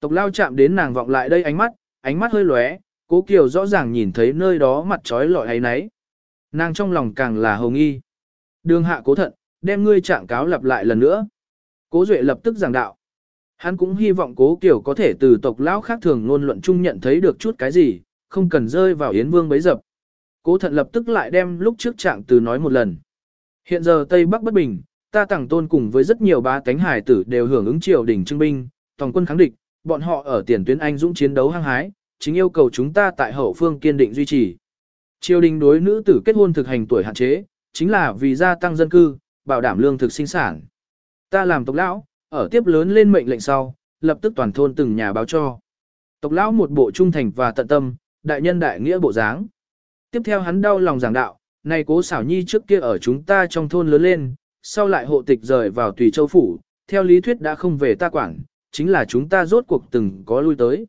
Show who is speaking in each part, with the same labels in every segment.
Speaker 1: Tộc lao chạm đến nàng vọng lại đây ánh mắt, ánh mắt hơi lóe, cố kiều rõ ràng nhìn thấy nơi đó mặt trói lọi ấy nấy. Nàng trong lòng càng là hồng nghi. Đường hạ cố thận, đem ngươi trạng cáo lặp lại lần nữa. Cố Duệ lập tức giảng đạo. Hắn cũng hy vọng cố kiều có thể từ tộc lão khác thường ngôn luận chung nhận thấy được chút cái gì, không cần rơi vào Yến Vương bấy dập. Cố thận lập tức lại đem lúc trước trạng từ nói một lần. Hiện giờ Tây Bắc bất bình, ta tặng tôn cùng với rất nhiều bá cánh hải tử đều hưởng ứng triều đình trưng binh, toàn quân kháng địch, bọn họ ở tiền tuyến anh dũng chiến đấu hăng hái, chính yêu cầu chúng ta tại hậu phương kiên định duy trì. Triều đình đối nữ tử kết hôn thực hành tuổi hạn chế, chính là vì gia tăng dân cư, bảo đảm lương thực sinh sản. Ta làm tộc lão, ở tiếp lớn lên mệnh lệnh sau, lập tức toàn thôn từng nhà báo cho. Tộc lão một bộ trung thành và tận tâm, đại nhân đại nghĩa bộ dáng. Tiếp theo hắn đau lòng giảng đạo, này cố xảo nhi trước kia ở chúng ta trong thôn lớn lên, sau lại hộ tịch rời vào tùy châu phủ, theo lý thuyết đã không về ta quản, chính là chúng ta rốt cuộc từng có lui tới.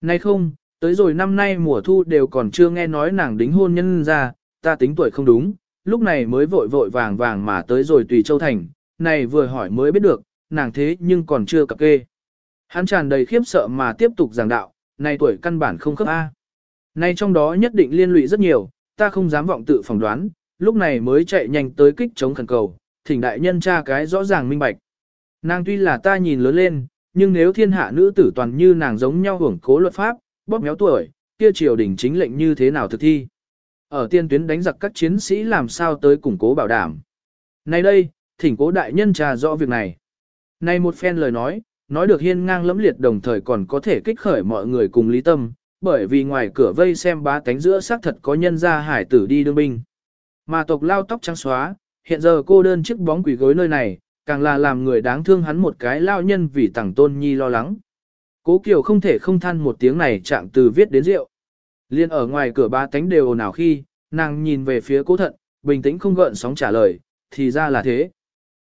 Speaker 1: Nay không, tới rồi năm nay mùa thu đều còn chưa nghe nói nàng đính hôn nhân ra, ta tính tuổi không đúng, lúc này mới vội vội vàng vàng mà tới rồi tùy châu thành, này vừa hỏi mới biết được, nàng thế nhưng còn chưa cập kê. Hắn tràn đầy khiếp sợ mà tiếp tục giảng đạo, này tuổi căn bản không khớp A. nay trong đó nhất định liên lụy rất nhiều, ta không dám vọng tự phỏng đoán, lúc này mới chạy nhanh tới kích chống khẩn cầu, thỉnh đại nhân tra cái rõ ràng minh bạch. Nàng tuy là ta nhìn lớn lên, nhưng nếu thiên hạ nữ tử toàn như nàng giống nhau hưởng cố luật pháp, bóp méo tuổi, kia triều đình chính lệnh như thế nào thực thi. Ở tiên tuyến đánh giặc các chiến sĩ làm sao tới củng cố bảo đảm. Nay đây, thỉnh cố đại nhân trà rõ việc này. Nay một phen lời nói, nói được hiên ngang lẫm liệt đồng thời còn có thể kích khởi mọi người cùng lý tâm, bởi vì ngoài cửa vây xem bá tánh giữa xác thật có nhân gia hải tử đi đương binh. Mà tộc lao tóc trắng xóa, hiện giờ cô đơn chiếc bóng quỷ gối nơi này, càng là làm người đáng thương hắn một cái lao nhân vì tàng tôn nhi lo lắng. Cố Kiều không thể không than một tiếng này chạm từ viết đến rượu. Liên ở ngoài cửa ba tánh đều nào khi, nàng nhìn về phía cố thận, bình tĩnh không gợn sóng trả lời, thì ra là thế.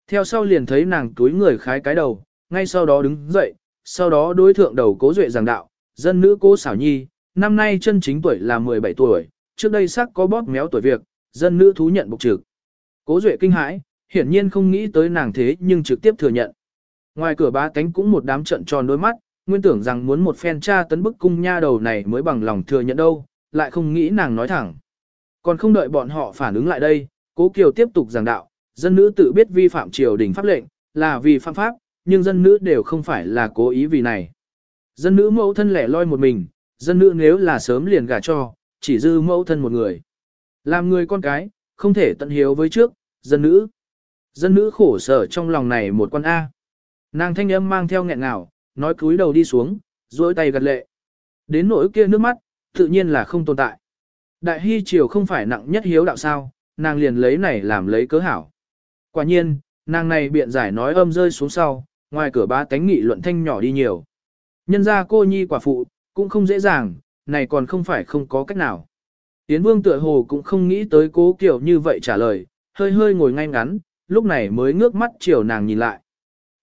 Speaker 1: Theo sau liền thấy nàng túi người khái cái đầu, ngay sau đó đứng dậy, sau đó đối thượng đầu cố duệ giảng đạo, dân nữ cố xảo nhi, năm nay chân chính tuổi là 17 tuổi, trước đây sắc có bóp méo tuổi việc, dân nữ thú nhận bục trực. Cố duệ kinh hãi, hiển nhiên không nghĩ tới nàng thế nhưng trực tiếp thừa nhận. Ngoài cửa ba cánh cũng một đám trận tròn đôi mắt, nguyên tưởng rằng muốn một phen tra tấn bức cung nha đầu này mới bằng lòng thừa nhận đâu, lại không nghĩ nàng nói thẳng. Còn không đợi bọn họ phản ứng lại đây, cố kiều tiếp tục giảng đạo, dân nữ tự biết vi phạm triều đình pháp lệnh, là vì phạm pháp, nhưng dân nữ đều không phải là cố ý vì này. Dân nữ mẫu thân lẻ loi một mình, dân nữ nếu là sớm liền gả cho, chỉ dư mẫu thân một người. Làm người con cái, không thể tận hiếu với trước, dân nữ. Dân nữ khổ sở trong lòng này một con A. Nàng thanh âm mang theo nghẹn ngào, nói cúi đầu đi xuống, duỗi tay gật lệ. Đến nỗi kia nước mắt, tự nhiên là không tồn tại. Đại hy triều không phải nặng nhất hiếu đạo sao, nàng liền lấy này làm lấy cớ hảo. Quả nhiên, nàng này biện giải nói âm rơi xuống sau, ngoài cửa ba tánh nghị luận thanh nhỏ đi nhiều. Nhân ra cô nhi quả phụ, cũng không dễ dàng, này còn không phải không có cách nào. Tiến vương tựa hồ cũng không nghĩ tới cố kiểu như vậy trả lời, hơi hơi ngồi ngay ngắn, lúc này mới ngước mắt chiều nàng nhìn lại.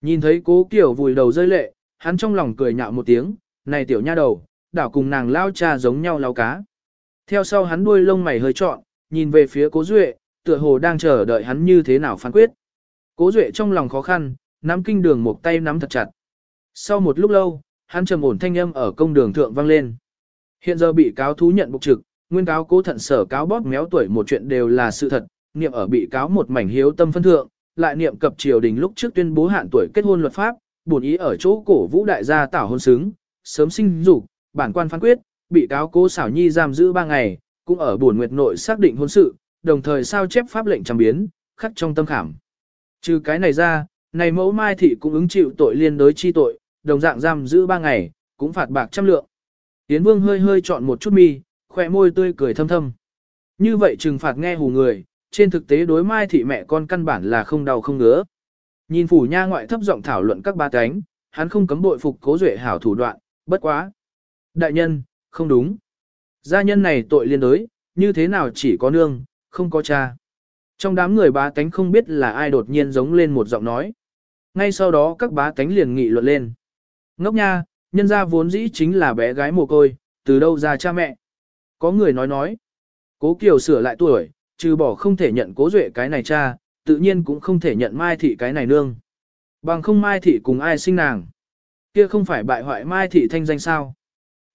Speaker 1: Nhìn thấy cố kiểu vùi đầu rơi lệ, hắn trong lòng cười nhạo một tiếng, này tiểu nha đầu, đảo cùng nàng lao cha giống nhau lao cá. Theo sau hắn đuôi lông mày hơi trọn, nhìn về phía cố duệ, tựa hồ đang chờ đợi hắn như thế nào phán quyết. Cố duệ trong lòng khó khăn, nắm kinh đường một tay nắm thật chặt. Sau một lúc lâu, hắn trầm ổn thanh âm ở công đường thượng vang lên. Hiện giờ bị cáo thú nhận bục trực, nguyên cáo cố thận sở cáo bóp méo tuổi một chuyện đều là sự thật, niệm ở bị cáo một mảnh hiếu tâm phân thượng, lại niệm cập triều đình lúc trước tuyên bố hạn tuổi kết hôn luật pháp, bổn ý ở chỗ cổ vũ đại gia tảo hôn xứng, sớm sinh dục, bản quan phán quyết, bị cáo cố xảo nhi giam giữ 3 ngày, cũng ở buồn nguyệt nội xác định hôn sự, đồng thời sao chép pháp lệnh trăm biến, khắc trong tâm khảm. Trừ cái này ra, này mẫu mai thị cũng ứng chịu tội liên đối chi tội, đồng dạng giam giữ 3 ngày, cũng phạt bạc trăm lượng. Tiến vương hơi hơi chọn một chút mi, khỏe môi tươi cười thâm thâm. Như vậy trừng phạt nghe hù người, trên thực tế đối mai thị mẹ con căn bản là không đau không ngứa. Nhìn phủ nha ngoại thấp giọng thảo luận các ba cánh, hắn không cấm bội phục cố duệ hảo thủ đoạn, bất quá. Đại nhân, không đúng. Gia nhân này tội liên đối như thế nào chỉ có nương, không có cha. Trong đám người bá tánh không biết là ai đột nhiên giống lên một giọng nói. Ngay sau đó các bá tánh liền nghị luận lên. Ngốc nha, nhân gia vốn dĩ chính là bé gái mồ côi, từ đâu ra cha mẹ. Có người nói nói. Cố Kiều sửa lại tuổi, trừ bỏ không thể nhận cố duệ cái này cha, tự nhiên cũng không thể nhận Mai Thị cái này nương. Bằng không Mai Thị cùng ai sinh nàng. Kia không phải bại hoại Mai Thị thanh danh sao.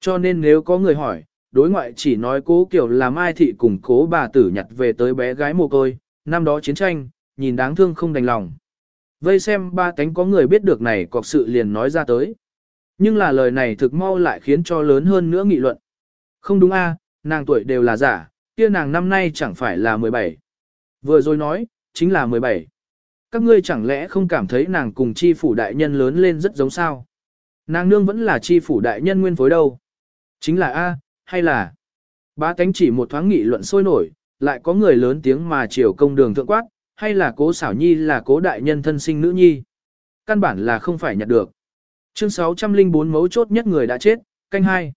Speaker 1: Cho nên nếu có người hỏi, đối ngoại chỉ nói cố kiểu là Mai Thị cùng cố bà tử nhặt về tới bé gái mồ côi, năm đó chiến tranh, nhìn đáng thương không đành lòng. Vây xem ba cánh có người biết được này cọc sự liền nói ra tới. Nhưng là lời này thực mau lại khiến cho lớn hơn nữa nghị luận. Không đúng a, nàng tuổi đều là giả, kia nàng năm nay chẳng phải là 17. Vừa rồi nói, chính là 17. Các ngươi chẳng lẽ không cảm thấy nàng cùng chi phủ đại nhân lớn lên rất giống sao? Nàng nương vẫn là chi phủ đại nhân nguyên phối đâu. Chính là A, hay là... Bá tánh chỉ một thoáng nghị luận sôi nổi, lại có người lớn tiếng mà chiều công đường thượng quát, hay là cố xảo nhi là cố đại nhân thân sinh nữ nhi. Căn bản là không phải nhặt được. Chương 604 mấu chốt nhất người đã chết, canh hai.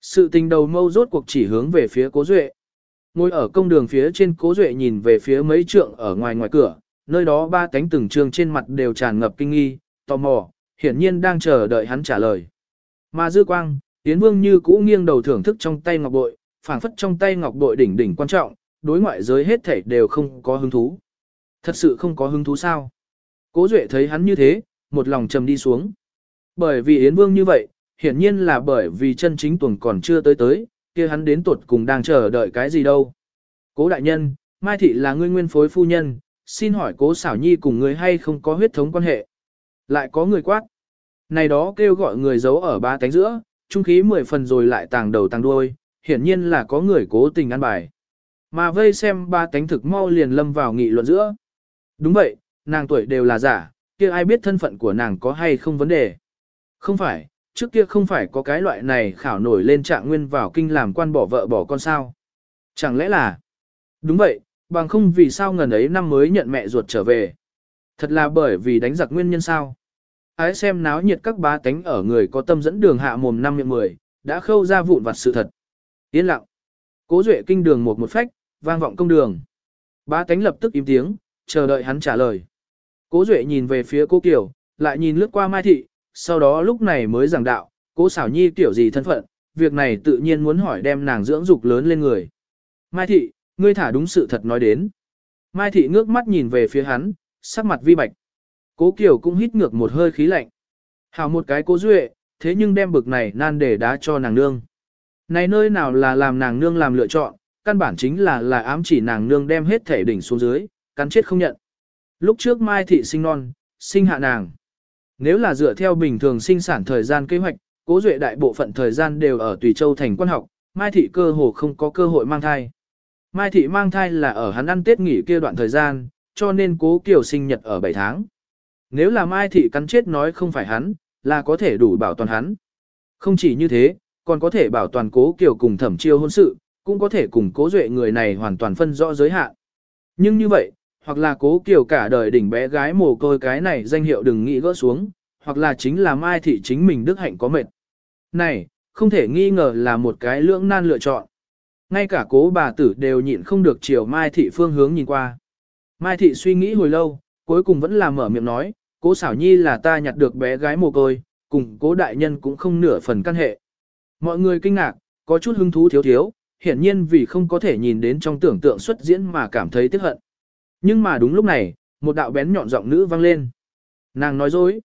Speaker 1: Sự tình đầu mâu rốt cuộc chỉ hướng về phía cố duệ. Ngồi ở công đường phía trên cố duệ nhìn về phía mấy trượng ở ngoài ngoài cửa, nơi đó ba cánh từng trường trên mặt đều tràn ngập kinh nghi, tò mò, hiển nhiên đang chờ đợi hắn trả lời. Mà dư quang, Yến Vương như cũ nghiêng đầu thưởng thức trong tay ngọc bội, phảng phất trong tay ngọc bội đỉnh đỉnh quan trọng, đối ngoại giới hết thảy đều không có hứng thú. Thật sự không có hứng thú sao? Cố Duệ thấy hắn như thế, một lòng trầm đi xuống. Bởi vì Yến Vương như vậy, hiển nhiên là bởi vì chân chính tuần còn chưa tới tới, kia hắn đến tuột cùng đang chờ đợi cái gì đâu. Cố đại nhân, Mai Thị là ngươi nguyên phối phu nhân, xin hỏi cố xảo nhi cùng ngươi hay không có huyết thống quan hệ. Lại có người quát. Này đó kêu gọi người giấu ở ba cánh giữa, trung khí mười phần rồi lại tàng đầu tàng đuôi, hiển nhiên là có người cố tình ăn bài. Mà vây xem ba cánh thực mau liền lâm vào nghị luận giữa. Đúng vậy, nàng tuổi đều là giả, kia ai biết thân phận của nàng có hay không vấn đề. Không phải, trước kia không phải có cái loại này khảo nổi lên trạng nguyên vào kinh làm quan bỏ vợ bỏ con sao. Chẳng lẽ là... Đúng vậy, bằng không vì sao ngần ấy năm mới nhận mẹ ruột trở về. Thật là bởi vì đánh giặc nguyên nhân sao. Ái xem náo nhiệt các bá tánh ở người có tâm dẫn đường hạ mồm năm miệng mười, đã khâu ra vụn vặt sự thật. Yên lặng. Cố duệ kinh đường một một phách, vang vọng công đường. Bá tánh lập tức im tiếng, chờ đợi hắn trả lời. Cố duệ nhìn về phía cô Kiều, lại nhìn lướt qua Mai Thị, sau đó lúc này mới giảng đạo, cố xảo nhi tiểu gì thân phận, việc này tự nhiên muốn hỏi đem nàng dưỡng dục lớn lên người. Mai Thị, ngươi thả đúng sự thật nói đến. Mai Thị ngước mắt nhìn về phía hắn, sắc mặt vi bạch. Cố Kiều cũng hít ngược một hơi khí lạnh. Hảo một cái cố duệ, thế nhưng đem bực này nan để đá cho nàng nương. Này nơi nào là làm nàng nương làm lựa chọn, căn bản chính là là ám chỉ nàng nương đem hết thể đỉnh xuống dưới, cắn chết không nhận. Lúc trước Mai Thị sinh non, sinh hạ nàng. Nếu là dựa theo bình thường sinh sản thời gian kế hoạch, cố duệ đại bộ phận thời gian đều ở Tùy Châu thành quan học, Mai Thị cơ hồ không có cơ hội mang thai. Mai Thị mang thai là ở hắn ăn Tết nghỉ kia đoạn thời gian, cho nên cố Kiều sinh nhật ở 7 tháng. Nếu là Mai Thị cắn chết nói không phải hắn, là có thể đủ bảo toàn hắn. Không chỉ như thế, còn có thể bảo toàn cố Kiều cùng thẩm chiêu hôn sự, cũng có thể cùng cố duệ người này hoàn toàn phân rõ giới hạn. Nhưng như vậy, hoặc là cố Kiều cả đời đỉnh bé gái mồ côi cái này danh hiệu đừng nghĩ gỡ xuống, hoặc là chính là Mai Thị chính mình đức hạnh có mệt. Này, không thể nghi ngờ là một cái lưỡng nan lựa chọn. Ngay cả cố bà tử đều nhịn không được chiều Mai Thị phương hướng nhìn qua. Mai Thị suy nghĩ hồi lâu, cuối cùng vẫn là mở miệng nói, cố xảo nhi là ta nhặt được bé gái mồ côi, cùng cố đại nhân cũng không nửa phần căn hệ. Mọi người kinh ngạc, có chút hứng thú thiếu thiếu, hiển nhiên vì không có thể nhìn đến trong tưởng tượng xuất diễn mà cảm thấy tiếc hận. Nhưng mà đúng lúc này, một đạo bén nhọn giọng nữ vang lên. Nàng nói dối.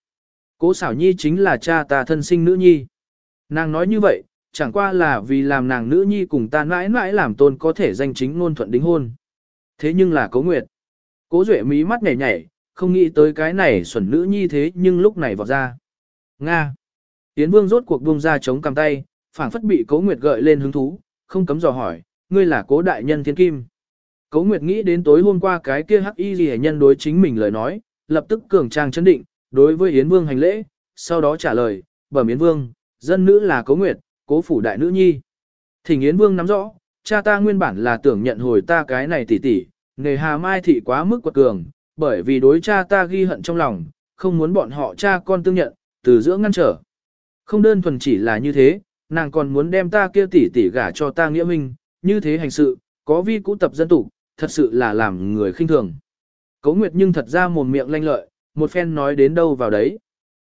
Speaker 1: Cố xảo nhi chính là cha ta thân sinh nữ nhi. Nàng nói như vậy, chẳng qua là vì làm nàng nữ nhi cùng ta mãi mãi làm tôn có thể danh chính ngôn thuận đính hôn. Thế nhưng là cố nguyệt. Cố duệ mí mắt nhảy nhảy, không nghĩ tới cái này xuẩn nữ nhi thế nhưng lúc này vọt ra. Nga. Tiến vương rốt cuộc buông ra chống cầm tay, phảng phất bị cố nguyệt gợi lên hứng thú, không cấm dò hỏi, ngươi là cố đại nhân thiên kim. Cố Nguyệt nghĩ đến tối hôm qua cái kia hắc y gì nhân đối chính mình lời nói, lập tức cường trang chấn định, đối với Yến Vương hành lễ, sau đó trả lời, bẩm Yến Vương, dân nữ là Cố Nguyệt, cố phủ đại nữ nhi. Thỉnh Yến Vương nắm rõ, cha ta nguyên bản là tưởng nhận hồi ta cái này tỷ tỷ, nghề hà mai thị quá mức quật cường, bởi vì đối cha ta ghi hận trong lòng, không muốn bọn họ cha con tương nhận, từ giữa ngăn trở. Không đơn thuần chỉ là như thế, nàng còn muốn đem ta kia tỷ tỷ gả cho ta nghĩa minh, như thế hành sự, có vi cũ tập dân tục, thật sự là làm người khinh thường. Cấu Nguyệt nhưng thật ra mồm miệng lanh lợi, một phen nói đến đâu vào đấy.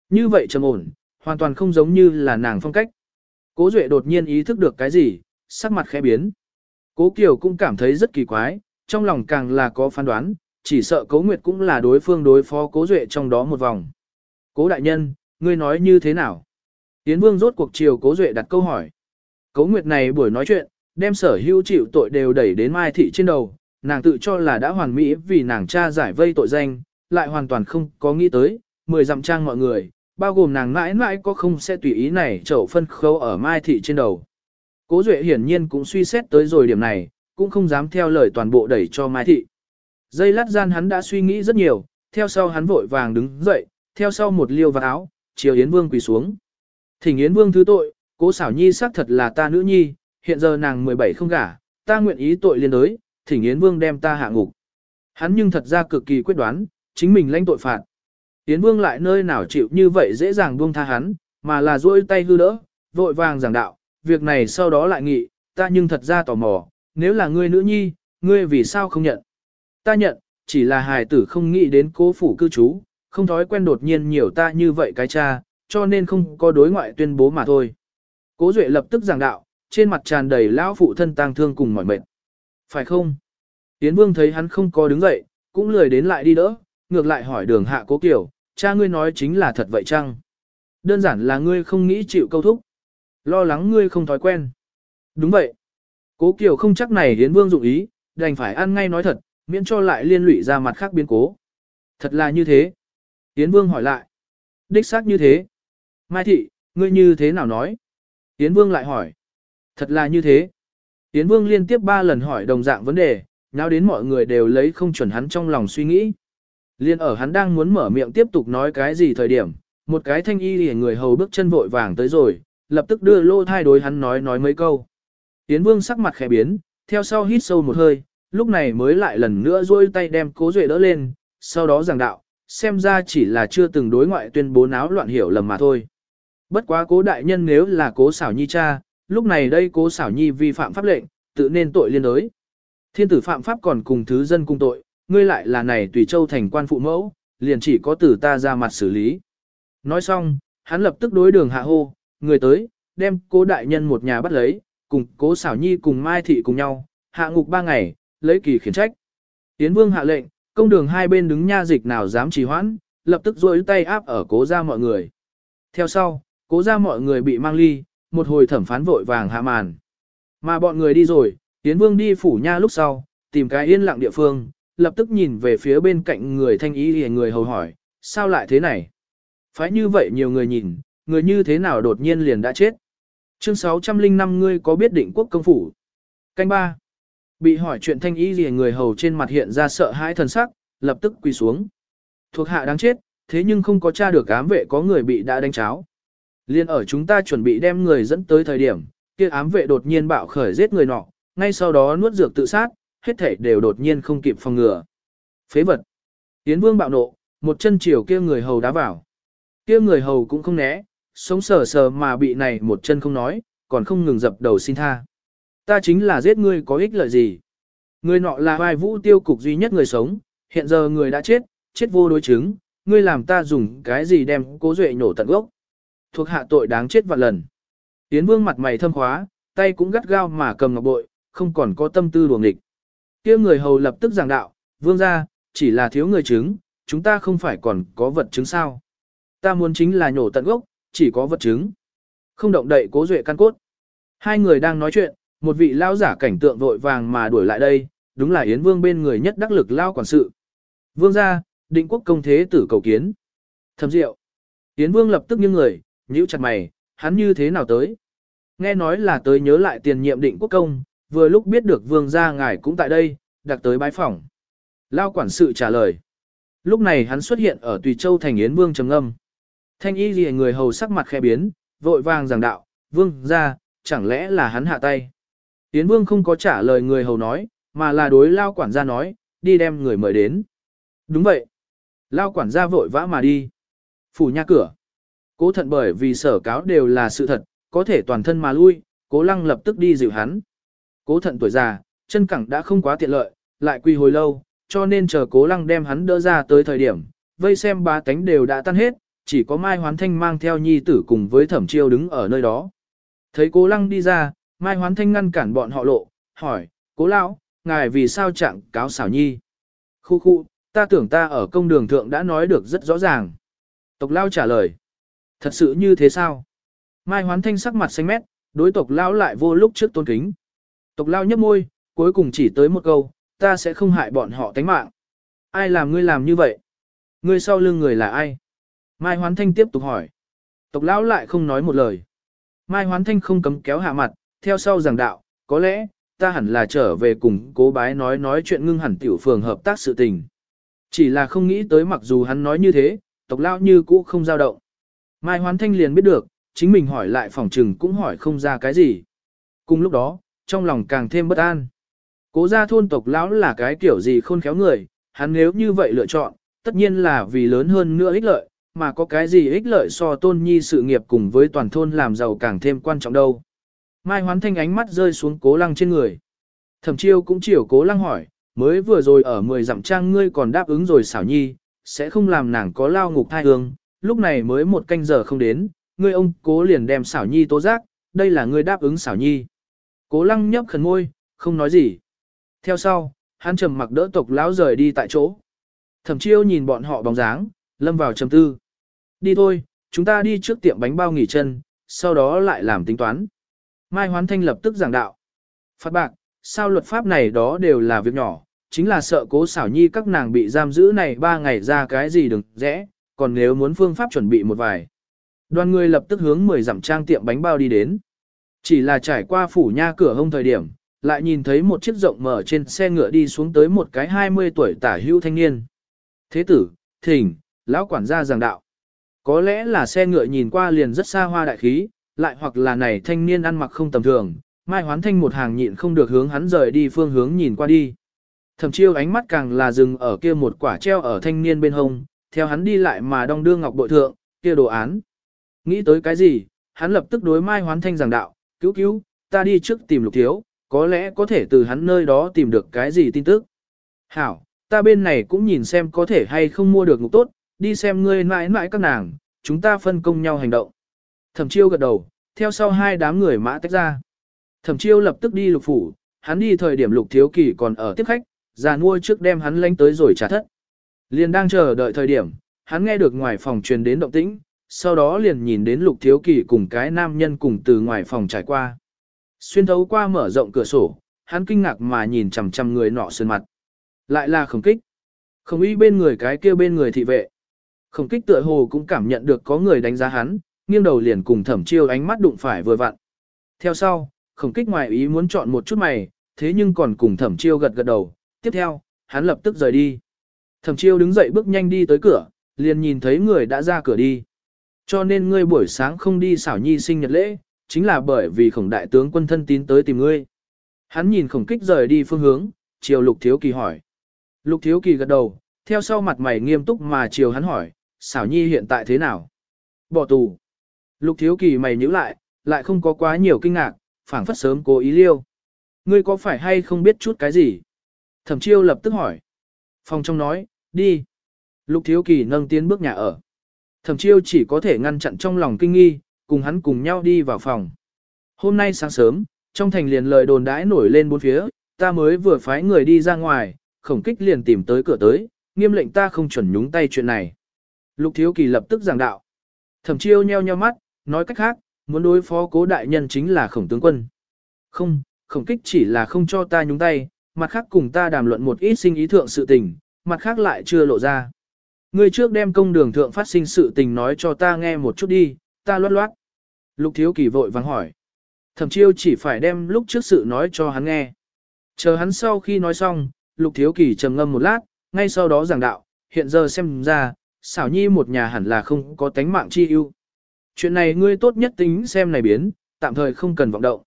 Speaker 1: Như vậy trầm ổn, hoàn toàn không giống như là nàng phong cách. Cố Duệ đột nhiên ý thức được cái gì, sắc mặt khẽ biến. Cố Kiều cũng cảm thấy rất kỳ quái, trong lòng càng là có phán đoán, chỉ sợ Cố Nguyệt cũng là đối phương đối phó Cố Duệ trong đó một vòng. Cố đại nhân, ngươi nói như thế nào? Yến Vương rốt cuộc chiều Cố Duệ đặt câu hỏi. Cố Nguyệt này buổi nói chuyện, đem sở hữu chịu tội đều đẩy đến Mai Thị trên đầu, nàng tự cho là đã hoàn mỹ vì nàng cha giải vây tội danh, lại hoàn toàn không có nghĩ tới, mười dặm trang mọi người, bao gồm nàng mãi mãi có không sẽ tùy ý này chậu phân khâu ở Mai Thị trên đầu. Cố Duệ hiển nhiên cũng suy xét tới rồi điểm này, cũng không dám theo lời toàn bộ đẩy cho Mai Thị. Dây lát gian hắn đã suy nghĩ rất nhiều, theo sau hắn vội vàng đứng dậy, theo sau một liêu vào áo, chiều Yến Vương quỳ xuống. Thỉnh Yến Vương thứ tội, cố xảo nhi xác thật là ta nữ nhi, hiện giờ nàng 17 không gả, ta nguyện ý tội liên đối, thỉnh Yến Vương đem ta hạ ngục. Hắn nhưng thật ra cực kỳ quyết đoán, chính mình lãnh tội phạt. Yến Vương lại nơi nào chịu như vậy dễ dàng buông tha hắn, mà là duỗi tay hư đỡ, vội vàng giảng đạo, việc này sau đó lại nghị, ta nhưng thật ra tò mò, nếu là ngươi nữ nhi, ngươi vì sao không nhận? Ta nhận, chỉ là hài tử không nghĩ đến cố phủ cư trú, không thói quen đột nhiên nhiều ta như vậy cái cha, cho nên không có đối ngoại tuyên bố mà thôi. Cố Duệ lập tức giảng đạo, trên mặt tràn đầy lão phụ thân tang thương cùng mỏi mệt. Phải không? yến Vương thấy hắn không có đứng dậy, cũng lười đến lại đi đỡ, ngược lại hỏi đường hạ cố kiểu, cha ngươi nói chính là thật vậy chăng? Đơn giản là ngươi không nghĩ chịu câu thúc. Lo lắng ngươi không thói quen. Đúng vậy. Cố Kiều không chắc này yến Vương dụng ý, đành phải ăn ngay nói thật, miễn cho lại liên lụy ra mặt khác biến cố. Thật là như thế. yến Vương hỏi lại. Đích xác như thế. Mai Thị, ngươi như thế nào nói? yến Vương lại hỏi. Thật là như thế. Yến Vương liên tiếp ba lần hỏi đồng dạng vấn đề, nào đến mọi người đều lấy không chuẩn hắn trong lòng suy nghĩ. Liên ở hắn đang muốn mở miệng tiếp tục nói cái gì thời điểm, một cái thanh y hề người hầu bước chân vội vàng tới rồi, lập tức đưa lô thai đối hắn nói nói mấy câu. Yến Vương sắc mặt khẽ biến, theo sau hít sâu một hơi, lúc này mới lại lần nữa duỗi tay đem Cố Duệ đỡ lên, sau đó giảng đạo, xem ra chỉ là chưa từng đối ngoại tuyên bố náo loạn hiểu lầm mà thôi. Bất quá Cố đại nhân nếu là Cố xảo nhi cha, lúc này đây Cố xảo nhi vi phạm pháp lệnh, tự nên tội liên đối. Thiên tử phạm pháp còn cùng thứ dân cung tội, ngươi lại là này tùy châu thành quan phụ mẫu, liền chỉ có tử ta ra mặt xử lý. Nói xong, hắn lập tức đối đường hạ hô, người tới, đem cố đại nhân một nhà bắt lấy, cùng cố xảo nhi cùng Mai Thị cùng nhau, hạ ngục ba ngày, lấy kỳ khiển trách. Tiến vương hạ lệnh, công đường hai bên đứng nha dịch nào dám trì hoãn, lập tức rôi tay áp ở cố ra mọi người. Theo sau, cố ra mọi người bị mang ly, một hồi thẩm phán vội vàng hạ màn. Mà bọn người đi rồi, Tiến vương đi phủ nha lúc sau, tìm cái yên lặng địa phương, lập tức nhìn về phía bên cạnh người thanh ý hề người hầu hỏi, sao lại thế này? Phải như vậy nhiều người nhìn, người như thế nào đột nhiên liền đã chết? Chương 605 ngươi có biết định quốc công phủ? Canh ba Bị hỏi chuyện thanh ý gì người hầu trên mặt hiện ra sợ hãi thần sắc, lập tức quỳ xuống. Thuộc hạ đáng chết, thế nhưng không có tra được ám vệ có người bị đã đánh cháo. Liên ở chúng ta chuẩn bị đem người dẫn tới thời điểm, kia ám vệ đột nhiên bạo khởi giết người nọ, ngay sau đó nuốt dược tự sát, hết thể đều đột nhiên không kịp phòng ngừa. Phế vật. Tiến vương bạo nộ, một chân chiều kia người hầu đá vào. Kia người hầu cũng không né, sống sờ sờ mà bị này một chân không nói, còn không ngừng dập đầu xin tha. Ta chính là giết ngươi có ích lợi gì? Người nọ là vai vũ tiêu cục duy nhất người sống, hiện giờ người đã chết, chết vô đối chứng, ngươi làm ta dùng cái gì đem cố duệ nhổ tận gốc. Thuộc hạ tội đáng chết vạn lần. yến vương mặt mày thâm khóa, tay cũng gắt gao mà cầm ngọc bội, không còn có tâm tư đuồng địch. kia người hầu lập tức giảng đạo, vương gia, chỉ là thiếu người chứng, chúng ta không phải còn có vật chứng sao. Ta muốn chính là nhổ tận gốc, chỉ có vật chứng. Không động đậy cố duệ căn cốt. Hai người đang nói chuyện, một vị lao giả cảnh tượng vội vàng mà đuổi lại đây, đúng là Yến Vương bên người nhất đắc lực lao quản sự. Vương gia, định quốc công thế tử cầu kiến. Thẩm diệu. Yến Vương lập tức nghiêng người, nhíu chặt mày, hắn như thế nào tới? Nghe nói là tới nhớ lại tiền nhiệm định quốc công, vừa lúc biết được vương gia ngài cũng tại đây, đặc tới bái phỏng. Lao quản sự trả lời. Lúc này hắn xuất hiện ở Tùy Châu thành Yến Vương trầm âm. Thanh y gì người hầu sắc mặt khẽ biến, vội vàng giảng đạo, vương gia, chẳng lẽ là hắn hạ tay. Yến Vương không có trả lời người hầu nói, mà là đối lao quản gia nói, đi đem người mời đến. Đúng vậy. Lao quản gia vội vã mà đi. Phủ nhà cửa. Cố thận bởi vì sở cáo đều là sự thật, có thể toàn thân mà lui, cố lăng lập tức đi dịu hắn. Cố thận tuổi già, chân cẳng đã không quá tiện lợi, lại quy hồi lâu, cho nên chờ cố lăng đem hắn đỡ ra tới thời điểm, vây xem ba tánh đều đã tan hết, chỉ có Mai Hoán Thanh mang theo nhi tử cùng với thẩm chiêu đứng ở nơi đó. Thấy cố lăng đi ra, Mai Hoán Thanh ngăn cản bọn họ lộ, hỏi, cố lão, ngài vì sao chẳng cáo xảo nhi? Khu khu, ta tưởng ta ở công đường thượng đã nói được rất rõ ràng. Tộc lao trả lời, thật sự như thế sao? Mai Hoán Thanh sắc mặt xanh mét, đối tộc lão lại vô lúc trước tôn kính. Tộc lão nhấp môi, cuối cùng chỉ tới một câu, ta sẽ không hại bọn họ tánh mạng. Ai làm ngươi làm như vậy? Ngươi sau lưng người là ai? Mai Hoán Thanh tiếp tục hỏi. Tộc lão lại không nói một lời. Mai Hoán Thanh không cấm kéo hạ mặt, theo sau giảng đạo, có lẽ, ta hẳn là trở về cùng cố bái nói nói chuyện ngưng hẳn tiểu phường hợp tác sự tình. Chỉ là không nghĩ tới mặc dù hắn nói như thế, tộc lão như cũ không dao động. Mai Hoán Thanh liền biết được, chính mình hỏi lại phòng trừng cũng hỏi không ra cái gì. Cùng lúc đó, trong lòng càng thêm bất an. Cố gia thôn tộc lão là cái kiểu gì khôn khéo người, hắn nếu như vậy lựa chọn, tất nhiên là vì lớn hơn nữa ích lợi, mà có cái gì ích lợi so tôn nhi sự nghiệp cùng với toàn thôn làm giàu càng thêm quan trọng đâu. Mai hoán thanh ánh mắt rơi xuống cố lăng trên người. Thẩm chiêu cũng chiều cố lăng hỏi, mới vừa rồi ở 10 dặm trang ngươi còn đáp ứng rồi xảo nhi, sẽ không làm nàng có lao ngục thai hương, lúc này mới một canh giờ không đến, ngươi ông cố liền đem xảo nhi tố giác, đây là ngươi đáp ứng xảo nhi. Cố lăng nhấp khẩn môi, không nói gì. Theo sau, hắn trầm mặc đỡ tộc lão rời đi tại chỗ. Thẩm chiêu nhìn bọn họ bóng dáng, lâm vào trầm tư. Đi thôi, chúng ta đi trước tiệm bánh bao nghỉ chân, sau đó lại làm tính toán. Mai Hoán Thanh lập tức giảng đạo. Phát bạc, sao luật pháp này đó đều là việc nhỏ, chính là sợ cố xảo nhi các nàng bị giam giữ này ba ngày ra cái gì đừng rẽ, còn nếu muốn phương pháp chuẩn bị một vài. Đoàn người lập tức hướng 10 dặm trang tiệm bánh bao đi đến. Chỉ là trải qua phủ nha cửa hông thời điểm, lại nhìn thấy một chiếc rộng mở trên xe ngựa đi xuống tới một cái 20 tuổi tả hữu thanh niên. Thế tử, thỉnh, lão quản gia giảng đạo. Có lẽ là xe ngựa nhìn qua liền rất xa hoa đại khí, lại hoặc là này thanh niên ăn mặc không tầm thường, Mai Hoán Thanh một hàng nhịn không được hướng hắn rời đi phương hướng nhìn qua đi. Thẩm chiêu ánh mắt càng là dừng ở kia một quả treo ở thanh niên bên hông, theo hắn đi lại mà đong đưa ngọc bội thượng, kia đồ án. Nghĩ tới cái gì, hắn lập tức đối Mai Hoán Thanh giảng đạo, cứu cứu, ta đi trước tìm lục thiếu, có lẽ có thể từ hắn nơi đó tìm được cái gì tin tức. Hảo, ta bên này cũng nhìn xem có thể hay không mua được ngục tốt, đi xem ngươi mãi mãi các nàng, chúng ta phân công nhau hành động. Thẩm chiêu gật đầu, theo sau hai đám người mã tách ra. Thẩm chiêu lập tức đi lục phủ, hắn đi thời điểm lục thiếu kỳ còn ở tiếp khách, già nuôi trước đem hắn lánh tới rồi trả thất. Liền đang chờ đợi thời điểm, hắn nghe được ngoài phòng truyền đến động tĩnh, sau đó liền nhìn đến lục thiếu kỳ cùng cái nam nhân cùng từ ngoài phòng trải qua. Xuyên thấu qua mở rộng cửa sổ, hắn kinh ngạc mà nhìn chằm chằm người nọ sơn mặt. Lại là khổng kích. Không ý bên người cái kia bên người thị vệ. Khổng kích tựa hồ cũng cảm nhận được có người đánh giá hắn, nghiêng đầu liền cùng thẩm chiêu ánh mắt đụng phải vừa vặn. Theo sau, khổng kích ngoài ý muốn chọn một chút mày, thế nhưng còn cùng thẩm chiêu gật gật đầu. Tiếp theo, hắn lập tức rời đi. Thẩm chiêu đứng dậy bước nhanh đi tới cửa, liền nhìn thấy người đã ra cửa đi. Cho nên ngươi buổi sáng không đi xảo nhi sinh nhật lễ, chính là bởi vì khổng đại tướng quân thân tín tới tìm ngươi. Hắn nhìn khổng kích rời đi phương hướng, chiều lục thiếu kỳ hỏi. Lục thiếu kỳ gật đầu, theo sau mặt mày nghiêm túc mà chiều hắn hỏi, xảo nhi hiện tại thế nào? Bỏ tù. Lục thiếu kỳ mày nhíu lại, lại không có quá nhiều kinh ngạc, phảng phất sớm cố ý liêu. Ngươi có phải hay không biết chút cái gì? Thẩm chiêu lập tức hỏi. Phòng trong nói, đi. Lục thiếu kỳ nâng tiến bước nhà ở. Thẩm chiêu chỉ có thể ngăn chặn trong lòng kinh nghi, cùng hắn cùng nhau đi vào phòng. Hôm nay sáng sớm, trong thành liền lời đồn đãi nổi lên bốn phía, ta mới vừa phái người đi ra ngoài, khổng kích liền tìm tới cửa tới, nghiêm lệnh ta không chuẩn nhúng tay chuyện này. Lục Thiếu Kỳ lập tức giảng đạo. Thẩm chiêu nheo nheo mắt, nói cách khác, muốn đối phó cố đại nhân chính là khổng tướng quân. Không, khổng kích chỉ là không cho ta nhúng tay, mặt khác cùng ta đàm luận một ít sinh ý thượng sự tình, mặt khác lại chưa lộ ra. Ngươi trước đem công đường thượng phát sinh sự tình nói cho ta nghe một chút đi, ta loát loát. Lục thiếu kỳ vội vàng hỏi. Thẩm chiêu chỉ phải đem lúc trước sự nói cho hắn nghe. Chờ hắn sau khi nói xong, lục thiếu kỳ trầm ngâm một lát, ngay sau đó giảng đạo, hiện giờ xem ra, xảo nhi một nhà hẳn là không có tánh mạng chi ưu. Chuyện này ngươi tốt nhất tính xem này biến, tạm thời không cần vọng động.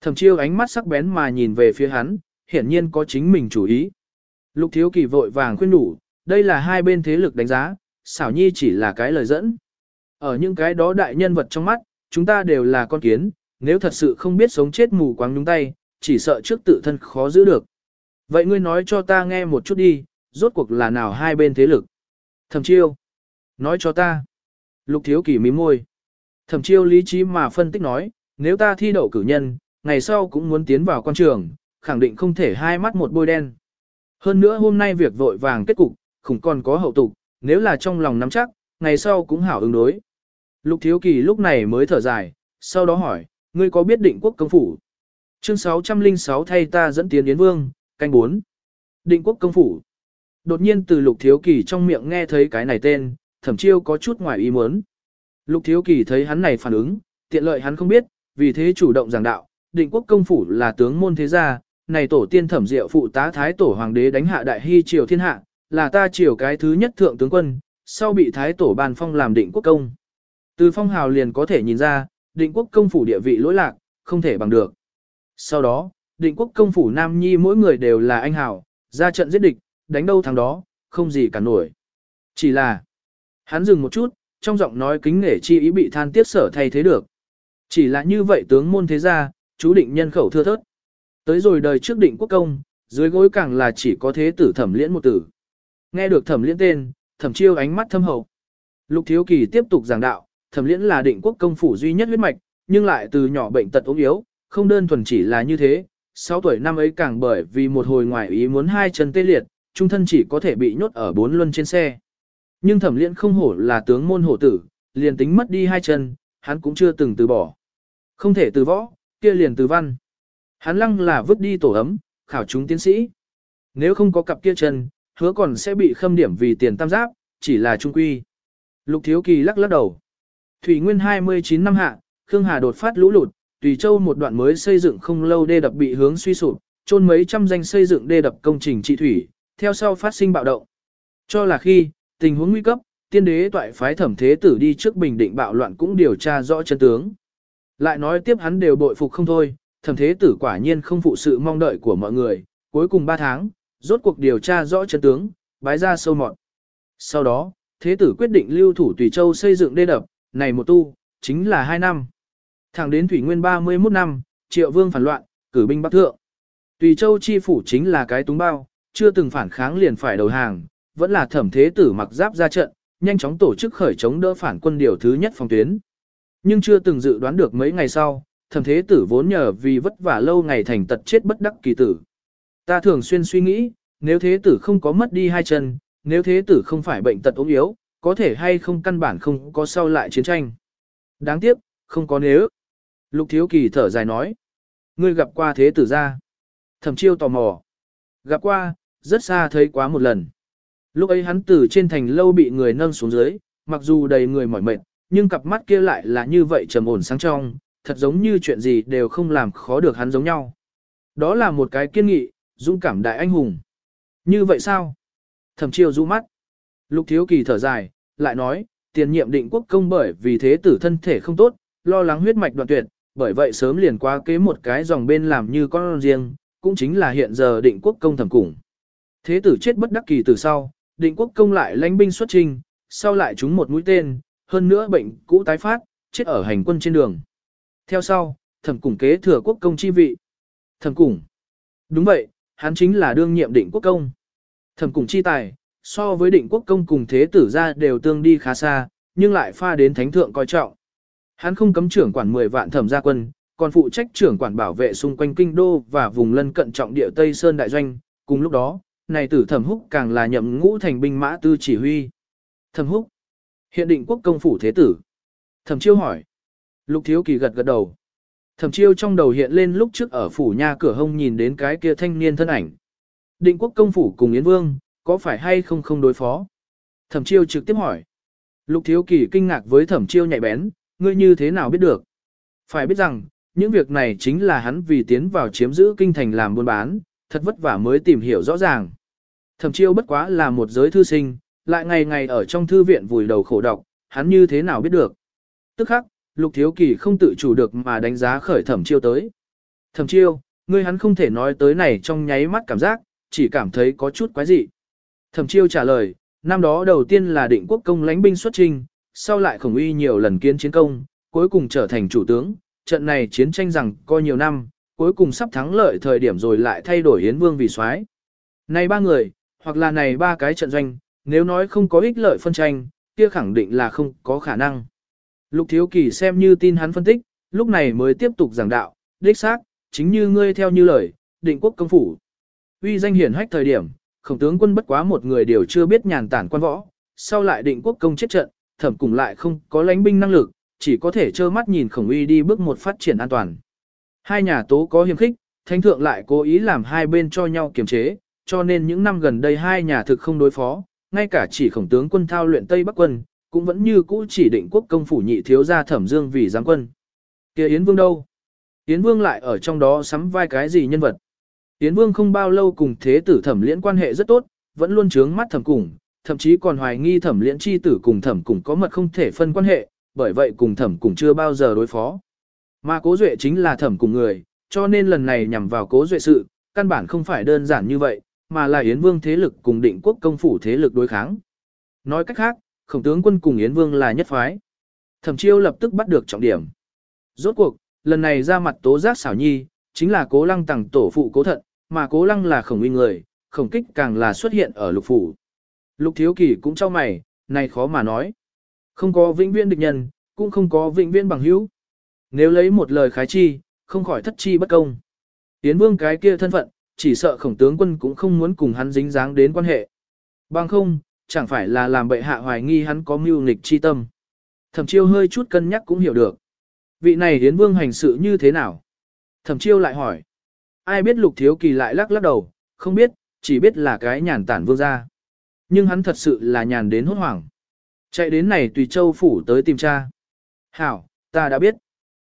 Speaker 1: Thẩm chiêu ánh mắt sắc bén mà nhìn về phía hắn, hiển nhiên có chính mình chủ ý. Lục thiếu kỳ vội vàng khuyên đủ, đây là hai bên thế lực đánh giá, xảo nhi chỉ là cái lời dẫn. Ở những cái đó đại nhân vật trong mắt, chúng ta đều là con kiến, nếu thật sự không biết sống chết mù quáng nhúng tay, chỉ sợ trước tự thân khó giữ được. Vậy ngươi nói cho ta nghe một chút đi, rốt cuộc là nào hai bên thế lực? Thẩm chiêu. Nói cho ta. Lục thiếu kỳ mím môi. Thẩm chiêu lý trí mà phân tích nói, nếu ta thi đậu cử nhân, ngày sau cũng muốn tiến vào quan trường, khẳng định không thể hai mắt một bôi đen. Hơn nữa hôm nay việc vội vàng kết cục, khủng còn có hậu tục, nếu là trong lòng nắm chắc, ngày sau cũng hảo ứng đối. Lục thiếu kỳ lúc này mới thở dài, sau đó hỏi, ngươi có biết định quốc công phủ? Chương 606 thay ta dẫn tiến Yến Vương, canh 4. Định quốc công phủ. Đột nhiên từ lục thiếu kỳ trong miệng nghe thấy cái này tên, thẩm chiêu có chút ngoài ý muốn. Lục thiếu kỳ thấy hắn này phản ứng, tiện lợi hắn không biết, vì thế chủ động giảng đạo, định quốc công phủ là tướng môn thế gia, này tổ tiên thẩm diệu phụ tá thái tổ hoàng đế đánh hạ đại hy triều thiên hạ, là ta triều cái thứ nhất thượng tướng quân, sau bị thái tổ ban phong làm định quốc công. Từ phong hào liền có thể nhìn ra, định quốc công phủ địa vị lỗi lạc, không thể bằng được. Sau đó, định quốc công phủ Nam Nhi mỗi người đều là anh hào, ra trận giết địch, đánh đâu thằng đó, không gì cả nổi. Chỉ là, hắn dừng một chút, trong giọng nói kính nể chi ý bị than tiết sở thay thế được. Chỉ là như vậy tướng môn thế gia, chú định nhân khẩu thưa thớt. Tới rồi đời trước định quốc công, dưới gối càng là chỉ có thế tử thẩm liễn một tử. Nghe được thẩm liễn tên, thẩm chiêu ánh mắt thâm hậu. Lục thiếu kỳ tiếp tục giảng đạo, thẩm liễn là định quốc công phủ duy nhất huyết mạch, nhưng lại từ nhỏ bệnh tật ốm yếu, không đơn thuần chỉ là như thế. 6 tuổi năm ấy càng bởi vì một hồi ngoại ý muốn hai chân tê liệt, trung thân chỉ có thể bị nhốt ở bốn luân trên xe. Nhưng thẩm liễn không hổ là tướng môn hổ tử, liền tính mất đi hai chân, hắn cũng chưa từng từ bỏ. Không thể từ võ, kia liền từ văn. Hắn lăng là vứt đi tổ ấm, khảo chúng tiến sĩ. Nếu không có cặp kia chân, hứa còn sẽ bị khâm điểm vì tiền tam giáp, chỉ là trung quy. Lục Thiếu Kỳ lắc lắc đầu. Thủy Nguyên 29 năm hạ, Khương Hà đột phát lũ lụt, Tùy Châu một đoạn mới xây dựng không lâu đê đập bị hướng suy sụp, chôn mấy trăm danh xây dựng đê đập công trình trị thủy, theo sau phát sinh bạo động. Cho là khi, tình huống nguy cấp, tiên đế toại phái thẩm thế tử đi trước bình định bạo loạn cũng điều tra rõ chân tướng. Lại nói tiếp hắn đều bội phục không thôi, thẩm thế tử quả nhiên không phụ sự mong đợi của mọi người, cuối cùng 3 tháng, rốt cuộc điều tra rõ chân tướng, bái ra sâu mọt. Sau đó, thế tử quyết định lưu thủ Tùy Châu xây dựng đê đập, này một tu, chính là 2 năm. Thẳng đến Thủy Nguyên 31 năm, Triệu Vương phản loạn, cử binh bắc thượng. Tùy Châu chi phủ chính là cái túng bao, chưa từng phản kháng liền phải đầu hàng, vẫn là thẩm thế tử mặc giáp ra trận, nhanh chóng tổ chức khởi chống đỡ phản quân điều thứ nhất phòng tuyến. Nhưng chưa từng dự đoán được mấy ngày sau, thẩm thế tử vốn nhờ vì vất vả lâu ngày thành tật chết bất đắc kỳ tử. Ta thường xuyên suy nghĩ, nếu thế tử không có mất đi hai chân, nếu thế tử không phải bệnh tật ốm yếu, có thể hay không căn bản không có sau lại chiến tranh. Đáng tiếc, không có nếu. Lục thiếu kỳ thở dài nói. Ngươi gặp qua thế tử ra. Thẩm chiêu tò mò. Gặp qua, rất xa thấy quá một lần. Lúc ấy hắn từ trên thành lâu bị người nâng xuống dưới, mặc dù đầy người mỏi mệt, nhưng cặp mắt kia lại là như vậy trầm ổn sáng trong, thật giống như chuyện gì đều không làm khó được hắn giống nhau. Đó là một cái kiên nghị, dũng cảm đại anh hùng. Như vậy sao? Thẩm chiêu rũ mắt. Lục thiếu kỳ thở dài, lại nói, tiền nhiệm định quốc công bởi vì thế tử thân thể không tốt, lo lắng huyết mạch đoạn tuyệt, bởi vậy sớm liền qua kế một cái dòng bên làm như con riêng, cũng chính là hiện giờ định quốc công thẩm củng. Thế tử chết bất đắc kỳ từ sau, định quốc công lại lãnh binh xuất trình, sau lại trúng một mũi tên, hơn nữa bệnh cũ tái phát, chết ở hành quân trên đường. Theo sau, thẩm củng kế thừa quốc công chi vị. Thẩm củng. Đúng vậy, hắn chính là đương nhiệm định quốc công. Thẩm củng chi tài, so với định quốc công cùng thế tử ra đều tương đi khá xa, nhưng lại pha đến thánh thượng coi trọng. Hắn không cấm trưởng quản 10 vạn thẩm gia quân, còn phụ trách trưởng quản bảo vệ xung quanh kinh đô và vùng lân cận trọng địa Tây Sơn đại doanh, cùng lúc đó, này tử thẩm húc càng là nhậm ngũ thành binh mã tư chỉ huy. Thẩm húc, hiện định quốc công phủ thế tử. Thẩm chiêu hỏi. Lục thiếu kỳ gật gật đầu. Thẩm chiêu trong đầu hiện lên lúc trước ở phủ nha cửa hông nhìn đến cái kia thanh niên thân ảnh. Định quốc công phủ cùng Yến Vương, có phải hay không không đối phó? Thẩm chiêu trực tiếp hỏi. Lục thiếu kỳ kinh ngạc với thẩm chiêu nhạy bén, ngươi như thế nào biết được? Phải biết rằng, những việc này chính là hắn vì tiến vào chiếm giữ kinh thành làm buôn bán, thật vất vả mới tìm hiểu rõ ràng. Thẩm chiêu bất quá là một giới thư sinh, lại ngày ngày ở trong thư viện vùi đầu khổ đọc, hắn như thế nào biết được. Tức khắc, lục thiếu kỳ không tự chủ được mà đánh giá khởi thẩm chiêu tới. Thẩm chiêu, ngươi hắn không thể nói tới này trong nháy mắt cảm giác, chỉ cảm thấy có chút quái dị. Thẩm chiêu trả lời, năm đó đầu tiên là định quốc công lãnh binh xuất trình, sau lại khổng uy nhiều lần kiến chiến công, cuối cùng trở thành chủ tướng, trận này chiến tranh rằng coi nhiều năm, cuối cùng sắp thắng lợi thời điểm rồi lại thay đổi Yến Vương vì soái. Này ba người, hoặc là này ba cái trận doanh, nếu nói không có ích lợi phân tranh, kia khẳng định là không có khả năng. Lục Thiếu Kỳ xem như tin hắn phân tích, lúc này mới tiếp tục giảng đạo, đích xác, chính như ngươi theo như lời, định quốc công phủ. Uy danh hiển hách thời điểm, khổng tướng quân bất quá một người đều chưa biết nhàn tản quan võ, sau lại định quốc công chết trận, thẩm cùng lại không có lãnh binh năng lực, chỉ có thể trơ mắt nhìn khổng uy đi bước một phát triển an toàn. Hai nhà tố có hiềm khích, thánh thượng lại cố ý làm hai bên cho nhau kiềm chế, cho nên những năm gần đây hai nhà thực không đối phó, ngay cả chỉ khổng tướng quân thao luyện Tây Bắc quân, cũng vẫn như cũ chỉ định quốc công phủ nhị thiếu gia thẩm dương vì giáng quân. kia Yến Vương đâu? Yến Vương lại ở trong đó sắm vai cái gì nhân vật? Yến Vương không bao lâu cùng thế tử thẩm liễn quan hệ rất tốt, vẫn luôn trướng mắt thẩm cùng, thậm chí còn hoài nghi thẩm liễn chi tử cùng thẩm cùng có mật không thể phân quan hệ, bởi vậy cùng thẩm cùng chưa bao giờ đối phó. Mà cố duệ chính là thẩm cùng người, cho nên lần này nhằm vào cố duệ sự, căn bản không phải đơn giản như vậy, mà là Yến Vương thế lực cùng định quốc công phủ thế lực đối kháng. Nói cách khác, khổng tướng quân cùng Yến Vương là nhất phái. Thẩm chiêu lập tức bắt được trọng điểm. Rốt cuộc, lần này ra mặt tố giác xảo nhi, chính là cố lăng tặng tổ phụ cố thận, mà cố lăng là khổng uy người, khổng kích càng là xuất hiện ở lục phủ. Lục thiếu kỳ cũng cho mày, này khó mà nói. Không có vĩnh viễn địch nhân, cũng không có vĩnh viễn bằng hữu. Nếu lấy một lời khái chi, không khỏi thất chi bất công. Tiến vương cái kia thân phận, chỉ sợ khổng tướng quân cũng không muốn cùng hắn dính dáng đến quan hệ. Bằng không, chẳng phải là làm bệ hạ hoài nghi hắn có mưu nghịch chi tâm. Thẩm chiêu hơi chút cân nhắc cũng hiểu được. Vị này hiến vương hành sự như thế nào? Thẩm chiêu lại hỏi. Ai biết lục thiếu kỳ lại lắc lắc đầu, không biết, chỉ biết là cái nhàn tản vương gia. Nhưng hắn thật sự là nhàn đến hốt hoảng. Chạy đến này tùy châu phủ tới tìm cha. Hảo, ta đã biết.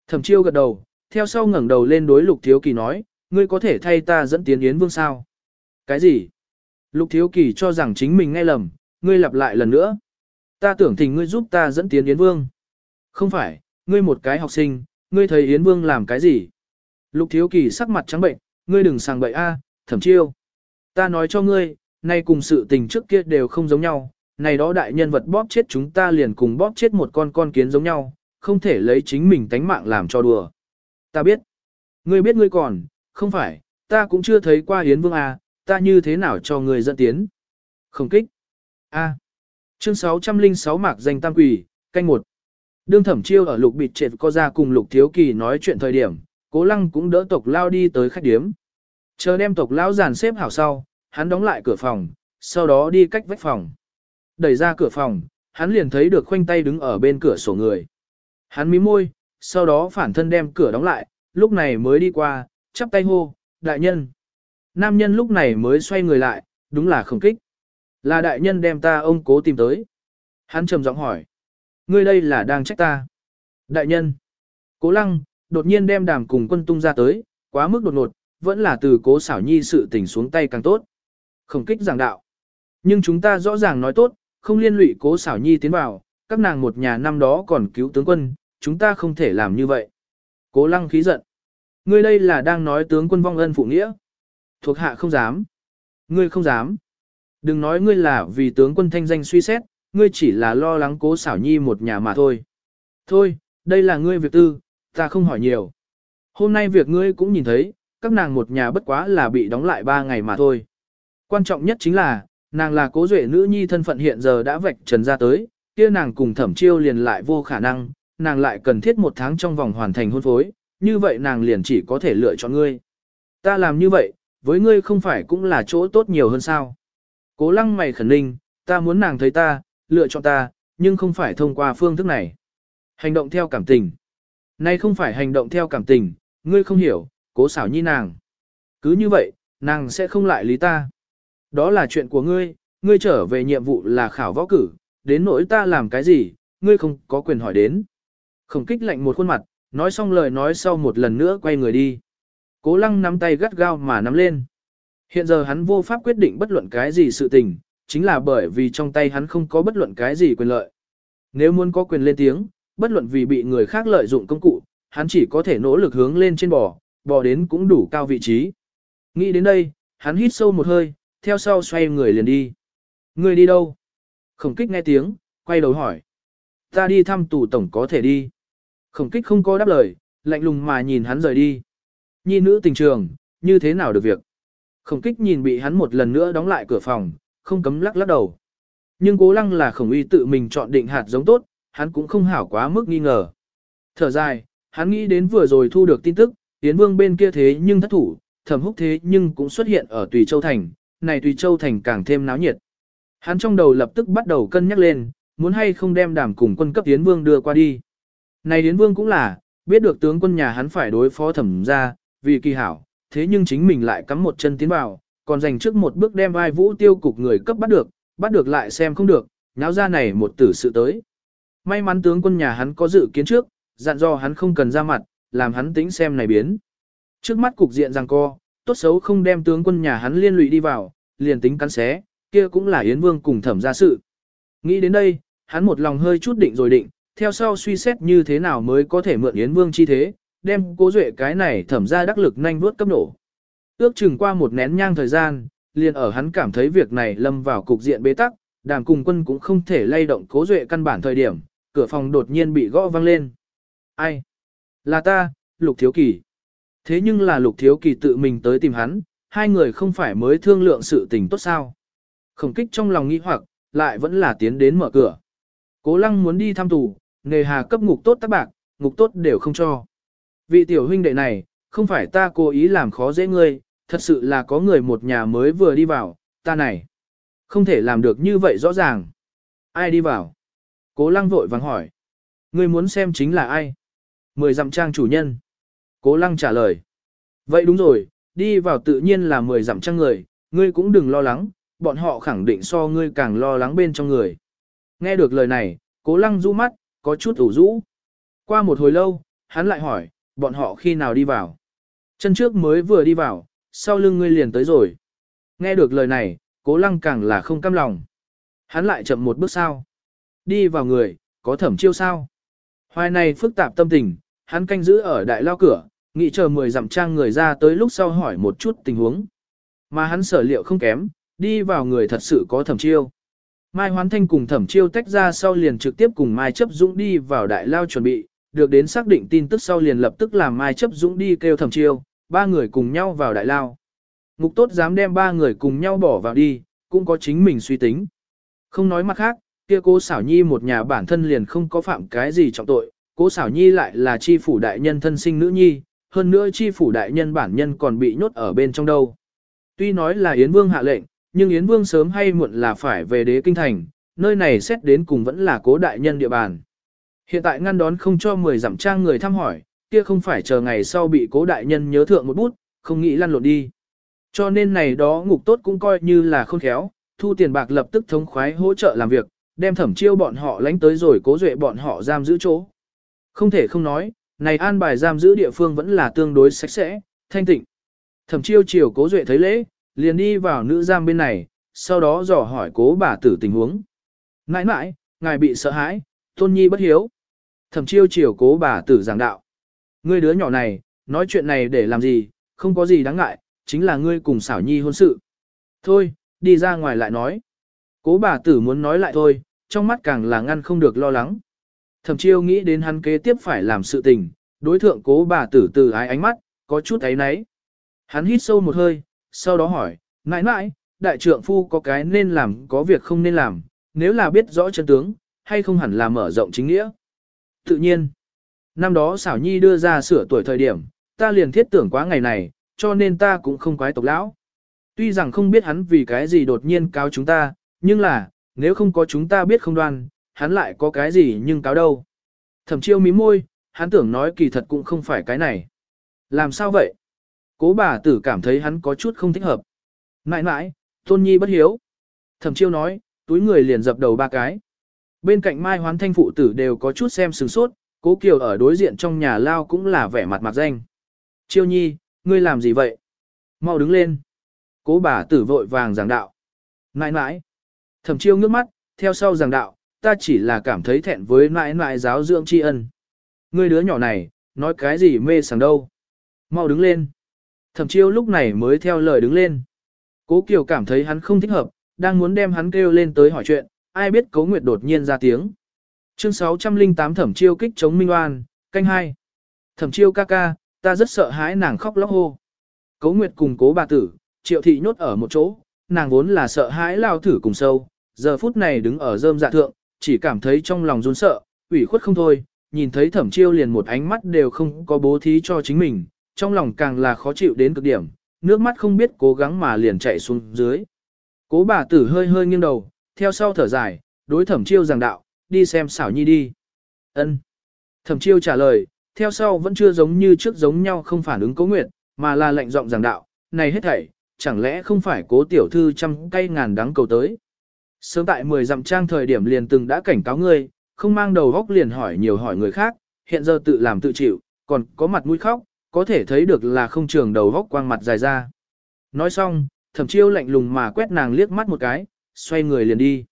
Speaker 1: Thẩm chiêu gật đầu, theo sau ngẩng đầu lên đối lục thiếu kỳ nói, ngươi có thể thay ta dẫn tiến yến vương sao? Cái gì? Lục thiếu kỳ cho rằng chính mình nghe lầm, ngươi lặp lại lần nữa. Ta tưởng thỉnh ngươi giúp ta dẫn tiến yến vương. Không phải, ngươi một cái học sinh, ngươi thấy yến vương làm cái gì? Lục thiếu kỳ sắc mặt trắng bệnh, ngươi đừng sàng bậy a, thẩm chiêu. Ta nói cho ngươi, nay cùng sự tình trước kia đều không giống nhau, này đó đại nhân vật bóp chết chúng ta liền cùng bóp chết một con con kiến giống nhau, không thể lấy chính mình tánh mạng làm cho đùa. Ta biết. Ngươi biết ngươi còn, không phải, ta cũng chưa thấy qua Yến Vương à, ta như thế nào cho ngươi dẫn tiến. Không kích. A. Chương 606 mạc danh tam quỷ, canh một. Đương thẩm chiêu ở lục bịt trệt co ra cùng lục thiếu kỳ nói chuyện thời điểm, cố lăng cũng đỡ tộc lao đi tới khách điếm. Chờ đem tộc lão giàn xếp hảo sau, hắn đóng lại cửa phòng, sau đó đi cách vách phòng. Đẩy ra cửa phòng, hắn liền thấy được khoanh tay đứng ở bên cửa sổ người. Hắn mím môi, sau đó phản thân đem cửa đóng lại, lúc này mới đi qua, chắp tay hô, đại nhân. Nam nhân lúc này mới xoay người lại, đúng là không kích. Là đại nhân đem ta ông cố tìm tới. Hắn trầm giọng hỏi. Ngươi đây là đang trách ta. Đại nhân. Cố lăng, đột nhiên đem đàm cùng quân tung ra tới, quá mức đột ngột, vẫn là từ cố xảo nhi sự tình xuống tay càng tốt. Không kích giảng đạo. Nhưng chúng ta rõ ràng nói tốt, không liên lụy cố xảo nhi tiến vào, các nàng một nhà năm đó còn cứu tướng quân, chúng ta không thể làm như vậy. Cố lăng khí giận. Ngươi đây là đang nói tướng quân vong ân phụ nghĩa. Thuộc hạ không dám. Ngươi không dám. Đừng nói ngươi là vì tướng quân thanh danh suy xét, ngươi chỉ là lo lắng cố xảo nhi một nhà mà thôi. Thôi, đây là ngươi việc tư, ta không hỏi nhiều. Hôm nay việc ngươi cũng nhìn thấy, các nàng một nhà bất quá là bị đóng lại ba ngày mà thôi. Quan trọng nhất chính là, nàng là cố duệ nữ nhi thân phận hiện giờ đã vạch trần ra tới, kia nàng cùng thẩm chiêu liền lại vô khả năng, nàng lại cần thiết một tháng trong vòng hoàn thành hôn phối, như vậy nàng liền chỉ có thể lựa chọn ngươi. Ta làm như vậy, với ngươi không phải cũng là chỗ tốt nhiều hơn sao. Cố lăng mày khẩn ninh, ta muốn nàng thấy ta, lựa chọn ta, nhưng không phải thông qua phương thức này. Hành động theo cảm tình. Nay không phải hành động theo cảm tình, ngươi không hiểu, cố xảo nhi nàng. Cứ như vậy, nàng sẽ không lại lý ta. Đó là chuyện của ngươi, ngươi trở về nhiệm vụ là khảo võ cử, đến nỗi ta làm cái gì, ngươi không có quyền hỏi đến. Khổng kích lạnh một khuôn mặt, nói xong lời nói sau một lần nữa quay người đi. Cố lăng nắm tay gắt gao mà nắm lên. Hiện giờ hắn vô pháp quyết định bất luận cái gì sự tình, chính là bởi vì trong tay hắn không có bất luận cái gì quyền lợi. Nếu muốn có quyền lên tiếng, bất luận vì bị người khác lợi dụng công cụ, hắn chỉ có thể nỗ lực hướng lên trên bò, bò đến cũng đủ cao vị trí. Nghĩ đến đây, hắn hít sâu một hơi, theo sau xoay người liền đi. Người đi đâu? Khổng kích nghe tiếng, quay đầu hỏi. Ta đi thăm tù tổng có thể đi. Khổng kích không có đáp lời, lạnh lùng mà nhìn hắn rời đi. Nhi nữ tình trường, như thế nào được việc? Khổng kích nhìn bị hắn một lần nữa đóng lại cửa phòng, không cấm lắc lắc đầu. Nhưng cố lăng là khổng uy tự mình chọn định hạt giống tốt, hắn cũng không hảo quá mức nghi ngờ. Thở dài, hắn nghĩ đến vừa rồi thu được tin tức, Tiến Vương bên kia thế nhưng thất thủ, thẩm húc thế nhưng cũng xuất hiện ở Tùy Châu Thành, này Tùy Châu Thành càng thêm náo nhiệt. Hắn trong đầu lập tức bắt đầu cân nhắc lên, muốn hay không đem đảm cùng quân cấp Tiến Vương đưa qua đi. Này Yến Vương cũng là, biết được tướng quân nhà hắn phải đối phó thẩm ra, vì kỳ hảo, thế nhưng chính mình lại cắm một chân tiến vào, còn dành trước một bước đem vai vũ tiêu cục người cấp bắt được, bắt được lại xem không được, nháo ra này một tử sự tới. May mắn tướng quân nhà hắn có dự kiến trước, dặn dò hắn không cần ra mặt, làm hắn tính xem này biến. Trước mắt cục diện rằng co, tốt xấu không đem tướng quân nhà hắn liên lụy đi vào, liền tính cắn xé, kia cũng là Yến Vương cùng thẩm ra sự. Nghĩ đến đây, hắn một lòng hơi chút định rồi định, theo sau suy xét như thế nào mới có thể mượn Yến Vương chi thế, đem cố duệ cái này thẩm ra đắc lực nhanh vuốt cấp nổ. Ước chừng qua một nén nhang thời gian, liền ở hắn cảm thấy việc này lâm vào cục diện bế tắc, đàm cùng quân cũng không thể lay động cố duệ căn bản thời điểm, cửa phòng đột nhiên bị gõ vang lên. Ai? Là ta, Lục Thiếu Kỳ. Thế nhưng là Lục Thiếu Kỳ tự mình tới tìm hắn, hai người không phải mới thương lượng sự tình tốt sao. Khổng kích trong lòng nghi hoặc, lại vẫn là tiến đến mở cửa. Cố lăng muốn đi thăm tù, nghề hà cấp ngục tốt tác bạc, ngục tốt đều không cho. Vị tiểu huynh đệ này, không phải ta cố ý làm khó dễ ngươi, thật sự là có người một nhà mới vừa đi vào, ta này. Không thể làm được như vậy rõ ràng. Ai đi vào? Cố lăng vội vàng hỏi. Ngươi muốn xem chính là ai? Mười dặm trang chủ nhân. Cố lăng trả lời. Vậy đúng rồi, đi vào tự nhiên là mười dặm trang người, ngươi cũng đừng lo lắng, bọn họ khẳng định so ngươi càng lo lắng bên trong người. Nghe được lời này, cố lăng rũ mắt, có chút ủ rũ. Qua một hồi lâu, hắn lại hỏi, bọn họ khi nào đi vào? Chân trước mới vừa đi vào, sau lưng ngươi liền tới rồi. Nghe được lời này, cố lăng càng là không cam lòng. Hắn lại chậm một bước sao. Đi vào người, có thẩm chiêu sao. Hoài này phức tạp tâm tình, hắn canh giữ ở đại lao cửa, nghĩ chờ mười dặm trang người ra tới lúc sau hỏi một chút tình huống. Mà hắn sở liệu không kém, đi vào người thật sự có thẩm chiêu. Mai Hoán Thanh cùng thẩm chiêu tách ra sau liền trực tiếp cùng Mai Chấp Dũng đi vào đại lao chuẩn bị, được đến xác định tin tức sau liền lập tức làm Mai Chấp Dũng đi kêu thẩm chiêu, ba người cùng nhau vào đại lao. Ngục tốt dám đem ba người cùng nhau bỏ vào đi, cũng có chính mình suy tính. Không nói mặt khác, kia cô xảo nhi một nhà bản thân liền không có phạm cái gì trọng tội, cô xảo nhi lại là chi phủ đại nhân thân sinh nữ nhi, hơn nữa chi phủ đại nhân bản nhân còn bị nhốt ở bên trong đâu. Tuy nói là Yến Vương hạ lệnh, nhưng Yến Vương sớm hay muộn là phải về đế kinh thành, nơi này xét đến cùng vẫn là cố đại nhân địa bàn. Hiện tại ngăn đón không cho 10 dặm trang người thăm hỏi, kia không phải chờ ngày sau bị cố đại nhân nhớ thượng một bút, không nghĩ lăn lộn đi. Cho nên này đó ngục tốt cũng coi như là khôn khéo, thu tiền bạc lập tức thống khoái hỗ trợ làm việc, đem thẩm chiêu bọn họ lánh tới rồi cố duệ bọn họ giam giữ chỗ. Không thể không nói, này an bài giam giữ địa phương vẫn là tương đối sạch sẽ, thanh tịnh. Thẩm chiêu chiều cố duệ thấy lễ, liền đi vào nữ giam bên này, sau đó dò hỏi cố bà tử tình huống. Nãi nãi, ngài bị sợ hãi, tôn nhi bất hiếu. Thẩm chiêu chiều cố bà tử giảng đạo. Ngươi đứa nhỏ này, nói chuyện này để làm gì, không có gì đáng ngại, chính là ngươi cùng xảo nhi hôn sự. Thôi, đi ra ngoài lại nói. Cố bà tử muốn nói lại thôi, trong mắt càng là ngăn không được lo lắng. Thẩm chiêu nghĩ đến hắn kế tiếp phải làm sự tình, đối thượng cố bà tử từ ái ánh mắt, có chút ấy náy. Hắn hít sâu một hơi, sau đó hỏi, nãi nãi, đại trượng phu có cái nên làm có việc không nên làm, nếu là biết rõ chân tướng, hay không hẳn là mở rộng chính nghĩa. Tự nhiên, năm đó xảo nhi đưa ra sửa tuổi thời điểm, ta liền thiết tưởng quá ngày này, cho nên ta cũng không quái tộc lão. Tuy rằng không biết hắn vì cái gì đột nhiên cáo chúng ta, nhưng là, nếu không có chúng ta biết không đoan, hắn lại có cái gì nhưng cáo đâu. Thẩm chiêu mí môi, hắn tưởng nói kỳ thật cũng không phải cái này. Làm sao vậy? Cố bà tử cảm thấy hắn có chút không thích hợp. Mãi mãi, tôn nhi bất hiếu. Thẩm chiêu nói, túi người liền dập đầu ba cái. Bên cạnh Mai Hoán Thanh phụ tử đều có chút xem sừng sốt, cố kiều ở đối diện trong nhà lao cũng là vẻ mặt mặt danh. Chiêu nhi, ngươi làm gì vậy? Mau đứng lên. Cố bà tử vội vàng giảng đạo. Nãi nãi. Thẩm chiêu ngước mắt, theo sau giảng đạo, ta chỉ là cảm thấy thẹn với nãi nãi giáo dưỡng tri ân. Ngươi đứa nhỏ này, nói cái gì mê sảng đâu. Mau đứng lên. Thẩm chiêu lúc này mới theo lời đứng lên. Cố Kiều cảm thấy hắn không thích hợp, đang muốn đem hắn kêu lên tới hỏi chuyện, ai biết Cố Nguyệt đột nhiên ra tiếng. Chương 608 Thẩm chiêu kích chống Minh Oan, canh hai. Thẩm chiêu ca ca, ta rất sợ hãi nàng khóc lóc hô. Cố Nguyệt cùng cố bà tử, triệu thị nhốt ở một chỗ, nàng vốn là sợ hãi lao thử cùng sâu, giờ phút này đứng ở rơm dạ thượng, chỉ cảm thấy trong lòng run sợ, ủy khuất không thôi, nhìn thấy thẩm chiêu liền một ánh mắt đều không có bố thí cho chính mình, trong lòng càng là khó chịu đến cực điểm, nước mắt không biết cố gắng mà liền chạy xuống dưới. Cố bà tử hơi hơi nghiêng đầu, theo sau thở dài, đối thẩm chiêu giảng đạo, đi xem xảo nhi đi. ân Thẩm chiêu trả lời, theo sau vẫn chưa giống như trước giống nhau không phản ứng cố nguyệt, mà là lệnh giọng giảng đạo, này hết thảy, chẳng lẽ không phải cố tiểu thư trăm cây ngàn đắng cầu tới. Sớm tại 10 dặm trang thời điểm liền từng đã cảnh cáo ngươi, không mang đầu góc liền hỏi nhiều hỏi người khác, hiện giờ tự làm tự chịu, còn có mặt mũi khóc, có thể thấy được là không trường đầu góc quang mặt dài ra. Nói xong, thẩm chiêu lạnh lùng mà quét nàng liếc mắt một cái, xoay người liền đi.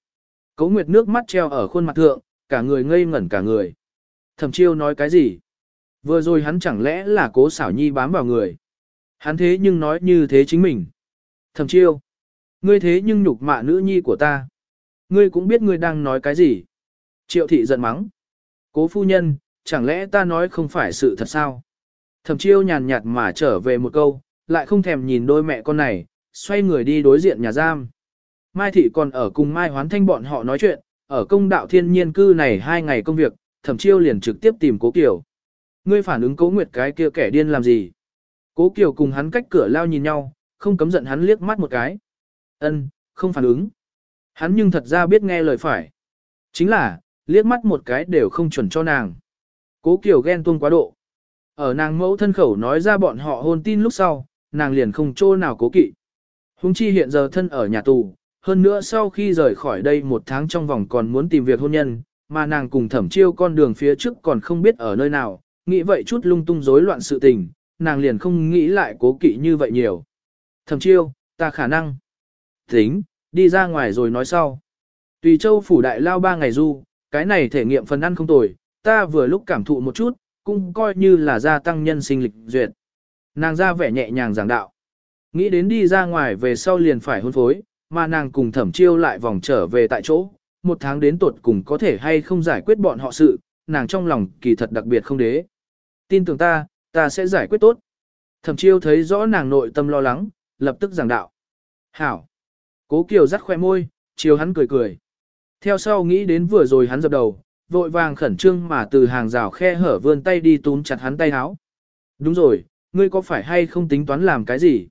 Speaker 1: Cố nguyệt nước mắt treo ở khuôn mặt thượng, cả người ngây ngẩn cả người. Thẩm chiêu nói cái gì? Vừa rồi hắn chẳng lẽ là cố xảo nhi bám vào người. Hắn thế nhưng nói như thế chính mình. Thẩm chiêu. Ngươi thế nhưng nhục mạ nữ nhi của ta. Ngươi cũng biết ngươi đang nói cái gì. Triệu thị giận mắng. Cố phu nhân, chẳng lẽ ta nói không phải sự thật sao? Thẩm chiêu nhàn nhạt mà trở về một câu, lại không thèm nhìn đôi mẹ con này, xoay người đi đối diện nhà giam. Mai thị còn ở cùng Mai hoán thanh bọn họ nói chuyện, ở công đạo thiên nhiên cư này hai ngày công việc, thẩm chiêu liền trực tiếp tìm cố Kiều. Ngươi phản ứng cố nguyệt cái kia kẻ điên làm gì? Cố Kiều cùng hắn cách cửa lao nhìn nhau, không cấm giận hắn liếc mắt một cái. Ân, không phản ứng. Hắn nhưng thật ra biết nghe lời phải. Chính là, liếc mắt một cái đều không chuẩn cho nàng. Cố Kiều ghen tuông quá độ. Ở nàng mẫu thân khẩu nói ra bọn họ hôn tin lúc sau, nàng liền không chỗ nào cố kỵ. Hùng chi hiện giờ thân ở nhà tù, hơn nữa sau khi rời khỏi đây một tháng trong vòng còn muốn tìm việc hôn nhân, mà nàng cùng thẩm chiêu con đường phía trước còn không biết ở nơi nào, nghĩ vậy chút lung tung rối loạn sự tình, nàng liền không nghĩ lại cố kỵ như vậy nhiều. Thẩm chiêu, ta khả năng. Tính, đi ra ngoài rồi nói sau. Tùy châu phủ đại lao ba ngày du, cái này thể nghiệm phần ăn không tồi, ta vừa lúc cảm thụ một chút, cũng coi như là gia tăng nhân sinh lịch duyệt. Nàng ra vẻ nhẹ nhàng giảng đạo. Nghĩ đến đi ra ngoài về sau liền phải hôn phối, mà nàng cùng thẩm chiêu lại vòng trở về tại chỗ, một tháng đến tuột cùng có thể hay không giải quyết bọn họ sự, nàng trong lòng kỳ thật đặc biệt không đế. Tin tưởng ta, ta sẽ giải quyết tốt. Thẩm chiêu thấy rõ nàng nội tâm lo lắng, lập tức giảng đạo. Hảo. Cố Kiều rắc khoe môi, chiều hắn cười cười. Theo sau nghĩ đến vừa rồi hắn dập đầu, vội vàng khẩn trương mà từ hàng rào khe hở vươn tay đi túm chặt hắn tay áo. Đúng rồi, ngươi có phải hay không tính toán làm cái gì?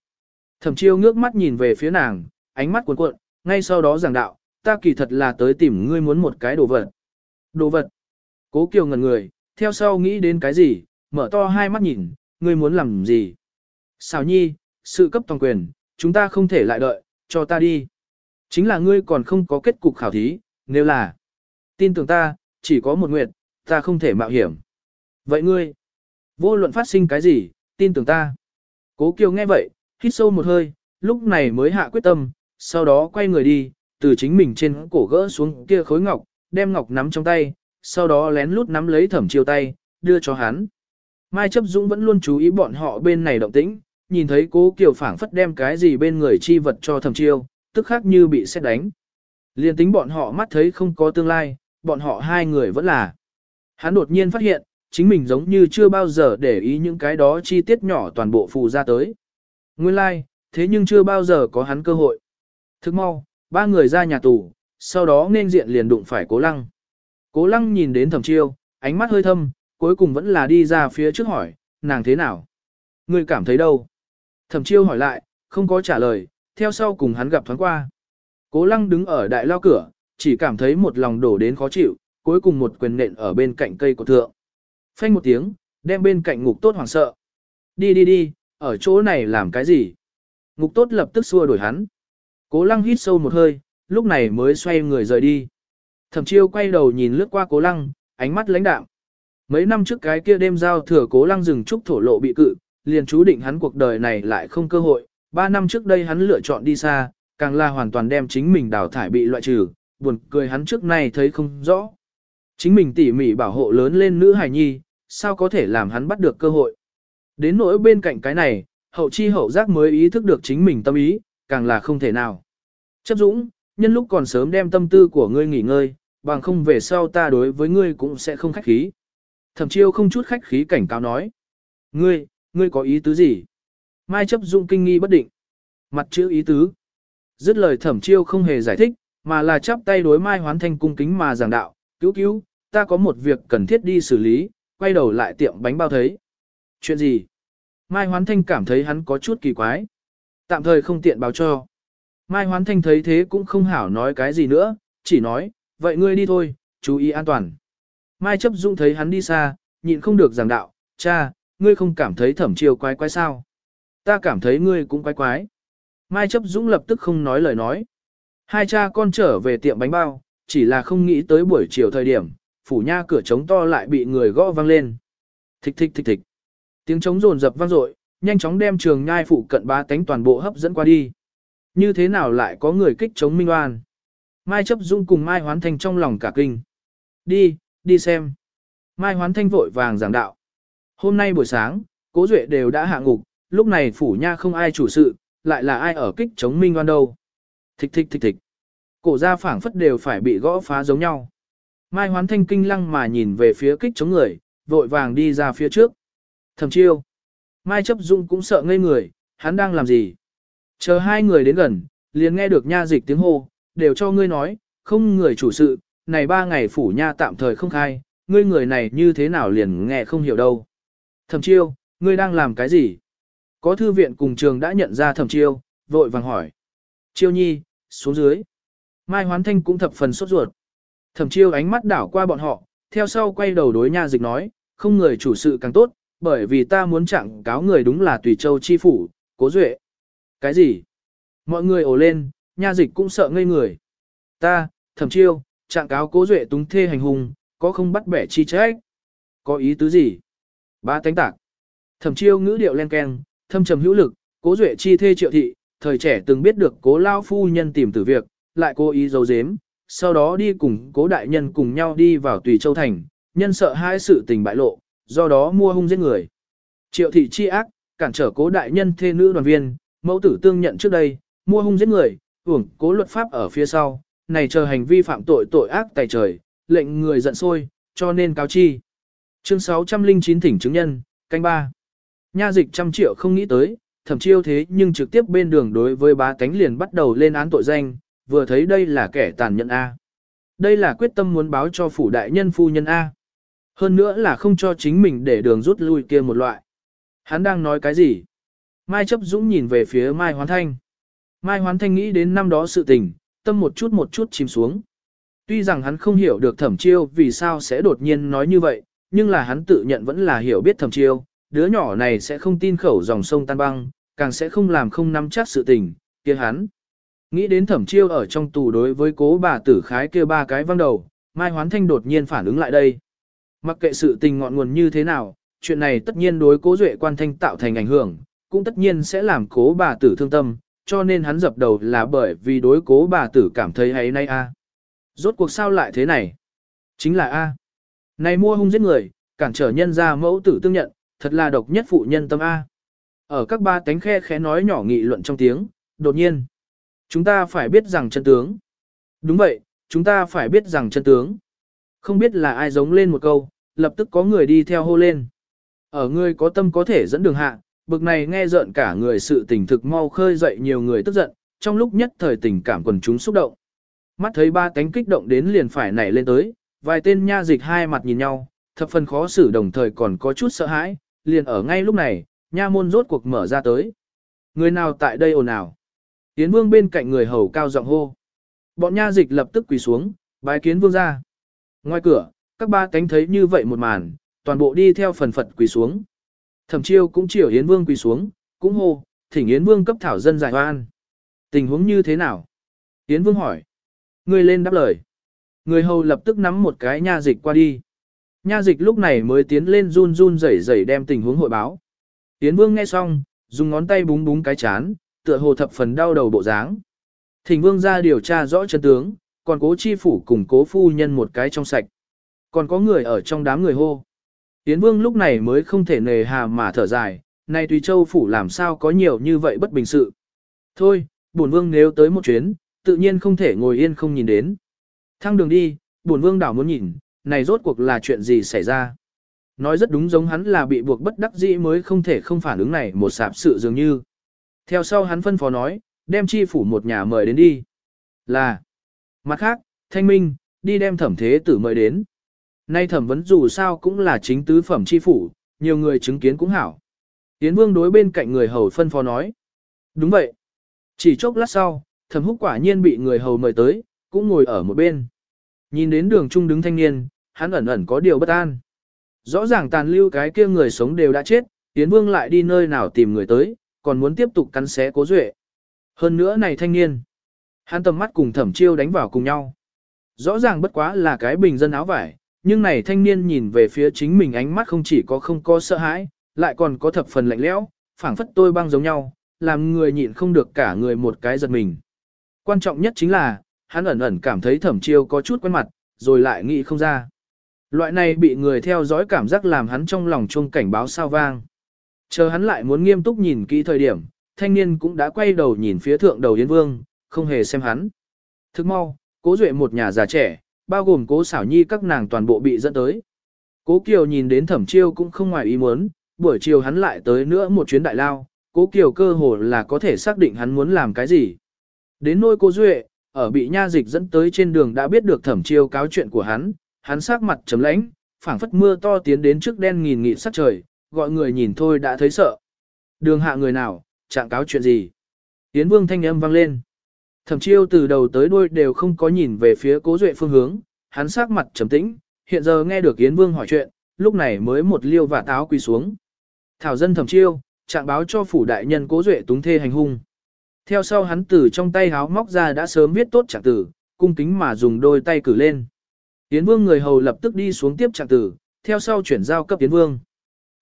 Speaker 1: Thẩm chiêu ngước mắt nhìn về phía nàng, ánh mắt cuộn cuộn, ngay sau đó giảng đạo, ta kỳ thật là tới tìm ngươi muốn một cái đồ vật. Đồ vật. Cố Kiều ngẩn người, theo sau nghĩ đến cái gì, mở to hai mắt nhìn, ngươi muốn làm gì? Xào nhi, sự cấp toàn quyền, chúng ta không thể lại đợi, cho ta đi. Chính là ngươi còn không có kết cục khảo thí, nếu là tin tưởng ta, chỉ có một nguyện, ta không thể mạo hiểm. Vậy ngươi, vô luận phát sinh cái gì, tin tưởng ta. Cố Kiều nghe vậy, hít sâu một hơi, lúc này mới hạ quyết tâm, sau đó quay người đi, từ chính mình trên cổ gỡ xuống kia khối ngọc, đem ngọc nắm trong tay, sau đó lén lút nắm lấy thẩm chiêu tay, đưa cho hắn. Mai chấp dũng vẫn luôn chú ý bọn họ bên này động tĩnh, nhìn thấy cố kiều phảng phất đem cái gì bên người chi vật cho thẩm chiêu, tức khác như bị xét đánh. Liên tính bọn họ mắt thấy không có tương lai, bọn họ hai người vẫn là. Hắn đột nhiên phát hiện, chính mình giống như chưa bao giờ để ý những cái đó chi tiết nhỏ toàn bộ phù ra tới. Nguyên lai, like, thế nhưng chưa bao giờ có hắn cơ hội. Thức mau, ba người ra nhà tù, sau đó nên diện liền đụng phải cố lăng. Cố lăng nhìn đến thẩm chiêu, ánh mắt hơi thâm, cuối cùng vẫn là đi ra phía trước hỏi, nàng thế nào? Ngươi cảm thấy đâu? Thẩm chiêu hỏi lại, không có trả lời, theo sau cùng hắn gặp thoáng qua. Cố lăng đứng ở đại lao cửa, chỉ cảm thấy một lòng đổ đến khó chịu, cuối cùng một quyền nện ở bên cạnh cây của thượng. Phanh một tiếng, đem bên cạnh ngục tốt hoảng sợ. Đi đi đi, ở chỗ này làm cái gì? Ngục tốt lập tức xua đuổi hắn. Cố lăng hít sâu một hơi, lúc này mới xoay người rời đi. Thẩm chiêu quay đầu nhìn lướt qua cố lăng, ánh mắt lãnh đạm. Mấy năm trước cái kia đêm giao thừa cố lăng rừng trúc thổ lộ bị cự, liền chú định hắn cuộc đời này lại không cơ hội. Ba năm trước đây hắn lựa chọn đi xa, càng là hoàn toàn đem chính mình đào thải bị loại trừ, buồn cười hắn trước nay thấy không rõ. Chính mình tỉ mỉ bảo hộ lớn lên nữ hài nhi, sao có thể làm hắn bắt được cơ hội. Đến nỗi bên cạnh cái này, hậu chi hậu giác mới ý thức được chính mình tâm ý, càng là không thể nào. Chấp dũng, nhân lúc còn sớm đem tâm tư của ngươi nghỉ ngơi, bằng không về sau ta đối với ngươi cũng sẽ không khách khí. Thẩm chiêu không chút khách khí cảnh cáo nói. Ngươi, ngươi có ý tứ gì? Mai chấp dũng kinh nghi bất định. Mặt chữ ý tứ. Dứt lời thẩm chiêu không hề giải thích, mà là chắp tay đối Mai Hoán Thanh cung kính mà giảng đạo, cứu cứu, ta có một việc cần thiết đi xử lý, quay đầu lại tiệm bánh bao thấy. Chuyện gì? Mai Hoán Thanh cảm thấy hắn có chút kỳ quái. Tạm thời không tiện báo cho. Mai Hoán Thanh thấy thế cũng không hảo nói cái gì nữa, chỉ nói, vậy ngươi đi thôi, chú ý an toàn. Mai chấp Dung thấy hắn đi xa, nhịn không được giảng đạo, cha, ngươi không cảm thấy thẩm chiều quái quái sao? Ta cảm thấy ngươi cũng quái quái. Mai chấp dũng lập tức không nói lời nói. Hai cha con trở về tiệm bánh bao, chỉ là không nghĩ tới buổi chiều thời điểm, phủ nha cửa trống to lại bị người gõ vang lên. Thịch thịch thịch thịch. Tiếng trống rồn rập vang dội, nhanh chóng đem trường nhai phụ cận ba tánh toàn bộ hấp dẫn qua đi. Như thế nào lại có người kích chống minh oan? Mai chấp dung cùng Mai hoán thanh trong lòng cả kinh. Đi, đi xem. Mai hoán thanh vội vàng giảng đạo. Hôm nay buổi sáng, cố duệ đều đã hạ ngục, lúc này phủ nha không ai chủ sự, lại là ai ở kích chống minh oan đâu. Thịch thịch thịch thịch. Cổ gia phảng phất đều phải bị gõ phá giống nhau. Mai hoán thanh kinh lăng mà nhìn về phía kích chống người, vội vàng đi ra phía trước. Thầm chiêu. Mai chấp dung cũng sợ ngây người, hắn đang làm gì? Chờ hai người đến gần, liền nghe được nha dịch tiếng hô, đều cho ngươi nói, không người chủ sự, này ba ngày phủ nha tạm thời không khai, ngươi người này như thế nào liền nghe không hiểu đâu. Thẩm chiêu, ngươi đang làm cái gì? Có thư viện cùng trường đã nhận ra thẩm chiêu, vội vàng hỏi. Chiêu nhi, xuống dưới. Mai Hoán Thanh cũng thập phần sốt ruột. Thẩm chiêu ánh mắt đảo qua bọn họ, theo sau quay đầu đối nha dịch nói, không người chủ sự càng tốt, bởi vì ta muốn trạng cáo người đúng là tùy châu chi phủ, cố duệ. Cái gì? Mọi người ồ lên, nha dịch cũng sợ ngây người. Ta, thẩm chiêu, trạng cáo cố duệ túng thê hành hung, có không bắt bẻ chi trách? Có ý tứ gì? Ba tánh tạc. Thẩm chiêu ngữ điệu len keng, thâm trầm hữu lực, cố duệ chi thê triệu thị, thời trẻ từng biết được cố lao phu nhân tìm tử việc, lại cố ý giấu giếm, sau đó đi cùng cố đại nhân cùng nhau đi vào tùy châu thành, nhân sợ hai sự tình bại lộ, do đó mua hung giết người. Triệu thị chi ác, cản trở cố đại nhân thê nữ đoàn viên, mẫu tử tương nhận trước đây, mua hung giết người, uổng cố luật pháp ở phía sau, này chờ hành vi phạm tội tội ác tài trời, lệnh người giận sôi, cho nên cáo chi. Chương 609 thỉnh chứng nhân, canh ba. Nha dịch trăm triệu không nghĩ tới, thẩm chiêu thế nhưng trực tiếp bên đường đối với bá tánh liền bắt đầu lên án tội danh, vừa thấy đây là kẻ tàn nhẫn A. Đây là quyết tâm muốn báo cho phủ đại nhân phu nhân A. Hơn nữa là không cho chính mình để đường rút lui kia một loại. Hắn đang nói cái gì? Mai chấp dũng nhìn về phía Mai Hoán Thanh. Mai Hoán Thanh nghĩ đến năm đó sự tình, tâm một chút một chút chìm xuống. Tuy rằng hắn không hiểu được thẩm chiêu vì sao sẽ đột nhiên nói như vậy, nhưng là hắn tự nhận vẫn là hiểu biết thẩm chiêu, đứa nhỏ này sẽ không tin khẩu dòng sông tan băng, càng sẽ không làm không nắm chắc sự tình, kia hắn. Nghĩ đến thẩm chiêu ở trong tù đối với cố bà tử khái kia ba cái văng đầu, Mai Hoán Thanh đột nhiên phản ứng lại đây. Mặc kệ sự tình ngọn nguồn như thế nào, chuyện này tất nhiên đối cố duệ quan thanh tạo thành ảnh hưởng, cũng tất nhiên sẽ làm cố bà tử thương tâm, cho nên hắn dập đầu là bởi vì đối cố bà tử cảm thấy hay nay a. Rốt cuộc sao lại thế này? Chính là a. Này mua hung giết người, cản trở nhân ra mẫu tử tương nhận, thật là độc nhất phụ nhân tâm a. Ở các ba tánh khe khẽ nói nhỏ nghị luận trong tiếng, đột nhiên, chúng ta phải biết rằng chân tướng. Đúng vậy, chúng ta phải biết rằng chân tướng. Không biết là ai giống lên một câu, lập tức có người đi theo hô lên. Ở người có tâm có thể dẫn đường hạ, bực này nghe rợn cả người sự tình thực mau khơi dậy nhiều người tức giận, trong lúc nhất thời tình cảm quần chúng xúc động. Mắt thấy ba cánh kích động đến liền phải nảy lên tới, vài tên nha dịch hai mặt nhìn nhau, thập phần khó xử đồng thời còn có chút sợ hãi, liền ở ngay lúc này, nha môn rốt cuộc mở ra tới. Người nào tại đây ồn ào? Tiến vương bên cạnh người hầu cao giọng hô. Bọn nha dịch lập tức quỳ xuống, bái kiến vương ra. Ngoài cửa, các ba cánh thấy như vậy một màn, toàn bộ đi theo phần phật quỳ xuống. Thẩm chiêu cũng chiều Yến Vương quỳ xuống, cũng hô, thỉnh Yến Vương cấp thảo dân giải oan. Tình huống như thế nào? Yến Vương hỏi. Người lên đáp lời. Người hầu lập tức nắm một cái nha dịch qua đi. Nha dịch lúc này mới tiến lên run run rẩy rẩy đem tình huống hội báo. Yến Vương nghe xong, dùng ngón tay búng búng cái chán, tựa hồ thập phần đau đầu bộ dáng. Thỉnh Vương ra điều tra rõ chân tướng, còn cố chi phủ cùng cố phu nhân một cái trong sạch. Còn có người ở trong đám người hô. Yến Vương lúc này mới không thể nề hà mà thở dài, nay Tùy Châu phủ làm sao có nhiều như vậy bất bình sự. Thôi, bổn Vương nếu tới một chuyến, tự nhiên không thể ngồi yên không nhìn đến. Thăng đường đi, bổn Vương đảo muốn nhìn, này rốt cuộc là chuyện gì xảy ra. Nói rất đúng giống hắn là bị buộc bất đắc dĩ mới không thể không phản ứng này một sạp sự dường như. Theo sau hắn phân phó nói, đem chi phủ một nhà mời đến đi. Là, mặt khác, thanh minh, đi đem thẩm thế tử mời đến. Nay thẩm vấn dù sao cũng là chính tứ phẩm chi phủ, nhiều người chứng kiến cũng hảo. Tiến vương đối bên cạnh người hầu phân phó nói. Đúng vậy. Chỉ chốc lát sau, thẩm húc quả nhiên bị người hầu mời tới, cũng ngồi ở một bên. Nhìn đến đường trung đứng thanh niên, hắn ẩn ẩn có điều bất an. Rõ ràng tàn lưu cái kia người sống đều đã chết, Yến Vương lại đi nơi nào tìm người tới, còn muốn tiếp tục cắn xé cố duệ. Hơn nữa này thanh niên, hắn tầm mắt cùng thẩm chiêu đánh vào cùng nhau. Rõ ràng bất quá là cái bình dân áo vải, nhưng này thanh niên nhìn về phía chính mình ánh mắt không chỉ có không có sợ hãi, lại còn có thập phần lạnh lẽo, phảng phất tôi băng giống nhau, làm người nhịn không được cả người một cái giật mình. Quan trọng nhất chính là, hắn ẩn ẩn cảm thấy thẩm chiêu có chút quen mặt, rồi lại nghĩ không ra. Loại này bị người theo dõi cảm giác làm hắn trong lòng chuông cảnh báo sao vang. Chờ hắn lại muốn nghiêm túc nhìn kỹ thời điểm, thanh niên cũng đã quay đầu nhìn phía thượng đầu Yến Vương, không hề xem hắn. Thức mau, cố duệ một nhà già trẻ, bao gồm cố xảo nhi các nàng toàn bộ bị dẫn tới. Cố Kiều nhìn đến thẩm chiêu cũng không ngoài ý muốn, buổi chiều hắn lại tới nữa một chuyến đại lao, cố Kiều cơ hồ là có thể xác định hắn muốn làm cái gì. Đến nôi cô Duệ, ở bị nha dịch dẫn tới trên đường đã biết được thẩm chiêu cáo chuyện của hắn, hắn sắc mặt trầm lãnh, phảng phất mưa to tiến đến trước đen nghìn nghị sắc trời, gọi người nhìn thôi đã thấy sợ. Đường hạ người nào, trạng cáo chuyện gì? Yến Vương thanh âm vang lên. Thẩm chiêu từ đầu tới đuôi đều không có nhìn về phía cố duệ phương hướng, hắn sắc mặt trầm tĩnh, hiện giờ nghe được Yến Vương hỏi chuyện, lúc này mới một liêu và táo quỳ xuống. Thảo dân thẩm chiêu, trạng báo cho phủ đại nhân cố duệ túng thê hành hung. Theo sau hắn từ trong tay háo móc ra đã sớm viết tốt trạng tử, cung kính mà dùng đôi tay cử lên. Yến Vương người hầu lập tức đi xuống tiếp trạng tử, theo sau chuyển giao cấp Yến Vương.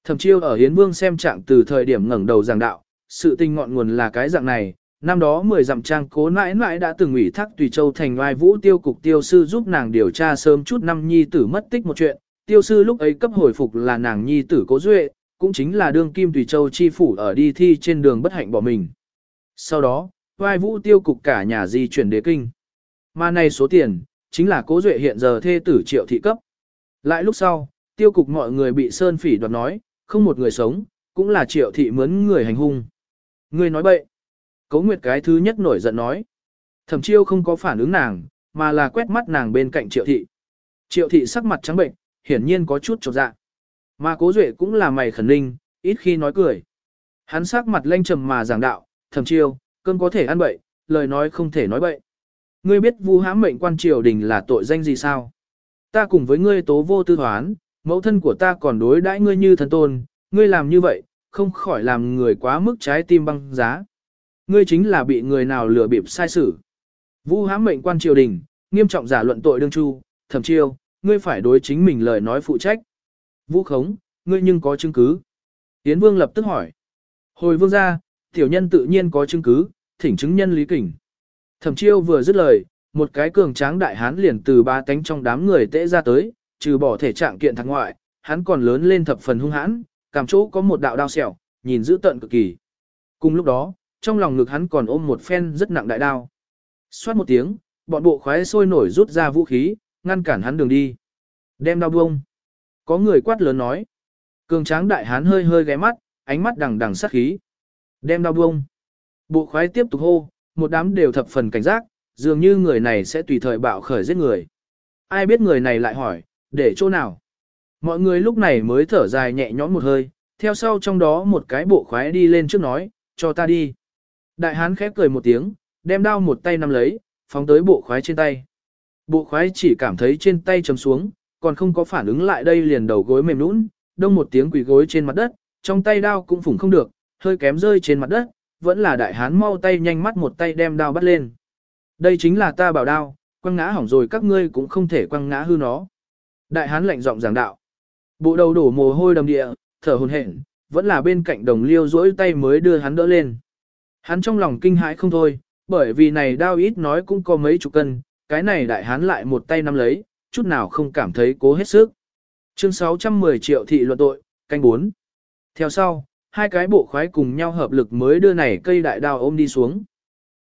Speaker 1: Thẩm chiêu ở Yến Vương xem trạng từ thời điểm ngẩng đầu giảng đạo, sự tình ngọn nguồn là cái dạng này, năm đó 10 dặm trang cố nãi nãi đã từng ủy thác tùy châu thành oai vũ tiêu cục tiêu sư giúp nàng điều tra sớm chút năm nhi tử mất tích một chuyện, tiêu sư lúc ấy cấp hồi phục là nàng nhi tử cố duệ, cũng chính là đương kim tùy châu chi phủ ở đi thi trên đường bất hạnh bỏ mình. Sau đó, oai vũ tiêu cục cả nhà di chuyển đế kinh. Mà này số tiền, chính là cố duệ hiện giờ thê tử triệu thị cấp. Lại lúc sau, tiêu cục mọi người bị sơn phỉ đoạt nói, không một người sống, cũng là triệu thị mướn người hành hung. Người nói bậy. Cố Nguyệt cái thứ nhất nổi giận nói. Thẩm chiêu không có phản ứng nàng, mà là quét mắt nàng bên cạnh triệu thị. Triệu thị sắc mặt trắng bệnh, hiển nhiên có chút chột dạ. Mà cố duệ cũng là mày khẩn ninh, ít khi nói cười. Hắn sắc mặt lanh trầm mà giảng đạo, thẩm chiêu, cơm có thể ăn bậy, lời nói không thể nói bậy. Ngươi biết vu hãm mệnh quan triều đình là tội danh gì sao? Ta cùng với ngươi tố vô tư Hoán, mẫu thân của ta còn đối đãi ngươi như thần tôn, ngươi làm như vậy, không khỏi làm người quá mức trái tim băng giá. Ngươi chính là bị người nào lừa bịp sai xử. Vu hãm mệnh quan triều đình, nghiêm trọng giả luận tội đương chu, thẩm chiêu, ngươi phải đối chính mình lời nói phụ trách. Vũ khống, ngươi nhưng có chứng cứ. Tiến vương lập tức hỏi. Hồi vương ra, tiểu nhân tự nhiên có chứng cứ, thỉnh chứng nhân lý kỉnh. Thẩm chiêu vừa dứt lời, một cái cường tráng đại hán liền từ ba tánh trong đám người tễ ra tới, trừ bỏ thể trạng kiện thằng ngoại, hắn còn lớn lên thập phần hung hãn, cảm chỗ có một đạo đao sẹo, nhìn dữ tận cực kỳ. Cùng lúc đó, trong lòng ngực hắn còn ôm một phen rất nặng đại đao. Xoát một tiếng, bọn bộ khoái sôi nổi rút ra vũ khí, ngăn cản hắn đường đi. Đem đao buông. Có người quát lớn nói. Cường tráng đại hán hơi hơi ghé mắt, ánh mắt đằng đằng sát khí. Đem đao buông. Bộ khoái tiếp tục hô, một đám đều thập phần cảnh giác, dường như người này sẽ tùy thời bạo khởi giết người. Ai biết người này lại hỏi, để chỗ nào? Mọi người lúc này mới thở dài nhẹ nhõm một hơi, theo sau trong đó một cái bộ khoái đi lên trước nói, cho ta đi. Đại hán khép cười một tiếng, đem đao một tay nắm lấy, phóng tới bộ khoái trên tay. Bộ khoái chỉ cảm thấy trên tay chấm xuống, còn không có phản ứng lại đây liền đầu gối mềm nũng, đông một tiếng quỳ gối trên mặt đất, trong tay đao cũng phủng không được, hơi kém rơi trên mặt đất, vẫn là đại hán mau tay nhanh mắt một tay đem đao bắt lên. Đây chính là ta bảo đao, quăng ngã hỏng rồi các ngươi cũng không thể quăng ngã hư nó. Đại hán lạnh giọng giảng đạo. Bộ đầu đổ mồ hôi đầm địa, thở hồn hển, vẫn là bên cạnh đồng liêu rỗi tay mới đưa hắn đỡ lên. Hắn trong lòng kinh hãi không thôi, bởi vì này đao ít nói cũng có mấy chục cân, cái này đại hán lại một tay nắm lấy, chút nào không cảm thấy cố hết sức. Chương 610 triệu thị luận tội, canh 4. Theo sau, hai cái bộ khoái cùng nhau hợp lực mới đưa này cây đại đao ôm đi xuống.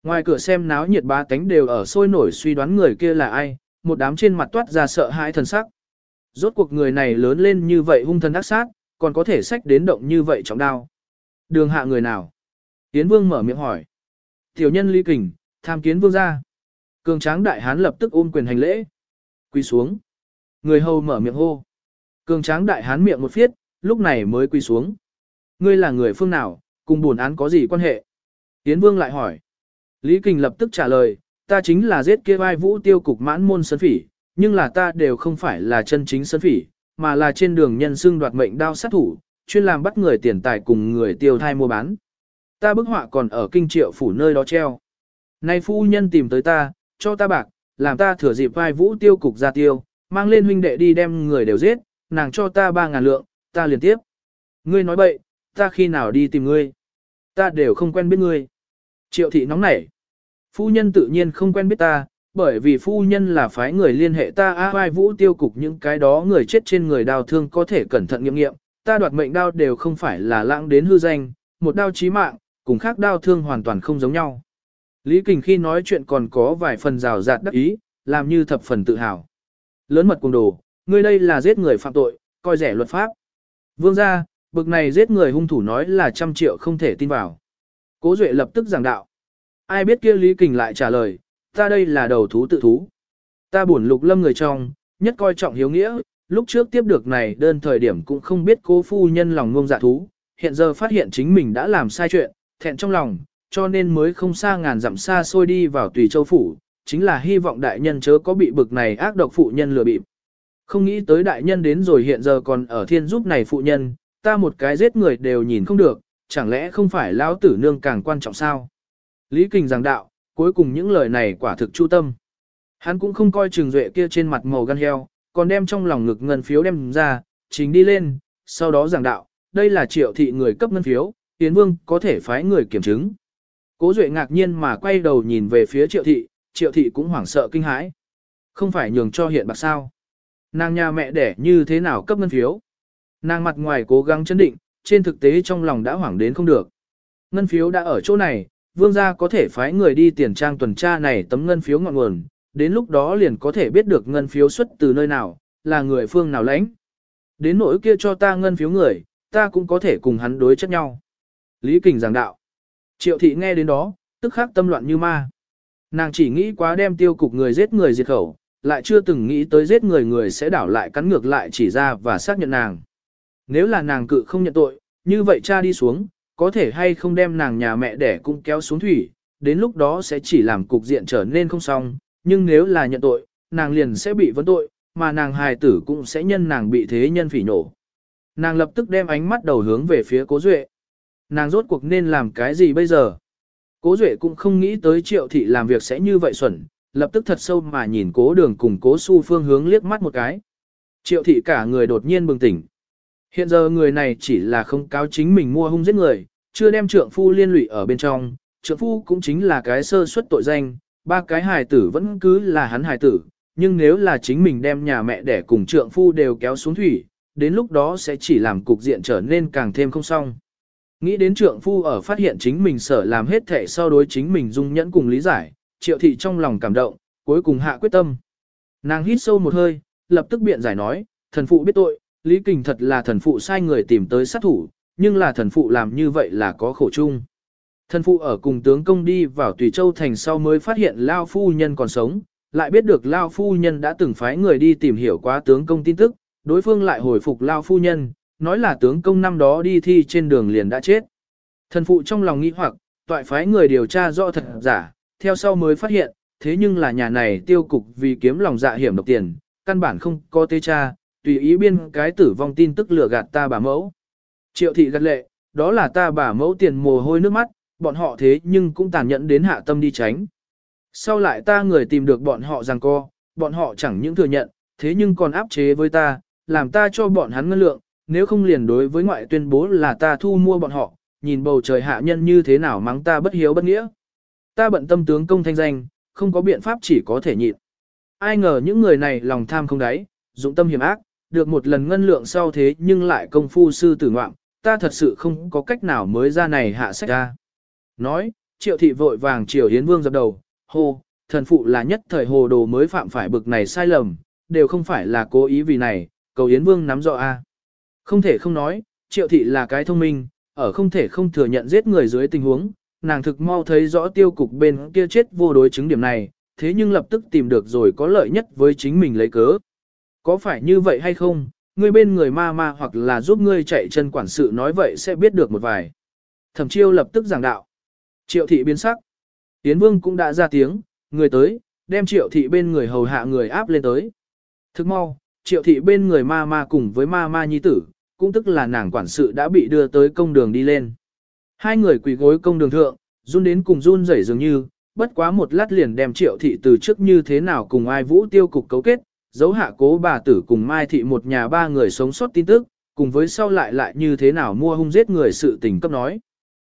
Speaker 1: Ngoài cửa xem náo nhiệt ba tánh đều ở sôi nổi suy đoán người kia là ai, một đám trên mặt toát ra sợ hãi thần sắc. Rốt cuộc người này lớn lên như vậy hung thần ác sát, còn có thể sách đến động như vậy trọng đao. Đường hạ người nào? Yến vương mở miệng hỏi. Tiểu nhân Lý Kình, tham kiến vương gia. Cường tráng đại hán lập tức ôm quyền hành lễ. Quỳ xuống. Người hầu mở miệng hô. Cường tráng đại hán miệng một phiết, lúc này mới quỳ xuống. Ngươi là người phương nào, cùng buồn án có gì quan hệ? Yến vương lại hỏi. Lý Kình lập tức trả lời, ta chính là giết kia vai vũ tiêu cục mãn môn sân phỉ, nhưng là ta đều không phải là chân chính sân phỉ, mà là trên đường nhân xương đoạt mệnh đao sát thủ, chuyên làm bắt người tiền tài cùng người tiêu thai mua bán. Ta bức họa còn ở kinh triệu phủ nơi đó treo. Nay phu nhân tìm tới ta, cho ta bạc, làm ta thừa dịp vai vũ tiêu cục ra tiêu, mang lên huynh đệ đi đem người đều giết, nàng cho ta ba ngàn lượng, ta liền tiếp. Ngươi nói bậy, ta khi nào đi tìm ngươi? Ta đều không quen biết ngươi. Triệu thị nóng nảy. Phu nhân tự nhiên không quen biết ta, bởi vì phu nhân là phái người liên hệ ta a vai vũ tiêu cục những cái đó người chết trên người đào thương có thể cẩn thận nghiệm nghiệm, ta đoạt mệnh đao đều không phải là lãng đến hư danh, một đao chí mạng, cùng khác đao thương hoàn toàn không giống nhau. Lý Kình khi nói chuyện còn có vài phần rào rạt đắc ý, làm như thập phần tự hào. Lớn mật cùng đồ, ngươi đây là giết người phạm tội, coi rẻ luật pháp. Vương gia, bực này giết người hung thủ nói là trăm triệu không thể tin vào. Cố Duệ lập tức giảng đạo. Ai biết kia Lý Kình lại trả lời, ta đây là đầu thú tự thú. Ta buồn lục lâm người trong, nhất coi trọng hiếu nghĩa, lúc trước tiếp được này đơn thời điểm cũng không biết cố phu nhân lòng ngông dạ thú, hiện giờ phát hiện chính mình đã làm sai chuyện, thẹn trong lòng, cho nên mới không xa ngàn dặm xa xôi đi vào tùy châu phủ, chính là hy vọng đại nhân chớ có bị bực này ác độc phụ nhân lừa bịp. Không nghĩ tới đại nhân đến rồi hiện giờ còn ở thiên giúp này phụ nhân, ta một cái giết người đều nhìn không được, chẳng lẽ không phải lão tử nương càng quan trọng sao? Lý Kình giảng đạo, cuối cùng những lời này quả thực chu tâm. Hắn cũng không coi trường duệ kia trên mặt màu gan heo, còn đem trong lòng ngực ngân phiếu đem ra, chính đi lên, sau đó giảng đạo, đây là triệu thị người cấp ngân phiếu, Yến Vương có thể phái người kiểm chứng. Cố Duệ ngạc nhiên mà quay đầu nhìn về phía triệu thị, triệu thị cũng hoảng sợ kinh hãi. Không phải nhường cho hiện bạc sao. Nàng nhà mẹ đẻ như thế nào cấp ngân phiếu. Nàng mặt ngoài cố gắng chấn định, trên thực tế trong lòng đã hoảng đến không được. Ngân phiếu đã ở chỗ này, vương gia có thể phái người đi tiền trang tuần tra này tấm ngân phiếu ngọn nguồn, đến lúc đó liền có thể biết được ngân phiếu xuất từ nơi nào, là người phương nào lãnh. Đến nỗi kia cho ta ngân phiếu người, ta cũng có thể cùng hắn đối chất nhau. Lý Kình giảng đạo. Triệu thị nghe đến đó, tức khắc tâm loạn như ma. Nàng chỉ nghĩ quá đem tiêu cục người giết người diệt khẩu, lại chưa từng nghĩ tới giết người người sẽ đảo lại cắn ngược lại chỉ ra và xác nhận nàng. Nếu là nàng cự không nhận tội, như vậy cha đi xuống, có thể hay không đem nàng nhà mẹ đẻ cũng kéo xuống thủy, đến lúc đó sẽ chỉ làm cục diện trở nên không xong, nhưng nếu là nhận tội, nàng liền sẽ bị vấn tội, mà nàng hài tử cũng sẽ nhân nàng bị thế nhân phỉ nổ. Nàng lập tức đem ánh mắt đầu hướng về phía cố duệ. Nàng rốt cuộc nên làm cái gì bây giờ? Cố duệ cũng không nghĩ tới triệu thị làm việc sẽ như vậy xuẩn, lập tức thật sâu mà nhìn cố đường cùng cố su phương hướng liếc mắt một cái. Triệu thị cả người đột nhiên bừng tỉnh. Hiện giờ người này chỉ là không cáo chính mình mua hung giết người, chưa đem trượng phu liên lụy ở bên trong, trượng phu cũng chính là cái sơ suất tội danh, ba cái hài tử vẫn cứ là hắn hài tử, nhưng nếu là chính mình đem nhà mẹ đẻ cùng trượng phu đều kéo xuống thủy, đến lúc đó sẽ chỉ làm cục diện trở nên càng thêm không xong. Nghĩ đến trượng phu ở phát hiện chính mình sở làm hết thể so đối chính mình dung nhẫn cùng lý giải, triệu thị trong lòng cảm động, cuối cùng hạ quyết tâm. Nàng hít sâu một hơi, lập tức biện giải nói, thần phụ biết tội, Lý Kình thật là thần phụ sai người tìm tới sát thủ, nhưng là thần phụ làm như vậy là có khổ chung. Thần phụ ở cùng tướng công đi vào Tùy Châu Thành sau mới phát hiện Lao Phu Nhân còn sống, lại biết được Lao Phu Nhân đã từng phái người đi tìm hiểu quá tướng công tin tức, đối phương lại hồi phục Lao Phu Nhân, nói là tướng công năm đó đi thi trên đường liền đã chết. Thần phụ trong lòng nghĩ hoặc, toại phái người điều tra rõ thật giả, theo sau mới phát hiện, thế nhưng là nhà này tiêu cục vì kiếm lòng dạ hiểm độc tiền, căn bản không có tê cha, tùy ý biên cái tử vong tin tức lừa gạt ta bà mẫu. Triệu thị gật lệ, đó là ta bà mẫu tiền mồ hôi nước mắt, bọn họ thế nhưng cũng tàn nhẫn đến hạ tâm đi tránh. Sau lại ta người tìm được bọn họ rằng co, bọn họ chẳng những thừa nhận, thế nhưng còn áp chế với ta, làm ta cho bọn hắn ngân lượng, nếu không liền đối với ngoại tuyên bố là ta thu mua bọn họ, nhìn bầu trời hạ nhân như thế nào mắng ta bất hiếu bất nghĩa. Ta bận tâm tướng công thanh danh, không có biện pháp chỉ có thể nhịn. Ai ngờ những người này lòng tham không đáy, dụng tâm hiểm ác, được một lần ngân lượng sau thế nhưng lại công phu sư tử ngoạm, ta thật sự không có cách nào mới ra này hạ sách ra. Nói, triệu thị vội vàng triều hiến vương dập đầu, hô, thần phụ là nhất thời hồ đồ mới phạm phải bực này sai lầm, đều không phải là cố ý vì này, cầu hiến vương nắm rõ a. Không thể không nói, triệu thị là cái thông minh, ở không thể không thừa nhận giết người dưới tình huống, nàng thực mau thấy rõ tiêu cục bên kia chết vô đối chứng điểm này, thế nhưng lập tức tìm được rồi có lợi nhất với chính mình lấy cớ. Có phải như vậy hay không, ngươi bên người ma ma hoặc là giúp ngươi chạy chân quản sự nói vậy sẽ biết được một vài. Thẩm chiêu lập tức giảng đạo. Triệu thị biến sắc. Tiến vương cũng đã ra tiếng, người tới, đem triệu thị bên người hầu hạ người áp lên tới. Thức mau, triệu thị bên người ma ma cùng với ma ma nhi tử, cũng tức là nàng quản sự đã bị đưa tới công đường đi lên. Hai người quỳ gối công đường thượng, run đến cùng run rẩy dường như, bất quá một lát liền đem triệu thị từ trước như thế nào cùng ai vũ tiêu cục cấu kết, giấu hạ cố bà tử cùng mai thị một nhà ba người sống sót tin tức, cùng với sau lại lại như thế nào mua hung giết người sự tình cấp nói.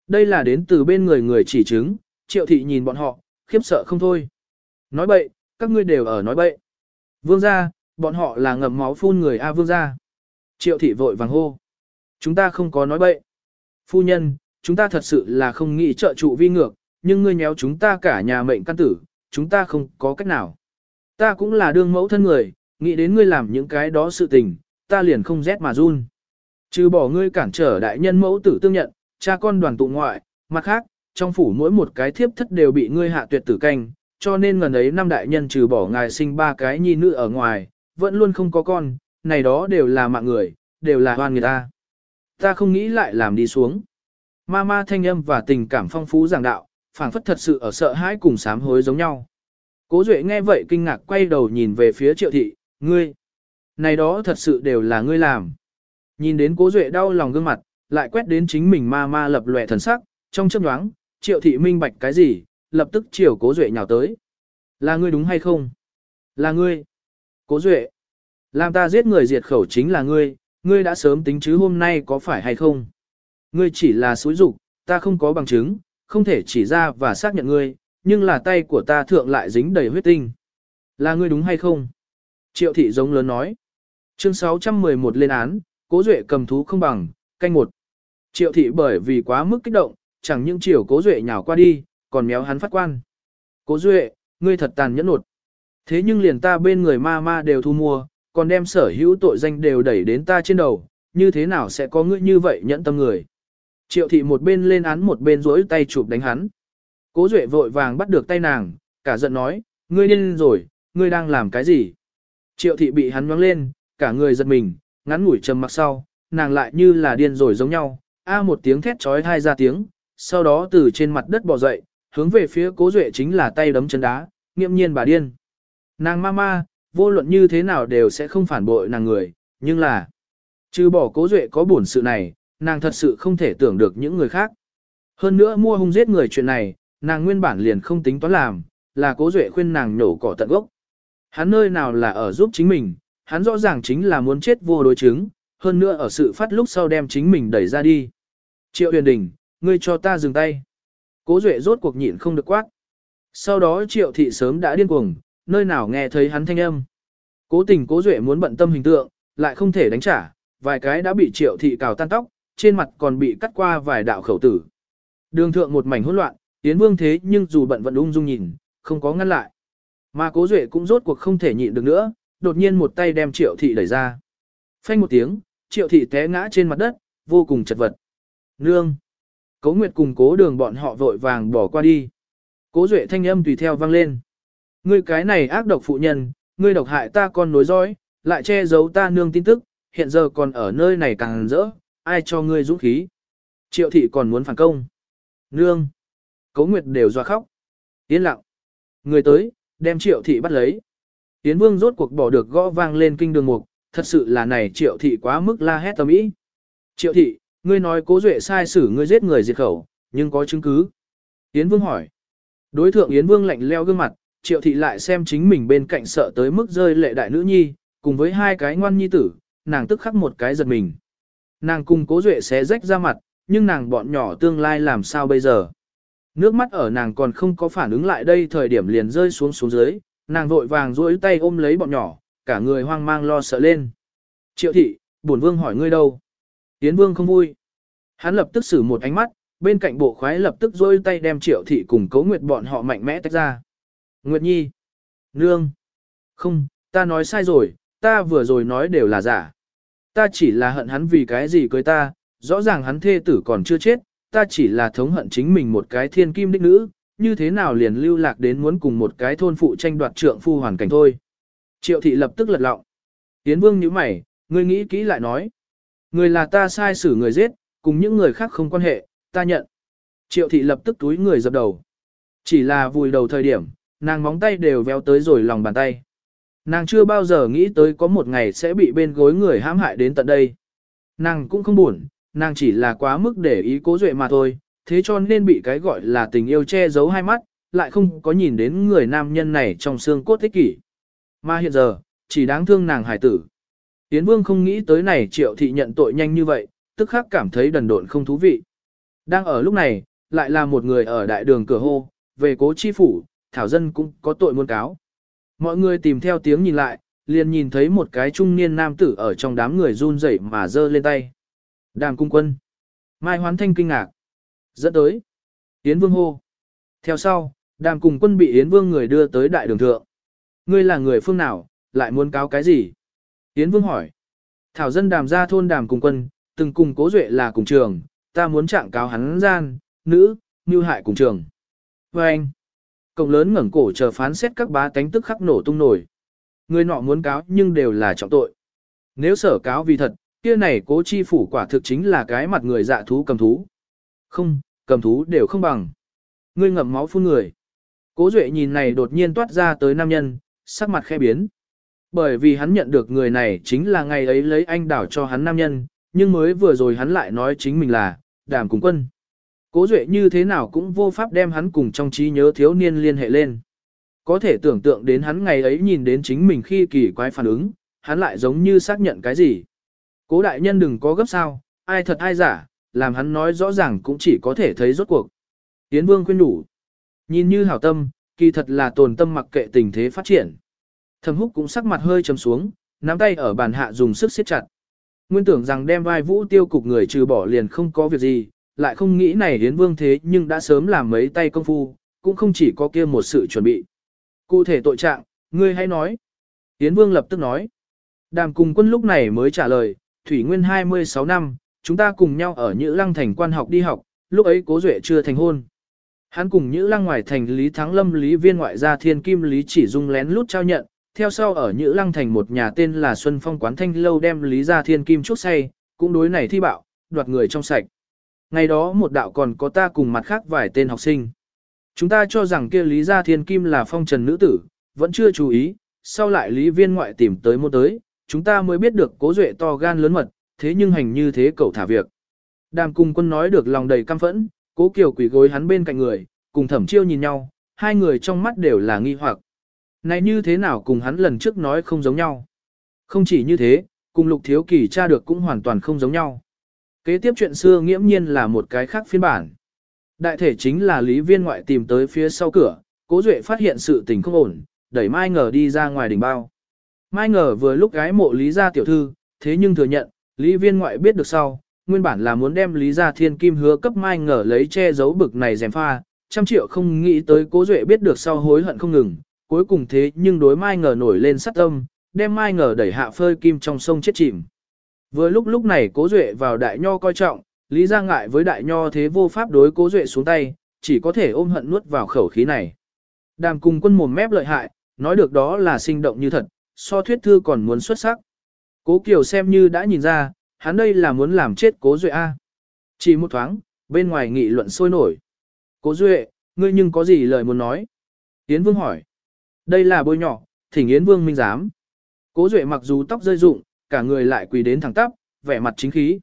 Speaker 1: Đây là đến từ bên người người chỉ chứng, triệu thị nhìn bọn họ, khiếp sợ không thôi. Nói bậy, các ngươi đều ở nói bậy. Vương gia, bọn họ là ngậm máu phun người A vương gia. Triệu thị vội vàng hô. Chúng ta không có nói bậy. Phu nhân, chúng ta thật sự là không nghĩ trợ trụ vi ngược, nhưng ngươi nhéo chúng ta cả nhà mệnh căn tử, chúng ta không có cách nào. Ta cũng là đương mẫu thân người, nghĩ đến ngươi làm những cái đó sự tình, ta liền không rét mà run. Trừ bỏ ngươi cản trở đại nhân mẫu tử tương nhận, cha con đoàn tụ ngoại, mặt khác, trong phủ mỗi một cái thiếp thất đều bị ngươi hạ tuyệt tử canh, cho nên ngần ấy năm đại nhân trừ bỏ ngài sinh ba cái nhi nữ ở ngoài, vẫn luôn không có con, này đó đều là mạng người, đều là hoan người ta. Ta không nghĩ lại làm đi xuống. Ma ma thanh âm và tình cảm phong phú giảng đạo, phảng phất thật sự ở sợ hãi cùng sám hối giống nhau. Cố Duệ nghe vậy kinh ngạc quay đầu nhìn về phía triệu thị, ngươi. Này đó thật sự đều là ngươi làm. Nhìn đến cố Duệ đau lòng gương mặt, lại quét đến chính mình ma ma lập lòe thần sắc, trong chớp nhoáng, triệu thị minh bạch cái gì, lập tức chiều cố Duệ nhào tới. Là ngươi đúng hay không? Là ngươi. Cố Duệ. Làm ta giết người diệt khẩu chính là ngươi, ngươi đã sớm tính chứ hôm nay có phải hay không? Ngươi chỉ là xúi dục, ta không có bằng chứng, không thể chỉ ra và xác nhận ngươi, nhưng là tay của ta thượng lại dính đầy huyết tinh. Là ngươi đúng hay không? Triệu thị giống lớn nói. Chương 611 lên án, cố duệ cầm thú không bằng, canh một. Triệu thị bởi vì quá mức kích động, chẳng những chiều cố duệ nhào qua đi, còn méo hắn phát quan. Cố duệ, ngươi thật tàn nhẫn nột. Thế nhưng liền ta bên người ma ma đều thu mua, còn đem sở hữu tội danh đều đẩy đến ta trên đầu, như thế nào sẽ có ngươi như vậy nhẫn tâm người. Triệu thị một bên lên án một bên rỗi tay chụp đánh hắn. Cố Duệ vội vàng bắt được tay nàng, cả giận nói, ngươi điên rồi, ngươi đang làm cái gì? Triệu thị bị hắn nhoáng lên, cả người giật mình, ngắn ngủi trầm mặc sau, nàng lại như là điên rồi giống nhau, a một tiếng thét trói hai ra tiếng, sau đó từ trên mặt đất bò dậy, hướng về phía cố duệ chính là tay đấm chân đá, nghiệm nhiên bà điên. Nàng ma ma, vô luận như thế nào đều sẽ không phản bội nàng người, nhưng là, trừ bỏ cố duệ có buồn sự này, nàng thật sự không thể tưởng được những người khác. Hơn nữa mua hung giết người chuyện này, nàng nguyên bản liền không tính toán làm, là cố duệ khuyên nàng nhổ cỏ tận gốc. Hắn nơi nào là ở giúp chính mình, hắn rõ ràng chính là muốn chết vô đối chứng, hơn nữa ở sự phát lúc sau đem chính mình đẩy ra đi. Triệu huyền đình, ngươi cho ta dừng tay. Cố duệ rốt cuộc nhịn không được quát. Sau đó triệu thị sớm đã điên cuồng, nơi nào nghe thấy hắn thanh âm. Cố tình cố duệ muốn bận tâm hình tượng, lại không thể đánh trả, vài cái đã bị triệu thị cào tan tóc, trên mặt còn bị cắt qua vài đạo khẩu tử. Đường thượng một mảnh hỗn loạn, Yến Vương thế nhưng dù bận vận ung dung nhìn, không có ngăn lại. Mà Cố Duệ cũng rốt cuộc không thể nhịn được nữa, đột nhiên một tay đem Triệu Thị đẩy ra. Phanh một tiếng, Triệu Thị té ngã trên mặt đất, vô cùng chật vật. Nương! Cố Nguyệt cùng Cố Đường bọn họ vội vàng bỏ qua đi. Cố Duệ thanh âm tùy theo vang lên. Ngươi cái này ác độc phụ nhân, ngươi độc hại ta con nối dõi, lại che giấu ta nương tin tức, hiện giờ còn ở nơi này càng rỡ, ai cho ngươi dũng khí. Triệu thị còn muốn phản công. Nương. Cấu Nguyệt đều doa khóc. Yên lặng. Người tới, đem triệu thị bắt lấy. Yến Vương rốt cuộc bỏ được gõ vang lên kinh đường mục, thật sự là này triệu thị quá mức la hét tầm ý. Triệu thị, ngươi nói cố duệ sai xử ngươi giết người diệt khẩu, nhưng có chứng cứ. Yến Vương hỏi. Đối thượng Yến Vương lạnh leo gương mặt, triệu thị lại xem chính mình bên cạnh sợ tới mức rơi lệ đại nữ nhi, cùng với hai cái ngoan nhi tử, nàng tức khắc một cái giật mình. Nàng cùng cố duệ xé rách ra mặt, nhưng nàng bọn nhỏ tương lai làm sao bây giờ? Nước mắt ở nàng còn không có phản ứng lại đây thời điểm liền rơi xuống xuống dưới, nàng vội vàng duỗi tay ôm lấy bọn nhỏ, cả người hoang mang lo sợ lên. Triệu thị, bổn vương hỏi ngươi đâu? Tiến vương không vui. Hắn lập tức xử một ánh mắt, bên cạnh bộ khoái lập tức duỗi tay đem triệu thị cùng cấu nguyệt bọn họ mạnh mẽ tách ra. Nguyệt nhi. Nương. Không, ta nói sai rồi, ta vừa rồi nói đều là giả. Ta chỉ là hận hắn vì cái gì cưới ta, rõ ràng hắn thê tử còn chưa chết, ta chỉ là thống hận chính mình một cái thiên kim đích nữ, như thế nào liền lưu lạc đến muốn cùng một cái thôn phụ tranh đoạt trượng phu hoàn cảnh thôi. Triệu thị lập tức lật lọng. Tiến vương như mày, ngươi nghĩ kỹ lại nói. Người là ta sai xử người giết, cùng những người khác không quan hệ, ta nhận. Triệu thị lập tức túi người dập đầu. Chỉ là vùi đầu thời điểm, nàng móng tay đều véo tới rồi lòng bàn tay. Nàng chưa bao giờ nghĩ tới có một ngày sẽ bị bên gối người hãm hại đến tận đây. Nàng cũng không buồn, nàng chỉ là quá mức để ý cố duệ mà thôi, thế cho nên bị cái gọi là tình yêu che giấu hai mắt, lại không có nhìn đến người nam nhân này trong xương cốt thích kỷ. Mà hiện giờ, chỉ đáng thương nàng hải tử. Yến Vương không nghĩ tới này triệu thị nhận tội nhanh như vậy, tức khắc cảm thấy đần độn không thú vị. Đang ở lúc này, lại là một người ở đại đường cửa hô, về cố chi phủ, thảo dân cũng có tội muôn cáo. Mọi người tìm theo tiếng nhìn lại, liền nhìn thấy một cái trung niên nam tử ở trong đám người run rẩy mà giơ lên tay. Đàm cung quân. Mai hoán thanh kinh ngạc. Dẫn tới. Yến Vương hô. Theo sau, đàm cùng quân bị Yến Vương người đưa tới đại đường thượng. Ngươi là người phương nào, lại muốn cáo cái gì? Yến Vương hỏi. Thảo dân đàm ra thôn đàm cùng quân, từng cùng cố duệ là cùng trường, ta muốn trạng cáo hắn gian, nữ, như hại cùng trường. Và anh, cổng lớn ngẩng cổ chờ phán xét các bá tánh tức khắc nổ tung nổi. Người nọ muốn cáo nhưng đều là trọng tội. Nếu sở cáo vì thật, kia này cố chi phủ quả thực chính là cái mặt người dạ thú cầm thú. Không, cầm thú đều không bằng. Ngươi ngậm máu phun người. Cố Duệ nhìn này đột nhiên toát ra tới nam nhân, sắc mặt khẽ biến. Bởi vì hắn nhận được người này chính là ngày ấy lấy anh đảo cho hắn nam nhân, nhưng mới vừa rồi hắn lại nói chính mình là, đàm cùng quân. Cố Duệ như thế nào cũng vô pháp đem hắn cùng trong trí nhớ thiếu niên liên hệ lên. Có thể tưởng tượng đến hắn ngày ấy nhìn đến chính mình khi kỳ quái phản ứng, hắn lại giống như xác nhận cái gì. Cố đại nhân đừng có gấp sao, ai thật ai giả, làm hắn nói rõ ràng cũng chỉ có thể thấy rốt cuộc. Tiến vương khuyên đủ. Nhìn như hảo tâm, kỳ thật là tồn tâm mặc kệ tình thế phát triển. Thẩm húc cũng sắc mặt hơi trầm xuống, nắm tay ở bàn hạ dùng sức siết chặt. Nguyên tưởng rằng đem vai vũ tiêu cục người trừ bỏ liền không có việc gì, lại không nghĩ này hiến vương thế nhưng đã sớm làm mấy tay công phu, cũng không chỉ có kia một sự chuẩn bị. Cụ thể tội trạng, ngươi hãy nói. Hiến vương lập tức nói. Đàm cùng quân lúc này mới trả lời, Thủy Nguyên 26 năm, chúng ta cùng nhau ở Nhữ Lăng thành quan học đi học, lúc ấy cố duệ chưa thành hôn. Hắn cùng Nhữ Lăng ngoài thành Lý Thắng Lâm Lý Viên ngoại gia thiên kim Lý chỉ dung lén lút trao nhận, theo sau ở Nhữ Lăng thành một nhà tên là Xuân Phong quán thanh lâu đem Lý gia thiên kim chuốc say, cũng đối này thi bạo, đoạt người trong sạch. Ngày đó một đạo còn có ta cùng mặt khác vài tên học sinh. Chúng ta cho rằng kia Lý gia thiên kim là phong trần nữ tử, vẫn chưa chú ý, sau lại Lý Viên ngoại tìm tới một tới, chúng ta mới biết được cố duệ to gan lớn mật, thế nhưng hành như thế cậu thả việc. Đàm cùng quân nói được lòng đầy căm phẫn, cố kiều quỷ gối hắn bên cạnh người, cùng thẩm chiêu nhìn nhau, hai người trong mắt đều là nghi hoặc. Này như thế nào cùng hắn lần trước nói không giống nhau. Không chỉ như thế, cùng lục thiếu kỳ tra được cũng hoàn toàn không giống nhau. Kế tiếp chuyện xưa nghiễm nhiên là một cái khác phiên bản. Đại thể chính là lý viên ngoại tìm tới phía sau cửa, cố duệ phát hiện sự tình không ổn, đẩy mai ngờ đi ra ngoài đỉnh bao. Mai ngờ vừa lúc gái mộ lý gia tiểu thư, thế nhưng thừa nhận, lý viên ngoại biết được sau, nguyên bản là muốn đem lý gia thiên kim hứa cấp mai ngờ lấy che giấu bực này dèm pha, trăm triệu không nghĩ tới cố duệ biết được sau hối hận không ngừng, cuối cùng thế nhưng đối mai ngờ nổi lên sát tâm, đem mai ngờ đẩy hạ phơi kim trong sông chết chìm. Vừa lúc lúc này cố duệ vào đại nho coi trọng, lý gia ngại với đại nho thế vô pháp đối cố duệ xuống tay, chỉ có thể ôm hận nuốt vào khẩu khí này. Đàm cùng quân mồm mép lợi hại, nói được đó là sinh động như thật, so thuyết thư còn muốn xuất sắc. Cố Kiều xem như đã nhìn ra, hắn đây là muốn làm chết Cố Duệ A. Chỉ một thoáng, bên ngoài nghị luận sôi nổi. Cố Duệ, ngươi nhưng có gì lời muốn nói? Yến Vương hỏi. Đây là bôi nhỏ, thỉnh Yến Vương minh giám. Cố Duệ mặc dù tóc rơi rụng, cả người lại quỳ đến thẳng tắp, vẻ mặt chính khí.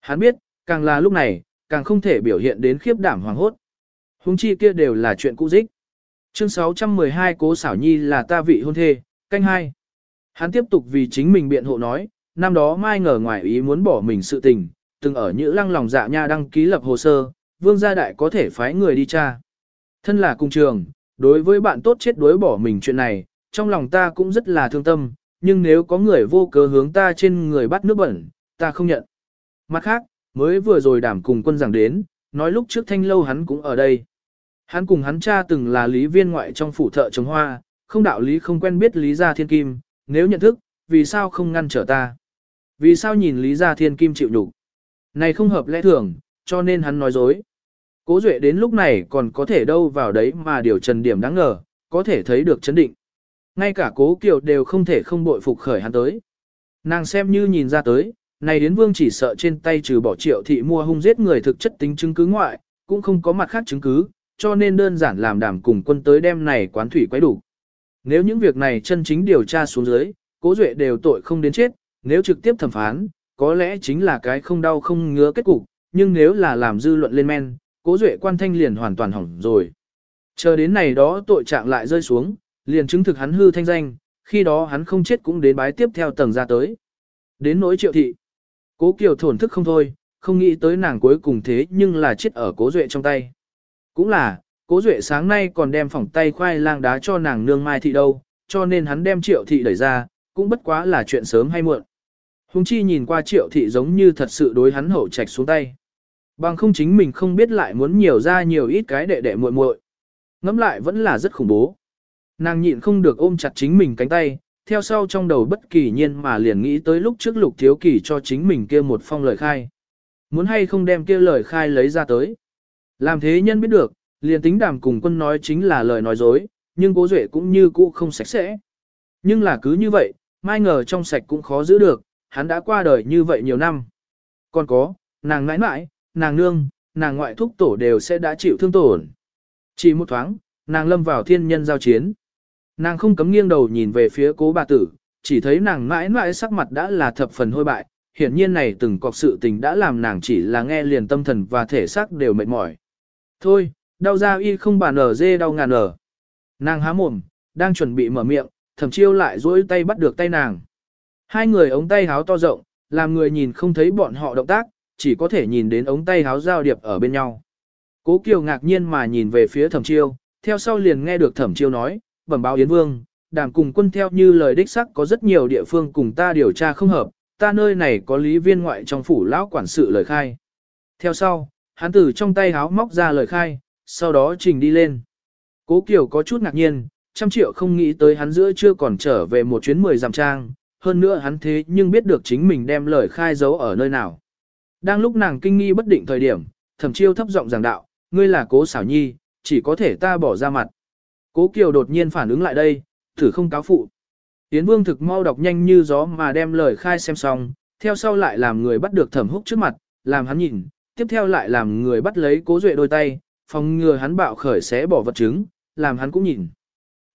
Speaker 1: Hắn biết, càng là lúc này, càng không thể biểu hiện đến khiếp đảm hoàng hốt. Hùng chi kia đều là chuyện cũ dích. Chương 612 Cố Xảo Nhi là ta vị hôn thê, canh hai. Hắn tiếp tục vì chính mình biện hộ nói, năm đó mai ngờ ngoài ý muốn bỏ mình sự tình, từng ở Nhữ Lăng lòng dạ nha đăng ký lập hồ sơ, vương gia đại có thể phái người đi tra. Thân là cung trường, đối với bạn tốt chết đối bỏ mình chuyện này, trong lòng ta cũng rất là thương tâm, nhưng nếu có người vô cớ hướng ta trên người bắt nước bẩn, ta không nhận. Mặt khác, mới vừa rồi đảm cùng quân giảng đến, nói lúc trước thanh lâu hắn cũng ở đây. Hắn cùng hắn cha từng là lý viên ngoại trong phủ thợ trồng hoa, không đạo lý không quen biết lý gia thiên kim, nếu nhận thức, vì sao không ngăn trở ta? Vì sao nhìn lý gia thiên kim chịu nhục? Này không hợp lẽ thường, cho nên hắn nói dối. Cố Duệ đến lúc này còn có thể đâu vào đấy mà điều trần điểm đáng ngờ, có thể thấy được chấn định. Ngay cả cố kiều đều không thể không bội phục khởi hắn tới. Nàng xem như nhìn ra tới, này đến vương chỉ sợ trên tay trừ bỏ triệu thị mua hung giết người thực chất tính chứng cứ ngoại, cũng không có mặt khác chứng cứ, cho nên đơn giản làm đảm cùng quân tới đem này quán thủy quấy đủ. Nếu những việc này chân chính điều tra xuống dưới, cố duệ đều tội không đến chết, nếu trực tiếp thẩm phán, có lẽ chính là cái không đau không ngứa kết cục, nhưng nếu là làm dư luận lên men, cố duệ quan thanh liền hoàn toàn hỏng rồi. Chờ đến này đó tội trạng lại rơi xuống, liền chứng thực hắn hư thanh danh, khi đó hắn không chết cũng đến bái tiếp theo tầng ra tới. Đến nỗi triệu thị, cố kiều thổn thức không thôi, không nghĩ tới nàng cuối cùng thế nhưng là chết ở cố duệ trong tay. Cũng là, cố duệ sáng nay còn đem phỏng tay khoai lang đá cho nàng nương mai thị đâu, cho nên hắn đem triệu thị đẩy ra, cũng bất quá là chuyện sớm hay muộn. Hùng chi nhìn qua triệu thị giống như thật sự đối hắn hậu trạch xuống tay. Bằng không chính mình không biết lại muốn nhiều ra nhiều ít cái đệ đệ muội muội. Ngắm lại vẫn là rất khủng bố. Nàng nhịn không được ôm chặt chính mình cánh tay, theo sau trong đầu bất kỳ nhiên mà liền nghĩ tới lúc trước lục thiếu kỳ cho chính mình kia một phong lời khai. Muốn hay không đem kia lời khai lấy ra tới. Làm thế nhân biết được, liền tính đàm cùng quân nói chính là lời nói dối, nhưng cố duệ cũng như cũ không sạch sẽ. Nhưng là cứ như vậy, mai ngờ trong sạch cũng khó giữ được, hắn đã qua đời như vậy nhiều năm. Còn có, nàng ngãi mãi, nàng nương, nàng ngoại thúc tổ đều sẽ đã chịu thương tổn. Chỉ một thoáng, nàng lâm vào thiên nhân giao chiến. Nàng không cấm nghiêng đầu nhìn về phía cố bà tử, chỉ thấy nàng mãi mãi sắc mặt đã là thập phần hôi bại, hiển nhiên này từng cọc sự tình đã làm nàng chỉ là nghe liền tâm thần và thể xác đều mệt mỏi. Thôi, đau da y không bàn ở dê đau ngàn ở. Nàng há mồm, đang chuẩn bị mở miệng, thẩm chiêu lại duỗi tay bắt được tay nàng. Hai người ống tay háo to rộng, làm người nhìn không thấy bọn họ động tác, chỉ có thể nhìn đến ống tay háo giao điệp ở bên nhau. Cố Kiều ngạc nhiên mà nhìn về phía thẩm chiêu, theo sau liền nghe được thẩm chiêu nói, bẩm báo Yến Vương, đàm cùng quân theo như lời đích sắc có rất nhiều địa phương cùng ta điều tra không hợp, ta nơi này có lý viên ngoại trong phủ lão quản sự lời khai. Theo sau, hắn từ trong tay háo móc ra lời khai, sau đó trình đi lên. Cố Kiều có chút ngạc nhiên, trăm triệu không nghĩ tới hắn giữa chưa còn trở về một chuyến mười dặm trang, hơn nữa hắn thế nhưng biết được chính mình đem lời khai giấu ở nơi nào. Đang lúc nàng kinh nghi bất định thời điểm, thẩm chiêu thấp giọng giảng đạo, ngươi là cố xảo nhi, chỉ có thể ta bỏ ra mặt. Cố Kiều đột nhiên phản ứng lại đây, thử không cáo phụ. Yến Vương thực mau đọc nhanh như gió mà đem lời khai xem xong, theo sau lại làm người bắt được thẩm húc trước mặt, làm hắn nhìn, tiếp theo lại làm người bắt lấy cố duệ đôi tay, phòng ngừa hắn bạo khởi sẽ bỏ vật chứng, làm hắn cũng nhìn.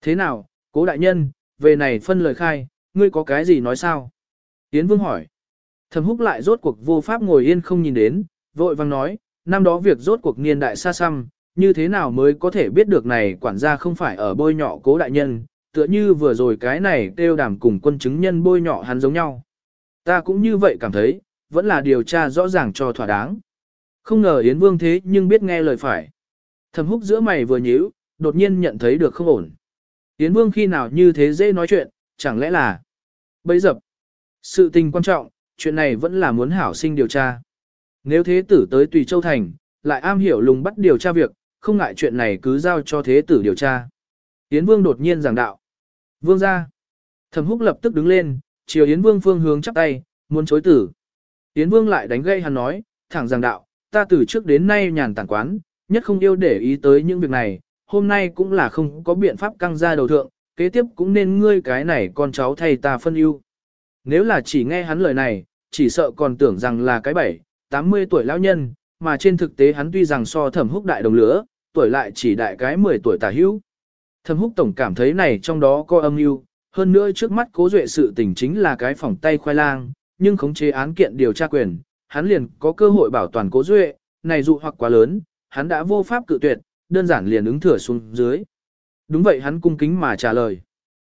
Speaker 1: Thế nào, cố đại nhân, về này phân lời khai, ngươi có cái gì nói sao? Yến Vương hỏi. Thẩm húc lại rốt cuộc vô pháp ngồi yên không nhìn đến, vội vang nói, năm đó việc rốt cuộc niên đại xa xăm, như thế nào mới có thể biết được này quản gia không phải ở bôi nhọ cố đại nhân, tựa như vừa rồi cái này kêu đàm cùng quân chứng nhân bôi nhọ hắn giống nhau. Ta cũng như vậy cảm thấy, vẫn là điều tra rõ ràng cho thỏa đáng. Không ngờ Yến Vương thế nhưng biết nghe lời phải. Thẩm húc giữa mày vừa nhíu, đột nhiên nhận thấy được không ổn. Yến Vương khi nào như thế dễ nói chuyện, chẳng lẽ là Bây dập. Sự tình quan trọng, chuyện này vẫn là muốn hảo sinh điều tra. Nếu thế tử tới Tùy Châu Thành, lại am hiểu lùng bắt điều tra việc, không ngại chuyện này cứ giao cho thế tử điều tra. Yến Vương đột nhiên giảng đạo. Vương ra. Thẩm húc lập tức đứng lên, chiều Yến Vương phương hướng chắp tay, muốn chối tử. Yến Vương lại đánh gây hắn nói, thẳng giảng đạo, ta từ trước đến nay nhàn tản quán, nhất không yêu để ý tới những việc này, hôm nay cũng là không có biện pháp căng ra đầu thượng, kế tiếp cũng nên ngươi cái này con cháu thay ta phân ưu. Nếu là chỉ nghe hắn lời này, chỉ sợ còn tưởng rằng là cái bảy, 80 tuổi lão nhân, mà trên thực tế hắn tuy rằng so thẩm húc đại đồng lứa, tuổi lại chỉ đại cái 10 tuổi tả hữu. Thẩm húc tổng cảm thấy này trong đó có âm mưu, hơn nữa trước mắt cố duệ sự tình chính là cái phòng tay khoai lang, nhưng khống chế án kiện điều tra quyền, hắn liền có cơ hội bảo toàn cố duệ, này dụ hoặc quá lớn, hắn đã vô pháp cự tuyệt, đơn giản liền ứng thừa xuống dưới. Đúng vậy hắn cung kính mà trả lời.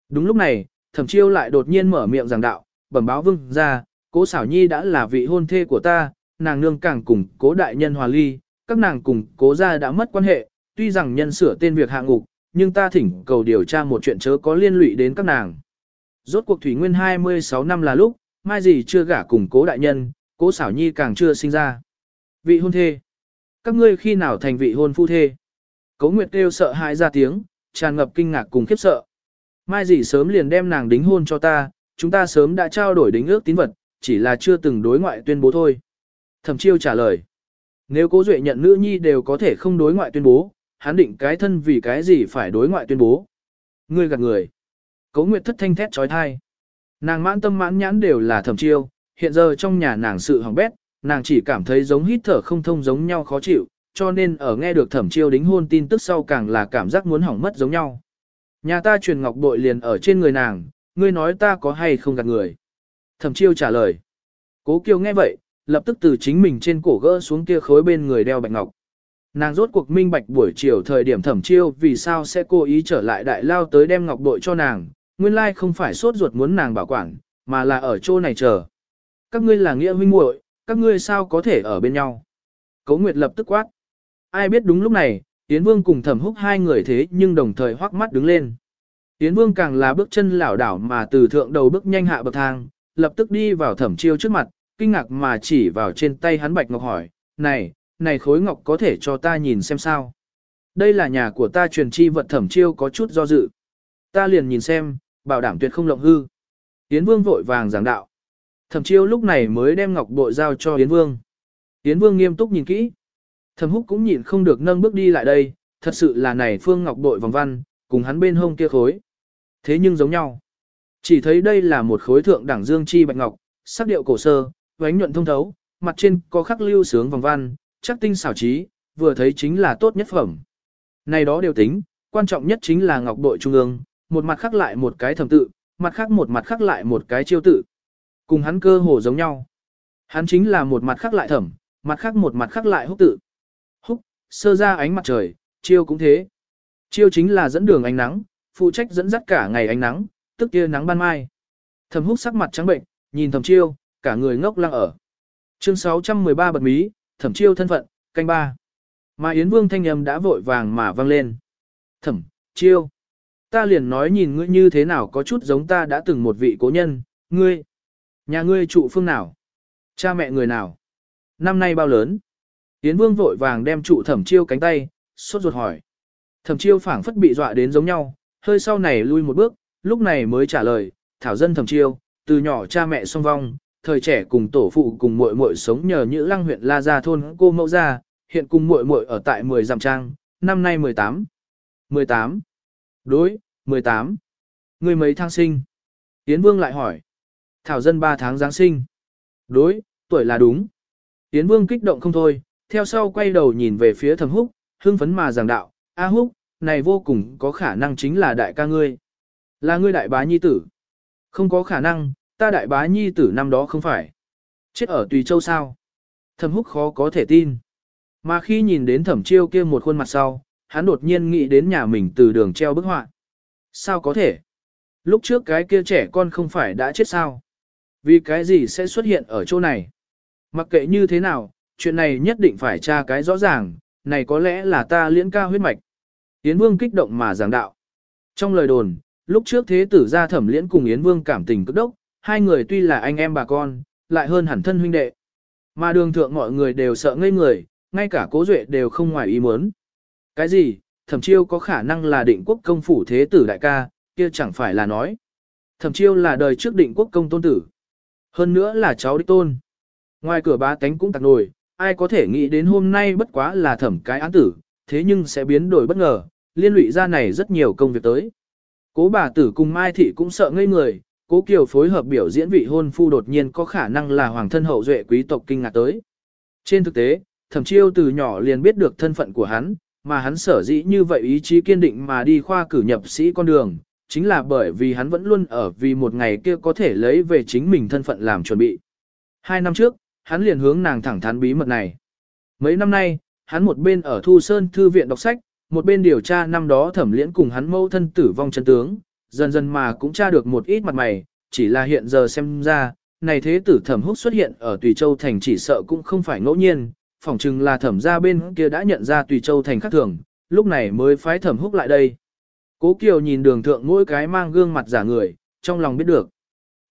Speaker 1: Đúng lúc này, thẩm chiêu lại đột nhiên mở miệng giảng đạo, bẩm báo vương ra, cố xảo nhi đã là vị hôn thê của ta, nàng nương càng cùng cố đại nhân hòa ly, các nàng cùng cố gia đã mất quan hệ, tuy rằng nhân sửa tên việc hạ ngục, nhưng ta thỉnh cầu điều tra một chuyện chớ có liên lụy đến các nàng. Rốt cuộc thủy nguyên 26 năm là lúc, mai gì chưa gả cùng cố đại nhân, cố xảo nhi càng chưa sinh ra. Vị hôn thê. Các ngươi khi nào thành vị hôn phu thê? Cố Nguyệt kêu sợ hãi ra tiếng, tràn ngập kinh ngạc cùng khiếp sợ. Mai gì sớm liền đem nàng đính hôn cho ta, chúng ta sớm đã trao đổi đính ước tín vật, chỉ là chưa từng đối ngoại tuyên bố thôi. Thẩm chiêu trả lời. Nếu cố duệ nhận nữ nhi đều có thể không đối ngoại tuyên bố, hắn định cái thân vì cái gì phải đối ngoại tuyên bố. Ngươi gạt người. Cố nguyệt thất thanh thét trói thai. Nàng mãn tâm mãn nhãn đều là thẩm chiêu, hiện giờ trong nhà nàng sự hỏng bét, nàng chỉ cảm thấy giống hít thở không thông giống nhau khó chịu, cho nên ở nghe được thẩm chiêu đính hôn tin tức sau càng là cảm giác muốn hỏng mất giống nhau. Nhà ta truyền ngọc bội liền ở trên người nàng, ngươi nói ta có hay không gạt người. Thẩm chiêu trả lời. Cố kiều nghe vậy, lập tức từ chính mình trên cổ gỡ xuống kia khối bên người đeo bạch ngọc. Nàng rốt cuộc minh bạch buổi chiều thời điểm thẩm chiêu vì sao sẽ cố ý trở lại đại lao tới đem ngọc bội cho nàng, nguyên lai không phải sốt ruột muốn nàng bảo quản, mà là ở chỗ này chờ. Các ngươi là nghĩa huynh muội, các ngươi sao có thể ở bên nhau. cấu Nguyệt lập tức quát. Ai biết đúng lúc này, Yến Vương cùng thẩm húc hai người thế nhưng đồng thời hoắc mắt đứng lên. Yến Vương càng là bước chân lảo đảo mà từ thượng đầu bước nhanh hạ bậc thang, lập tức đi vào thẩm chiêu trước mặt, kinh ngạc mà chỉ vào trên tay hắn bạch ngọc hỏi, này, này khối ngọc có thể cho ta nhìn xem sao. Đây là nhà của ta truyền chi vật thẩm chiêu có chút do dự. Ta liền nhìn xem, bảo đảm tuyệt không lộng hư. Yến Vương vội vàng giảng đạo. Thẩm chiêu lúc này mới đem ngọc bội giao cho Yến Vương. Yến Vương nghiêm túc nhìn kỹ. Thẩm húc cũng nhịn không được nâng bước đi lại đây, thật sự là này phương ngọc bội vòng văn, cùng hắn bên hông kia khối. Thế nhưng giống nhau. Chỉ thấy đây là một khối thượng đẳng dương chi bạch ngọc, sắc điệu cổ sơ, vánh nhuận thông thấu, mặt trên có khắc lưu sướng vòng văn, chắc tinh xảo trí, vừa thấy chính là tốt nhất phẩm. Này đó đều tính, quan trọng nhất chính là ngọc bội trung ương, một mặt khắc lại một cái thẩm tự, mặt khác một mặt khắc lại một cái chiêu tự. Cùng hắn cơ hồ giống nhau. Hắn chính là một mặt khắc lại thẩm, mặt khác một mặt khắc lại húc tự. Húc, sơ ra ánh mặt trời, chiêu cũng thế. Chiêu chính là dẫn đường ánh nắng, phụ trách dẫn dắt cả ngày ánh nắng, tức kia nắng ban mai. Thẩm húc sắc mặt trắng bệnh, nhìn thẩm chiêu, cả người ngốc lăng ở. Chương 613 bật mí, thẩm chiêu thân phận, canh ba. Mà Yến Vương thanh âm đã vội vàng mà vang lên. Thẩm, chiêu. Ta liền nói nhìn ngươi như thế nào có chút giống ta đã từng một vị cố nhân, ngươi. Nhà ngươi trụ phương nào? Cha mẹ người nào? Năm nay bao lớn? Yến Vương vội vàng đem trụ thẩm chiêu cánh tay, sốt ruột hỏi. Thẩm chiêu phảng phất bị dọa đến giống nhau, hơi sau này lui một bước, lúc này mới trả lời, thảo dân thẩm chiêu, từ nhỏ cha mẹ song vong, thời trẻ cùng tổ phụ cùng muội muội sống nhờ Nhữ Lăng huyện La Gia thôn cô mẫu gia, hiện cùng muội muội ở tại 10 dặm trang, năm nay 18. 18. Đối, 18. Người mấy tháng sinh? Yến Vương lại hỏi. Thảo dân 3 tháng Giáng sinh. Đối, tuổi là đúng. Yến Vương kích động không thôi, theo sau quay đầu nhìn về phía thẩm húc, hưng phấn mà giảng đạo, A húc, này vô cùng có khả năng chính là đại ca ngươi. Là ngươi đại bá nhi tử. Không có khả năng, ta đại bá nhi tử năm đó không phải. Chết ở Tùy Châu sao? Thẩm húc khó có thể tin. Mà khi nhìn đến thẩm chiêu kia một khuôn mặt sau, hắn đột nhiên nghĩ đến nhà mình từ đường treo bức họa. Sao có thể? Lúc trước cái kia trẻ con không phải đã chết sao? Vì cái gì sẽ xuất hiện ở chỗ này? Mặc kệ như thế nào, chuyện này nhất định phải tra cái rõ ràng, này có lẽ là ta liễn ca huyết mạch. Yến Vương kích động mà giảng đạo. Trong lời đồn, lúc trước thế tử gia thẩm liễn cùng Yến Vương cảm tình cực đốc, hai người tuy là anh em bà con, lại hơn hẳn thân huynh đệ. Mà đường thượng mọi người đều sợ ngây người, ngay cả cố duệ đều không ngoài ý muốn. Cái gì, thẩm chiêu có khả năng là định quốc công phủ thế tử đại ca, kia chẳng phải là nói. Thẩm chiêu là đời trước định quốc công tôn tử. Hơn nữa là cháu đích tôn. Ngoài cửa ba tánh cũng tặc nổi, ai có thể nghĩ đến hôm nay bất quá là thẩm cái án tử, thế nhưng sẽ biến đổi bất ngờ, liên lụy ra này rất nhiều công việc tới. Cố bà tử cùng Mai Thị cũng sợ ngây người, cố kiều phối hợp biểu diễn vị hôn phu đột nhiên có khả năng là hoàng thân hậu duệ quý tộc kinh ngạc tới. Trên thực tế, thẩm chiêu từ nhỏ liền biết được thân phận của hắn, mà hắn sở dĩ như vậy ý chí kiên định mà đi khoa cử nhập sĩ con đường, chính là bởi vì hắn vẫn luôn ở vì một ngày kia có thể lấy về chính mình thân phận làm chuẩn bị. Hai năm trước, hắn liền hướng nàng thẳng thắn bí mật này. Mấy năm nay, hắn một bên ở Thu Sơn Thư viện đọc sách, một bên điều tra năm đó thẩm liễn cùng hắn mâu thân tử vong chân tướng, dần dần mà cũng tra được một ít mặt mày, chỉ là hiện giờ xem ra, này thế tử thẩm húc xuất hiện ở Tùy Châu Thành chỉ sợ cũng không phải ngẫu nhiên, phỏng chừng là thẩm gia bên kia đã nhận ra Tùy Châu Thành khác thường, lúc này mới phái thẩm húc lại đây. Cố Kiều nhìn đường thượng mỗi cái mang gương mặt giả người, trong lòng biết được.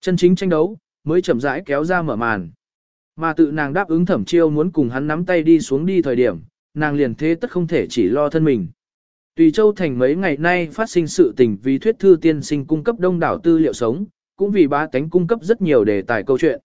Speaker 1: Chân chính tranh đấu, mới chậm rãi kéo ra mở màn. Mà tự nàng đáp ứng thẩm chiêu muốn cùng hắn nắm tay đi xuống đi thời điểm, nàng liền thế tất không thể chỉ lo thân mình. Tùy Châu Thành mấy ngày nay phát sinh sự tình vì thuyết thư tiên sinh cung cấp đông đảo tư liệu sống, cũng vì ba tánh cung cấp rất nhiều đề tài câu chuyện.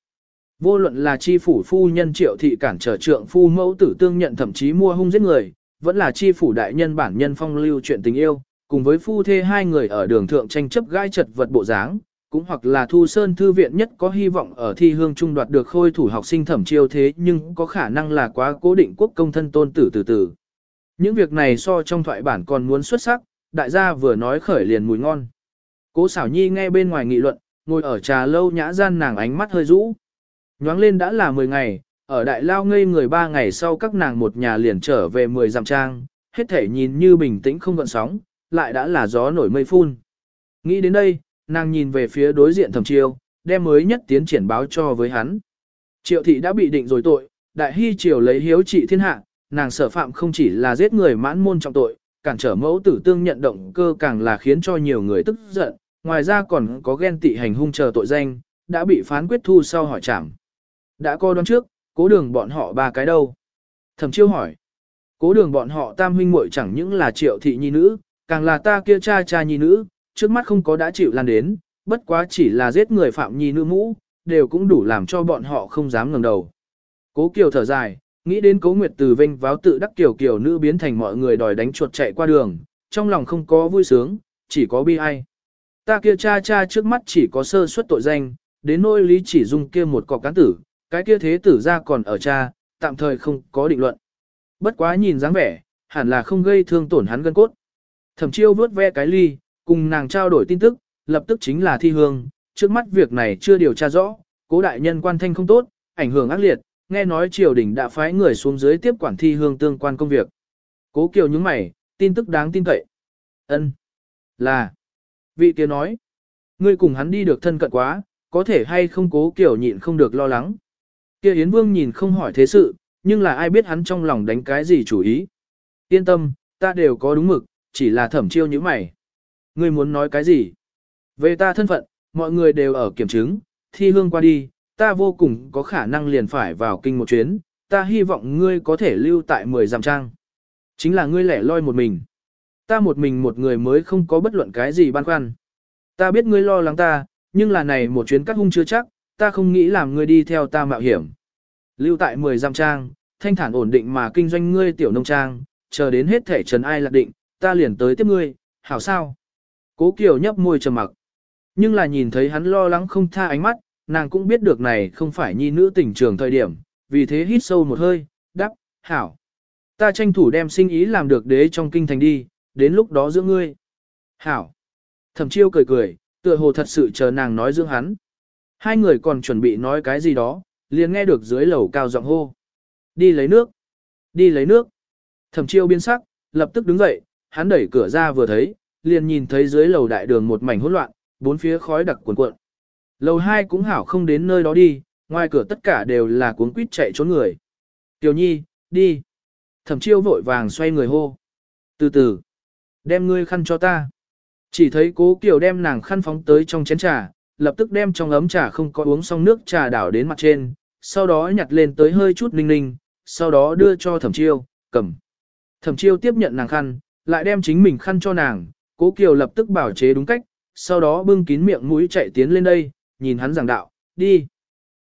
Speaker 1: Vô luận là chi phủ phu nhân triệu thị cản trở trượng phu mẫu tử tương nhận thậm chí mua hung giết người, vẫn là chi phủ đại nhân bản nhân phong lưu chuyện tình yêu, cùng với phu thê hai người ở đường thượng tranh chấp gai chật vật bộ dáng, cũng hoặc là thu sơn thư viện nhất có hy vọng ở thi hương trung đoạt được khôi thủ học sinh thẩm chiêu thế nhưng có khả năng là quá cố định quốc công thân tôn tử từ từ. Những việc này so trong thoại bản còn muốn xuất sắc, đại gia vừa nói khởi liền mùi ngon. Cố xảo nhi nghe bên ngoài nghị luận, ngồi ở trà lâu nhã gian nàng ánh mắt hơi rũ. Nhoáng lên đã là 10 ngày, ở đại lao ngây người 3 ngày sau các nàng một nhà liền trở về 10 dặm trang, hết thể nhìn như bình tĩnh không gợn sóng, lại đã là gió nổi mây phun. Nghĩ đến đây, nàng nhìn về phía đối diện thẩm chiêu, đem mới nhất tiến triển báo cho với hắn. Triệu thị đã bị định rồi tội, đại hy triều lấy hiếu trị thiên hạ, nàng sở phạm không chỉ là giết người mãn môn trọng tội, cản trở mẫu tử tương nhận động cơ càng là khiến cho nhiều người tức giận, ngoài ra còn có ghen tị hành hung chờ tội danh, đã bị phán quyết thu sau hỏi trảm. Đã coi đoán trước, cố đường bọn họ ba cái đâu? Thẩm chiêu hỏi. Cố đường bọn họ tam huynh muội chẳng những là triệu thị nhi nữ, càng là ta kia cha cha nhi nữ, trước mắt không có đã chịu lan đến, bất quá chỉ là giết người phạm nhi nữ mũ, đều cũng đủ làm cho bọn họ không dám ngẩng đầu. Cố Kiều thở dài, nghĩ đến Cố Nguyệt từ vinh váo tự đắc kiểu kiểu nữ biến thành mọi người đòi đánh chuột chạy qua đường, trong lòng không có vui sướng, chỉ có bi ai. Ta kia cha cha trước mắt chỉ có sơ suất tội danh, đến nỗi lý chỉ dung kia một cọc cán tử, cái kia thế tử ra còn ở cha, tạm thời không có định luận. Bất quá nhìn dáng vẻ, hẳn là không gây thương tổn hắn gân cốt. Thẩm chiêu vớt ve cái ly, cùng nàng trao đổi tin tức, lập tức chính là thi hương, trước mắt việc này chưa điều tra rõ, cố đại nhân quan thanh không tốt, ảnh hưởng ác liệt, nghe nói triều đình đã phái người xuống dưới tiếp quản thi hương tương quan công việc. Cố kiều nhướng mày, tin tức đáng tin cậy. ân Là. Vị kia nói. Ngươi cùng hắn đi được thân cận quá, có thể hay không cố kiều nhịn không được lo lắng. Kia Yến Vương nhìn không hỏi thế sự, nhưng là ai biết hắn trong lòng đánh cái gì chủ ý. Yên tâm, ta đều có đúng mực, chỉ là thẩm chiêu như mày. Ngươi muốn nói cái gì? Về ta thân phận, mọi người đều ở kiểm chứng, thi hương qua đi, ta vô cùng có khả năng liền phải vào kinh một chuyến, ta hy vọng ngươi có thể lưu tại 10 giam trang. Chính là ngươi lẻ loi một mình. Ta một mình một người mới không có bất luận cái gì băn khoăn. Ta biết ngươi lo lắng ta, nhưng là này một chuyến cắt hung chưa chắc, ta không nghĩ làm ngươi đi theo ta mạo hiểm. Lưu tại 10 giam trang, thanh thản ổn định mà kinh doanh ngươi tiểu nông trang, chờ đến hết thể trần ai lạc định, ta liền tới tiếp ngươi, hảo sao? Cố Kiều nhấp môi trầm mặc. Nhưng là nhìn thấy hắn lo lắng không tha ánh mắt, nàng cũng biết được này không phải nhi nữ tình trường thời điểm, vì thế hít sâu một hơi, đắp, hảo. Ta tranh thủ đem sinh ý làm được đế trong kinh thành đi, đến lúc đó giữa ngươi. Hảo. Thẩm chiêu cười cười, tựa hồ thật sự chờ nàng nói dưỡng hắn. Hai người còn chuẩn bị nói cái gì đó, liền nghe được dưới lầu cao giọng hô. Đi lấy nước. Đi lấy nước. Thẩm chiêu biến sắc, lập tức đứng dậy, hắn đẩy cửa ra vừa thấy, liền nhìn thấy dưới lầu đại đường một mảnh hỗn loạn, bốn phía khói đặc cuồn cuộn. Lầu hai cũng hảo không đến nơi đó đi, ngoài cửa tất cả đều là cuốn quýt chạy trốn người. Tiểu nhi, đi. Thẩm chiêu vội vàng xoay người hô. Từ từ, đem ngươi khăn cho ta. Chỉ thấy cố Kiều đem nàng khăn phóng tới trong chén trà, lập tức đem trong ấm trà không có uống xong nước trà đảo đến mặt trên, sau đó nhặt lên tới hơi chút ninh ninh, sau đó đưa cho thẩm chiêu, cầm. Thẩm chiêu tiếp nhận nàng khăn, lại đem chính mình khăn cho nàng, cố Kiều lập tức bảo chế đúng cách, sau đó bưng kín miệng mũi chạy tiến lên đây, nhìn hắn giảng đạo, đi.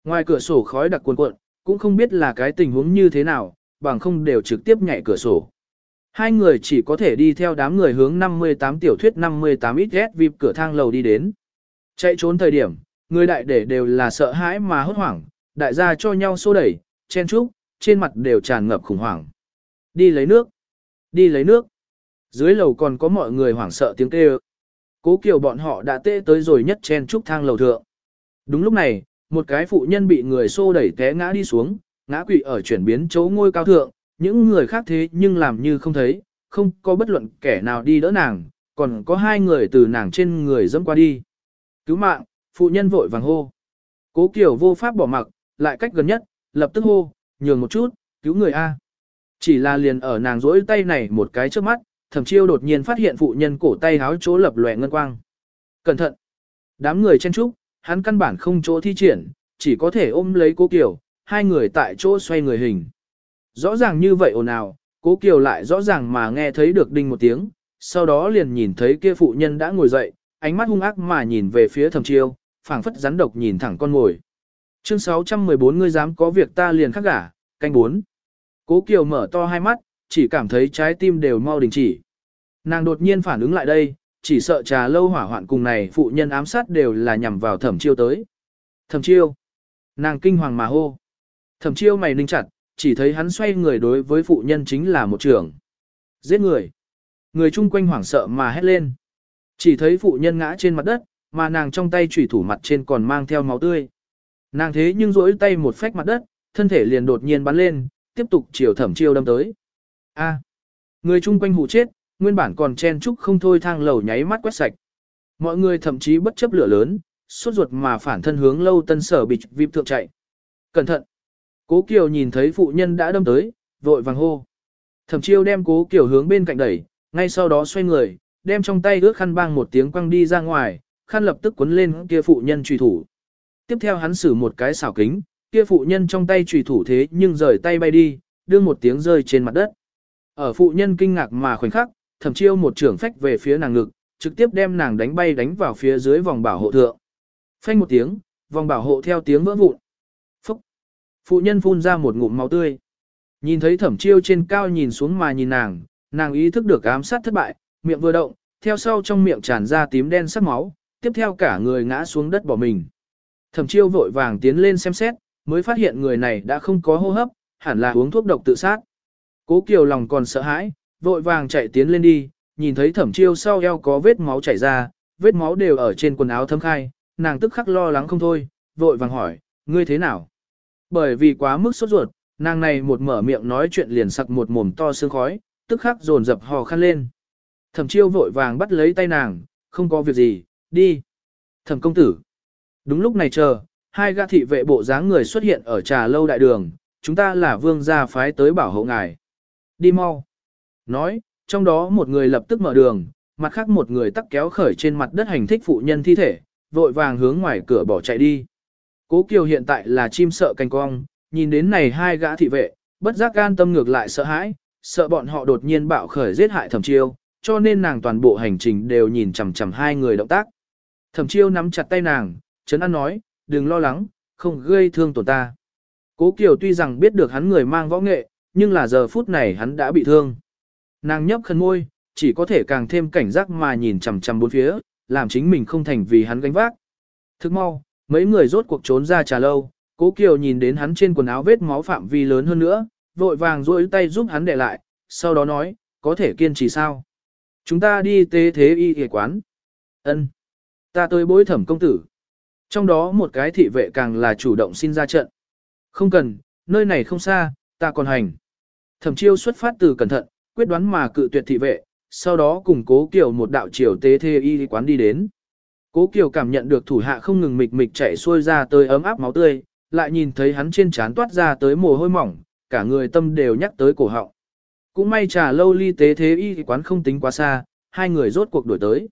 Speaker 1: Ngoài cửa sổ khói đặc cuồn cuộn, cũng không biết là cái tình huống như thế nào, bằng không đều trực tiếp nhảy cửa sổ. Hai người chỉ có thể đi theo đám người hướng 58 tiểu thuyết 58 ít ghét vịp cửa thang lầu đi đến. Chạy trốn thời điểm, người đại để đều là sợ hãi mà hốt hoảng, đại gia cho nhau xô đẩy, chen trúc, trên mặt đều tràn ngập khủng hoảng. Đi lấy nước, đi lấy nước. Dưới lầu còn có mọi người hoảng sợ tiếng kêu. Cố kiều bọn họ đã tê tới rồi nhất chen trúc thang lầu thượng. Đúng lúc này, một cái phụ nhân bị người xô đẩy té ngã đi xuống, ngã quỵ ở chuyển biến chỗ ngôi cao thượng, những người khác thế nhưng làm như không thấy, không có bất luận kẻ nào đi đỡ nàng, còn có hai người từ nàng trên người dẫm qua đi. Cứu mạng, phụ nhân vội vàng hô. Cố Kiều vô pháp bỏ mặc, lại cách gần nhất, lập tức hô, nhường một chút, cứu người A. Chỉ là liền ở nàng rỗi tay này một cái trước mắt, thẩm chiêu đột nhiên phát hiện phụ nhân cổ tay háo chỗ lập lòe ngân quang. Cẩn thận! Đám người chen trúc, hắn căn bản không chỗ thi triển, chỉ có thể ôm lấy cố Kiều, hai người tại chỗ xoay người hình. Rõ ràng như vậy ồn ào, cố Kiều lại rõ ràng mà nghe thấy được đinh một tiếng, sau đó liền nhìn thấy kia phụ nhân đã ngồi dậy, ánh mắt hung ác mà nhìn về phía thẩm chiêu, phảng phất rắn độc nhìn thẳng con ngồi. Chương 614 ngươi dám có việc ta liền khắc gả, canh 4. Cố Kiều mở to hai mắt, chỉ cảm thấy trái tim đều mau đình chỉ. Nàng đột nhiên phản ứng lại đây, chỉ sợ trà lâu hỏa hoạn cùng này phụ nhân ám sát đều là nhằm vào thẩm chiêu tới. Thẩm chiêu. Nàng kinh hoàng mà hô. Thẩm chiêu mày ninh chặt, chỉ thấy hắn xoay người đối với phụ nhân chính là một trưởng. Giết người. Người chung quanh hoảng sợ mà hét lên. Chỉ thấy phụ nhân ngã trên mặt đất, mà nàng trong tay chủy thủ mặt trên còn mang theo máu tươi. Nàng thế nhưng rỗi tay một phách mặt đất, thân thể liền đột nhiên bắn lên, tiếp tục chiều thẩm chiêu đâm tới. A. người chung quanh hù chết, nguyên bản còn chen chúc không thôi thang lầu nháy mắt quét sạch. Mọi người thậm chí bất chấp lửa lớn, suốt ruột mà phản thân hướng lâu tân sở bịch vip thượng chạy. Cẩn thận! Cố Kiều nhìn thấy phụ nhân đã đâm tới, vội vàng hô. Thẩm chiêu đem cố Kiều hướng bên cạnh đẩy, ngay sau đó xoay người, đem trong tay ước khăn băng một tiếng quăng đi ra ngoài, khăn lập tức cuốn lên kia phụ nhân truy thủ. Tiếp theo hắn xử một cái xảo kính, kia phụ nhân trong tay truy thủ thế nhưng rời tay bay đi, đưa một tiếng rơi trên mặt đất. Ở phụ nhân kinh ngạc mà khoảnh khắc, thẩm chiêu một trưởng phách về phía nàng ngực, trực tiếp đem nàng đánh bay đánh vào phía dưới vòng bảo hộ thượng. Phanh một tiếng, vòng bảo hộ theo tiếng vỡ vụn. Phúc! Phụ nhân phun ra một ngụm máu tươi. Nhìn thấy thẩm chiêu trên cao nhìn xuống mà nhìn nàng, nàng ý thức được ám sát thất bại, miệng vừa động, theo sau trong miệng tràn ra tím đen sắc máu, tiếp theo cả người ngã xuống đất bỏ mình. Thẩm chiêu vội vàng tiến lên xem xét, mới phát hiện người này đã không có hô hấp, hẳn là uống thuốc độc tự sát. Cố Kiều lòng còn sợ hãi, vội vàng chạy tiến lên đi, nhìn thấy thẩm chiêu sau eo có vết máu chảy ra, vết máu đều ở trên quần áo thấm khai, nàng tức khắc lo lắng không thôi, vội vàng hỏi, ngươi thế nào? Bởi vì quá mức sốt ruột, nàng này một mở miệng nói chuyện liền sặc một mồm to sương khói, tức khắc dồn dập hò khăn lên. Thẩm chiêu vội vàng bắt lấy tay nàng, không có việc gì, đi. Thẩm công tử. Đúng lúc này chờ, hai gã thị vệ bộ dáng người xuất hiện ở trà lâu đại đường, chúng ta là vương gia phái tới bảo hộ ngài. Đi mau. Nói, trong đó một người lập tức mở đường, mặt khác một người tắc kéo khởi trên mặt đất hành thích phụ nhân thi thể, vội vàng hướng ngoài cửa bỏ chạy đi. Cố Kiều hiện tại là chim sợ canh cong, nhìn đến này hai gã thị vệ, bất giác gan tâm ngược lại sợ hãi, sợ bọn họ đột nhiên bạo khởi giết hại thẩm chiêu, cho nên nàng toàn bộ hành trình đều nhìn chằm chằm hai người động tác. Thẩm chiêu nắm chặt tay nàng, chấn an nói, đừng lo lắng, không gây thương tổn ta. Cố Kiều tuy rằng biết được hắn người mang võ nghệ, nhưng là giờ phút này hắn đã bị thương. Nàng nhấp khẩn môi, chỉ có thể càng thêm cảnh giác mà nhìn chằm chằm bốn phía, làm chính mình không thành vì hắn gánh vác. Thức mau, mấy người rốt cuộc trốn ra trà lâu, Cố Kiều nhìn đến hắn trên quần áo vết máu phạm vi lớn hơn nữa, vội vàng duỗi tay giúp hắn để lại, sau đó nói, có thể kiên trì sao? Chúng ta đi tế thế y y quán. Ân, Ta tới bối thẩm công tử. Trong đó một cái thị vệ càng là chủ động xin ra trận. Không cần, nơi này không xa, ta còn hành. Thẩm chiêu xuất phát từ cẩn thận, quyết đoán mà cự tuyệt thị vệ, sau đó cùng cố kiều một đạo triều tế thê y quán đi đến. Cố kiều cảm nhận được thủ hạ không ngừng mịch mịch chạy xuôi ra tới ấm áp máu tươi, lại nhìn thấy hắn trên trán toát ra tới mồ hôi mỏng, cả người tâm đều nhắc tới cổ họng. Cũng may trà lâu ly tế thế y quán không tính quá xa, hai người rốt cuộc đuổi tới.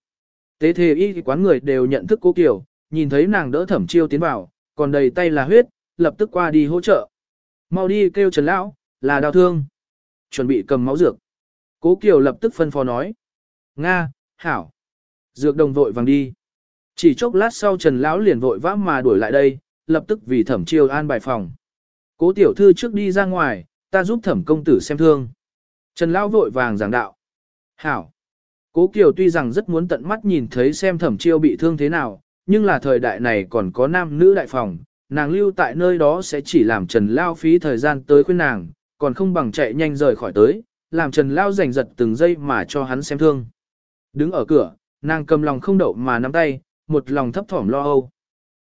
Speaker 1: Tế thế y quán người đều nhận thức cố kiều, nhìn thấy nàng đỡ thẩm chiêu tiến vào, còn đầy tay là huyết, lập tức qua đi hỗ trợ. Mau đi kêu Trần Lão, là đau thương. Chuẩn bị cầm máu dược. Cố Kiều lập tức phân phó nói. Nga, Hảo. Dược đồng vội vàng đi. Chỉ chốc lát sau Trần Lão liền vội vã mà đuổi lại đây, lập tức vì thẩm chiêu an bài phòng. Cố tiểu thư trước đi ra ngoài, ta giúp thẩm công tử xem thương. Trần Lão vội vàng giảng đạo. Hảo. Cố Kiều tuy rằng rất muốn tận mắt nhìn thấy xem thẩm chiêu bị thương thế nào, nhưng là thời đại này còn có nam nữ đại phòng, nàng lưu tại nơi đó sẽ chỉ làm Trần Lao phí thời gian tới khuyên nàng, còn không bằng chạy nhanh rời khỏi tới, làm Trần Lao giành giật từng giây mà cho hắn xem thương. Đứng ở cửa, nàng cầm lòng không đậu mà nắm tay, một lòng thấp thỏm lo âu.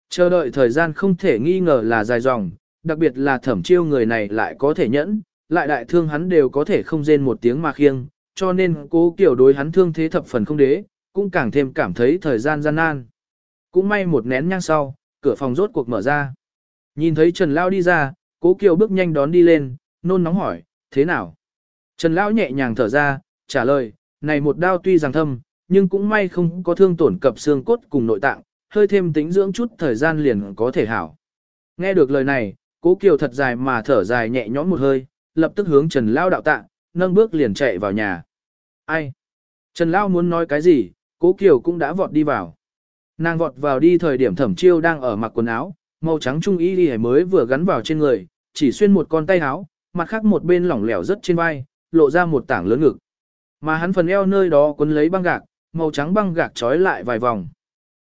Speaker 1: Chờ đợi thời gian không thể nghi ngờ là dài dòng, đặc biệt là thẩm chiêu người này lại có thể nhẫn, lại đại thương hắn đều có thể không rên một tiếng mà khiêng, cho nên cố kiểu đối hắn thương thế thập phần không đế, cũng càng thêm cảm thấy thời gian gian nan. Cũng may một nén nhang sau, cửa phòng rốt cuộc mở ra. Nhìn thấy Trần Lao đi ra, cố kiều bước nhanh đón đi lên, nôn nóng hỏi, thế nào? Trần Lão nhẹ nhàng thở ra, trả lời, này một đao tuy rằng thâm, nhưng cũng may không có thương tổn cập xương cốt cùng nội tạng, hơi thêm tính dưỡng chút thời gian liền có thể hảo. Nghe được lời này, cố kiều thật dài mà thở dài nhẹ nhõm một hơi, lập tức hướng Trần Lao đạo tạ, nâng bước liền chạy vào nhà. Ai? Trần Lao muốn nói cái gì, cố kiều cũng đã vọt đi vào. Nàng vọt vào đi thời điểm thẩm chiêu đang ở mặc quần áo, màu trắng trung y đi mới vừa gắn vào trên người, chỉ xuyên một con tay áo, mặt khác một bên lỏng lẻo rất trên vai, lộ ra một tảng lớn ngực. Mà hắn phần eo nơi đó quấn lấy băng gạc, màu trắng băng gạc trói lại vài vòng.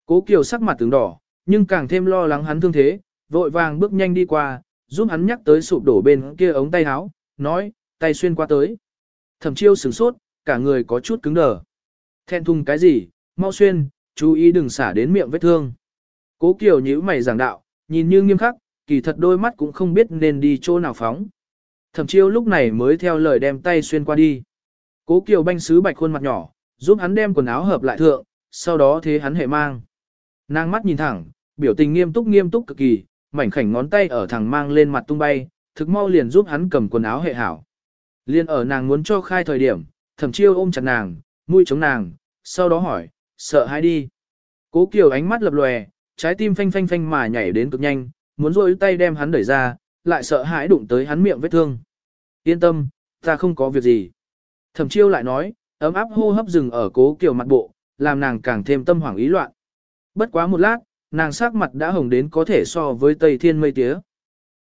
Speaker 1: Cố Kiều sắc mặt tướng đỏ, nhưng càng thêm lo lắng hắn thương thế, vội vàng bước nhanh đi qua, giúp hắn nhắc tới sụp đổ bên kia ống tay áo, nói, tay xuyên qua tới. Thẩm chiêu sửng sốt, cả người có chút cứng đờ. Thẹn thùng cái gì, mau xuyên, chú ý đừng xả đến miệng vết thương. Cố Kiều nhíu mày giảng đạo, nhìn như nghiêm khắc, kỳ thật đôi mắt cũng không biết nên đi chỗ nào phóng. Thẩm chiêu lúc này mới theo lời đem tay xuyên qua đi. Cố Kiều banh sứ bạch khuôn mặt nhỏ, giúp hắn đem quần áo hợp lại thượng, sau đó thế hắn hệ mang. Nàng mắt nhìn thẳng, biểu tình nghiêm túc nghiêm túc cực kỳ, mảnh khảnh ngón tay ở thẳng mang lên mặt tung bay, thực mau liền giúp hắn cầm quần áo hệ hảo. Liên ở nàng muốn cho khai thời điểm, thẩm chiêu ôm chặt nàng, mũi chống nàng, sau đó hỏi, sợ hãi đi. Cố Kiều ánh mắt lập lòe, trái tim phanh phanh phanh mà nhảy đến cực nhanh, muốn rôi tay đem hắn đẩy ra, lại sợ hãi đụng tới hắn miệng vết thương. Yên tâm, ta không có việc gì. Thẩm chiêu lại nói, ấm áp hô hấp dừng ở cố Kiều mặt bộ, làm nàng càng thêm tâm hoảng ý loạn. Bất quá một lát, nàng sắc mặt đã hồng đến có thể so với tây thiên mây tía.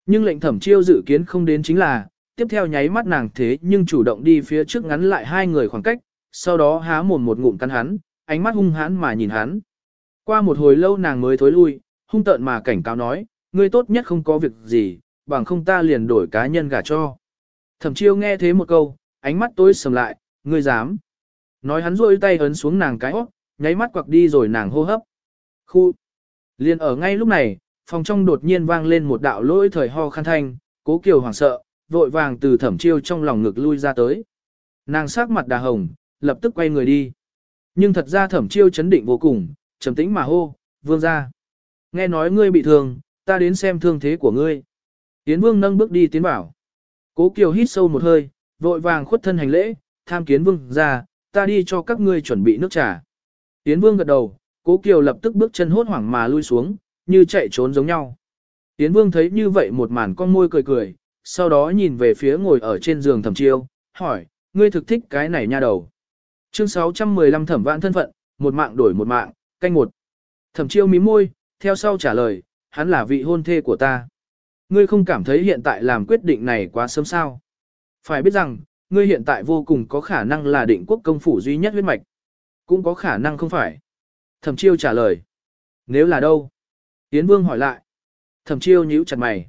Speaker 1: Nhưng lệnh thẩm chiêu dự kiến không đến chính là, tiếp theo nháy mắt nàng thế nhưng chủ động đi phía trước ngắn lại hai người khoảng cách, sau đó há mồm một ngụm cắn hắn, ánh mắt hung hãn mà nhìn hắn. Qua một hồi lâu nàng mới thối lui, hung tợn mà cảnh cáo nói, ngươi tốt nhất không có việc gì, bằng không ta liền đổi cá nhân gả cho. Thẩm chiêu nghe thế một câu, ánh mắt tối sầm lại, ngươi dám. Nói hắn rôi tay ấn xuống nàng cái óc, nháy mắt quặc đi rồi nàng hô hấp. Khu. Liền ở ngay lúc này, phòng trong đột nhiên vang lên một đạo lỗi thời ho khăn thanh, cố kiều hoảng sợ, vội vàng từ thẩm chiêu trong lòng ngực lui ra tới. Nàng sắc mặt đà hồng, lập tức quay người đi. Nhưng thật ra thẩm chiêu chấn định vô cùng, trầm tĩnh mà hô, vương ra. Nghe nói ngươi bị thương, ta đến xem thương thế của ngươi. Tiến vương nâng bước đi tiến vào, Cố kiều hít sâu một hơi, vội vàng khuất thân hành lễ, tham kiến vương ra, ta đi cho các ngươi chuẩn bị nước trà. Tiến vương gật đầu, cố kiều lập tức bước chân hốt hoảng mà lui xuống, như chạy trốn giống nhau. Tiến vương thấy như vậy một màn con môi cười cười, sau đó nhìn về phía ngồi ở trên giường thẩm chiêu, hỏi, ngươi thực thích cái này nha đầu. Chương 615 thẩm vạn thân phận, một mạng đổi một mạng, canh một. Thẩm chiêu mím môi, theo sau trả lời, hắn là vị hôn thê của ta. Ngươi không cảm thấy hiện tại làm quyết định này quá sớm sao. Phải biết rằng, ngươi hiện tại vô cùng có khả năng là định quốc công phủ duy nhất huyết mạch. Cũng có khả năng không phải. Thẩm chiêu trả lời. Nếu là đâu? Yến Vương hỏi lại. Thẩm chiêu nhíu chặt mày.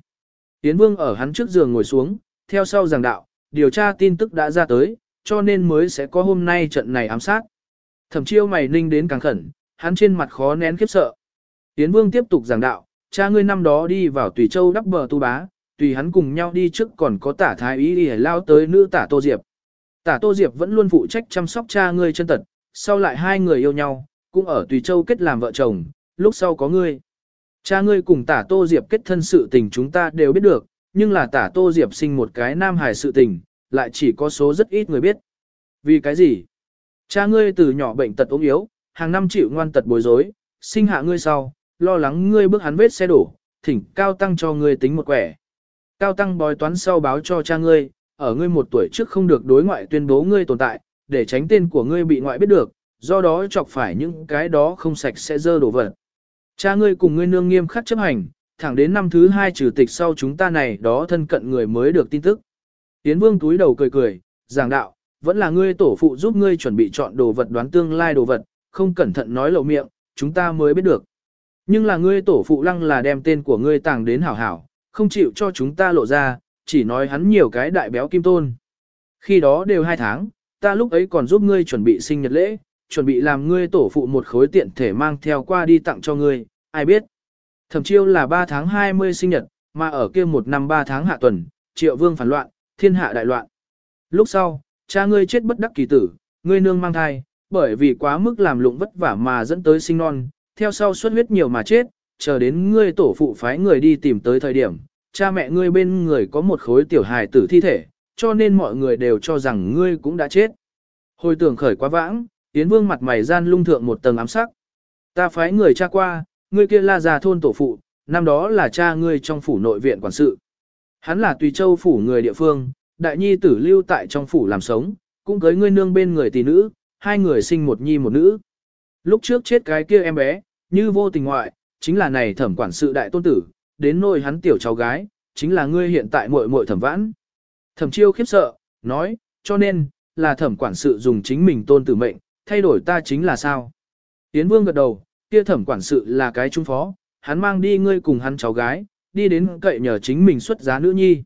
Speaker 1: Yến Vương ở hắn trước giường ngồi xuống, theo sau giảng đạo, điều tra tin tức đã ra tới, cho nên mới sẽ có hôm nay trận này ám sát. Thẩm chiêu mày ninh đến càng khẩn, hắn trên mặt khó nén khiếp sợ. Yến Vương tiếp tục giảng đạo, cha ngươi năm đó đi vào Tùy Châu đắp bờ tu bá, tùy hắn cùng nhau đi trước còn có tả thái ý để lao tới nữ tả Tô Diệp. Tả Tô Diệp vẫn luôn phụ trách chăm sóc cha ngươi chân tật, sau lại hai người yêu nhau, cũng ở Tùy Châu kết làm vợ chồng, lúc sau có ngươi. Cha ngươi cùng tả Tô Diệp kết thân sự tình chúng ta đều biết được, nhưng là tả Tô Diệp sinh một cái nam hài sự tình, lại chỉ có số rất ít người biết. Vì cái gì? Cha ngươi từ nhỏ bệnh tật ốm yếu, hàng năm chịu ngoan tật bối rối, sinh hạ ngươi sau, lo lắng ngươi bước hắn vết xe đổ, thỉnh cao tăng cho ngươi tính một quẻ. Cao tăng bói toán sau báo cho cha ngươi, ở ngươi một tuổi trước không được đối ngoại tuyên bố ngươi tồn tại, để tránh tên của ngươi bị ngoại biết được, do đó chọc phải những cái đó không sạch sẽ dơ đổ vật. Cha ngươi cùng ngươi nương nghiêm khắc chấp hành, thẳng đến năm thứ hai trừ tịch sau chúng ta này đó thân cận người mới được tin tức. tiến Vương túi đầu cười cười, giảng đạo, vẫn là ngươi tổ phụ giúp ngươi chuẩn bị chọn đồ vật đoán tương lai đồ vật, không cẩn thận nói lộ miệng, chúng ta mới biết được. Nhưng là ngươi tổ phụ lăng là đem tên của ngươi tàng đến hảo hảo, không chịu cho chúng ta lộ ra, chỉ nói hắn nhiều cái đại béo kim tôn. Khi đó đều hai tháng, ta lúc ấy còn giúp ngươi chuẩn bị sinh nhật lễ, chuẩn bị làm ngươi tổ phụ một khối tiện thể mang theo qua đi tặng cho ngươi, ai biết. Thẩm chiêu là 3 tháng 20 sinh nhật, mà ở kia một năm 3 tháng hạ tuần, triệu vương phản loạn, thiên hạ đại loạn. Lúc sau, cha ngươi chết bất đắc kỳ tử, ngươi nương mang thai, bởi vì quá mức làm lụng vất vả mà dẫn tới sinh non, theo sau xuất huyết nhiều mà chết, chờ đến ngươi tổ phụ phái người đi tìm tới thời điểm, cha mẹ ngươi bên người có một khối tiểu hài tử thi thể, cho nên mọi người đều cho rằng ngươi cũng đã chết. Hồi tưởng khởi quá vãng, Yến Vương mặt mày gian lung thượng một tầng ám sắc. Ta phái người cha qua, ngươi kia la già thôn tổ phụ, năm đó là cha ngươi trong phủ nội viện quản sự. Hắn là tùy châu phủ người địa phương, đại nhi tử lưu tại trong phủ làm sống, cũng cưới ngươi nương bên người tỷ nữ, hai người sinh một nhi một nữ. Lúc trước chết cái kia em bé, như vô tình ngoại, chính là này thẩm quản sự đại tôn tử, đến nôi hắn tiểu cháu gái, chính là ngươi hiện tại muội muội thẩm vãn. Thẩm chiêu khiếp sợ, nói, cho nên, là thẩm quản sự dùng chính mình tôn tử mệnh, thay đổi ta chính là sao? Yến Vương gật đầu, kia thẩm quản sự là cái trung phó, hắn mang đi ngươi cùng hắn cháu gái, đi đến cậy nhờ chính mình xuất giá nữ nhi.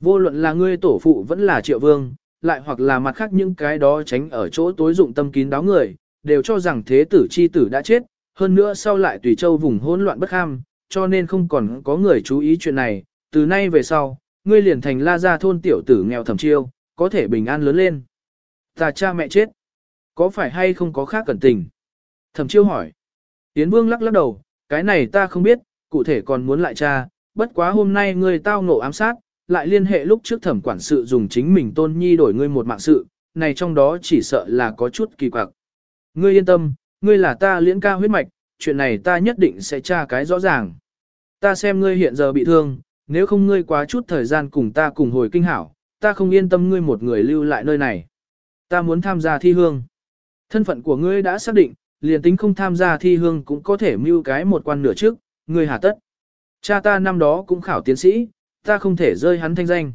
Speaker 1: Vô luận là ngươi tổ phụ vẫn là triệu vương, lại hoặc là mặt khác những cái đó tránh ở chỗ tối dụng tâm kín đáo người, đều cho rằng thế tử chi tử đã chết, hơn nữa sau lại tùy châu vùng hỗn loạn bất ham, cho nên không còn có người chú ý chuyện này, từ nay về sau, ngươi liền thành la gia thôn tiểu tử nghèo thầm chiêu, có thể bình an lớn lên. Ta cha mẹ chết, có phải hay không có khác cẩn tình? Thẩm chiêu hỏi. Tiến vương lắc lắc đầu, cái này ta không biết, cụ thể còn muốn lại cha, bất quá hôm nay ngươi tao ngộ ám sát, lại liên hệ lúc trước thẩm quản sự dùng chính mình tôn nhi đổi ngươi một mạng sự, này trong đó chỉ sợ là có chút kỳ quặc. Ngươi yên tâm, ngươi là ta liễn ca huyết mạch, chuyện này ta nhất định sẽ tra cái rõ ràng. Ta xem ngươi hiện giờ bị thương, nếu không ngươi quá chút thời gian cùng ta cùng hồi kinh hảo, ta không yên tâm ngươi một người lưu lại nơi này. Ta muốn tham gia thi hương. Thân phận của ngươi đã xác định, liền tính không tham gia thi hương cũng có thể mưu cái một quan nửa trước, ngươi hà tất. Cha ta năm đó cũng khảo tiến sĩ, ta không thể rơi hắn thanh danh.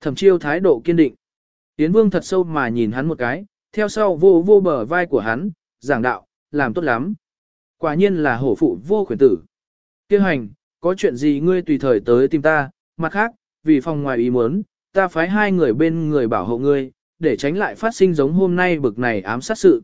Speaker 1: Thẩm chiêu thái độ kiên định. Yến Vương thật sâu mà nhìn hắn một cái, theo sau vô vô bờ vai của hắn, giảng đạo, làm tốt lắm. Quả nhiên là hổ phụ vô khuyến tử. Kêu hành, có chuyện gì ngươi tùy thời tới tìm ta, mặt khác, vì phòng ngoài ý muốn, ta phái hai người bên người bảo hộ ngươi, để tránh lại phát sinh giống hôm nay bực này ám sát sự.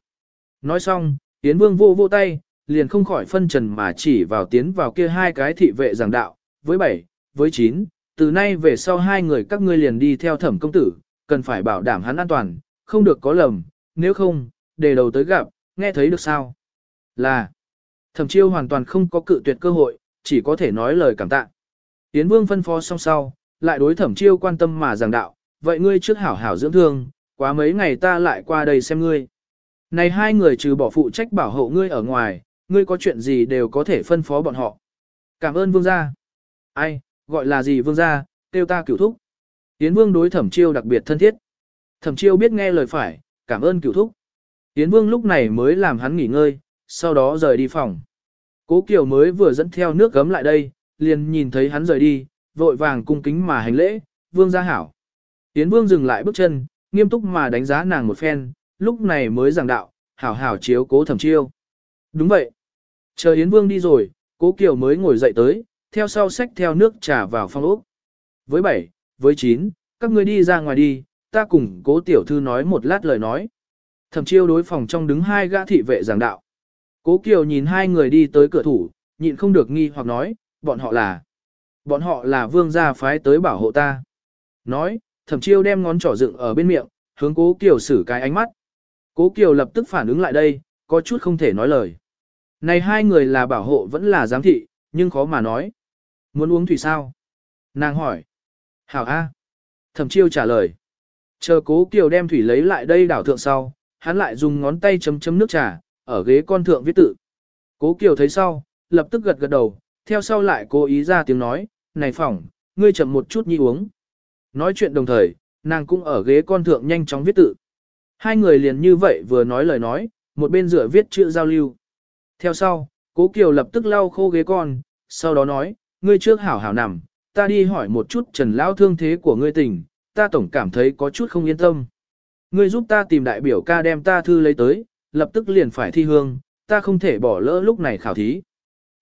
Speaker 1: Nói xong, Yến Vương vô vô tay, liền không khỏi phân trần mà chỉ vào tiến vào kia hai cái thị vệ giảng đạo, với bảy, với chín, từ nay về sau hai người các ngươi liền đi theo thẩm công tử, cần phải bảo đảm hắn an toàn, không được có lầm, nếu không, để đầu tới gặp, nghe thấy được sao? Là, thẩm chiêu hoàn toàn không có cự tuyệt cơ hội, chỉ có thể nói lời cảm tạ. Yến Vương phân phó xong sau, lại đối thẩm chiêu quan tâm mà giảng đạo, vậy ngươi trước hảo hảo dưỡng thương, quá mấy ngày ta lại qua đây xem ngươi. Này hai người trừ bỏ phụ trách bảo hộ ngươi ở ngoài, ngươi có chuyện gì đều có thể phân phó bọn họ. Cảm ơn vương gia. Ai, gọi là gì vương gia, tiêu ta cửu thúc. Yến vương đối thẩm chiêu đặc biệt thân thiết. Thẩm chiêu biết nghe lời phải, cảm ơn cựu thúc. Yến vương lúc này mới làm hắn nghỉ ngơi, sau đó rời đi phòng. Cố Kiều mới vừa dẫn theo nước gấm lại đây, liền nhìn thấy hắn rời đi, vội vàng cung kính mà hành lễ, vương gia hảo. Yến vương dừng lại bước chân, nghiêm túc mà đánh giá nàng một phen, lúc này mới giảng đạo, hảo hảo chiếu cố thẩm chiêu. Đúng vậy. Chờ Yến vương đi rồi, cố Kiều mới ngồi dậy tới, theo sau sách theo nước trà vào phòng ốc. Với bảy, với chín, các ngươi đi ra ngoài đi, ta cùng cố tiểu thư nói một lát lời nói. Thẩm chiêu đối phòng trong đứng hai gã thị vệ giảng đạo. Cố Kiều nhìn hai người đi tới cửa thủ, nhịn không được nghi hoặc nói, bọn họ là. Bọn họ là vương gia phái tới bảo hộ ta. Nói, thẩm chiêu đem ngón trỏ dựng ở bên miệng, hướng cố Kiều xử cái ánh mắt. Cố Kiều lập tức phản ứng lại đây, có chút không thể nói lời. Này hai người là bảo hộ vẫn là giám thị, nhưng khó mà nói. Muốn uống thủy sao? Nàng hỏi. Hảo A. Thẩm chiêu trả lời. Chờ cố Kiều đem thủy lấy lại đây đảo thượng sau, hắn lại dùng ngón tay chấm chấm nước trà, ở ghế con thượng viết tự. Cố Kiều thấy sau, lập tức gật gật đầu, theo sau lại cố ý ra tiếng nói, này phỏng, ngươi chậm một chút nhi uống. Nói chuyện đồng thời, nàng cũng ở ghế con thượng nhanh chóng viết tự. Hai người liền như vậy vừa nói lời nói, một bên rửa viết chữ giao lưu. Theo sau, cố Kiều lập tức lau khô ghế con, sau đó nói, ngươi trước hảo hảo nằm, ta đi hỏi một chút trần lão thương thế của ngươi tình, ta tổng cảm thấy có chút không yên tâm. Ngươi giúp ta tìm đại biểu ca đem ta thư lấy tới, lập tức liền phải thi hương, ta không thể bỏ lỡ lúc này khảo thí.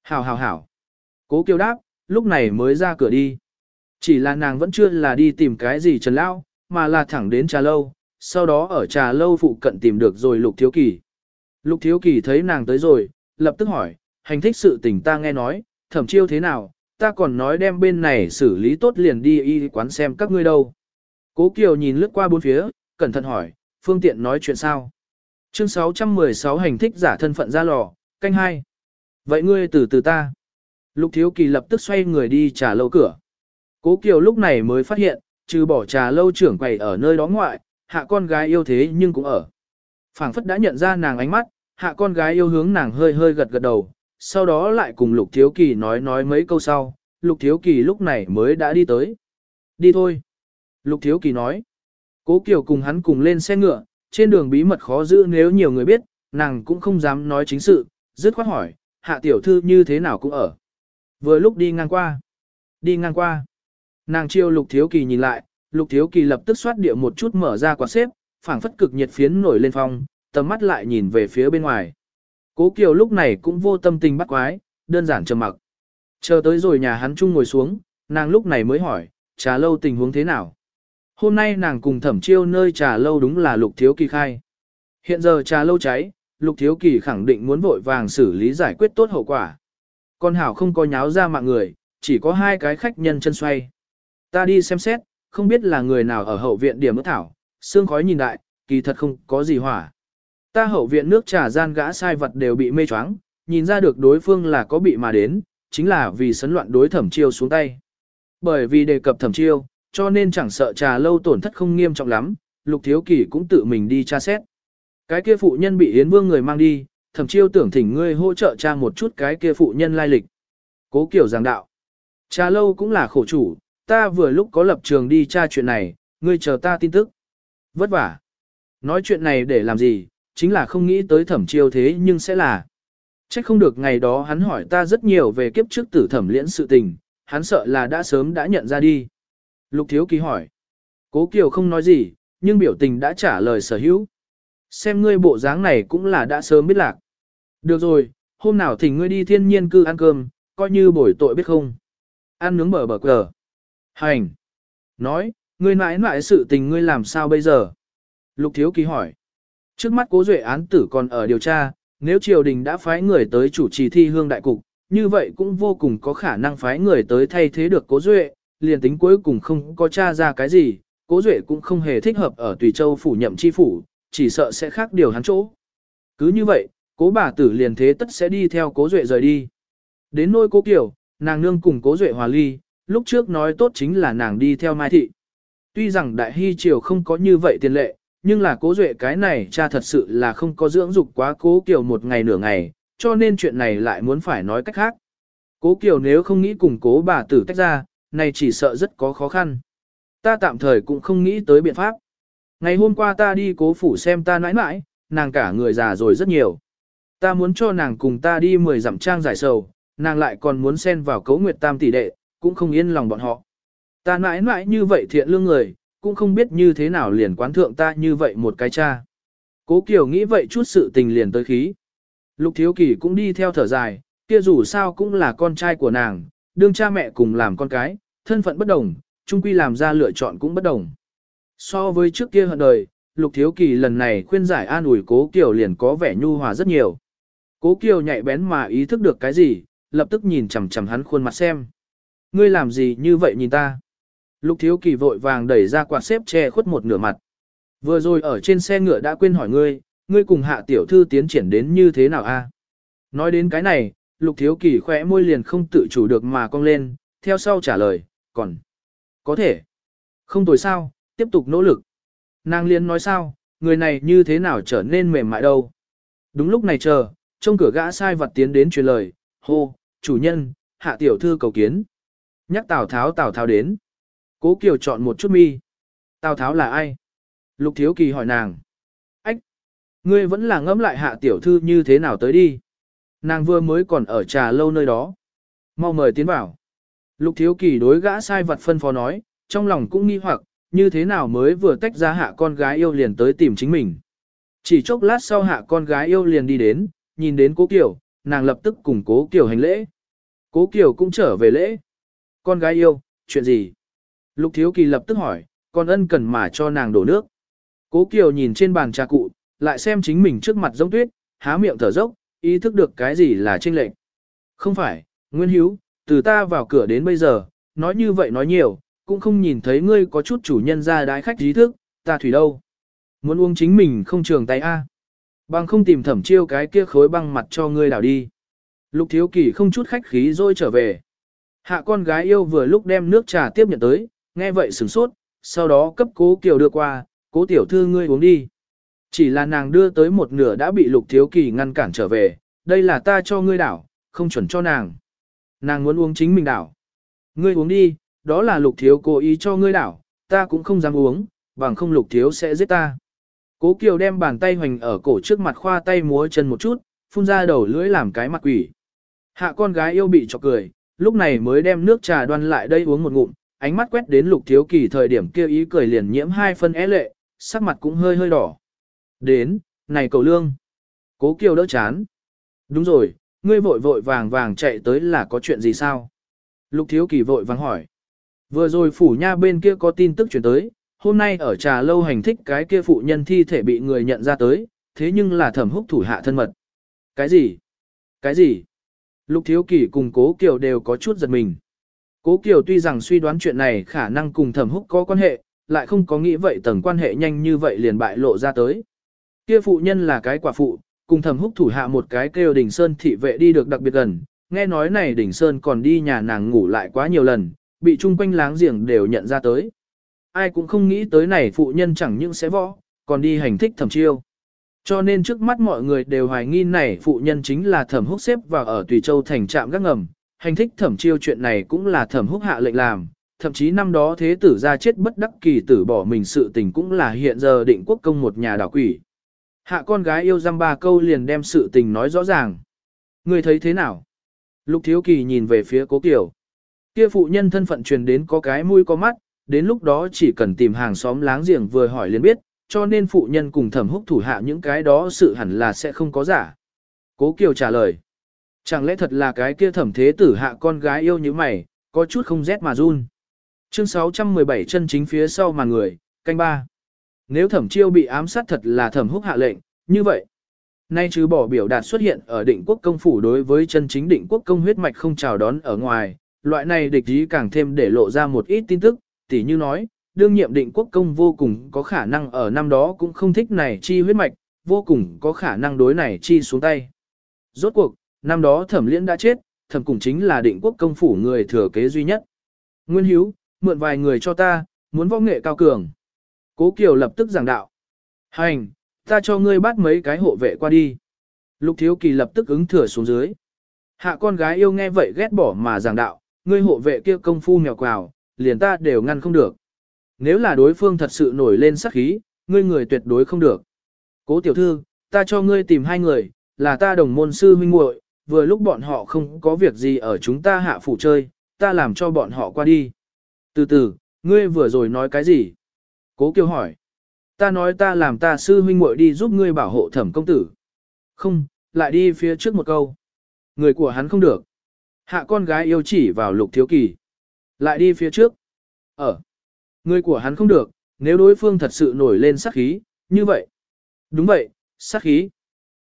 Speaker 1: Hảo hảo hảo. Cố Kiều đáp, lúc này mới ra cửa đi. Chỉ là nàng vẫn chưa là đi tìm cái gì trần lao, mà là thẳng đến trà lâu, sau đó ở trà lâu phụ cận tìm được rồi Lục Thiếu Kỳ. Lục Thiếu Kỳ thấy nàng tới rồi, lập tức hỏi, hành thích sự tình ta nghe nói, thẩm chiêu thế nào, ta còn nói đem bên này xử lý tốt liền đi y quán xem các ngươi đâu. Cố Kiều nhìn lướt qua bốn phía, cẩn thận hỏi, phương tiện nói chuyện sao. Chương 616 hành thích giả thân phận ra lò, canh hai. Vậy ngươi từ từ ta. Lục Thiếu Kỳ lập tức xoay người đi trà lâu cửa. Cố Kiều lúc này mới phát hiện, trừ bỏ trà lâu trưởng quầy ở nơi đó ngoại, hạ con gái yêu thế nhưng cũng ở. phảng phất đã nhận ra nàng ánh mắt, hạ con gái yêu hướng nàng hơi hơi gật gật đầu, sau đó lại cùng Lục Thiếu Kỳ nói nói mấy câu sau, Lục Thiếu Kỳ lúc này mới đã đi tới. Đi thôi. Lục Thiếu Kỳ nói. Cố Kiều cùng hắn cùng lên xe ngựa, trên đường bí mật khó giữ nếu nhiều người biết, nàng cũng không dám nói chính sự, dứt khoát hỏi, hạ tiểu thư như thế nào cũng ở. Vừa lúc đi ngang qua. Đi ngang qua. Nàng chiêu Lục Thiếu Kỳ nhìn lại, Lục Thiếu Kỳ lập tức xoát địa một chút mở ra quạt xếp, phảng phất cực nhiệt phiến nổi lên phong, tầm mắt lại nhìn về phía bên ngoài. Cố Kiều lúc này cũng vô tâm tình bắt quái, đơn giản trầm mặc. Chờ tới rồi nhà hắn chung ngồi xuống, nàng lúc này mới hỏi, trà lâu tình huống thế nào? Hôm nay nàng cùng thẩm chiêu nơi trà lâu đúng là lục thiếu kỳ khai. Hiện giờ trà lâu cháy, lục thiếu kỳ khẳng định muốn vội vàng xử lý giải quyết tốt hậu quả. Con hảo không có nháo ra mạng người, chỉ có hai cái khách nhân chân xoay. Ta đi xem xét, không biết là người nào ở hậu viện điểm ước thảo, xương khói nhìn đại, kỳ thật không có gì hỏa. Ta hậu viện nước trà gian gã sai vật đều bị mê choáng, nhìn ra được đối phương là có bị mà đến, chính là vì sấn loạn đối thẩm chiêu xuống tay. Bởi vì đề cập thẩm chiêu, cho nên chẳng sợ trà lâu tổn thất không nghiêm trọng lắm, lục thiếu kỳ cũng tự mình đi tra xét. Cái kia phụ nhân bị Yến Vương người mang đi, thẩm chiêu tưởng thỉnh ngươi hỗ trợ tra một chút cái kia phụ nhân lai lịch. Cố kiểu giảng đạo. Trà lâu cũng là khổ chủ, ta vừa lúc có lập trường đi tra chuyện này, ngươi chờ ta tin tức. Vất vả. Nói chuyện này để làm gì, chính là không nghĩ tới thẩm chiêu thế nhưng sẽ là. Chắc không được ngày đó hắn hỏi ta rất nhiều về kiếp trước tử thẩm liễn sự tình, hắn sợ là đã sớm đã nhận ra đi. Lục Thiếu Kỳ hỏi. Cố Kiều không nói gì, nhưng biểu tình đã trả lời sở hữu. Xem ngươi bộ dáng này cũng là đã sớm biết lạc. Được rồi, hôm nào thỉnh ngươi đi thiên nhiên cư ăn cơm, coi như bồi tội biết không. Ăn nướng bờ bờ cờ. Hành. Nói, ngươi mãi mãi sự tình ngươi làm sao bây giờ? Lục Thiếu Kỳ hỏi. Trước mắt cố duệ án tử còn ở điều tra, nếu triều đình đã phái người tới chủ trì thi hương đại cục, như vậy cũng vô cùng có khả năng phái người tới thay thế được cố duệ, liền tính cuối cùng không có tra ra cái gì, cố duệ cũng không hề thích hợp ở Tùy Châu phủ nhậm chi phủ, chỉ sợ sẽ khác điều hắn chỗ. Cứ như vậy, cố bà tử liền thế tất sẽ đi theo cố duệ rời đi. Đến nôi cố kiểu, nàng nương cùng cố duệ hòa ly, lúc trước nói tốt chính là nàng đi theo Mai Thị. Tuy rằng Đại Hy Triều không có như vậy tiền lệ, nhưng là cố duệ cái này cha thật sự là không có dưỡng dục quá cố kiểu một ngày nửa ngày, cho nên chuyện này lại muốn phải nói cách khác. Cố Kiều nếu không nghĩ cùng cố bà tử tách ra, này chỉ sợ rất có khó khăn. Ta tạm thời cũng không nghĩ tới biện pháp. Ngày hôm qua ta đi cố phủ xem ta nãi nãi, nàng cả người già rồi rất nhiều. Ta muốn cho nàng cùng ta đi 10 dặm trang giải sầu, nàng lại còn muốn xen vào cấu nguyệt tam tỷ đệ, cũng không yên lòng bọn họ. Ta nãi nãi như vậy thiện lương người, cũng không biết như thế nào liền quán thượng ta như vậy một cái cha. Cố Kiều nghĩ vậy chút sự tình liền tới khí. Lục Thiếu Kỳ cũng đi theo thở dài, kia dù sao cũng là con trai của nàng, đương cha mẹ cùng làm con cái, thân phận bất đồng, chung quy làm ra lựa chọn cũng bất đồng. So với trước kia hận đời, Lục Thiếu Kỳ lần này khuyên giải an ủi Cố Kiều liền có vẻ nhu hòa rất nhiều. Cố Kiều nhạy bén mà ý thức được cái gì, lập tức nhìn chằm chằm hắn khuôn mặt xem. Ngươi làm gì như vậy nhìn ta? Lục Thiếu Kỳ vội vàng đẩy ra quạt xếp che khuất một nửa mặt. Vừa rồi ở trên xe ngựa đã quên hỏi ngươi, ngươi cùng hạ tiểu thư tiến triển đến như thế nào a? Nói đến cái này, Lục Thiếu Kỳ khỏe môi liền không tự chủ được mà cong lên, theo sau trả lời, còn có thể. Không tồi sao, tiếp tục nỗ lực. Nàng liên nói sao, người này như thế nào trở nên mềm mại đâu. Đúng lúc này chờ, trong cửa gã sai vật tiến đến truyền lời, hô, chủ nhân, hạ tiểu thư cầu kiến. Nhắc Tào Tháo Tào Tháo đến. Cố Kiều chọn một chút mi. Tào Tháo là ai? Lục Thiếu Kỳ hỏi nàng. Ách! Ngươi vẫn là ngẫm lại hạ tiểu thư như thế nào tới đi. Nàng vừa mới còn ở trà lâu nơi đó. Mau mời tiến vào. Lục Thiếu Kỳ đối gã sai vật phân phó nói, trong lòng cũng nghi hoặc, như thế nào mới vừa tách ra hạ con gái yêu liền tới tìm chính mình. Chỉ chốc lát sau hạ con gái yêu liền đi đến, nhìn đến cố Kiều, nàng lập tức cùng cố Kiều hành lễ. Cố Kiều cũng trở về lễ. Con gái yêu, chuyện gì? Lục Thiếu Kỳ lập tức hỏi, con ân cần mà cho nàng đổ nước. Cố Kiều nhìn trên bàn trà cụ, lại xem chính mình trước mặt giống tuyết, há miệng thở dốc, ý thức được cái gì là tranh lệnh. Không phải, Nguyên Hiếu, từ ta vào cửa đến bây giờ, nói như vậy nói nhiều, cũng không nhìn thấy ngươi có chút chủ nhân ra đái khách trí thức, ta thủy đâu. Muốn uống chính mình không trường tay A. Bằng không tìm thẩm chiêu cái kia khối băng mặt cho ngươi đảo đi. Lục thiếu kỳ không chút khách khí rồi trở về. Hạ con gái yêu vừa lúc đem nước trà tiếp nhận tới, nghe vậy sửng sốt, sau đó cấp cố kiều đưa qua, cố tiểu thư ngươi uống đi. Chỉ là nàng đưa tới một nửa đã bị lục thiếu kỳ ngăn cản trở về, đây là ta cho ngươi đảo, không chuẩn cho nàng. Nàng muốn uống chính mình đảo. Ngươi uống đi, đó là lục thiếu cố ý cho ngươi đảo, ta cũng không dám uống, bằng không lục thiếu sẽ giết ta. Cố Kiều đem bàn tay hoành ở cổ trước mặt khoa tay múa chân một chút, phun ra đầu lưỡi làm cái mặt quỷ. Hạ con gái yêu bị chọc cười, lúc này mới đem nước trà đoan lại đây uống một ngụm, ánh mắt quét đến lục thiếu kỳ thời điểm kia ý cười liền nhiễm hai phân é lệ, sắc mặt cũng hơi hơi đỏ. Đến, này cầu lương. Cố Kiều đỡ chán. Đúng rồi, ngươi vội vội vàng vàng chạy tới là có chuyện gì sao? Lục thiếu kỳ vội vàng hỏi. Vừa rồi phủ nha bên kia có tin tức chuyển tới, hôm nay ở trà lâu hành thích cái kia phụ nhân thi thể bị người nhận ra tới, thế nhưng là thẩm húc thủ hạ thân mật. Cái gì? Cái gì? Lục Thiếu Kỳ cùng Cố Kiều đều có chút giật mình. Cố Kiều tuy rằng suy đoán chuyện này khả năng cùng thẩm húc có quan hệ, lại không có nghĩ vậy tầng quan hệ nhanh như vậy liền bại lộ ra tới. Kia phụ nhân là cái quả phụ, cùng thẩm húc thủ hạ một cái kêu đỉnh sơn thị vệ đi được đặc biệt gần, nghe nói này đỉnh sơn còn đi nhà nàng ngủ lại quá nhiều lần, bị chung quanh láng giềng đều nhận ra tới. Ai cũng không nghĩ tới này phụ nhân chẳng những sẽ võ, còn đi hành thích thẩm chiêu. Cho nên trước mắt mọi người đều hoài nghi này phụ nhân chính là thẩm húc xếp vào ở Tùy Châu thành trạm gác ngầm, hành thích thẩm chiêu chuyện này cũng là thẩm húc hạ lệnh làm, thậm chí năm đó thế tử ra chết bất đắc kỳ tử bỏ mình sự tình cũng là hiện giờ định quốc công một nhà đảo quỷ. Hạ con gái yêu dăm ba câu liền đem sự tình nói rõ ràng. Người thấy thế nào? Lục thiếu kỳ nhìn về phía cố kiểu. Kia phụ nhân thân phận truyền đến có cái mũi có mắt, đến lúc đó chỉ cần tìm hàng xóm láng giềng vừa hỏi liền biết, cho nên phụ nhân cùng thẩm húc thủ hạ những cái đó sự hẳn là sẽ không có giả. Cố Kiều trả lời. Chẳng lẽ thật là cái kia thẩm thế tử hạ con gái yêu như mày, có chút không rét mà run. Chương 617 chân chính phía sau mà người, canh ba. Nếu thẩm chiêu bị ám sát thật là thẩm húc hạ lệnh, như vậy. Nay trừ bỏ biểu đạt xuất hiện ở định quốc công phủ đối với chân chính định quốc công huyết mạch không chào đón ở ngoài, loại này địch ý càng thêm để lộ ra một ít tin tức, tỉ như nói, đương nhiệm định quốc công vô cùng có khả năng ở năm đó cũng không thích này chi huyết mạch, vô cùng có khả năng đối này chi xuống tay. Rốt cuộc, năm đó thẩm liễn đã chết, thẩm cùng chính là định quốc công phủ người thừa kế duy nhất. Nguyên Hiếu, mượn vài người cho ta, muốn võ nghệ cao cường. Cố Kiều lập tức giảng đạo. Hành, ta cho ngươi bắt mấy cái hộ vệ qua đi. Lục Thiếu Kỳ lập tức ứng thừa xuống dưới. Hạ con gái yêu nghe vậy ghét bỏ mà giảng đạo, ngươi hộ vệ kia công phu mèo quào, liền ta đều ngăn không được. Nếu là đối phương thật sự nổi lên sắc khí, ngươi người tuyệt đối không được. Cố tiểu thư, ta cho ngươi tìm hai người, là ta đồng môn sư huynh muội, vừa lúc bọn họ không có việc gì ở chúng ta hạ phủ chơi, ta làm cho bọn họ qua đi. Từ từ, ngươi vừa rồi nói cái gì? Cố Kiều hỏi. Ta nói ta làm ta sư huynh muội đi giúp ngươi bảo hộ thẩm công tử. Không, lại đi phía trước một câu. Người của hắn không được. Hạ con gái yêu chỉ vào lục thiếu kỳ. Lại đi phía trước. Ở. Người của hắn không được, nếu đối phương thật sự nổi lên sát khí, như vậy. Đúng vậy, sát khí.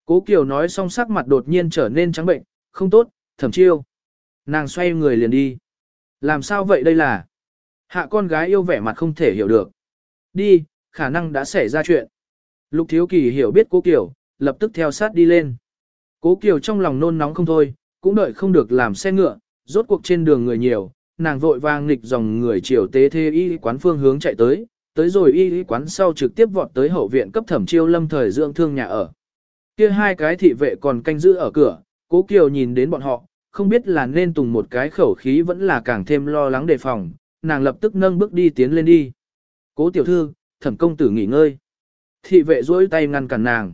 Speaker 1: Cố Kiều nói xong sắc mặt đột nhiên trở nên trắng bệnh, không tốt, thẩm chiêu. Nàng xoay người liền đi. Làm sao vậy đây là? Hạ con gái yêu vẻ mặt không thể hiểu được. Đi, khả năng đã xảy ra chuyện. Lục Thiếu Kỳ hiểu biết Cố Kiều, lập tức theo sát đi lên. Cố Kiều trong lòng nôn nóng không thôi, cũng đợi không được làm xe ngựa, rốt cuộc trên đường người nhiều, nàng vội vàng nghịch dòng người chiều tế thê y quán phương hướng chạy tới, tới rồi y quán sau trực tiếp vọt tới hậu viện cấp thẩm chiêu lâm thời dưỡng thương nhà ở. Kia hai cái thị vệ còn canh giữ ở cửa, Cố Kiều nhìn đến bọn họ, không biết là nên tùng một cái khẩu khí vẫn là càng thêm lo lắng đề phòng, nàng lập tức nâng bước đi tiến lên đi. Cố tiểu thư, thẩm công tử nghỉ ngơi. Thị vệ duỗi tay ngăn cản nàng.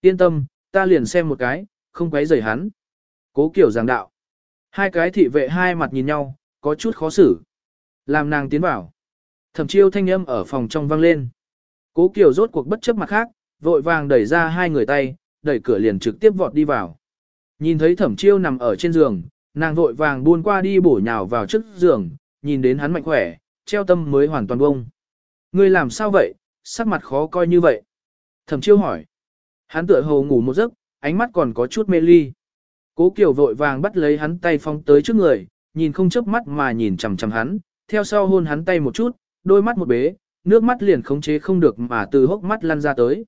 Speaker 1: Yên tâm, ta liền xem một cái, không quấy rầy hắn. Cố kiểu giảng đạo. Hai cái thị vệ hai mặt nhìn nhau, có chút khó xử. Làm nàng tiến vào. Thẩm chiêu thanh âm ở phòng trong vang lên. Cố kiểu rốt cuộc bất chấp mặt khác, vội vàng đẩy ra hai người tay, đẩy cửa liền trực tiếp vọt đi vào. Nhìn thấy thẩm chiêu nằm ở trên giường, nàng vội vàng buôn qua đi bổ nhào vào trước giường, nhìn đến hắn mạnh khỏe, treo tâm mới hoàn toàn bông. Ngươi làm sao vậy, sắc mặt khó coi như vậy? Thẩm chiêu hỏi. Hắn tựa hồ ngủ một giấc, ánh mắt còn có chút mê ly. Cố Kiều vội vàng bắt lấy hắn tay phong tới trước người, nhìn không chớp mắt mà nhìn chằm chằm hắn, theo sau hôn hắn tay một chút, đôi mắt một bế, nước mắt liền khống chế không được mà từ hốc mắt lăn ra tới.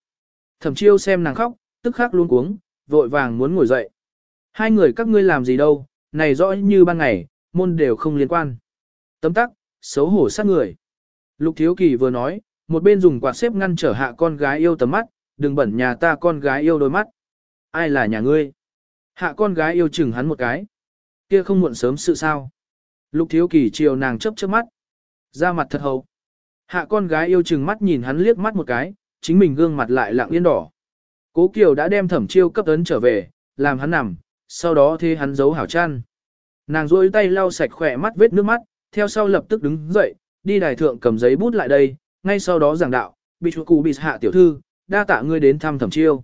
Speaker 1: Thẩm chiêu xem nàng khóc, tức khắc luôn cuống, vội vàng muốn ngồi dậy. Hai người các ngươi làm gì đâu, này rõ như ban ngày, môn đều không liên quan. Tấm tắc, xấu hổ sát người. Lục Thiếu Kỳ vừa nói, một bên dùng quạt xếp ngăn trở hạ con gái yêu tầm mắt, đừng bẩn nhà ta con gái yêu đôi mắt. Ai là nhà ngươi? Hạ con gái yêu chừng hắn một cái. Kia không muộn sớm sự sao. Lục Thiếu Kỳ chiều nàng chấp chớp mắt. Ra mặt thật hầu. Hạ con gái yêu chừng mắt nhìn hắn liếc mắt một cái, chính mình gương mặt lại lặng yên đỏ. Cố Kiều đã đem thẩm chiêu cấp ấn trở về, làm hắn nằm, sau đó thế hắn giấu hảo chăn. Nàng rôi tay lau sạch khỏe mắt vết nước mắt, theo sau lập tức đứng dậy, đi đài thượng cầm giấy bút lại đây, ngay sau đó giảng đạo, bị chủ cụ bị hạ tiểu thư, đa tạ ngươi đến thăm thẩm chiêu.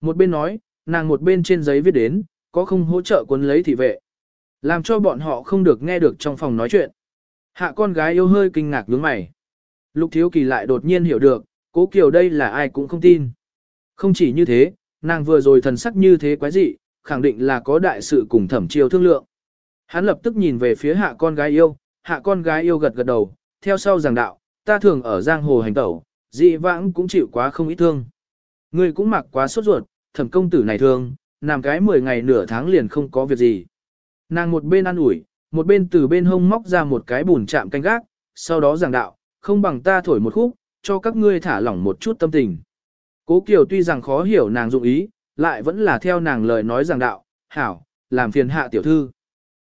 Speaker 1: Một bên nói, nàng một bên trên giấy viết đến, có không hỗ trợ cuốn lấy thị vệ. Làm cho bọn họ không được nghe được trong phòng nói chuyện. Hạ con gái yêu hơi kinh ngạc nhướng mày. Lục Thiếu Kỳ lại đột nhiên hiểu được, Cố Kiều đây là ai cũng không tin. Không chỉ như thế, nàng vừa rồi thần sắc như thế quái dị, khẳng định là có đại sự cùng thẩm chiêu thương lượng. Hắn lập tức nhìn về phía hạ con gái yêu, hạ con gái yêu gật gật đầu, theo sau giảng đạo, ta thường ở giang hồ hành tẩu, dị vãng cũng chịu quá không ít thương. Ngươi cũng mặc quá sốt ruột, thẩm công tử này thương, làm cái 10 ngày nửa tháng liền không có việc gì. Nàng một bên ăn ủi, một bên từ bên hông móc ra một cái bùn chạm canh gác, sau đó giảng đạo, không bằng ta thổi một khúc, cho các ngươi thả lỏng một chút tâm tình. Cố Kiều tuy rằng khó hiểu nàng dụng ý, lại vẫn là theo nàng lời nói giảng đạo, hảo, làm phiền hạ tiểu thư.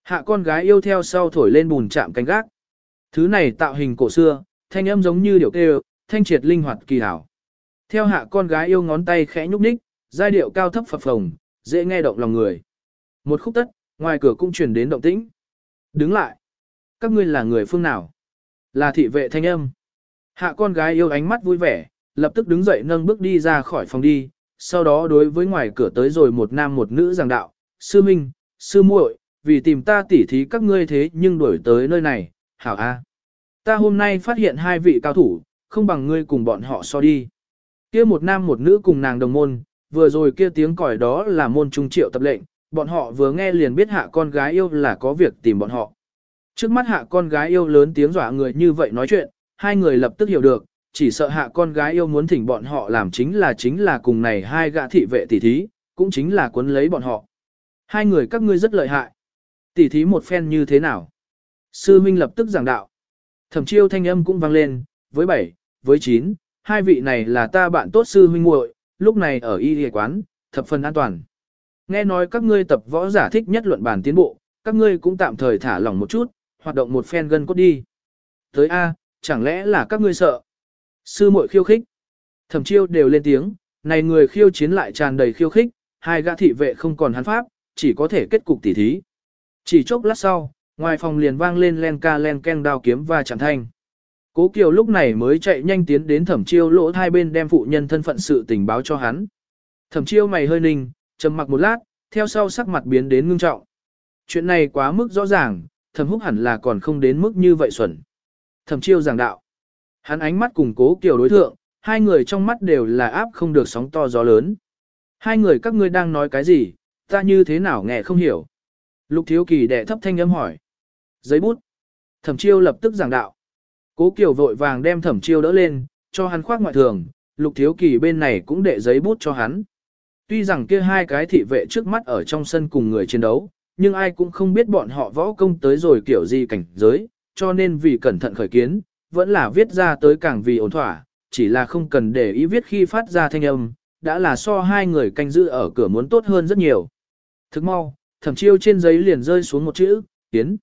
Speaker 1: Hạ con gái yêu theo sau thổi lên bùn chạm canh gác. Thứ này tạo hình cổ xưa, thanh âm giống như điệu kêu, thanh triệt linh hoạt kỳ hảo. Theo hạ con gái yêu ngón tay khẽ nhúc nhích, giai điệu cao thấp phập phồng, dễ nghe động lòng người. Một khúc tất, ngoài cửa cũng truyền đến động tĩnh. Đứng lại. Các ngươi là người phương nào? Là thị vệ thanh âm. Hạ con gái yêu ánh mắt vui vẻ, lập tức đứng dậy nâng bước đi ra khỏi phòng đi, sau đó đối với ngoài cửa tới rồi một nam một nữ giảng đạo, sư minh, sư muội, vì tìm ta tỉ thí các ngươi thế nhưng đuổi tới nơi này, hảo a. Ta hôm nay phát hiện hai vị cao thủ, không bằng ngươi cùng bọn họ so đi. Kia một nam một nữ cùng nàng đồng môn, vừa rồi kia tiếng còi đó là môn trung triệu tập lệnh, bọn họ vừa nghe liền biết hạ con gái yêu là có việc tìm bọn họ. Trước mắt hạ con gái yêu lớn tiếng dọa người như vậy nói chuyện, hai người lập tức hiểu được, chỉ sợ hạ con gái yêu muốn thỉnh bọn họ làm chính là chính là cùng này hai gã thị vệ tỷ thí, cũng chính là cuốn lấy bọn họ. Hai người các ngươi rất lợi hại. Tỷ thí một phen như thế nào? Sư Minh lập tức giảng đạo. Thẩm chiêu thanh âm cũng vang lên, với bảy, với chín, hai vị này là ta bạn tốt sư Minh muội, lúc này ở y y quán, thập phần an toàn. Nghe nói các ngươi tập võ giả thích nhất luận bản tiến bộ, các ngươi cũng tạm thời thả lỏng một chút, hoạt động một phen gân cốt đi. Tới A, chẳng lẽ là các ngươi sợ? Sư muội khiêu khích. Thẩm chiêu đều lên tiếng, này người khiêu chiến lại tràn đầy khiêu khích, hai gã thị vệ không còn hắn pháp, chỉ có thể kết cục tỉ thí. Chỉ chốc lát sau, ngoài phòng liền vang lên len ca len ken đao kiếm và chẳng thanh. Cố Kiều lúc này mới chạy nhanh tiến đến thẩm chiêu lỗ hai bên đem phụ nhân thân phận sự tình báo cho hắn. Thẩm chiêu mày hơi ninh, trầm mặc một lát, theo sau sắc mặt biến đến ngưng trọng. Chuyện này quá mức rõ ràng, thẩm húc hẳn là còn không đến mức như vậy xuẩn. Thẩm chiêu giảng đạo. Hắn ánh mắt cùng cố Kiều đối thượng, hai người trong mắt đều là áp không được sóng to gió lớn. Hai người các ngươi đang nói cái gì, ta như thế nào nghe không hiểu. Lục thiếu kỳ đệ thấp thanh âm hỏi. Giấy bút. Thẩm chiêu lập tức giảng đạo. Cố Kiều vội vàng đem thẩm chiêu đỡ lên, cho hắn khoác ngoại thường, lục thiếu kỳ bên này cũng đệ giấy bút cho hắn. Tuy rằng kia hai cái thị vệ trước mắt ở trong sân cùng người chiến đấu, nhưng ai cũng không biết bọn họ võ công tới rồi kiểu gì cảnh giới, cho nên vì cẩn thận khởi kiến, vẫn là viết ra tới càng vì ổn thỏa, chỉ là không cần để ý viết khi phát ra thanh âm, đã là so hai người canh giữ ở cửa muốn tốt hơn rất nhiều. Thức mau, thẩm chiêu trên giấy liền rơi xuống một chữ, tiến.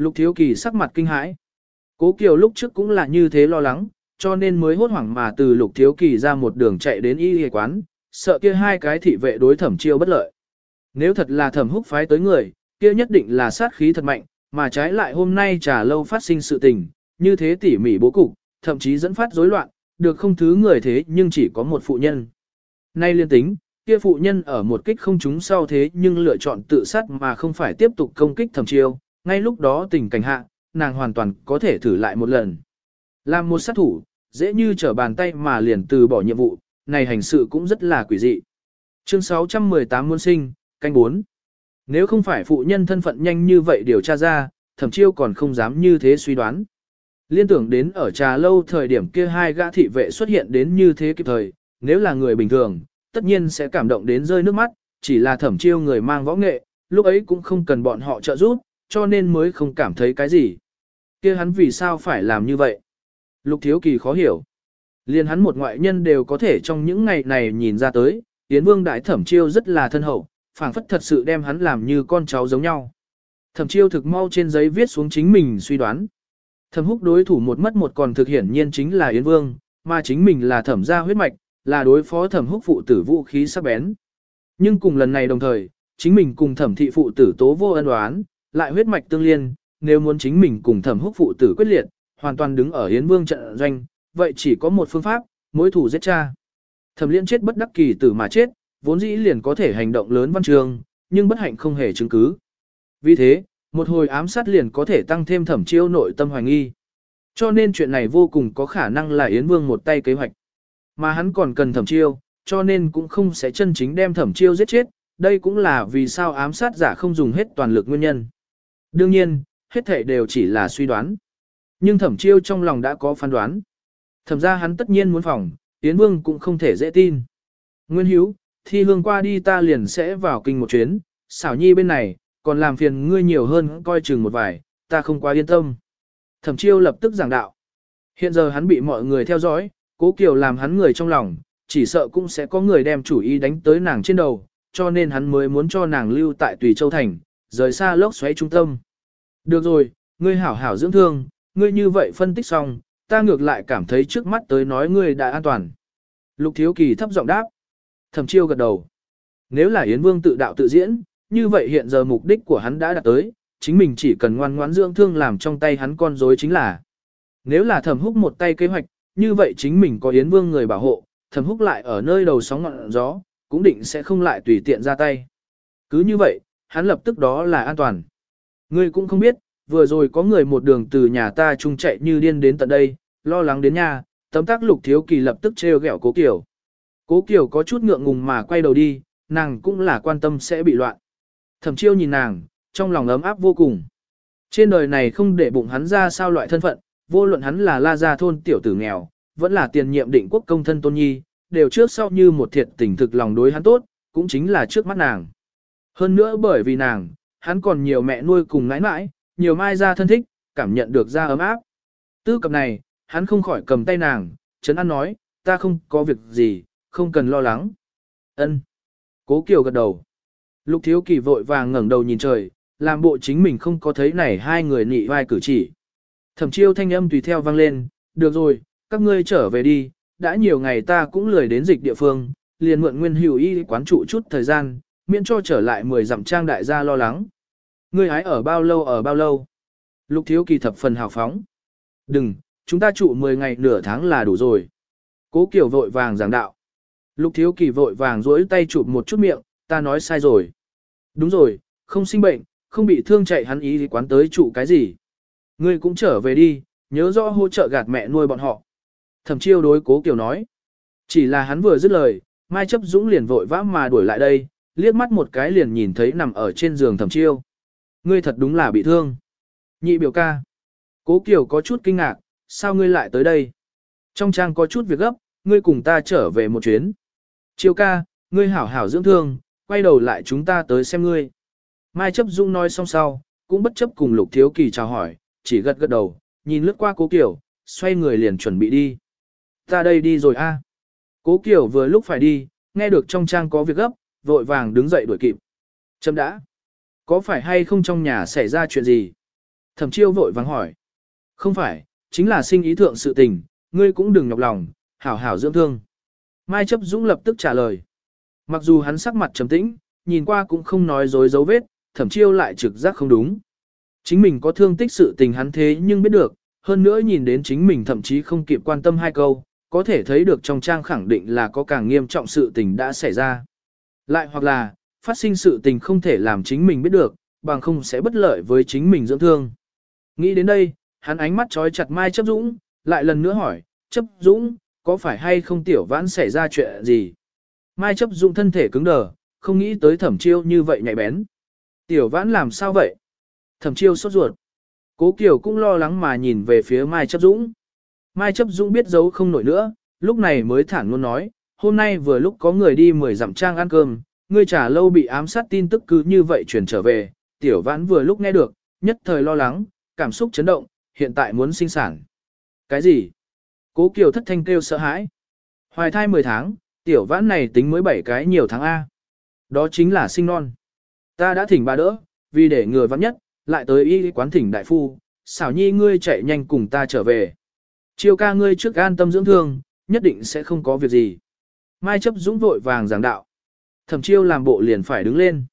Speaker 1: Lục thiếu kỳ sắc mặt kinh hãi. Cố Kiều lúc trước cũng là như thế lo lắng, cho nên mới hốt hoảng mà từ lục thiếu kỳ ra một đường chạy đến y y quán, sợ kia hai cái thị vệ đối thẩm chiêu bất lợi. Nếu thật là thẩm húc phái tới người, kia nhất định là sát khí thật mạnh, mà trái lại hôm nay trà lâu phát sinh sự tình, như thế tỉ mỉ bố cục, thậm chí dẫn phát rối loạn, được không thứ người thế nhưng chỉ có một phụ nhân. Nay liên tính, kia phụ nhân ở một kích không trúng sau thế nhưng lựa chọn tự sát mà không phải tiếp tục công kích thẩm chiêu, ngay lúc đó tình cảnh hạ, nàng hoàn toàn có thể thử lại một lần. Làm một sát thủ, dễ như trở bàn tay mà liền từ bỏ nhiệm vụ, này hành sự cũng rất là quỷ dị. Chương 618 muôn sinh, canh 4. Nếu không phải phụ nhân thân phận nhanh như vậy điều tra ra, thẩm chiêu còn không dám như thế suy đoán. Liên tưởng đến ở trà lâu thời điểm kia hai gã thị vệ xuất hiện đến như thế kịp thời, nếu là người bình thường, tất nhiên sẽ cảm động đến rơi nước mắt, chỉ là thẩm chiêu người mang võ nghệ, lúc ấy cũng không cần bọn họ trợ giúp, cho nên mới không cảm thấy cái gì. kia hắn vì sao phải làm như vậy? Lục thiếu kỳ khó hiểu. Liên hắn một ngoại nhân đều có thể trong những ngày này nhìn ra tới, Yến Vương Đại Thẩm Chiêu rất là thân hậu, phảng phất thật sự đem hắn làm như con cháu giống nhau. Thẩm Chiêu thực mau trên giấy viết xuống chính mình suy đoán. Thẩm húc đối thủ một mất một còn thực hiển nhiên chính là Yến Vương, mà chính mình là thẩm gia huyết mạch, là đối phó thẩm húc phụ tử vũ khí sắc bén. Nhưng cùng lần này đồng thời, chính mình cùng thẩm thị phụ tử tố vô ân oán lại huyết mạch tương liên, nếu muốn chính mình cùng thẩm húc phụ tử quyết liệt, hoàn toàn đứng ở Yến Vương trận doanh, vậy chỉ có một phương pháp, mối thủ giết cha. Thẩm liên chết bất đắc kỳ tử mà chết, vốn dĩ liền có thể hành động lớn văn trường, nhưng bất hạnh không hề chứng cứ. Vì thế, một hồi ám sát liền có thể tăng thêm thẩm chiêu nội tâm hoài nghi. Cho nên chuyện này vô cùng có khả năng là Yến Vương một tay kế hoạch. Mà hắn còn cần thẩm chiêu, cho nên cũng không sẽ chân chính đem thẩm chiêu giết chết, đây cũng là vì sao ám sát giả không dùng hết toàn lực nguyên nhân. Đương nhiên, hết thể đều chỉ là suy đoán. Nhưng thẩm chiêu trong lòng đã có phán đoán. Thẩm ra hắn tất nhiên muốn phòng, Yến Vương cũng không thể dễ tin. Nguyên Hiếu, thi hương qua đi ta liền sẽ vào kinh một chuyến, xảo nhi bên này, còn làm phiền ngươi nhiều hơn coi chừng một vài, ta không quá yên tâm. Thẩm chiêu lập tức giảng đạo. Hiện giờ hắn bị mọi người theo dõi, cố kiều làm hắn người trong lòng, chỉ sợ cũng sẽ có người đem chủ ý đánh tới nàng trên đầu, cho nên hắn mới muốn cho nàng lưu tại Tùy Châu Thành, rời xa lốc xoáy trung tâm. Được rồi, ngươi hảo hảo dưỡng thương, ngươi như vậy phân tích xong, ta ngược lại cảm thấy trước mắt tới nói ngươi đã an toàn. Lục Thiếu Kỳ thấp giọng đáp. Thẩm chiêu gật đầu. Nếu là Yến Vương tự đạo tự diễn, như vậy hiện giờ mục đích của hắn đã đạt tới, chính mình chỉ cần ngoan ngoãn dưỡng thương làm trong tay hắn con rối chính là. Nếu là thẩm húc một tay kế hoạch, như vậy chính mình có Yến Vương người bảo hộ, thẩm húc lại ở nơi đầu sóng ngọn gió, cũng định sẽ không lại tùy tiện ra tay. Cứ như vậy, hắn lập tức đó là an toàn. Ngươi cũng không biết, vừa rồi có người một đường từ nhà ta chung chạy như điên đến tận đây, lo lắng đến nhà, tấm tác lục thiếu kỳ lập tức trêu ghẹo cố kiểu. Cố kiểu có chút ngượng ngùng mà quay đầu đi, nàng cũng là quan tâm sẽ bị loạn. Thẩm chiêu nhìn nàng, trong lòng ấm áp vô cùng. Trên đời này không để bụng hắn ra sao loại thân phận, vô luận hắn là la gia thôn tiểu tử nghèo, vẫn là tiền nhiệm định quốc công thân tôn nhi, đều trước sau như một thiệt tình thực lòng đối hắn tốt, cũng chính là trước mắt nàng. Hơn nữa bởi vì nàng, hắn còn nhiều mẹ nuôi cùng nãi nãi, nhiều mai ra thân thích, cảm nhận được ra ấm áp. Tư cập này, hắn không khỏi cầm tay nàng, chấn an nói, ta không có việc gì, không cần lo lắng. Ân. Cố Kiều gật đầu. Lục Thiếu Kỳ vội vàng ngẩng đầu nhìn trời, làm bộ chính mình không có thấy này hai người nị vai cử chỉ. Thẩm chiêu thanh âm tùy theo vang lên, được rồi, các ngươi trở về đi, đã nhiều ngày ta cũng lười đến dịch địa phương, liền mượn nguyên hữu y quán trụ chút thời gian, miễn cho trở lại mười dặm trang đại gia lo lắng. Ngươi hái ở bao lâu ở bao lâu? Lục thiếu kỳ thập phần hào phóng. Đừng, chúng ta trụ 10 ngày nửa tháng là đủ rồi. Cố Kiều vội vàng giảng đạo. Lục thiếu kỳ vội vàng duỗi tay chụp một chút miệng, ta nói sai rồi. Đúng rồi, không sinh bệnh, không bị thương chạy hắn ý thì quán tới trụ cái gì. Ngươi cũng trở về đi, nhớ rõ hỗ trợ gạt mẹ nuôi bọn họ. Thẩm chiêu đối cố Kiều nói. Chỉ là hắn vừa dứt lời, Mai chấp dũng liền vội vã mà đuổi lại đây, liếc mắt một cái liền nhìn thấy nằm ở trên giường thẩm chiêu. Ngươi thật đúng là bị thương. Nhị biểu ca. Cố Kiều có chút kinh ngạc, sao ngươi lại tới đây? Trong trang có chút việc gấp, ngươi cùng ta trở về một chuyến. Chiêu ca, ngươi hảo hảo dưỡng thương, quay đầu lại chúng ta tới xem ngươi. Mai chấp dung nói xong sau, cũng bất chấp cùng lục thiếu kỳ chào hỏi, chỉ gật gật đầu, nhìn lướt qua cố Kiều, xoay người liền chuẩn bị đi. Ta đây đi rồi a. Cố Kiều vừa lúc phải đi, nghe được trong trang có việc gấp, vội vàng đứng dậy đuổi kịp. Chấm đã. Có phải hay không trong nhà xảy ra chuyện gì? Thẩm chiêu vội vàng hỏi. Không phải, chính là sinh ý thượng sự tình, ngươi cũng đừng nhọc lòng, hảo hảo dưỡng thương. Mai chấp dũng lập tức trả lời. Mặc dù hắn sắc mặt trầm tĩnh, nhìn qua cũng không nói dối dấu vết, thẩm chiêu lại trực giác không đúng. Chính mình có thương tích sự tình hắn thế nhưng biết được, hơn nữa nhìn đến chính mình thậm chí không kịp quan tâm hai câu, có thể thấy được trong trang khẳng định là có càng nghiêm trọng sự tình đã xảy ra. Lại hoặc là, phát sinh sự tình không thể làm chính mình biết được, bằng không sẽ bất lợi với chính mình dưỡng thương. Nghĩ đến đây, hắn ánh mắt trói chặt Mai Chấp Dũng, lại lần nữa hỏi, Chấp Dũng, có phải hay không tiểu vãn xảy ra chuyện gì? Mai Chấp Dũng thân thể cứng đờ, không nghĩ tới thẩm chiêu như vậy nhạy bén. Tiểu vãn làm sao vậy? Thẩm chiêu sốt ruột. Cố Kiều cũng lo lắng mà nhìn về phía Mai Chấp Dũng. Mai Chấp Dũng biết giấu không nổi nữa, lúc này mới thản luôn nói, hôm nay vừa lúc có người đi mời dặm trang ăn cơm, ngươi trả lâu bị ám sát tin tức cứ như vậy truyền trở về, tiểu vãn vừa lúc nghe được, nhất thời lo lắng, cảm xúc chấn động, hiện tại muốn sinh sản. Cái gì? Cố Kiều thất thanh kêu sợ hãi. Hoài thai 10 tháng, tiểu vãn này tính mới 7 cái nhiều tháng A. Đó chính là sinh non. Ta đã thỉnh bà đỡ, vì để người vắng nhất, lại tới y quán thỉnh đại phu, xảo nhi ngươi chạy nhanh cùng ta trở về. Chiêu ca ngươi trước an tâm dưỡng thương, nhất định sẽ không có việc gì. Mai chấp dũng vội vàng giảng đạo. Thẩm chiêu làm bộ liền phải đứng lên.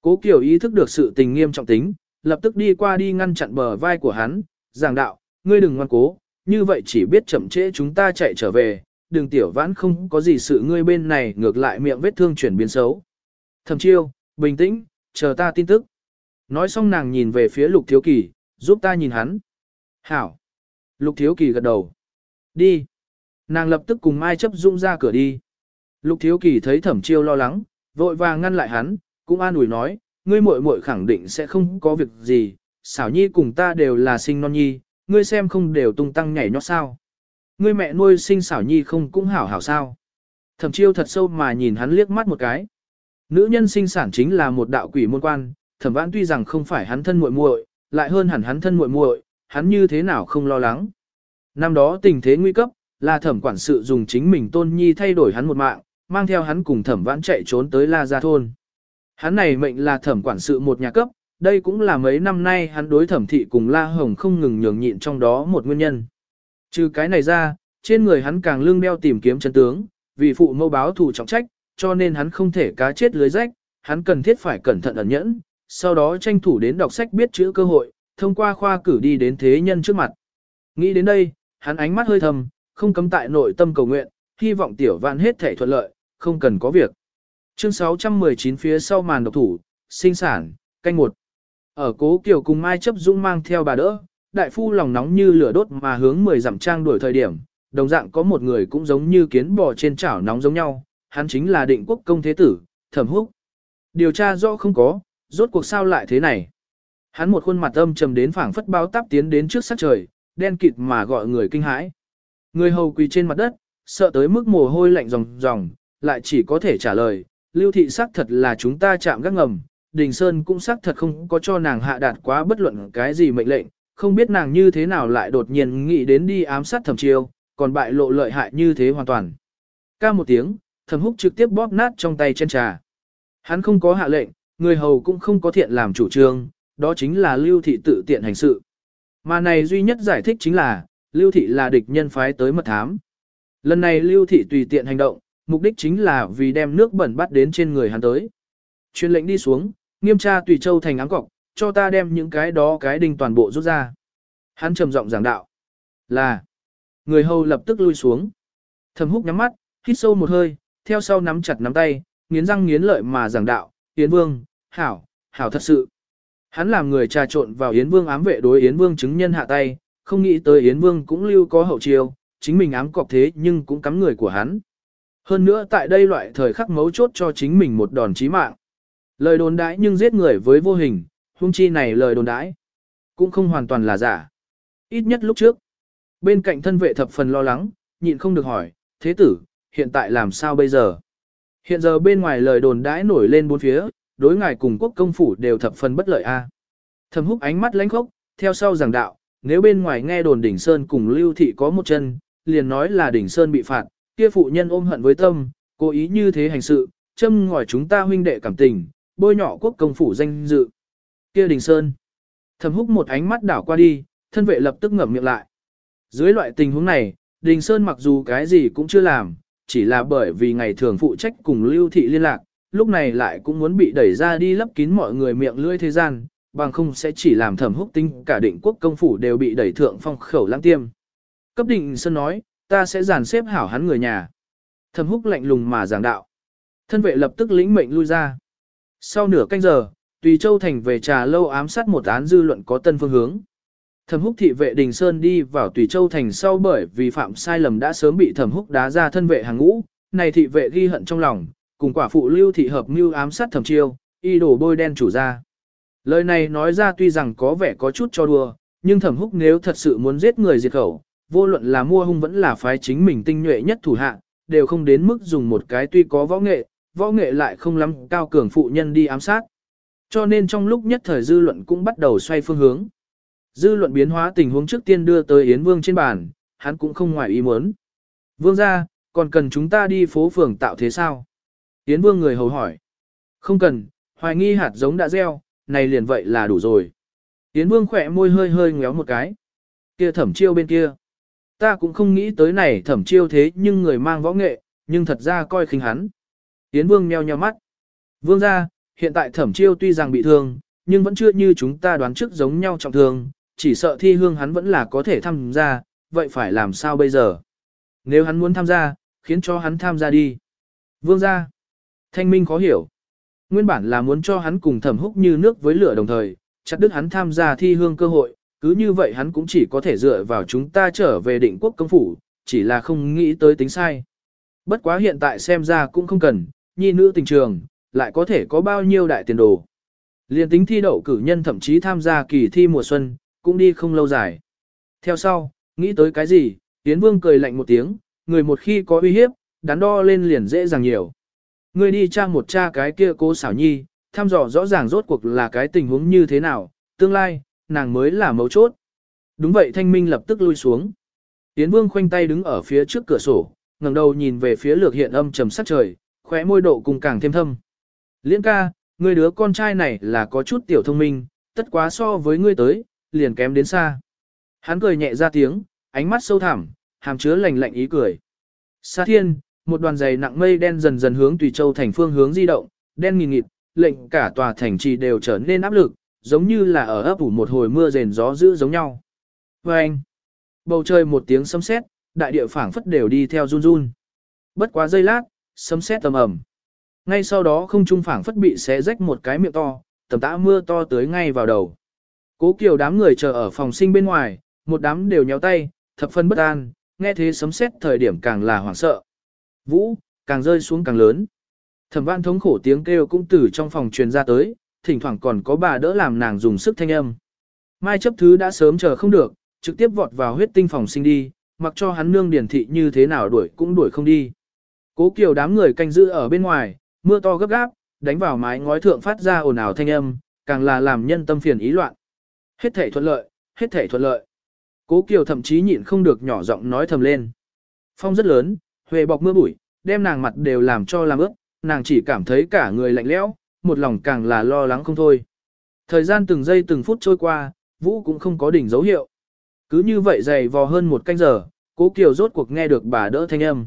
Speaker 1: Cố Kiều ý thức được sự tình nghiêm trọng tính, lập tức đi qua đi ngăn chặn bờ vai của hắn, giảng đạo, ngươi đừng ngoan cố, như vậy chỉ biết chậm trễ chúng ta chạy trở về, đường tiểu vãn không có gì sự ngươi bên này ngược lại miệng vết thương chuyển biến xấu. Thẩm chiêu, bình tĩnh, chờ ta tin tức. Nói xong nàng nhìn về phía lục thiếu kỳ, giúp ta nhìn hắn. Hảo. Lục Thiếu Kỳ gật đầu. Đi. Nàng lập tức cùng Mai chấp dung ra cửa đi. Lục Thiếu Kỳ thấy thẩm chiêu lo lắng, vội vàng ngăn lại hắn, cũng an ủi nói, ngươi muội muội khẳng định sẽ không có việc gì, xảo nhi cùng ta đều là sinh non nhi, ngươi xem không đều tung tăng nhảy nhót sao. Ngươi mẹ nuôi sinh xảo nhi không cũng hảo hảo sao. Thẩm chiêu thật sâu mà nhìn hắn liếc mắt một cái. Nữ nhân sinh sản chính là một đạo quỷ môn quan, thẩm vãn tuy rằng không phải hắn thân muội muội, lại hơn hẳn hắn thân muội muội, hắn như thế nào không lo lắng. Năm đó tình thế nguy cấp, là thẩm quản sự dùng chính mình tôn nhi thay đổi hắn một mạng, mang theo hắn cùng thẩm vãn chạy trốn tới La Gia Thôn. Hắn này mệnh là thẩm quản sự một nhà cấp, đây cũng là mấy năm nay hắn đối thẩm thị cùng La Hồng không ngừng nhường nhịn trong đó một nguyên nhân. Trừ cái này ra, trên người hắn càng lương đeo tìm kiếm chân tướng, vì phụ mâu báo thù trọng trách, cho nên hắn không thể cá chết lưới rách, hắn cần thiết phải cẩn thận ẩn nhẫn, sau đó tranh thủ đến đọc sách biết chữ cơ hội, thông qua khoa cử đi đến thế nhân trước mặt. Nghĩ đến đây, hắn ánh mắt hơi thầm, không cấm tại nội tâm cầu nguyện, hy vọng tiểu vạn hết thể thuận lợi, không cần có việc. Chương 619 phía sau màn độc thủ, sinh sản, canh một. Ở cố kiều cùng Mai chấp dũng mang theo bà đỡ, đại phu lòng nóng như lửa đốt mà hướng 10 dặm trang đuổi thời điểm, đồng dạng có một người cũng giống như kiến bò trên chảo nóng giống nhau, hắn chính là định quốc công thế tử, thẩm húc. Điều tra rõ không có, rốt cuộc sao lại thế này. Hắn một khuôn mặt âm trầm đến phảng phất báo táp tiến đến trước sát trời, đen kịt mà gọi người kinh hãi. Người hầu quỳ trên mặt đất, sợ tới mức mồ hôi lạnh ròng ròng, lại chỉ có thể trả lời, lưu thị xác thật là chúng ta chạm gác ngầm, Đình Sơn cũng xác thật không có cho nàng hạ đạt quá bất luận cái gì mệnh lệnh, không biết nàng như thế nào lại đột nhiên nghĩ đến đi ám sát thẩm chiêu, còn bại lộ lợi hại như thế hoàn toàn. Ca một tiếng, thẩm húc trực tiếp bóp nát trong tay chân trà. Hắn không có hạ lệnh, người hầu cũng không có thiện làm chủ trương, đó chính là lưu thị tự tiện hành sự. Mà này duy nhất giải thích chính là, lưu thị là địch nhân phái tới mật thám. Lần này lưu thị tùy tiện hành động, mục đích chính là vì đem nước bẩn bắt đến trên người hắn tới. Chuyên lệnh đi xuống, nghiêm tra tùy châu thành áng cọc, cho ta đem những cái đó cái đinh toàn bộ rút ra. Hắn trầm giọng giảng đạo. Là. Người hầu lập tức lui xuống. Thầm húc nhắm mắt, hít sâu một hơi, theo sau nắm chặt nắm tay, nghiến răng nghiến lợi mà giảng đạo. Yến Vương, hảo, hảo thật sự. Hắn làm người trà trộn vào Yến Vương ám vệ đối Yến Vương chứng nhân hạ tay, không nghĩ tới Yến Vương cũng lưu có hậu chiêu, chính mình ám cọc thế nhưng cũng cắm người của hắn. Hơn nữa tại đây loại thời khắc mấu chốt cho chính mình một đòn chí mạng. Lời đồn đãi nhưng giết người với vô hình, hung chi này lời đồn đãi cũng không hoàn toàn là giả. Ít nhất lúc trước, bên cạnh thân vệ thập phần lo lắng, nhịn không được hỏi, thế tử, hiện tại làm sao bây giờ? Hiện giờ bên ngoài lời đồn đãi nổi lên bốn phía, đối ngài cùng quốc công phủ đều thập phần bất lợi a. À. Thẩm húc ánh mắt lánh khốc, theo sau giảng đạo, nếu bên ngoài nghe đồn đỉnh sơn cùng lưu thị có một chân, liền nói là đỉnh sơn bị phạt, kia phụ nhân ôm hận với tâm, cố ý như thế hành sự, châm ngòi chúng ta huynh đệ cảm tình, bôi nhỏ quốc công phủ danh dự. Kia đình sơn. Thẩm húc một ánh mắt đảo qua đi, thân vệ lập tức ngậm miệng lại. Dưới loại tình huống này, đình sơn mặc dù cái gì cũng chưa làm, chỉ là bởi vì ngày thường phụ trách cùng lưu thị liên lạc, lúc này lại cũng muốn bị đẩy ra đi lấp kín mọi người miệng lưỡi thế gian, bằng không sẽ chỉ làm thẩm húc tinh cả định quốc công phủ đều bị đẩy thượng phong khẩu lãng tiêm. Cấp định sơn nói, ta sẽ dàn xếp hảo hắn người nhà. Thẩm húc lạnh lùng mà giảng đạo. Thân vệ lập tức lĩnh mệnh lui ra. Sau nửa canh giờ, Tùy Châu Thành về trà lâu ám sát một án dư luận có tân phương hướng. Thẩm húc thị vệ Đình Sơn đi vào Tùy Châu Thành sau bởi vì phạm sai lầm đã sớm bị thẩm húc đá ra thân vệ hàng ngũ, này thị vệ ghi hận trong lòng, cùng quả phụ lưu thị hợp mưu ám sát thẩm chiêu, y đổ bôi đen chủ ra. Lời này nói ra tuy rằng có vẻ có chút cho đùa, nhưng thẩm húc nếu thật sự muốn giết người diệt khẩu, vô luận là mua hung vẫn là phái chính mình tinh nhuệ nhất thủ hạ, đều không đến mức dùng một cái tuy có võ nghệ, võ nghệ lại không lắm cao cường phụ nhân đi ám sát. Cho nên trong lúc nhất thời dư luận cũng bắt đầu xoay phương hướng. Dư luận biến hóa tình huống trước tiên đưa tới Yến Vương trên bàn, hắn cũng không ngoài ý muốn. Vương ra, còn cần chúng ta đi phố phường tạo thế sao? Yến Vương người hầu hỏi. Không cần, hoài nghi hạt giống đã gieo, này liền vậy là đủ rồi. Yến Vương khỏe môi hơi hơi ngéo một cái. Kia thẩm chiêu bên kia. Ta cũng không nghĩ tới này thẩm chiêu thế nhưng người mang võ nghệ, nhưng thật ra coi khinh hắn. Yến Vương meo nheo mắt. Vương ra, hiện tại thẩm chiêu tuy rằng bị thương, nhưng vẫn chưa như chúng ta đoán trước giống nhau trọng thương, chỉ sợ thi hương hắn vẫn là có thể tham gia, vậy phải làm sao bây giờ? Nếu hắn muốn tham gia, khiến cho hắn tham gia đi. Vương ra. Thanh minh khó hiểu. Nguyên bản là muốn cho hắn cùng thẩm húc như nước với lửa đồng thời, chặt đứt hắn tham gia thi hương cơ hội, cứ như vậy hắn cũng chỉ có thể dựa vào chúng ta trở về định quốc công phủ, chỉ là không nghĩ tới tính sai. Bất quá hiện tại xem ra cũng không cần, nhi nữ tình trường, lại có thể có bao nhiêu đại tiền đồ. Liên tính thi đậu cử nhân thậm chí tham gia kỳ thi mùa xuân, cũng đi không lâu dài. Theo sau, nghĩ tới cái gì, Tiến Vương cười lạnh một tiếng, người một khi có uy hiếp, đắn đo lên liền dễ dàng nhiều. Người đi tra một tra cái kia cố xảo nhi, thăm dò rõ ràng rốt cuộc là cái tình huống như thế nào, tương lai, nàng mới là mấu chốt. Đúng vậy thanh minh lập tức lui xuống. Tiến Vương khoanh tay đứng ở phía trước cửa sổ, ngẩng đầu nhìn về phía lược hiện âm trầm sắc trời, khóe môi độ cùng càng thêm thâm. Liễn ca, người đứa con trai này là có chút tiểu thông minh, tất quá so với ngươi tới, liền kém đến xa. Hắn cười nhẹ ra tiếng, ánh mắt sâu thẳm, hàm chứa lạnh lạnh ý cười. Sa thiên, một đoàn dày nặng mây đen dần dần hướng Tùy Châu thành phương hướng di động, đen nghìn nghịt, lệnh cả tòa thành trì đều trở nên áp lực, giống như là ở ấp ủ một hồi mưa rền gió dữ giống nhau. Và anh, bầu trời một tiếng sấm sét, đại địa phảng phất đều đi theo run run. Bất quá giây lát, sấm sét tầm ầm. Ngay sau đó không trung phảng phất bị xé rách một cái miệng to, tầm tã mưa to tới ngay vào đầu. Cố Kiều đám người chờ ở phòng sinh bên ngoài, một đám đều nhéo tay, thập phân bất an, nghe thế sấm sét thời điểm càng là hoảng sợ. Vũ, càng rơi xuống càng lớn. Thẩm Vãn thống khổ tiếng kêu cũng từ trong phòng truyền ra tới, thỉnh thoảng còn có bà đỡ làm nàng dùng sức thanh âm. Mai chấp thứ đã sớm chờ không được, trực tiếp vọt vào huyết tinh phòng sinh đi, mặc cho hắn nương điển thị như thế nào đuổi cũng đuổi không đi. Cố kiều đám người canh giữ ở bên ngoài, mưa to gấp gáp, đánh vào mái ngói thượng phát ra ồn ào thanh âm, càng là làm nhân tâm phiền ý loạn. Hết thể thuận lợi, hết thể thuận lợi. Cố kiều thậm chí nhịn không được nhỏ giọng nói thầm lên. Phong rất lớn, huệ bọc mưa bụi, đem nàng mặt đều làm cho làm ướt, nàng chỉ cảm thấy cả người lạnh lẽo, một lòng càng là lo lắng không thôi. Thời gian từng giây từng phút trôi qua, Vũ cũng không có đỉnh dấu hiệu. Cứ như vậy dày vò hơn một canh giờ, cố kiều rốt cuộc nghe được bà đỡ thanh âm.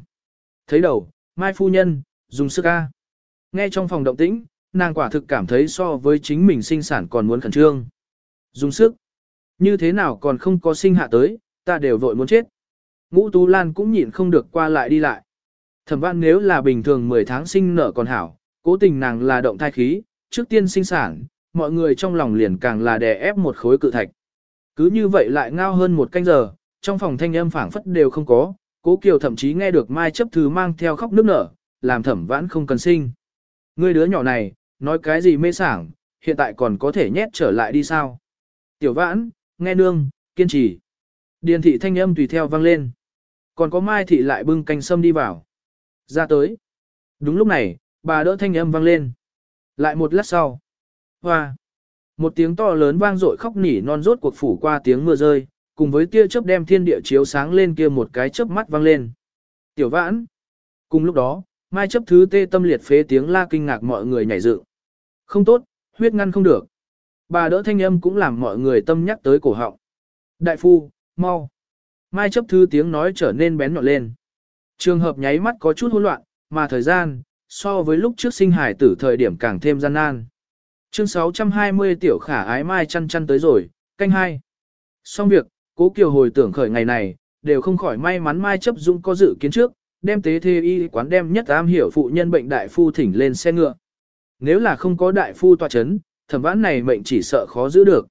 Speaker 1: Thấy đầu, Mai Phu Nhân, dùng sức ca. Nghe trong phòng động tĩnh, nàng quả thực cảm thấy so với chính mình sinh sản còn muốn khẩn trương. Dùng sức. Như thế nào còn không có sinh hạ tới, ta đều vội muốn chết. Ngũ Tú Lan cũng nhịn không được qua lại đi lại. Thẩm văn nếu là bình thường 10 tháng sinh nở còn hảo, cố tình nàng là động thai khí, trước tiên sinh sản, mọi người trong lòng liền càng là đè ép một khối cự thạch. Cứ như vậy lại ngao hơn một canh giờ, trong phòng thanh âm phảng phất đều không có, cố kiều thậm chí nghe được mai chấp thứ mang theo khóc nước nở, làm thẩm vãn không cần sinh. Ngươi đứa nhỏ này, nói cái gì mê sảng, hiện tại còn có thể nhét trở lại đi sao? Tiểu vãn, nghe nương, kiên trì. Điền thị thanh âm tùy theo vang lên. Còn có mai thị lại bưng canh sâm đi vào. Ra tới. Đúng lúc này, bà đỡ thanh âm vang lên. Lại một lát sau. Hoa. Một tiếng to lớn vang dội khóc nỉ non rốt cuộc phủ qua tiếng mưa rơi, cùng với tia chớp đem thiên địa chiếu sáng lên kia một cái chớp mắt vang lên. Tiểu vãn. Cùng lúc đó, mai chấp thứ tê tâm liệt phế tiếng la kinh ngạc mọi người nhảy dựng. Không tốt, huyết ngăn không được. Bà đỡ thanh âm cũng làm mọi người tâm nhắc tới cổ họng. Đại phu, mau. Mai chấp thứ tiếng nói trở nên bén nhọn lên. Trường hợp nháy mắt có chút hỗn loạn, mà thời gian, so với lúc trước sinh hải tử thời điểm càng thêm gian nan. Chương 620 tiểu khả ái mai chăn chăn tới rồi, canh hai. Xong việc, cố kiều hồi tưởng khởi ngày này, đều không khỏi may mắn mai chấp dung có dự kiến trước, đem tế thê y quán đem nhất am hiểu phụ nhân bệnh đại phu thỉnh lên xe ngựa. Nếu là không có đại phu tòa chấn, thẩm vãn này mệnh chỉ sợ khó giữ được.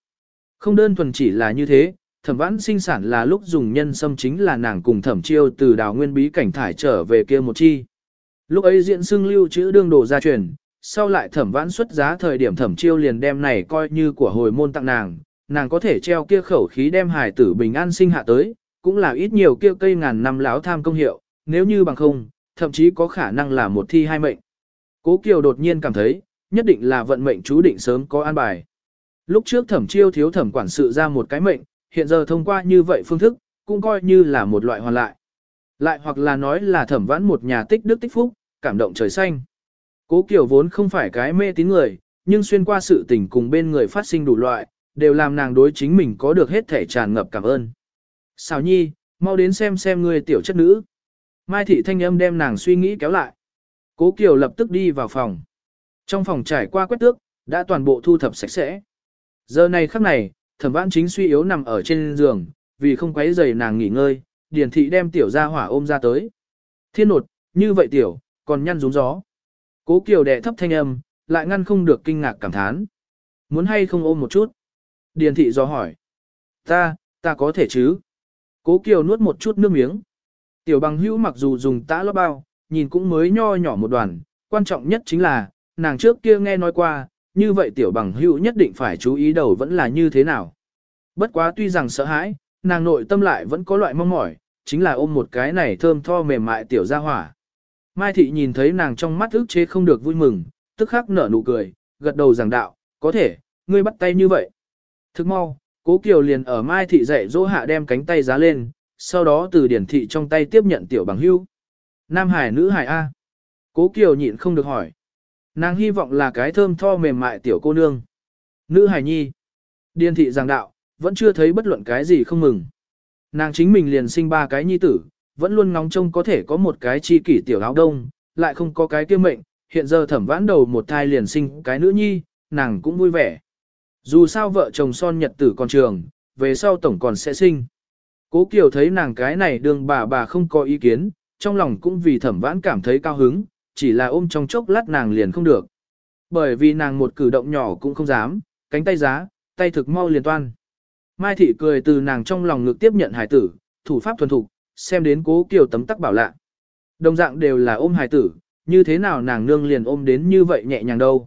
Speaker 1: Không đơn thuần chỉ là như thế, thẩm vãn sinh sản là lúc dùng nhân sâm chính là nàng cùng thẩm chiêu từ đào nguyên bí cảnh thải trở về kia một chi. Lúc ấy diễn xưng lưu chữ đương đồ gia truyền, sau lại thẩm vãn xuất giá thời điểm thẩm chiêu liền đem này coi như của hồi môn tặng nàng, nàng có thể treo kia khẩu khí đem hài tử bình an sinh hạ tới, cũng là ít nhiều kia cây ngàn năm láo tham công hiệu, nếu như bằng không, thậm chí có khả năng là một thi hai mệnh. Cố Kiều đột nhiên cảm thấy, nhất định là vận mệnh chú định sớm có an bài. Lúc trước thẩm chiêu thiếu thẩm quản sự ra một cái mệnh, hiện giờ thông qua như vậy phương thức, cũng coi như là một loại hoàn lại. Lại hoặc là nói là thẩm vãn một nhà tích đức tích phúc, cảm động trời xanh. Cố Kiều vốn không phải cái mê tín người, nhưng xuyên qua sự tình cùng bên người phát sinh đủ loại, đều làm nàng đối chính mình có được hết thể tràn ngập cảm ơn. Xào nhi, mau đến xem xem người tiểu chất nữ. Mai thị thanh âm đem nàng suy nghĩ kéo lại. Cố Kiều lập tức đi vào phòng. Trong phòng trải qua quét tước, đã toàn bộ thu thập sạch sẽ. Giờ này khắc này, thẩm vãn chính suy yếu nằm ở trên giường, vì không quấy rầy nàng nghỉ ngơi, điển thị đem tiểu ra hỏa ôm ra tới. Thiên nột, như vậy tiểu, còn nhăn rúng gió. Cố Kiều đẻ thấp thanh âm, lại ngăn không được kinh ngạc cảm thán. Muốn hay không ôm một chút? Điền thị do hỏi. Ta, ta có thể chứ. Cố Kiều nuốt một chút nước miếng. Tiểu bằng hữu mặc dù dùng tã lót bao, nhìn cũng mới nho nhỏ một đoàn, quan trọng nhất chính là, nàng trước kia nghe nói qua, như vậy tiểu bằng hữu nhất định phải chú ý đầu vẫn là như thế nào. Bất quá tuy rằng sợ hãi, nàng nội tâm lại vẫn có loại mong mỏi, chính là ôm một cái này thơm tho mềm mại tiểu ra hỏa. Mai thị nhìn thấy nàng trong mắt ức chế không được vui mừng, tức khắc nở nụ cười, gật đầu giảng đạo, có thể, ngươi bắt tay như vậy. Thức mau, cố kiều liền ở Mai thị dạy dỗ hạ đem cánh tay giá lên, sau đó từ điển thị trong tay tiếp nhận tiểu bằng hưu. Nam hải nữ hải A. Cố kiều nhịn không được hỏi. Nàng hy vọng là cái thơm tho mềm mại tiểu cô nương. Nữ hải nhi. Điền thị giảng đạo, vẫn chưa thấy bất luận cái gì không mừng. Nàng chính mình liền sinh ba cái nhi tử, vẫn luôn ngóng trông có thể có một cái chi kỷ tiểu áo đông, lại không có cái kia mệnh, hiện giờ thẩm vãn đầu một thai liền sinh cái nữ nhi, nàng cũng vui vẻ. Dù sao vợ chồng son nhật tử còn trường, về sau tổng còn sẽ sinh. Cố Kiều thấy nàng cái này đường bà bà không có ý kiến, trong lòng cũng vì thẩm vãn cảm thấy cao hứng, chỉ là ôm trong chốc lát nàng liền không được. Bởi vì nàng một cử động nhỏ cũng không dám, cánh tay giá, tay thực mau liền toan. Mai thị cười từ nàng trong lòng ngực tiếp nhận hải tử, thủ pháp thuần thục, xem đến cố kiều tấm tắc bảo lạ. Đồng dạng đều là ôm hải tử, như thế nào nàng nương liền ôm đến như vậy nhẹ nhàng đâu.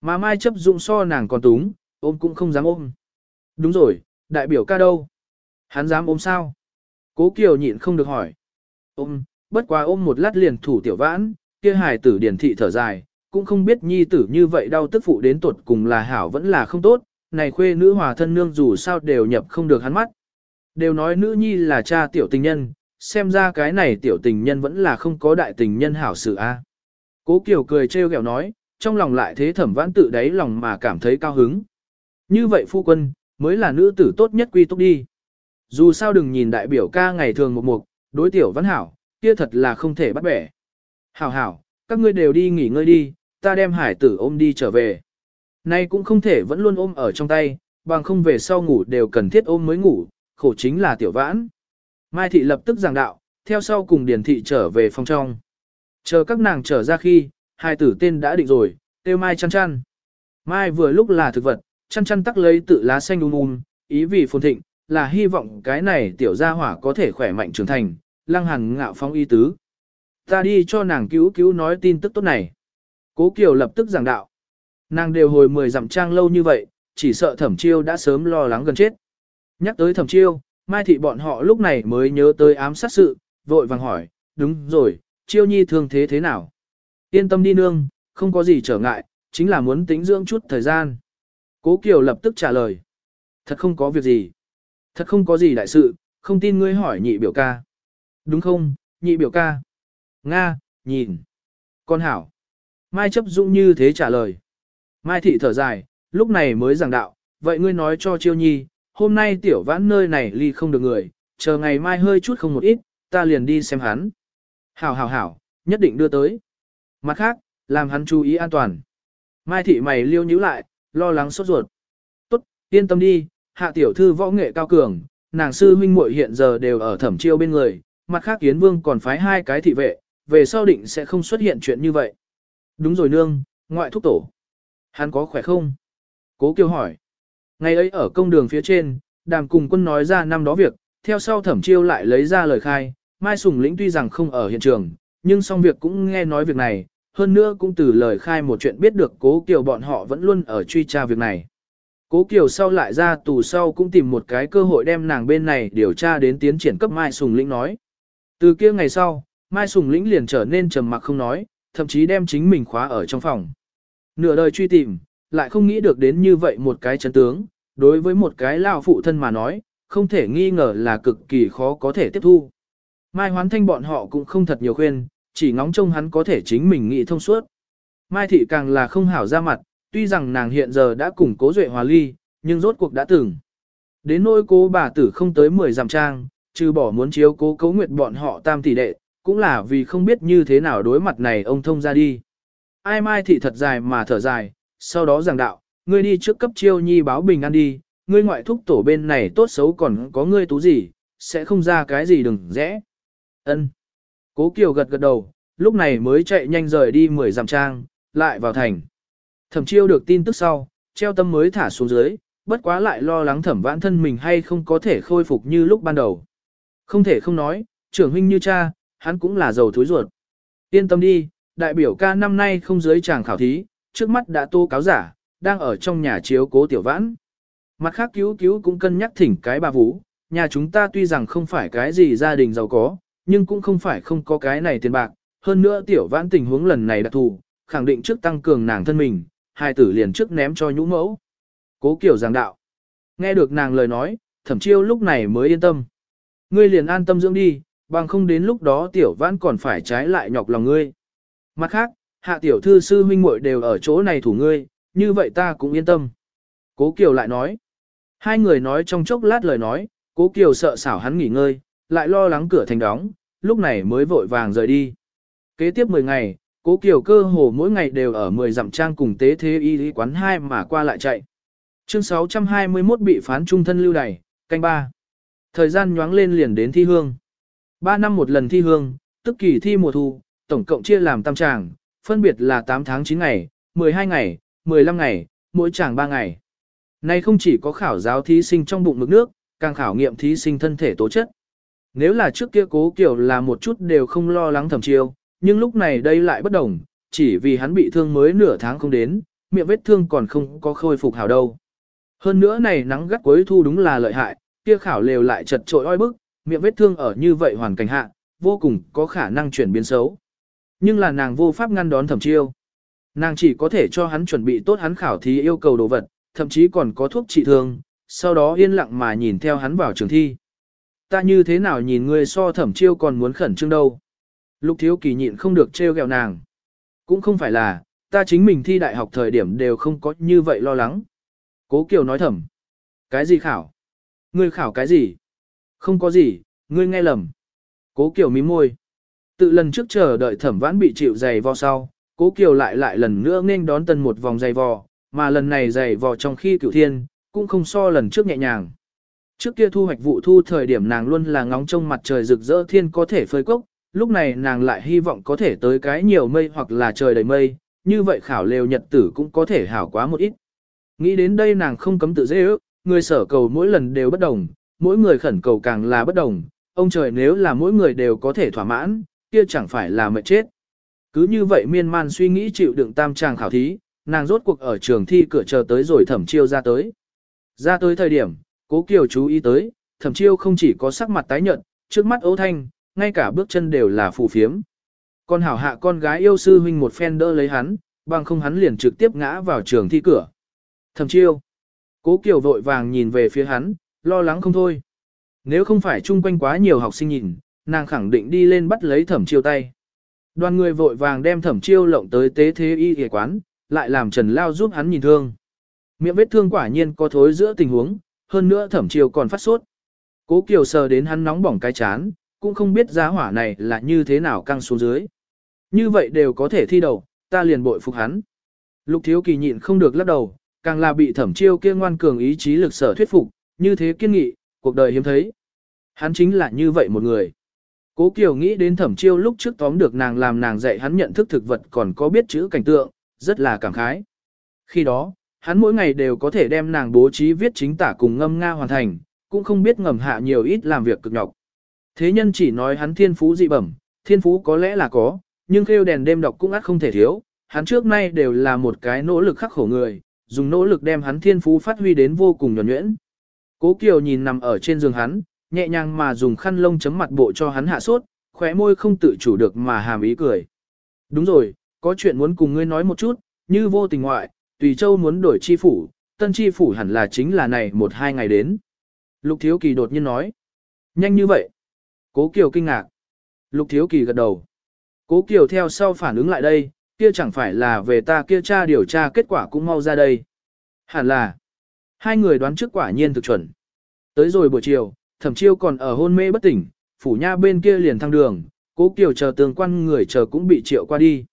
Speaker 1: Mà mai chấp dụng so nàng còn túng, ôm cũng không dám ôm. Đúng rồi, đại biểu ca đâu? Hắn dám ôm sao? Cố kiều nhịn không được hỏi. Ôm, bất quá ôm một lát liền thủ tiểu vãn, kia hải tử điển thị thở dài, cũng không biết nhi tử như vậy đau tức phụ đến tuột cùng là hảo vẫn là không tốt, này khuê nữ hòa thân nương dù sao đều nhập không được hắn mắt. Đều nói nữ nhi là cha tiểu tình nhân, xem ra cái này tiểu tình nhân vẫn là không có đại tình nhân hảo sự a. Cố Kiều cười trêu ghẹo nói, trong lòng lại thế thẩm vãn tự đáy lòng mà cảm thấy cao hứng. Như vậy phu quân, mới là nữ tử tốt nhất quy túc đi. Dù sao đừng nhìn đại biểu ca ngày thường một mục, đối tiểu văn hảo, kia thật là không thể bắt bẻ. Hảo hảo, các ngươi đều đi nghỉ ngơi đi, ta đem hải tử ôm đi trở về. Nay cũng không thể vẫn luôn ôm ở trong tay, bằng không về sau ngủ đều cần thiết ôm mới ngủ, khổ chính là tiểu vãn. Mai thị lập tức giảng đạo, theo sau cùng điển thị trở về phòng trong. Chờ các nàng trở ra khi, hai tử tên đã định rồi, tiêu mai chăn chăn. Mai vừa lúc là thực vật, chăn chăn tắc lấy tự lá xanh um um, ý vì phồn thịnh, là hy vọng cái này tiểu gia hỏa có thể khỏe mạnh trưởng thành, lăng hẳn ngạo phong y tứ. Ta đi cho nàng cứu cứu nói tin tức tốt này. Cố Kiều lập tức giảng đạo. Nàng đều hồi 10 dặm trang lâu như vậy, chỉ sợ thẩm chiêu đã sớm lo lắng gần chết. Nhắc tới thẩm chiêu, mai thị bọn họ lúc này mới nhớ tới ám sát sự, vội vàng hỏi, đúng rồi, chiêu nhi thương thế thế nào? Yên tâm đi nương, không có gì trở ngại, chính là muốn tính dưỡng chút thời gian. Cố Kiều lập tức trả lời. Thật không có việc gì. Thật không có gì đại sự, không tin ngươi hỏi nhị biểu ca. Đúng không, nhị biểu ca? Nga, nhìn. Con hảo. Mai chấp dũng như thế trả lời. Mai thị thở dài, lúc này mới giảng đạo, vậy ngươi nói cho chiêu nhi, hôm nay tiểu vãn nơi này ly không được người, chờ ngày mai hơi chút không một ít, ta liền đi xem hắn. Hảo hảo hảo, nhất định đưa tới. Mặt khác, làm hắn chú ý an toàn. Mai thị mày liêu nhíu lại, lo lắng sốt ruột. Tốt, yên tâm đi, hạ tiểu thư võ nghệ cao cường, nàng sư huynh muội hiện giờ đều ở thẩm chiêu bên người, mặt khác Yến Vương còn phái hai cái thị vệ, về sau định sẽ không xuất hiện chuyện như vậy. Đúng rồi nương, ngoại thúc tổ. Hắn có khỏe không? Cố Kiều hỏi. Ngày ấy ở công đường phía trên, đàm cùng quân nói ra năm đó việc, theo sau thẩm chiêu lại lấy ra lời khai, Mai Sùng Lĩnh tuy rằng không ở hiện trường, nhưng xong việc cũng nghe nói việc này, hơn nữa cũng từ lời khai một chuyện biết được Cố Kiều bọn họ vẫn luôn ở truy tra việc này. Cố Kiều sau lại ra tù sau cũng tìm một cái cơ hội đem nàng bên này điều tra đến tiến triển cấp Mai Sùng Lĩnh nói. Từ kia ngày sau, Mai Sùng Lĩnh liền trở nên trầm mặc không nói, thậm chí đem chính mình khóa ở trong phòng. Nửa đời truy tìm, lại không nghĩ được đến như vậy một cái chấn tướng, đối với một cái lao phụ thân mà nói, không thể nghi ngờ là cực kỳ khó có thể tiếp thu. Mai hoán thanh bọn họ cũng không thật nhiều khuyên, chỉ ngóng trông hắn có thể chính mình nghĩ thông suốt. Mai thị càng là không hảo ra mặt, tuy rằng nàng hiện giờ đã cùng cố duệ hòa ly, nhưng rốt cuộc đã từng. Đến nỗi cố bà tử không tới 10 dặm trang, trừ bỏ muốn chiếu cố cấu nguyệt bọn họ tam tỷ đệ, cũng là vì không biết như thế nào đối mặt này ông thông ra đi. Ai mai thị thật dài mà thở dài, sau đó giảng đạo, ngươi đi trước cấp chiêu nhi báo bình an đi, ngươi ngoại thúc tổ bên này tốt xấu còn có ngươi tú gì, sẽ không ra cái gì đừng rẽ. Ân. Cố Kiều gật gật đầu, lúc này mới chạy nhanh rời đi mười dặm trang, lại vào thành. Thẩm chiêu được tin tức sau, treo tâm mới thả xuống dưới, bất quá lại lo lắng thẩm vãn thân mình hay không có thể khôi phục như lúc ban đầu. Không thể không nói, trưởng huynh như cha, hắn cũng là giàu thúi ruột. Yên tâm đi, đại biểu ca năm nay không dưới chàng khảo thí, trước mắt đã tô cáo giả, đang ở trong nhà chiếu cố tiểu vãn. Mặt khác cứu cứu cũng cân nhắc thỉnh cái bà vũ, nhà chúng ta tuy rằng không phải cái gì gia đình giàu có, nhưng cũng không phải không có cái này tiền bạc, hơn nữa tiểu vãn tình huống lần này đặc thù, khẳng định trước tăng cường nàng thân mình, hai tử liền trước ném cho nhũ mẫu. Cố kiểu giảng đạo. Nghe được nàng lời nói, thẩm chiêu lúc này mới yên tâm. Ngươi liền an tâm dưỡng đi, bằng không đến lúc đó tiểu vãn còn phải trái lại nhọc lòng ngươi. Mặt khác, hạ tiểu thư sư huynh muội đều ở chỗ này thủ ngươi, như vậy ta cũng yên tâm. Cố Kiều lại nói. Hai người nói trong chốc lát lời nói, Cố Kiều sợ xảo hắn nghỉ ngơi, lại lo lắng cửa thành đóng, lúc này mới vội vàng rời đi. Kế tiếp 10 ngày, Cố Kiều cơ hồ mỗi ngày đều ở 10 dặm trang cùng tế thế y lý quán 2 mà qua lại chạy. Chương 621 bị phán trung thân lưu đày, canh 3. Thời gian nhoáng lên liền đến thi hương. 3 năm một lần thi hương, tức kỳ thi mùa thu, tổng cộng chia làm tam tràng, phân biệt là 8 tháng 9 ngày, 12 ngày, 15 ngày, mỗi tràng 3 ngày. Nay không chỉ có khảo giáo thí sinh trong bụng mực nước, càng khảo nghiệm thí sinh thân thể tố chất. Nếu là trước kia cố kiểu là một chút đều không lo lắng thẩm chiêu, nhưng lúc này đây lại bất đồng, chỉ vì hắn bị thương mới nửa tháng không đến, miệng vết thương còn không có khôi phục hảo đâu. Hơn nữa này nắng gắt cuối thu đúng là lợi hại, kia khảo lều lại chật trội oi bức, miệng vết thương ở như vậy hoàn cảnh hạ, vô cùng có khả năng chuyển biến xấu. Nhưng là nàng vô pháp ngăn đón thẩm chiêu. Nàng chỉ có thể cho hắn chuẩn bị tốt hắn khảo thí yêu cầu đồ vật, thậm chí còn có thuốc trị thương, sau đó yên lặng mà nhìn theo hắn vào trường thi. Ta như thế nào nhìn ngươi so thẩm chiêu còn muốn khẩn trương đâu. Lục thiếu kỳ nhịn không được trêu ghẹo nàng. Cũng không phải là, ta chính mình thi đại học thời điểm đều không có như vậy lo lắng. Cố Kiều nói thầm. Cái gì khảo? Ngươi khảo cái gì? Không có gì, ngươi nghe lầm. Cố Kiều mím môi. Tự lần trước chờ đợi thẩm vãn bị chịu dày vò sau, Cố Kiều lại lại lần nữa nên đón tần một vòng dày vò, mà lần này dày vò trong khi cửu thiên, cũng không so lần trước nhẹ nhàng. Trước kia thu hoạch vụ thu thời điểm nàng luôn là ngóng trông mặt trời rực rỡ thiên có thể phơi cốc, lúc này nàng lại hy vọng có thể tới cái nhiều mây hoặc là trời đầy mây, như vậy khảo lều nhật tử cũng có thể hảo quá một ít. Nghĩ đến đây nàng không cấm tự dễ ước, người sở cầu mỗi lần đều bất đồng, mỗi người khẩn cầu càng là bất đồng, ông trời nếu là mỗi người đều có thể thỏa mãn, kia chẳng phải là mệt chết. Cứ như vậy miên man suy nghĩ chịu đựng tam tràng khảo thí, nàng rốt cuộc ở trường thi cửa chờ tới rồi thẩm chiêu ra tới. Ra tới thời điểm, cố kiều chú ý tới, thẩm chiêu không chỉ có sắc mặt tái nhợt, trước mắt ấu thanh, ngay cả bước chân đều là phù phiếm. Con hảo hạ con gái yêu sư huynh một phen đỡ lấy hắn, bằng không hắn liền trực tiếp ngã vào trường thi cửa. Thẩm chiêu. Cố kiều vội vàng nhìn về phía hắn, lo lắng không thôi. Nếu không phải chung quanh quá nhiều học sinh nhìn, nàng khẳng định đi lên bắt lấy thẩm chiêu tay. Đoàn người vội vàng đem thẩm chiêu lộng tới tế thế y y quán, lại làm Trần Lao giúp hắn nhìn thương. Miệng vết thương quả nhiên có thối giữa tình huống, hơn nữa thẩm chiêu còn phát sốt. Cố Kiều sờ đến hắn nóng bỏng cái chán, cũng không biết giá hỏa này là như thế nào căng xuống dưới. Như vậy đều có thể thi đầu, ta liền bội phục hắn. Lục thiếu kỳ nhịn không được lắc đầu, càng là bị thẩm chiêu kia ngoan cường ý chí lực sở thuyết phục, như thế kiên nghị, cuộc đời hiếm thấy. Hắn chính là như vậy một người. Cố Kiều nghĩ đến thẩm chiêu lúc trước tóm được nàng làm nàng dạy hắn nhận thức thực vật còn có biết chữ cảnh tượng, rất là cảm khái. Khi đó, hắn mỗi ngày đều có thể đem nàng bố trí viết chính tả cùng ngâm nga hoàn thành, cũng không biết ngầm hạ nhiều ít làm việc cực nhọc. Thế nhân chỉ nói hắn thiên phú dị bẩm, thiên phú có lẽ là có, nhưng kêu đèn đêm đọc cũng ắt không thể thiếu, hắn trước nay đều là một cái nỗ lực khắc khổ người, dùng nỗ lực đem hắn thiên phú phát huy đến vô cùng nhuẩn nhuyễn. Cố Kiều nhìn nằm ở trên giường hắn, nhẹ nhàng mà dùng khăn lông chấm mặt bộ cho hắn hạ sốt, khóe môi không tự chủ được mà hàm ý cười. Đúng rồi, có chuyện muốn cùng ngươi nói một chút, như vô tình ngoại, tùy châu muốn đổi chi phủ, tân chi phủ hẳn là chính là này một hai ngày đến. Lục Thiếu Kỳ đột nhiên nói. Nhanh như vậy. Cố Kiều kinh ngạc. Lục Thiếu Kỳ gật đầu. Cố Kiều theo sau phản ứng lại đây, kia chẳng phải là về ta kia tra điều tra kết quả cũng mau ra đây. Hẳn là. Hai người đoán trước quả nhiên thực chuẩn. Tới rồi buổi chiều, thẩm chiêu còn ở hôn mê bất tỉnh, phủ nha bên kia liền thăng đường, cố Kiều chờ tường quan người chờ cũng bị triệu qua đi.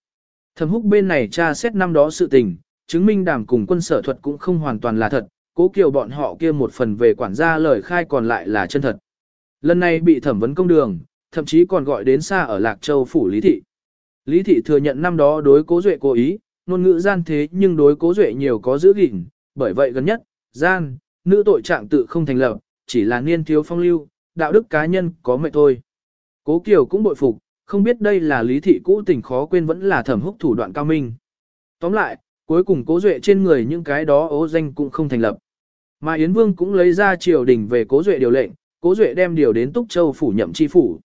Speaker 1: Thẩm húc bên này tra xét năm đó sự tình, chứng minh đàm cùng quân sở thuật cũng không hoàn toàn là thật, cố kiều bọn họ kia một phần về quản gia lời khai còn lại là chân thật. Lần này bị thẩm vấn công đường, thậm chí còn gọi đến xa ở Lạc Châu phủ Lý Thị. Lý Thị thừa nhận năm đó đối cố duệ cố ý, ngôn ngữ gian thế nhưng đối cố duệ nhiều có giữ gìn, bởi vậy gần nhất, gian, nữ tội trạng tự không thành lập, chỉ là niên thiếu phong lưu, đạo đức cá nhân có mệnh thôi. Cố Kiều cũng bội phục, không biết đây là lý thị cũ tình khó quên vẫn là thẩm húc thủ đoạn cao minh. Tóm lại, cuối cùng cố duệ trên người những cái đó ố danh cũng không thành lập. Mà Yến Vương cũng lấy ra triều đình về cố duệ điều lệnh, cố duệ đem điều đến Túc Châu phủ nhậm chi phủ.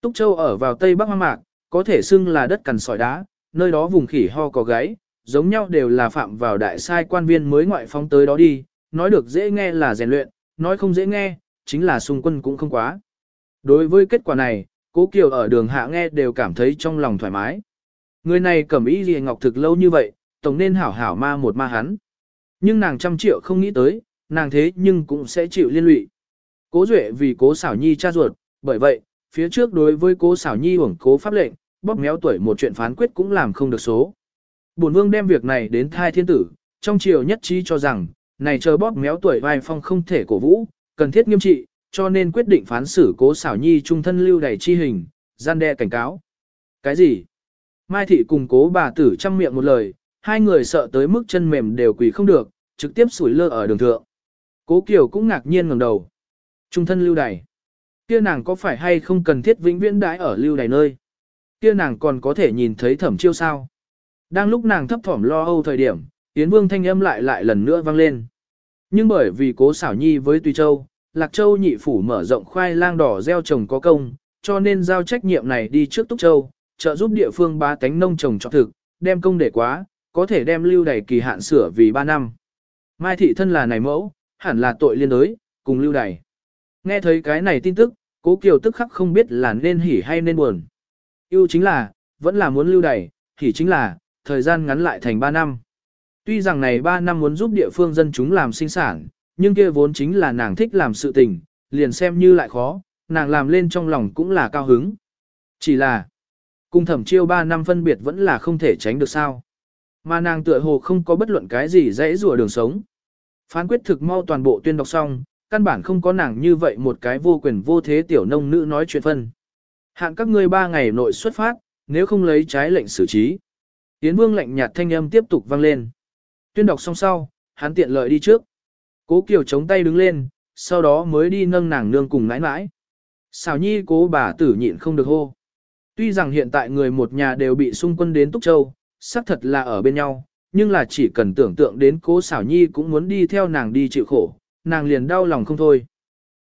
Speaker 1: Túc Châu ở vào tây bắc hoang mạc, có thể xưng là đất cằn sỏi đá, nơi đó vùng khỉ ho có gáy, giống nhau đều là phạm vào đại sai quan viên mới ngoại phong tới đó đi, nói được dễ nghe là rèn luyện, nói không dễ nghe, chính là xung quân cũng không quá. Đối với kết quả này, Cố Kiều ở đường hạ nghe đều cảm thấy trong lòng thoải mái. Người này cầm ý gì ngọc thực lâu như vậy, tổng nên hảo hảo ma một ma hắn. Nhưng nàng trăm triệu không nghĩ tới, nàng thế nhưng cũng sẽ chịu liên lụy. Cố Duệ vì cố xảo nhi cha ruột, bởi vậy, phía trước đối với cố xảo nhi hưởng cố pháp lệnh, bóp méo tuổi một chuyện phán quyết cũng làm không được số. Bổn vương đem việc này đến thai thiên tử, trong triều nhất trí cho rằng, này chờ bóp méo tuổi vai phong không thể cổ vũ, cần thiết nghiêm trị, cho nên quyết định phán xử cố xảo nhi trung thân lưu đầy chi hình, gian đe cảnh cáo. Cái gì? Mai thị cùng cố bà tử chăm miệng một lời, hai người sợ tới mức chân mềm đều quỳ không được, trực tiếp sủi lơ ở đường thượng. Cố Kiều cũng ngạc nhiên ngẩng đầu. Trung thân lưu đày. Kia nàng có phải hay không cần thiết vĩnh viễn đãi ở lưu đày nơi? Kia nàng còn có thể nhìn thấy thẩm chiêu sao? Đang lúc nàng thấp thỏm lo âu thời điểm, Yến Vương thanh âm lại lại lần nữa vang lên. Nhưng bởi vì cố xảo nhi với Tùy Châu, Lạc Châu nhị phủ mở rộng khoai lang đỏ gieo trồng có công, cho nên giao trách nhiệm này đi trước Túc Châu, trợ giúp địa phương ba tánh nông trồng trọt thực, đem công để quá, có thể đem lưu đầy kỳ hạn sửa vì 3 năm. Mai thị thân là này mẫu, hẳn là tội liên đới, cùng lưu đầy. Nghe thấy cái này tin tức, cố kiều tức khắc không biết là nên hỉ hay nên buồn. Yêu chính là, vẫn là muốn lưu đầy, hỉ chính là, thời gian ngắn lại thành 3 năm. Tuy rằng này 3 năm muốn giúp địa phương dân chúng làm sinh sản, nhưng kia vốn chính là nàng thích làm sự tình, liền xem như lại khó, nàng làm lên trong lòng cũng là cao hứng. Chỉ là, cung thẩm chiêu 3 năm phân biệt vẫn là không thể tránh được sao. Mà nàng tựa hồ không có bất luận cái gì dễ rùa đường sống. Phán quyết thực mau toàn bộ tuyên đọc xong, căn bản không có nàng như vậy một cái vô quyền vô thế tiểu nông nữ nói chuyện phân. Hạn các ngươi ba ngày nội xuất phát, nếu không lấy trái lệnh xử trí. Yến Vương lệnh nhạt thanh âm tiếp tục vang lên. Tuyên đọc xong sau, hắn tiện lợi đi trước. Cố Kiều chống tay đứng lên, sau đó mới đi nâng nàng nương cùng nãi nãi. Xào nhi cố bà tử nhịn không được hô. Tuy rằng hiện tại người một nhà đều bị xung quân đến Túc Châu, xác thật là ở bên nhau, nhưng là chỉ cần tưởng tượng đến cố xảo nhi cũng muốn đi theo nàng đi chịu khổ, nàng liền đau lòng không thôi.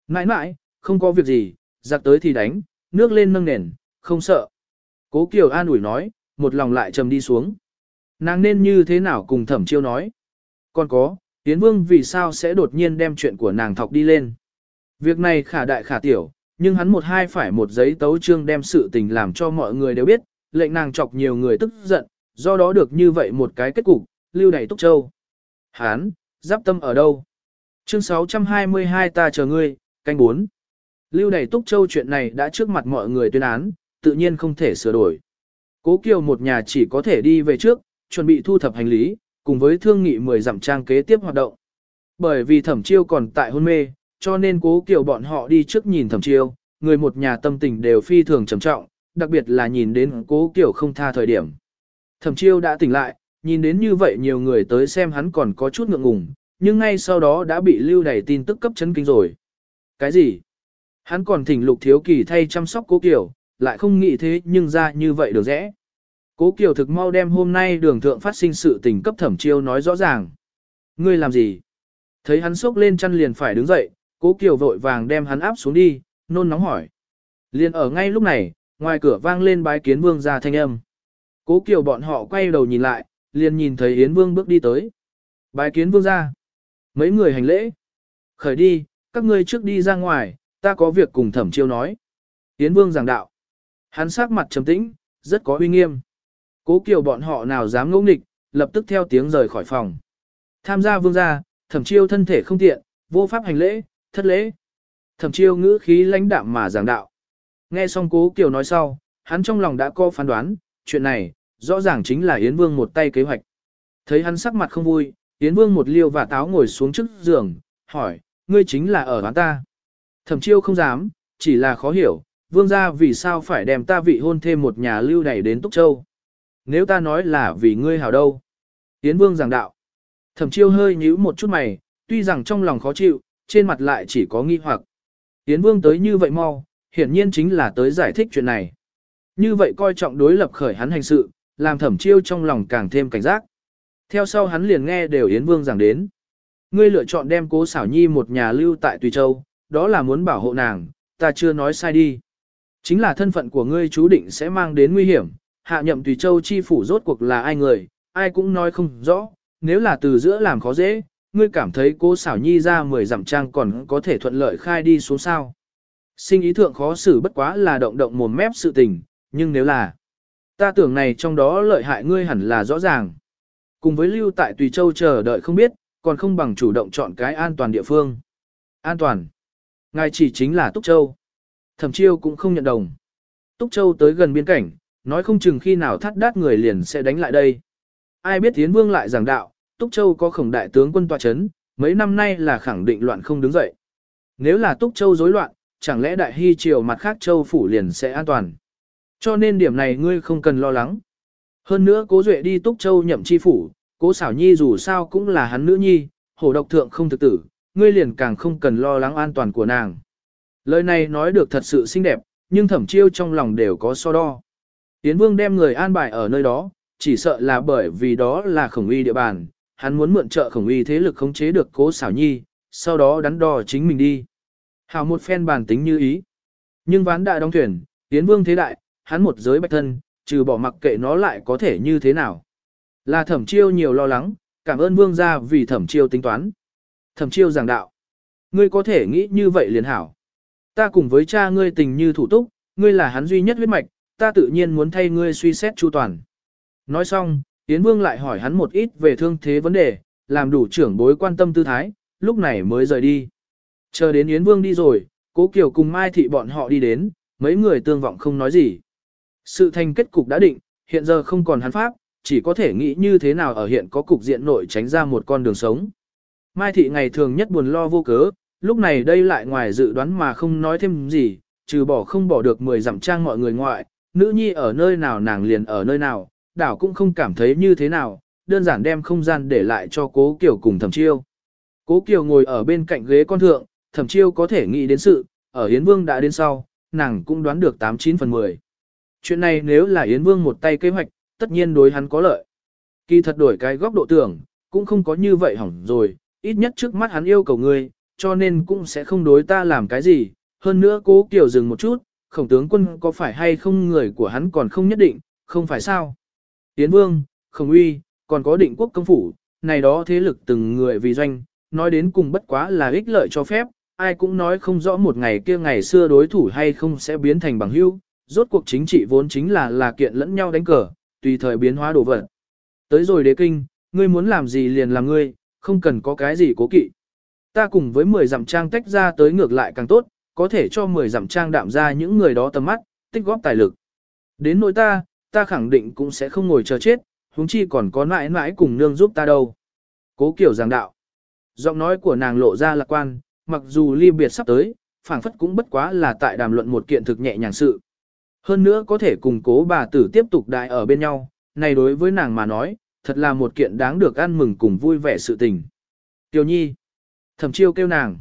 Speaker 1: Nãi nãi, không có việc gì, giặc tới thì đánh, nước lên nâng nền, không sợ. Cố Kiều an ủi nói, một lòng lại trầm đi xuống. Nàng nên như thế nào cùng thẩm chiêu nói. Còn có, Yến Vương vì sao sẽ đột nhiên đem chuyện của nàng thọc đi lên. Việc này khả đại khả tiểu, nhưng hắn một hai phải một giấy tấu trương đem sự tình làm cho mọi người đều biết, lệnh nàng chọc nhiều người tức giận, do đó được như vậy một cái kết cục, lưu đẩy Túc Châu. Hán, giáp tâm ở đâu? Chương 622 ta chờ ngươi, canh 4. Lưu đẩy Túc Châu chuyện này đã trước mặt mọi người tuyên án, tự nhiên không thể sửa đổi. Cố Kiều một nhà chỉ có thể đi về trước, chuẩn bị thu thập hành lý, cùng với thương nghị 10 dặm trang kế tiếp hoạt động. Bởi vì thẩm chiêu còn tại hôn mê, cho nên cố Kiều bọn họ đi trước nhìn thẩm chiêu, người một nhà tâm tình đều phi thường trầm trọng, đặc biệt là nhìn đến cố Kiều không tha thời điểm. Thẩm chiêu đã tỉnh lại, nhìn đến như vậy nhiều người tới xem hắn còn có chút ngượng ngùng, nhưng ngay sau đó đã bị lưu đẩy tin tức cấp chấn kinh rồi. Cái gì? Hắn còn thỉnh lục thiếu kỳ thay chăm sóc cố Kiều, lại không nghĩ thế nhưng ra như vậy được rẽ. Cố Kiều thực mau đem hôm nay đường thượng phát sinh sự tình cấp thẩm chiêu nói rõ ràng. Ngươi làm gì? Thấy hắn sốc lên chăn liền phải đứng dậy, cố Kiều vội vàng đem hắn áp xuống đi, nôn nóng hỏi. Liền ở ngay lúc này, ngoài cửa vang lên bái kiến vương ra thanh âm. Cố Kiều bọn họ quay đầu nhìn lại, liền nhìn thấy Yến Vương bước đi tới. Bái kiến vương ra. Mấy người hành lễ. Khởi đi, các ngươi trước đi ra ngoài, ta có việc cùng thẩm chiêu nói. Yến Vương giảng đạo. Hắn sắc mặt trầm tĩnh, rất có uy nghiêm. Cố Kiều bọn họ nào dám ngỗ nghịch, lập tức theo tiếng rời khỏi phòng. Tham gia vương gia, thẩm chiêu thân thể không tiện, vô pháp hành lễ, thất lễ. Thẩm chiêu ngữ khí lãnh đạm mà giảng đạo. Nghe xong cố Kiều nói sau, hắn trong lòng đã có phán đoán, chuyện này, rõ ràng chính là Yến Vương một tay kế hoạch. Thấy hắn sắc mặt không vui, Yến Vương một liêu và táo ngồi xuống trước giường, hỏi, ngươi chính là ở hắn ta. Thẩm chiêu không dám, chỉ là khó hiểu, vương gia vì sao phải đem ta vị hôn thêm một nhà lưu này đến Túc Châu. Nếu ta nói là vì ngươi hảo đâu. Yến Vương giảng đạo. Thẩm chiêu hơi nhíu một chút mày, Tuy rằng trong lòng khó chịu, trên mặt lại chỉ có nghi hoặc. Yến Vương tới như vậy mau, hiển nhiên chính là tới giải thích chuyện này. Như vậy coi trọng đối lập khởi hắn hành sự, làm thẩm chiêu trong lòng càng thêm cảnh giác. Theo sau hắn liền nghe đều Yến Vương giảng đến. Ngươi lựa chọn đem cố xảo nhi một nhà lưu tại Tùy Châu, đó là muốn bảo hộ nàng, ta chưa nói sai đi. Chính là thân phận của ngươi chú định sẽ mang đến nguy hiểm, hạ nhậm Tùy Châu chi phủ rốt cuộc là ai người, ai cũng nói không rõ, nếu là từ giữa làm khó dễ, ngươi cảm thấy cô xảo nhi ra 10 dặm trang còn có thể thuận lợi khai đi xuống sao. Sinh ý thượng khó xử bất quá là động động mồm mép sự tình, nhưng nếu là, ta tưởng này trong đó lợi hại ngươi hẳn là rõ ràng. Cùng với lưu tại Tùy Châu chờ đợi không biết, còn không bằng chủ động chọn cái an toàn địa phương. An toàn. Ngài chỉ chính là Túc Châu. Thẩm chiêu cũng không nhận đồng. Túc Châu tới gần biên cảnh, nói không chừng khi nào thắt đát người liền sẽ đánh lại đây. Ai biết Tiến Vương lại giảng đạo, Túc Châu có khổng đại tướng quân tòa chấn, mấy năm nay là khẳng định loạn không đứng dậy. Nếu là Túc Châu rối loạn, chẳng lẽ đại hy triều mặt khác Châu phủ liền sẽ an toàn. Cho nên điểm này ngươi không cần lo lắng. Hơn nữa cố duệ đi Túc Châu nhậm chi phủ, cố xảo nhi dù sao cũng là hắn nữ nhi, hổ độc thượng không thực tử, ngươi liền càng không cần lo lắng an toàn của nàng. Lời này nói được thật sự xinh đẹp, nhưng thẩm chiêu trong lòng đều có so đo. Tiến vương đem người an bài ở nơi đó, chỉ sợ là bởi vì đó là khổng uy địa bàn, hắn muốn mượn trợ khổng uy thế lực khống chế được cố xảo nhi, sau đó đắn đo chính mình đi. Hào một phen bàn tính như ý. Nhưng ván đã đóng thuyền, tiến vương thế đại, hắn một giới bạch thân, trừ bỏ mặc kệ nó lại có thể như thế nào. Là thẩm chiêu nhiều lo lắng, cảm ơn vương gia vì thẩm chiêu tính toán. Thẩm chiêu giảng đạo. Ngươi có thể nghĩ như vậy liền hảo. Ta cùng với cha ngươi tình như thủ túc, ngươi là hắn duy nhất huyết mạch, ta tự nhiên muốn thay ngươi suy xét chu toàn. Nói xong, Yến Vương lại hỏi hắn một ít về thương thế vấn đề, làm đủ trưởng bối quan tâm tư thái, lúc này mới rời đi. Chờ đến Yến Vương đi rồi, Cố Kiều cùng Mai Thị bọn họ đi đến, mấy người tương vọng không nói gì. Sự thành kết cục đã định, hiện giờ không còn hắn pháp, chỉ có thể nghĩ như thế nào ở hiện có cục diện nội tránh ra một con đường sống. Mai Thị ngày thường nhất buồn lo vô cớ, lúc này đây lại ngoài dự đoán mà không nói thêm gì, trừ bỏ không bỏ được 10 dặm trang mọi người ngoại, nữ nhi ở nơi nào nàng liền ở nơi nào, đảo cũng không cảm thấy như thế nào, đơn giản đem không gian để lại cho cố Kiều cùng thẩm chiêu. Cố Kiều ngồi ở bên cạnh ghế con thượng, thẩm chiêu có thể nghĩ đến sự, ở Yến Vương đã đến sau, nàng cũng đoán được 89 phần 10. Chuyện này nếu là Yến Vương một tay kế hoạch, tất nhiên đối hắn có lợi. Kỳ thật đổi cái góc độ tưởng, cũng không có như vậy hỏng rồi, ít nhất trước mắt hắn yêu cầu ngươi, cho nên cũng sẽ không đối ta làm cái gì. Hơn nữa cố Kiều dừng một chút, khổng tướng quân có phải hay không người của hắn còn không nhất định, không phải sao. tiến Vương, Khổng Uy, còn có định quốc công phủ, này đó thế lực từng người vì doanh, nói đến cùng bất quá là ích lợi cho phép, ai cũng nói không rõ một ngày kia ngày xưa đối thủ hay không sẽ biến thành bằng hữu, rốt cuộc chính trị vốn chính là là kiện lẫn nhau đánh cờ, tùy thời biến hóa đồ vật. Tới rồi đế kinh, ngươi muốn làm gì liền làm ngươi, không cần có cái gì cố kỵ. Ta cùng với 10 dặm trang tách ra tới ngược lại càng tốt, có thể cho 10 dặm trang đạm ra những người đó tầm mắt, tích góp tài lực. Đến nỗi ta, ta khẳng định cũng sẽ không ngồi chờ chết, huống chi còn có mãi mãi cùng nương giúp ta đâu. Cố kiểu giảng đạo. Giọng nói của nàng lộ ra lạc quan, mặc dù ly biệt sắp tới, phảng phất cũng bất quá là tại đàm luận một kiện thực nhẹ nhàng sự. Hơn nữa có thể cùng cố bà tử tiếp tục đại ở bên nhau, này đối với nàng mà nói, thật là một kiện đáng được ăn mừng cùng vui vẻ sự tình. Tiểu nhi, thẩm chiêu kêu nàng.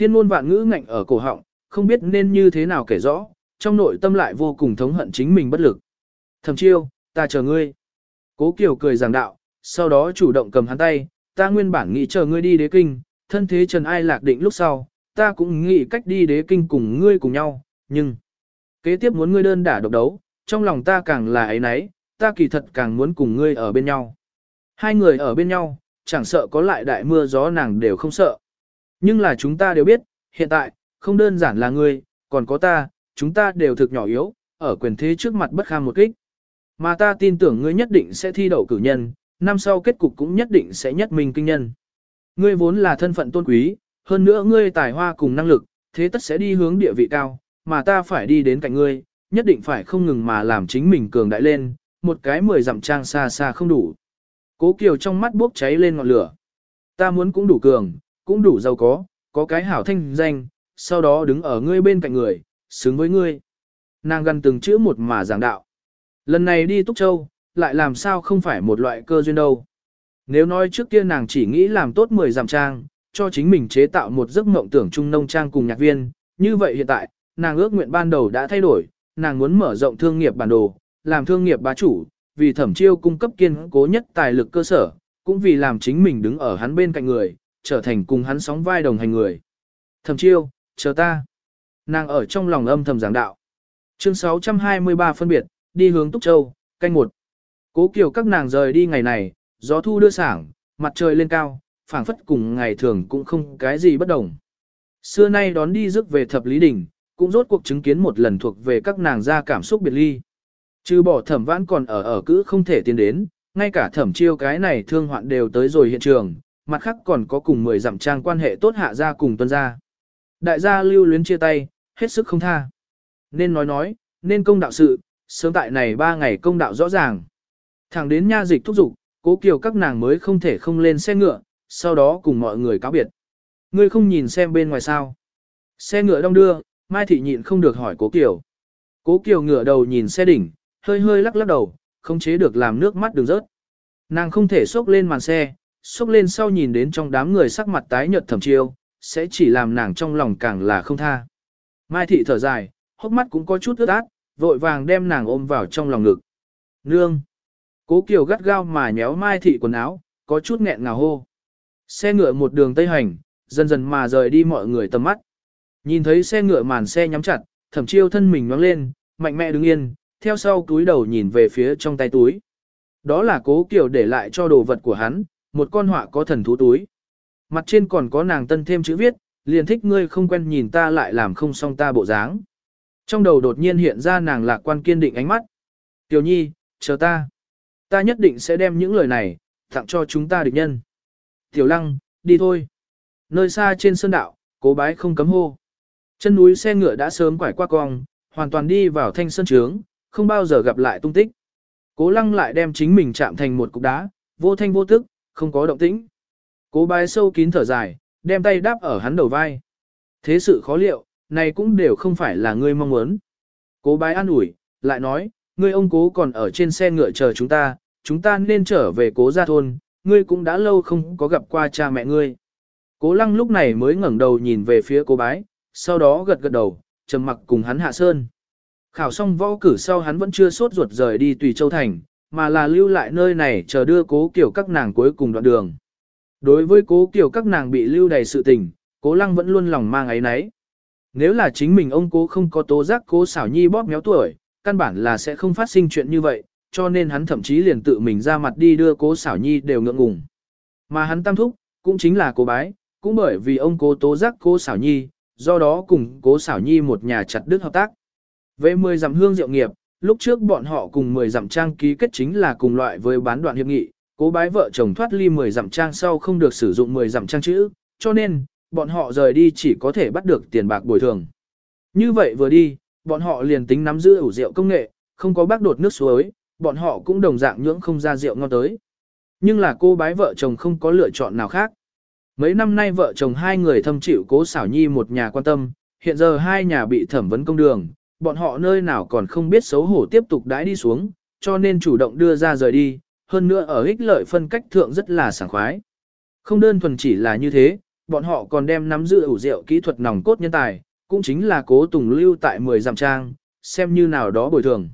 Speaker 1: Thiên môn vạn ngữ ngạnh ở cổ họng, không biết nên như thế nào kể rõ, trong nội tâm lại vô cùng thống hận chính mình bất lực. Thẩm chiêu, ta chờ ngươi. Cố Kiều cười giảng đạo, sau đó chủ động cầm hắn tay, ta nguyên bản nghĩ chờ ngươi đi đế kinh, thân thế trần ai lạc định lúc sau, ta cũng nghĩ cách đi đế kinh cùng ngươi cùng nhau, nhưng... Kế tiếp muốn ngươi đơn đả độc đấu, trong lòng ta càng là ấy nấy, ta kỳ thật càng muốn cùng ngươi ở bên nhau. Hai người ở bên nhau, chẳng sợ có lại đại mưa gió nàng đều không sợ. Nhưng là chúng ta đều biết, hiện tại, không đơn giản là ngươi, còn có ta, chúng ta đều thực nhỏ yếu, ở quyền thế trước mặt bất kham một kích. Mà ta tin tưởng ngươi nhất định sẽ thi đậu cử nhân, năm sau kết cục cũng nhất định sẽ nhất minh kinh nhân. Ngươi vốn là thân phận tôn quý, hơn nữa ngươi tài hoa cùng năng lực, thế tất sẽ đi hướng địa vị cao, mà ta phải đi đến cạnh ngươi, nhất định phải không ngừng mà làm chính mình cường đại lên, một cái mười dặm trang xa xa không đủ. Cố Kiều trong mắt bốc cháy lên ngọn lửa. Ta muốn cũng đủ cường, cũng đủ giàu có, có cái hảo thanh danh, sau đó đứng ở ngươi bên cạnh người, xứng với ngươi. Nàng gần từng chữ một mà giảng đạo. Lần này đi Túc Châu, lại làm sao không phải một loại cơ duyên đâu. Nếu nói trước kia nàng chỉ nghĩ làm tốt 10 giảm trang, cho chính mình chế tạo một giấc mộng tưởng trung nông trang cùng nhạc viên. Như vậy hiện tại, nàng ước nguyện ban đầu đã thay đổi, nàng muốn mở rộng thương nghiệp bản đồ, làm thương nghiệp bá chủ, vì thẩm chiêu cung cấp kiên cố nhất tài lực cơ sở, cũng vì làm chính mình đứng ở hắn bên cạnh người, trở thành cùng hắn sóng vai đồng hành người. Thẩm chiêu, chờ ta. Nàng ở trong lòng âm thầm giảng đạo. Chương 623 phân biệt, đi hướng Túc Châu, canh một. Cố kiều các nàng rời đi ngày này, gió thu đưa sảng, mặt trời lên cao, phảng phất cùng ngày thường cũng không cái gì bất đồng. Xưa nay đón đi rước về thập lý đỉnh, cũng rốt cuộc chứng kiến một lần thuộc về các nàng ra cảm xúc biệt ly. Trừ bỏ thẩm vãn còn ở ở cữ không thể tiến đến, ngay cả thẩm chiêu cái này thương hoạn đều tới rồi hiện trường, mặt khác còn có cùng 10 dặm trang quan hệ tốt hạ gia cùng tuân gia. Đại gia lưu luyến chia tay, hết sức không tha. Nên nói nói, nên công đạo sự, sớm tại này ba ngày công đạo rõ ràng. Thẳng đến nha dịch thúc giục, cố kiều các nàng mới không thể không lên xe ngựa, sau đó cùng mọi người cáo biệt. Ngươi không nhìn xem bên ngoài sao. Xe ngựa đông đưa, Mai Thị nhịn không được hỏi cố kiều. Cố kiều ngựa đầu nhìn xe đỉnh, hơi hơi lắc lắc đầu, không chế được làm nước mắt đường rớt. Nàng không thể xốc lên màn xe, xúc lên sau nhìn đến trong đám người sắc mặt tái nhợt thầm chiêu, sẽ chỉ làm nàng trong lòng càng là không tha. Mai thị thở dài, hốc mắt cũng có chút ướt át, vội vàng đem nàng ôm vào trong lòng ngực. Nương! Cố Kiều gắt gao mà nhéo Mai thị quần áo, có chút nghẹn ngào hô. Xe ngựa một đường tây hành, dần dần mà rời đi mọi người tầm mắt. Nhìn thấy xe ngựa màn xe nhắm chặt, thẩm chiêu thân mình nhoáng lên, mạnh mẽ đứng yên, theo sau túi đầu nhìn về phía trong tay túi. Đó là cố Kiều để lại cho đồ vật của hắn, một con họa có thần thú túi. Mặt trên còn có nàng tân thêm chữ viết, liền thích ngươi không quen nhìn ta lại làm không xong ta bộ dáng. Trong đầu đột nhiên hiện ra nàng lạc quan kiên định ánh mắt. Tiểu nhi, chờ ta. Ta nhất định sẽ đem những lời này, tặng cho chúng ta địch nhân. Tiểu lăng, đi thôi. Nơi xa trên sơn đạo, cố bái không cấm hô. Chân núi xe ngựa đã sớm quải qua cong, hoàn toàn đi vào thanh sơn trướng, không bao giờ gặp lại tung tích. Cố lăng lại đem chính mình chạm thành một cục đá, vô thanh vô tức, không có động tĩnh. Cố bái sâu kín thở dài, đem tay đáp ở hắn đầu vai. Thế sự khó liệu, này cũng đều không phải là ngươi mong muốn. Cố bái an ủi, lại nói, ngươi ông cố còn ở trên xe ngựa chờ chúng ta, chúng ta nên trở về cố gia thôn, ngươi cũng đã lâu không có gặp qua cha mẹ ngươi. Cố lăng lúc này mới ngẩng đầu nhìn về phía cố bái, sau đó gật gật đầu, trầm mặc cùng hắn hạ sơn. Khảo xong võ cử sau hắn vẫn chưa sốt ruột rời đi tùy châu thành, mà là lưu lại nơi này chờ đưa cố kiểu các nàng cuối cùng đoạn đường. Đối với cố kiểu các nàng bị lưu đầy sự tình, cố lăng vẫn luôn lòng mang ấy nấy. Nếu là chính mình ông cố không có tố giác cố xảo nhi bóp méo tuổi, căn bản là sẽ không phát sinh chuyện như vậy, cho nên hắn thậm chí liền tự mình ra mặt đi đưa cố xảo nhi đều ngượng ngùng. Mà hắn tam thúc, cũng chính là cố bái, cũng bởi vì ông cố tố giác cố xảo nhi, do đó cùng cố xảo nhi một nhà chặt đứt hợp tác. Về 10 dặm hương diệu nghiệp, lúc trước bọn họ cùng 10 dặm trang ký kết chính là cùng loại với bán đoạn hiệp nghị, cố bái vợ chồng thoát ly 10 dặm trang sau không được sử dụng 10 dặm trang chữ, cho nên, bọn họ rời đi chỉ có thể bắt được tiền bạc bồi thường. Như vậy vừa đi, bọn họ liền tính nắm giữ ủ rượu công nghệ, không có bác đột nước suối, bọn họ cũng đồng dạng nhưỡng không ra rượu ngon tới. Nhưng là cô bái vợ chồng không có lựa chọn nào khác. Mấy năm nay vợ chồng hai người thâm chịu cố xảo nhi một nhà quan tâm, hiện giờ hai nhà bị thẩm vấn công đường, bọn họ nơi nào còn không biết xấu hổ tiếp tục đãi đi xuống, cho nên chủ động đưa ra rời đi, hơn nữa ở ích lợi phân cách thượng rất là sảng khoái. Không đơn thuần chỉ là như thế, bọn họ còn đem nắm giữ ủ rượu kỹ thuật nòng cốt nhân tài, cũng chính là cố tùng lưu tại 10 dặm trang, xem như nào đó bồi thường.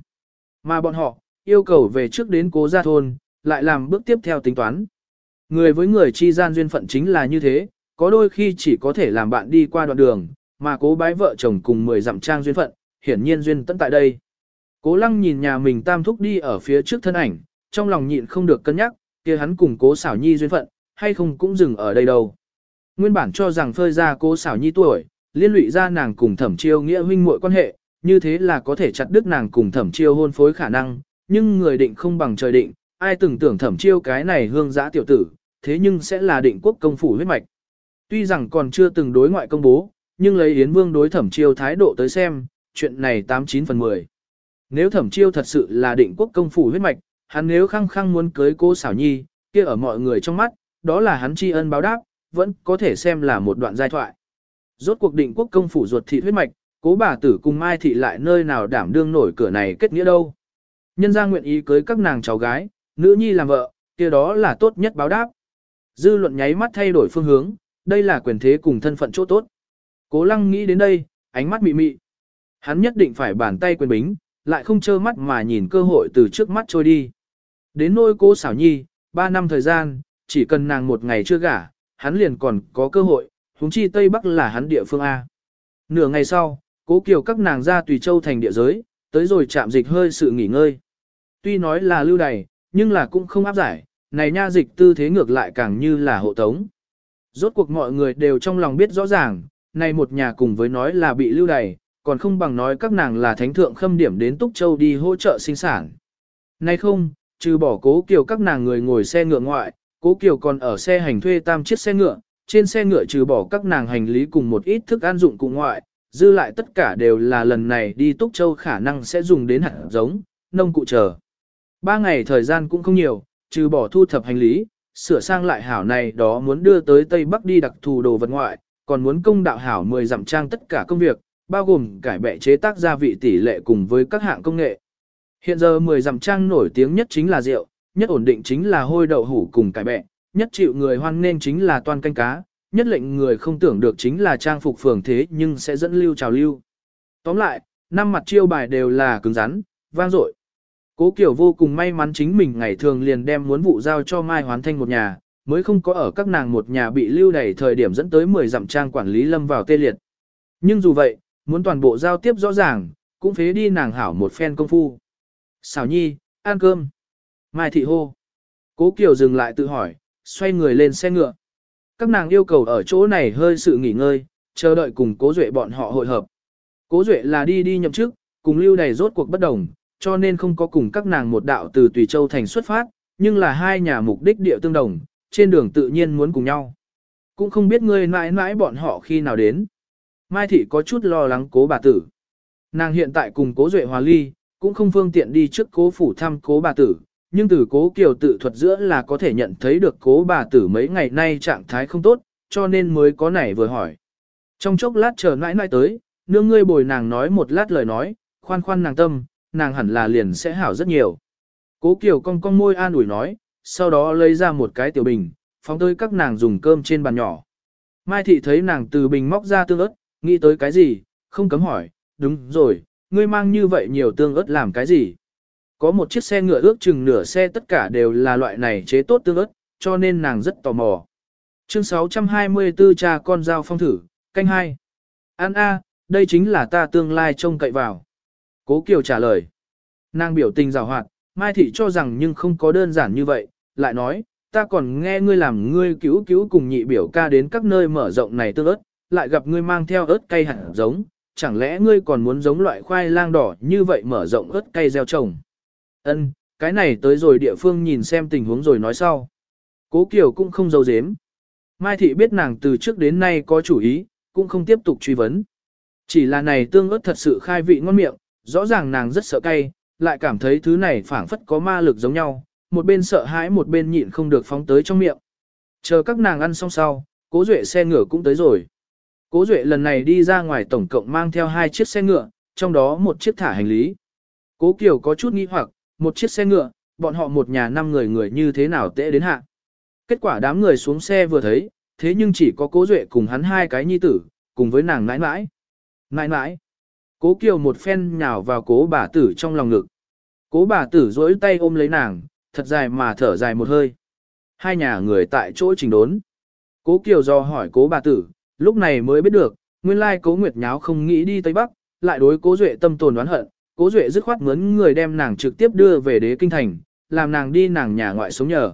Speaker 1: Mà bọn họ, yêu cầu về trước đến cố gia thôn, lại làm bước tiếp theo tính toán. Người với người chi gian duyên phận chính là như thế, có đôi khi chỉ có thể làm bạn đi qua đoạn đường, mà cố bái vợ chồng cùng 10 dặm trang duyên phận, hiển nhiên duyên tận tại đây. Cố lăng nhìn nhà mình tam thúc đi ở phía trước thân ảnh, trong lòng nhịn không được cân nhắc, kia hắn cùng cố xảo nhi duyên phận, hay không cũng dừng ở đây đâu. Nguyên bản cho rằng phơi ra cố xảo nhi tuổi, liên lụy ra nàng cùng thẩm chiêu nghĩa huynh muội quan hệ, như thế là có thể chặt đứt nàng cùng thẩm chiêu hôn phối khả năng, nhưng người định không bằng trời định, ai từng tưởng thẩm chiêu cái này hương giã tiểu tử, thế nhưng sẽ là định quốc công phủ huyết mạch. Tuy rằng còn chưa từng đối ngoại công bố, nhưng lấy Yến Vương đối thẩm chiêu thái độ tới xem, chuyện này 89 phần 10. Nếu thẩm chiêu thật sự là định quốc công phủ huyết mạch, hắn nếu khăng khăng muốn cưới cô xảo nhi, kia ở mọi người trong mắt, đó là hắn tri ân báo đáp, vẫn có thể xem là một đoạn giai thoại. Rốt cuộc định quốc công phủ ruột thị huyết mạch, cố bà tử cùng Mai thị lại nơi nào đảm đương nổi cửa này kết nghĩa đâu. Nhân gia nguyện ý cưới các nàng cháu gái, nữ nhi làm vợ, kia đó là tốt nhất báo đáp. Dư luận nháy mắt thay đổi phương hướng, đây là quyền thế cùng thân phận chỗ tốt. Cố lăng nghĩ đến đây, ánh mắt mị mị. Hắn nhất định phải bàn tay quyền bính, lại không trơ mắt mà nhìn cơ hội từ trước mắt trôi đi. Đến nôi cô xảo nhi, ba năm thời gian, chỉ cần nàng một ngày chưa gả, hắn liền còn có cơ hội, huống chi Tây Bắc là hắn địa phương A. Nửa ngày sau, cố kiều các nàng ra tùy châu thành địa giới, tới rồi chạm dịch hơi sự nghỉ ngơi. Tuy nói là lưu đày, nhưng là cũng không áp giải, này nha dịch tư thế ngược lại càng như là hộ tống. Rốt cuộc mọi người đều trong lòng biết rõ ràng, này một nhà cùng với nói là bị lưu đày, còn không bằng nói các nàng là thánh thượng khâm điểm đến Túc Châu đi hỗ trợ sinh sản. Nay không, trừ bỏ cố kiều các nàng người ngồi xe ngựa ngoại, cố kiều còn ở xe hành thuê tam chiếc xe ngựa, trên xe ngựa trừ bỏ các nàng hành lý cùng một ít thức ăn dụng cụ ngoại, dư lại tất cả đều là lần này đi Túc Châu khả năng sẽ dùng đến hạt giống, nông cụ chờ. Ba ngày thời gian cũng không nhiều, trừ bỏ thu thập hành lý, sửa sang lại hảo này đó muốn đưa tới Tây Bắc đi đặc thù đồ vật ngoại, còn muốn công đạo hảo 10 dặm trang tất cả công việc, bao gồm cải bẹ chế tác gia vị tỷ lệ cùng với các hạng công nghệ. Hiện giờ 10 dặm trang nổi tiếng nhất chính là rượu, nhất ổn định chính là hôi đậu hủ cùng cải bẹ, nhất chịu người hoan nên chính là toan canh cá, nhất lệnh người không tưởng được chính là trang phục phường thế nhưng sẽ dẫn lưu trào lưu. Tóm lại, năm mặt chiêu bài đều là cứng rắn, vang dội. Cố Kiều vô cùng may mắn chính mình ngày thường liền đem muốn vụ giao cho Mai Hoán Thanh một nhà, mới không có ở các nàng một nhà bị lưu đẩy thời điểm dẫn tới 10 dặm trang quản lý lâm vào tê liệt. Nhưng dù vậy, muốn toàn bộ giao tiếp rõ ràng, cũng phế đi nàng hảo một phen công phu. Xảo nhi, ăn cơm. Mai thị hô. Cố Kiều dừng lại tự hỏi, xoay người lên xe ngựa. Các nàng yêu cầu ở chỗ này hơi sự nghỉ ngơi, chờ đợi cùng cố duệ bọn họ hội hợp. Cố duệ là đi đi nhậm chức, cùng lưu đầy rốt cuộc bất đồng, cho nên không có cùng các nàng một đạo từ Tùy Châu thành xuất phát, nhưng là hai nhà mục đích địa tương đồng, trên đường tự nhiên muốn cùng nhau. Cũng không biết ngươi mãi mãi bọn họ khi nào đến. Mai Thị có chút lo lắng cố bà tử. Nàng hiện tại cùng cố Duệ Hòa Ly, cũng không phương tiện đi trước cố phủ thăm cố bà tử, nhưng từ cố kiều tự thuật giữa là có thể nhận thấy được cố bà tử mấy ngày nay trạng thái không tốt, cho nên mới có nảy vừa hỏi. Trong chốc lát chờ nãi nãi tới, nương ngươi bồi nàng nói một lát lời nói, khoan khoan nàng tâm, nàng hẳn là liền sẽ hảo rất nhiều. Cố Kiều cong cong môi an ủi nói, sau đó lấy ra một cái tiểu bình, phóng tới các nàng dùng cơm trên bàn nhỏ. Mai thị thấy nàng từ bình móc ra tương ớt, nghĩ tới cái gì, không cấm hỏi, đúng rồi, ngươi mang như vậy nhiều tương ớt làm cái gì? Có một chiếc xe ngựa ước chừng nửa xe tất cả đều là loại này chế tốt tương ớt, cho nên nàng rất tò mò. Chương 624 cha con dao phong thử, canh hai. An a, đây chính là ta tương lai trông cậy vào. Cố Kiều trả lời. Nàng biểu tình rào hoạt, Mai Thị cho rằng nhưng không có đơn giản như vậy, lại nói, ta còn nghe ngươi làm ngươi cứu cứu cùng nhị biểu ca đến các nơi mở rộng này tương ớt, lại gặp ngươi mang theo ớt cây hẳn giống, chẳng lẽ ngươi còn muốn giống loại khoai lang đỏ như vậy mở rộng ớt cây gieo trồng. Ân, cái này tới rồi địa phương nhìn xem tình huống rồi nói sau. Cố Kiều cũng không giấu giếm. Mai Thị biết nàng từ trước đến nay có chủ ý, cũng không tiếp tục truy vấn. Chỉ là này tương ớt thật sự khai vị ngon miệng, rõ ràng nàng rất sợ cay, lại cảm thấy thứ này phảng phất có ma lực giống nhau, một bên sợ hãi một bên nhịn không được phóng tới trong miệng. Chờ các nàng ăn xong sau, cố duệ xe ngựa cũng tới rồi. Cố duệ lần này đi ra ngoài tổng cộng mang theo hai chiếc xe ngựa, trong đó một chiếc thả hành lý. Cố Kiều có chút nghi hoặc, một chiếc xe ngựa, bọn họ một nhà năm người người như thế nào tệ đến hạ. Kết quả đám người xuống xe vừa thấy, thế nhưng chỉ có cố duệ cùng hắn hai cái nhi tử, cùng với nàng nãi nãi. Nãi nãi. Cố Kiều một phen nhào vào cố bà tử trong lòng ngực. Cố bà tử duỗi tay ôm lấy nàng, thật dài mà thở dài một hơi. Hai nhà người tại chỗ trình đốn. Cố Kiều do hỏi cố bà tử, lúc này mới biết được, nguyên lai cố Nguyệt Nháo không nghĩ đi Tây Bắc, lại đối cố Duệ tâm tồn đoán hận. Cố Duệ dứt khoát mướn người đem nàng trực tiếp đưa về đế kinh thành, làm nàng đi nàng nhà ngoại sống nhờ.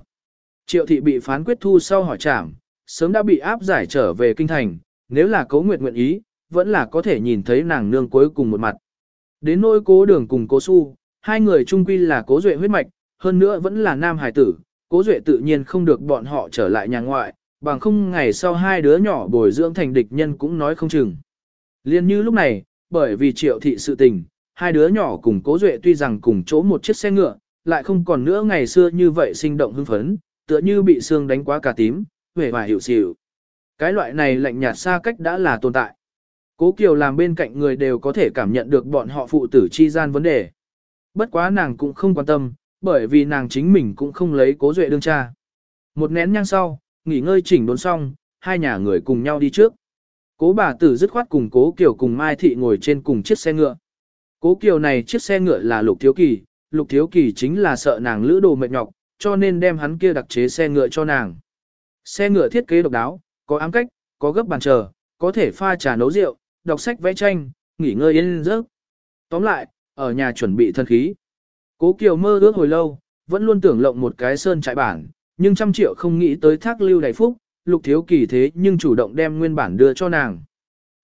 Speaker 1: Triệu thị bị phán quyết thu sau hỏi trảm, sớm đã bị áp giải trở về kinh thành, nếu là cố Nguyệt nguyện ý, vẫn là có thể nhìn thấy nàng nương cuối cùng một mặt. Đến nỗi cố đường cùng cố su, hai người chung quy là cố duệ huyết mạch, hơn nữa vẫn là nam hải tử, cố duệ tự nhiên không được bọn họ trở lại nhà ngoại, bằng không ngày sau hai đứa nhỏ bồi dưỡng thành địch nhân cũng nói không chừng. Liên như lúc này, bởi vì triệu thị sự tình, hai đứa nhỏ cùng cố duệ tuy rằng cùng chỗ một chiếc xe ngựa, lại không còn nữa ngày xưa như vậy sinh động hưng phấn, tựa như bị xương đánh quá cả tím, vẻ vài hiệu xỉu. Cái loại này lạnh nhạt xa cách đã là tồn tại. Cố Kiều làm bên cạnh người đều có thể cảm nhận được bọn họ phụ tử chi gian vấn đề. Bất quá nàng cũng không quan tâm, bởi vì nàng chính mình cũng không lấy cố duệ đương cha. Một nén nhang sau, nghỉ ngơi chỉnh đốn xong, hai nhà người cùng nhau đi trước. Cố bà tử dứt khoát cùng cố Kiều cùng Mai Thị ngồi trên cùng chiếc xe ngựa. Cố Kiều này chiếc xe ngựa là Lục Thiếu Kỳ, Lục Thiếu Kỳ chính là sợ nàng lữ đồ mệt nhọc, cho nên đem hắn kia đặc chế xe ngựa cho nàng. Xe ngựa thiết kế độc đáo, có ám cách, có gấp bàn chờ, có thể pha trà nấu rượu, đọc sách vẽ tranh, nghỉ ngơi yên giấc. Tóm lại, ở nhà chuẩn bị thân khí. Cố Kiều mơ ước hồi lâu, vẫn luôn tưởng lộng một cái sơn trại bản, nhưng trăm triệu không nghĩ tới thác lưu đại phúc, lục thiếu kỳ thế nhưng chủ động đem nguyên bản đưa cho nàng.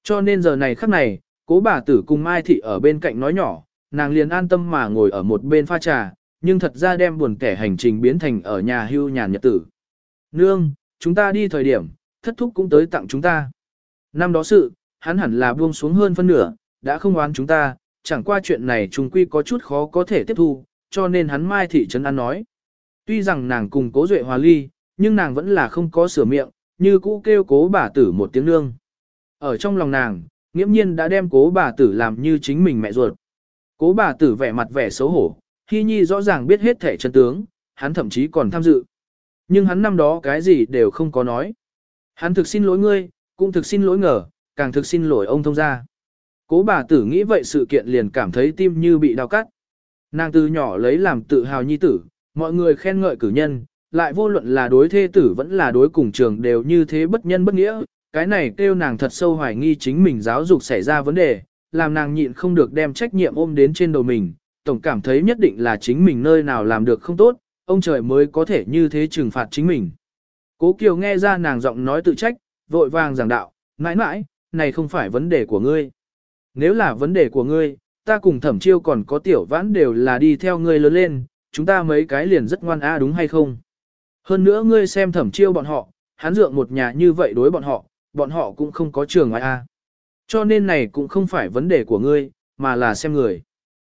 Speaker 1: Cho nên giờ này khắc này, cố bà tử cùng Mai Thị ở bên cạnh nói nhỏ, nàng liền an tâm mà ngồi ở một bên pha trà, nhưng thật ra đem buồn kẻ hành trình biến thành ở nhà hưu nhàn nhật tử. Nương, chúng ta đi thời điểm, thất thúc cũng tới tặng chúng ta. Năm đó sự, hắn hẳn là buông xuống hơn phân nửa, đã không oán chúng ta, chẳng qua chuyện này trùng quy có chút khó có thể tiếp thu, cho nên hắn Mai Thị Trấn An nói. Tuy rằng nàng cùng cố duệ hòa ly, nhưng nàng vẫn là không có sửa miệng, như cũ kêu cố bà tử một tiếng nương. Ở trong lòng nàng, nghiễm nhiên đã đem cố bà tử làm như chính mình mẹ ruột. Cố bà tử vẻ mặt vẻ xấu hổ, Hy Nhi rõ ràng biết hết thể chân tướng, hắn thậm chí còn tham dự. Nhưng hắn năm đó cái gì đều không có nói. Hắn thực xin lỗi ngươi, cũng thực xin lỗi ngờ, càng thực xin lỗi ông thông gia. Cố bà tử nghĩ vậy sự kiện liền cảm thấy tim như bị đau cắt. Nàng từ nhỏ lấy làm tự hào nhi tử, mọi người khen ngợi cử nhân, lại vô luận là đối thê tử vẫn là đối cùng trường đều như thế bất nhân bất nghĩa, cái này kêu nàng thật sâu hoài nghi chính mình giáo dục xảy ra vấn đề, làm nàng nhịn không được đem trách nhiệm ôm đến trên đầu mình, tổng cảm thấy nhất định là chính mình nơi nào làm được không tốt, ông trời mới có thể như thế trừng phạt chính mình. Cố Kiều nghe ra nàng giọng nói tự trách, vội vàng giảng đạo, mãi mãi, này không phải vấn đề của ngươi. Nếu là vấn đề của ngươi, ta cùng thẩm chiêu còn có tiểu vãn đều là đi theo ngươi lớn lên, chúng ta mấy cái liền rất ngoan a đúng hay không? Hơn nữa ngươi xem thẩm chiêu bọn họ, hắn dượng một nhà như vậy đối bọn họ, bọn họ cũng không có trường ngoại a. Cho nên này cũng không phải vấn đề của ngươi, mà là xem người.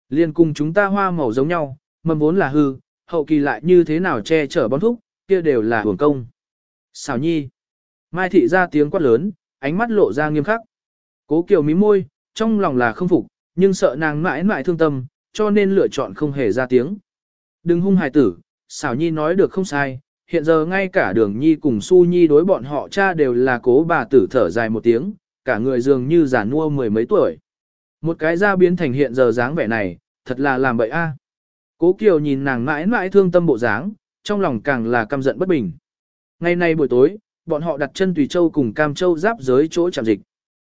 Speaker 1: Liên cùng chúng ta hoa màu giống nhau, mầm vốn là hư, hậu kỳ lại như thế nào che chở bón thúc, kia đều là hưởng công. xào nhi. Mai thị ra tiếng quát lớn, ánh mắt lộ ra nghiêm khắc. Cố kiều mí môi, trong lòng là không phục, nhưng sợ nàng mãi mãi thương tâm, cho nên lựa chọn không hề ra tiếng. Đừng hung hài tử, xảo nhi nói được không sai, hiện giờ ngay cả đường nhi cùng su nhi đối bọn họ cha đều là cố bà tử thở dài một tiếng, cả người dường như già nua mười mấy tuổi. Một cái da biến thành hiện giờ dáng vẻ này, thật là làm bậy a. Cố Kiều nhìn nàng mãi mãi thương tâm bộ dáng, trong lòng càng là căm giận bất bình. Ngày nay buổi tối, bọn họ đặt chân Tùy Châu cùng Cam Châu giáp giới chỗ chạm dịch.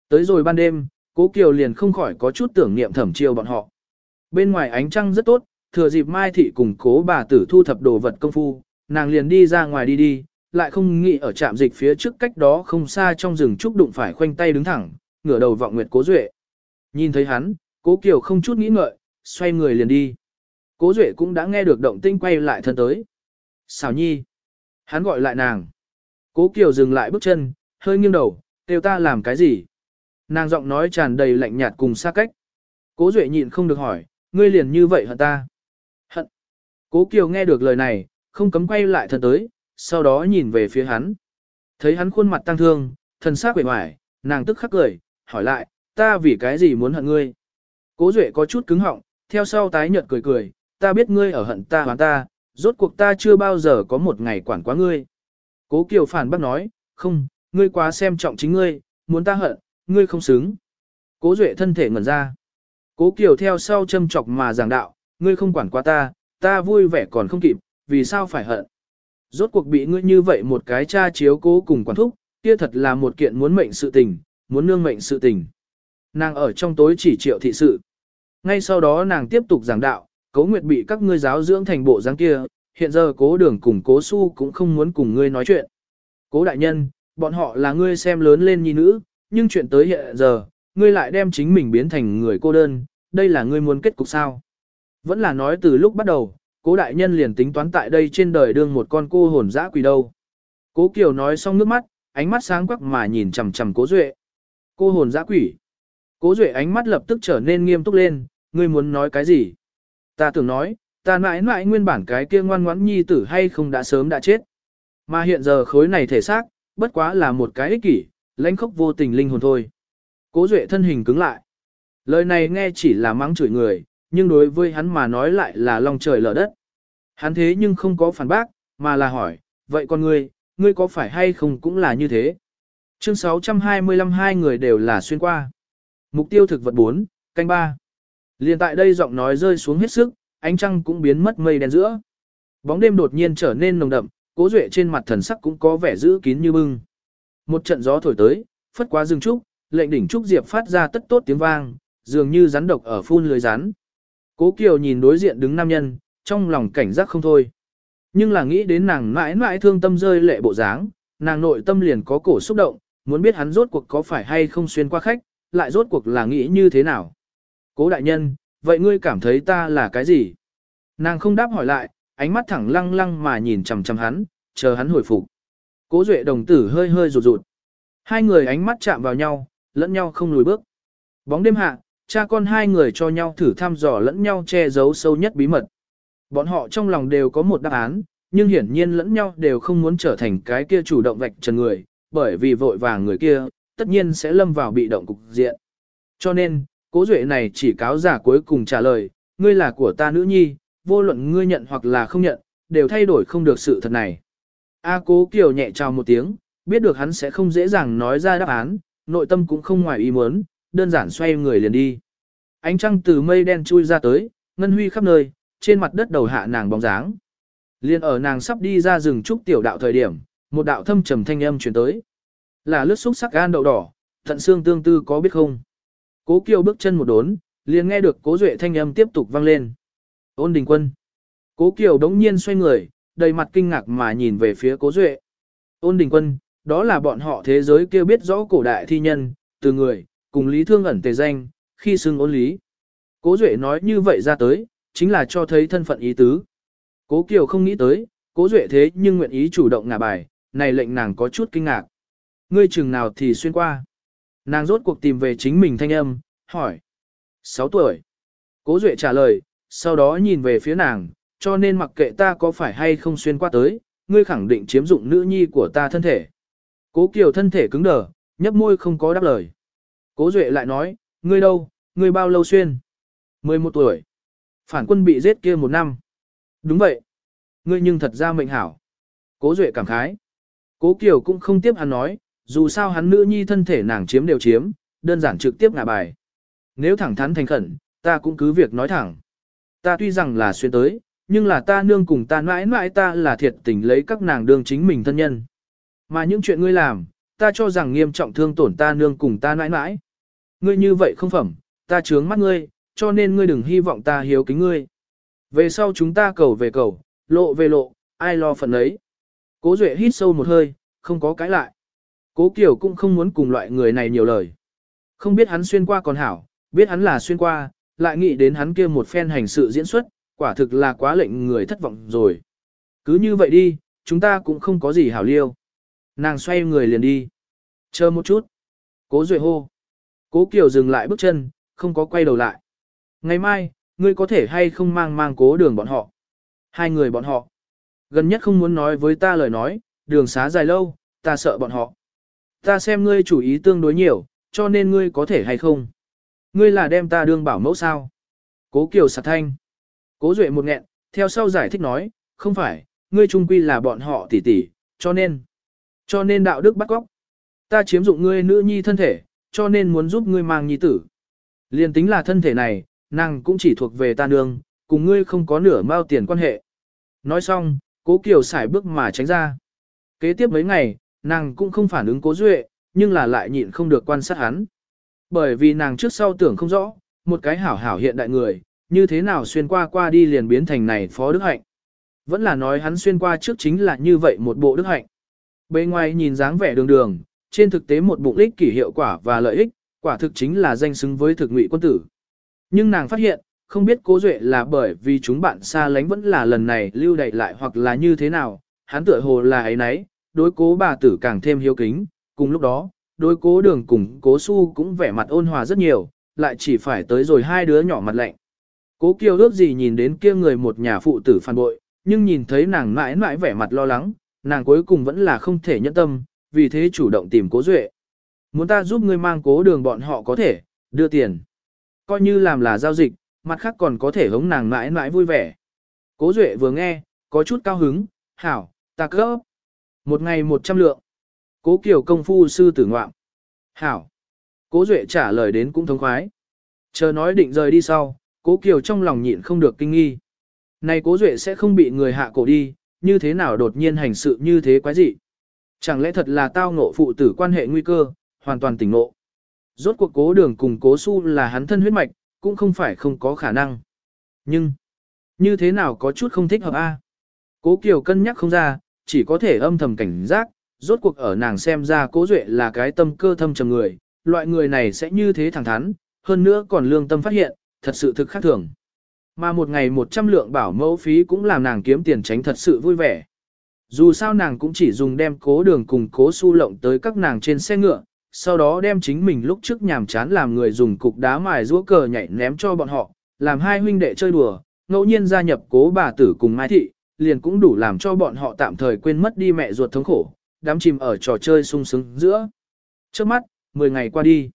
Speaker 1: Tới rồi ban đêm, Cố Kiều liền không khỏi có chút tưởng niệm thẩm chiêu bọn họ. Bên ngoài ánh trăng rất tốt, thừa dịp Mai Thị cùng cố bà tử thu thập đồ vật công phu, nàng liền đi ra ngoài đi đi, lại không nghĩ ở trạm dịch phía trước cách đó không xa trong rừng trúc đụng phải khoanh tay đứng thẳng, ngửa đầu vọng nguyệt cố duệ. Nhìn thấy hắn, cố Kiều không chút nghĩ ngợi, xoay người liền đi. Cố duệ cũng đã nghe được động tinh quay lại thân tới. Xảo nhi. Hắn gọi lại nàng. Cố Kiều dừng lại bước chân, hơi nghiêng đầu, kêu ta làm cái gì? Nàng giọng nói tràn đầy lạnh nhạt cùng xa cách. Cố Duệ nhịn không được hỏi, ngươi liền như vậy hả ta? Cố Kiều nghe được lời này, không cấm quay lại thân tới, sau đó nhìn về phía hắn. Thấy hắn khuôn mặt tăng thương, thần sắc quệ hoài, nàng tức khắc cười, hỏi lại, ta vì cái gì muốn hận ngươi? Cố Duệ có chút cứng họng, theo sau tái nhợt cười cười, ta biết ngươi ở hận ta hoán ta, rốt cuộc ta chưa bao giờ có một ngày quản quá ngươi. Cố Kiều phản bác nói, không, ngươi quá xem trọng chính ngươi, muốn ta hận, ngươi không xứng. Cố Duệ thân thể ngẩn ra. Cố Kiều theo sau châm chọc mà giảng đạo, ngươi không quản quá ta, ta vui vẻ còn không kịp, vì sao phải hận. Rốt cuộc bị ngươi như vậy một cái cha chiếu cố cùng quản thúc, kia thật là một kiện muốn mệnh sự tình, muốn nương mệnh sự tình. Nàng ở trong tối chỉ triệu thị sự. Ngay sau đó nàng tiếp tục giảng đạo, cố nguyệt bị các ngươi giáo dưỡng thành bộ dáng kia, hiện giờ cố đường cùng cố su cũng không muốn cùng ngươi nói chuyện. Cố đại nhân, bọn họ là ngươi xem lớn lên nhi nữ, nhưng chuyện tới hiện giờ, ngươi lại đem chính mình biến thành người cô đơn, đây là ngươi muốn kết cục sao? Vẫn là nói từ lúc bắt đầu, cố đại nhân liền tính toán tại đây trên đời đương một con cô hồn dã quỷ đâu. Cố Kiều nói xong nước mắt, ánh mắt sáng quắc mà nhìn chằm chằm cố Duệ. Cô hồn dã quỷ. Cố Duệ ánh mắt lập tức trở nên nghiêm túc lên, ngươi muốn nói cái gì? Ta tưởng nói, ta mãi mãi nguyên bản cái kia ngoan ngoãn nhi tử hay không đã sớm đã chết. Mà hiện giờ khối này thể xác, bất quá là một cái ích kỷ, lãnh khốc vô tình linh hồn thôi. Cố Duệ thân hình cứng lại. Lời này nghe chỉ là mắng chửi người, nhưng đối với hắn mà nói lại là lòng trời lở đất. Hắn thế nhưng không có phản bác, mà là hỏi, vậy con ngươi, ngươi có phải hay không cũng là như thế? Chương 625 hai người đều là xuyên qua. Mục tiêu thực vật 4, canh 3. Liên tại đây giọng nói rơi xuống hết sức, ánh trăng cũng biến mất mây đen giữa. Bóng đêm đột nhiên trở nên nồng đậm, cố duệ trên mặt thần sắc cũng có vẻ giữ kín như bưng. Một trận gió thổi tới, phất qua rừng trúc, lệnh đỉnh trúc diệp phát ra tất tốt tiếng vang, dường như rắn độc ở phun lưới rắn. Cố Kiều nhìn đối diện đứng nam nhân, trong lòng cảnh giác không thôi. Nhưng là nghĩ đến nàng mãi mãi thương tâm rơi lệ bộ dáng, nàng nội tâm liền có cổ xúc động, muốn biết hắn rốt cuộc có phải hay không xuyên qua khách, lại rốt cuộc là nghĩ như thế nào. Cố đại nhân, vậy ngươi cảm thấy ta là cái gì? Nàng không đáp hỏi lại, ánh mắt thẳng lăng lăng mà nhìn chằm chằm hắn, chờ hắn hồi phục. Cố Duệ đồng tử hơi hơi rụt rụt. Hai người ánh mắt chạm vào nhau, lẫn nhau không lùi bước. Bóng đêm hạ, cha con hai người cho nhau thử thăm dò lẫn nhau che giấu sâu nhất bí mật. Bọn họ trong lòng đều có một đáp án, nhưng hiển nhiên lẫn nhau đều không muốn trở thành cái kia chủ động vạch trần người, bởi vì vội vàng người kia, tất nhiên sẽ lâm vào bị động cục diện. Cho nên, cố duệ này chỉ cáo giả cuối cùng trả lời, ngươi là của ta nữ nhi, vô luận ngươi nhận hoặc là không nhận, đều thay đổi không được sự thật này. A cố kiều nhẹ chào một tiếng, biết được hắn sẽ không dễ dàng nói ra đáp án, nội tâm cũng không ngoài ý muốn, đơn giản xoay người liền đi. Ánh trăng từ mây đen chui ra tới, ngân huy khắp nơi, trên mặt đất đầu hạ nàng bóng dáng. Liên ở nàng sắp đi ra rừng trúc tiểu đạo thời điểm, một đạo thâm trầm thanh âm truyền tới. Là lướt xúc sắc gan đậu đỏ, thận xương tương tư có biết không? Cố Kiều bước chân một đốn, liền nghe được Cố Duệ thanh âm tiếp tục vang lên. Ôn Đình Quân. Cố Kiều đống nhiên xoay người, đầy mặt kinh ngạc mà nhìn về phía Cố Duệ. Ôn Đình Quân, đó là bọn họ thế giới kia biết rõ cổ đại thi nhân, từ người, cùng lý thương ẩn tề danh, khi xưng ôn lý. Cố Duệ nói như vậy ra tới, chính là cho thấy thân phận ý tứ. Cố Kiều không nghĩ tới, Cố Duệ thế nhưng nguyện ý chủ động ngả bài, này lệnh nàng có chút kinh ngạc. Ngươi chừng nào thì xuyên qua. Nàng rốt cuộc tìm về chính mình thanh âm, hỏi. 6 tuổi. Cố Duệ trả lời, sau đó nhìn về phía nàng, cho nên mặc kệ ta có phải hay không xuyên qua tới, ngươi khẳng định chiếm dụng nữ nhi của ta thân thể. Cố Kiều thân thể cứng đờ, nhấp môi không có đáp lời. Cố Duệ lại nói, ngươi đâu, ngươi bao lâu xuyên? 11 tuổi. Phản quân bị giết kia một năm. Đúng vậy. Ngươi nhưng thật ra mệnh hảo. Cố Duệ cảm khái. Cố Kiều cũng không tiếp hắn nói, dù sao hắn nữ nhi thân thể nàng chiếm đều chiếm, đơn giản trực tiếp ngả bài. Nếu thẳng thắn thành khẩn, ta cũng cứ việc nói thẳng. Ta tuy rằng là xuyên tới, nhưng là ta nương cùng ta mãi mãi ta là thiệt tình lấy các nàng đương chính mình thân nhân. Mà những chuyện ngươi làm, ta cho rằng nghiêm trọng thương tổn ta nương cùng ta mãi mãi. Ngươi như vậy không phẩm, ta chướng mắt ngươi, cho nên ngươi đừng hy vọng ta hiếu kính ngươi. Về sau chúng ta cầu về cầu, lộ về lộ, ai lo phần ấy. Cố Duệ hít sâu một hơi, không có cái lại. Cố Kiều cũng không muốn cùng loại người này nhiều lời. Không biết hắn xuyên qua còn hảo, biết hắn là xuyên qua, lại nghĩ đến hắn kia một phen hành sự diễn xuất, quả thực là quá lệnh người thất vọng rồi. Cứ như vậy đi, chúng ta cũng không có gì hảo liêu. Nàng xoay người liền đi. Chờ một chút. Cố Duệ hô. Cố Kiều dừng lại bước chân, không có quay đầu lại. Ngày mai, ngươi có thể hay không mang mang cố đường bọn họ. Hai người bọn họ. Gần nhất không muốn nói với ta lời nói, đường xá dài lâu, ta sợ bọn họ. Ta xem ngươi chủ ý tương đối nhiều, cho nên ngươi có thể hay không. Ngươi là đem ta đương bảo mẫu sao. Cố Kiều sạc thanh. Cố Duệ một nghẹn, theo sau giải thích nói, không phải, ngươi trung quy là bọn họ tỷ tỷ, cho nên. Cho nên đạo đức bắt góc. Ta chiếm dụng ngươi nữ nhi thân thể, cho nên muốn giúp ngươi mang nhi tử. Liên tính là thân thể này, nàng cũng chỉ thuộc về ta nương, cùng ngươi không có nửa mao tiền quan hệ. Nói xong, cố Kiều xài bước mà tránh ra. Kế tiếp mấy ngày, nàng cũng không phản ứng cố duệ, nhưng là lại nhịn không được quan sát hắn. Bởi vì nàng trước sau tưởng không rõ, một cái hảo hảo hiện đại người, như thế nào xuyên qua qua đi liền biến thành này phó đức hạnh. Vẫn là nói hắn xuyên qua trước chính là như vậy một bộ đức hạnh. Bên ngoài nhìn dáng vẻ đường đường, trên thực tế một bụng ích kỷ hiệu quả và lợi ích, quả thực chính là danh xứng với thực ngụy quân tử. Nhưng nàng phát hiện, không biết cố duệ là bởi vì chúng bạn xa lánh vẫn là lần này lưu đậy lại hoặc là như thế nào, hắn tựa hồ là ấy nấy, đối cố bà tử càng thêm hiếu kính, cùng lúc đó, đối cố đường cùng cố su cũng vẻ mặt ôn hòa rất nhiều, lại chỉ phải tới rồi hai đứa nhỏ mặt lạnh. Cố kiêu ước gì nhìn đến kia người một nhà phụ tử phản bội, nhưng nhìn thấy nàng mãi mãi vẻ mặt lo lắng, nàng cuối cùng vẫn là không thể nhẫn tâm, vì thế chủ động tìm cố duệ. Muốn ta giúp ngươi mang cố đường bọn họ có thể, đưa tiền. Coi như làm là giao dịch, mặt khác còn có thể hống nàng mãi mãi vui vẻ. Cố duệ vừa nghe, có chút cao hứng, hảo, ta cấp. Một ngày một trăm lượng. Cố Kiều công phu sư tử ngoạm. Hảo. Cố Duệ trả lời đến cũng thống khoái. Chờ nói định rời đi sau, Cố Kiều trong lòng nhịn không được kinh nghi. Này Cố Duệ sẽ không bị người hạ cổ đi, như thế nào đột nhiên hành sự như thế quái dị. Chẳng lẽ thật là tao ngộ phụ tử quan hệ nguy cơ, hoàn toàn tỉnh ngộ. Rốt cuộc cố đường cùng cố su là hắn thân huyết mạch, cũng không phải không có khả năng. Nhưng, như thế nào có chút không thích hợp a? Cố Kiều cân nhắc không ra, chỉ có thể âm thầm cảnh giác, rốt cuộc ở nàng xem ra cố duệ là cái tâm cơ thâm trầm người, loại người này sẽ như thế thẳng thắn, hơn nữa còn lương tâm phát hiện, thật sự thực khác thường. Mà một ngày một trăm lượng bảo mẫu phí cũng làm nàng kiếm tiền tránh thật sự vui vẻ. Dù sao nàng cũng chỉ dùng đem cố đường cùng cố su lộng tới các nàng trên xe ngựa, sau đó đem chính mình lúc trước nhàm chán làm người dùng cục đá mài rũa cờ nhảy ném cho bọn họ, làm hai huynh đệ chơi đùa, ngẫu nhiên gia nhập cố bà tử cùng Mai Thị, liền cũng đủ làm cho bọn họ tạm thời quên mất đi mẹ ruột thống khổ, đám chìm ở trò chơi sung sướng giữa. Trước mắt, 10 ngày qua đi.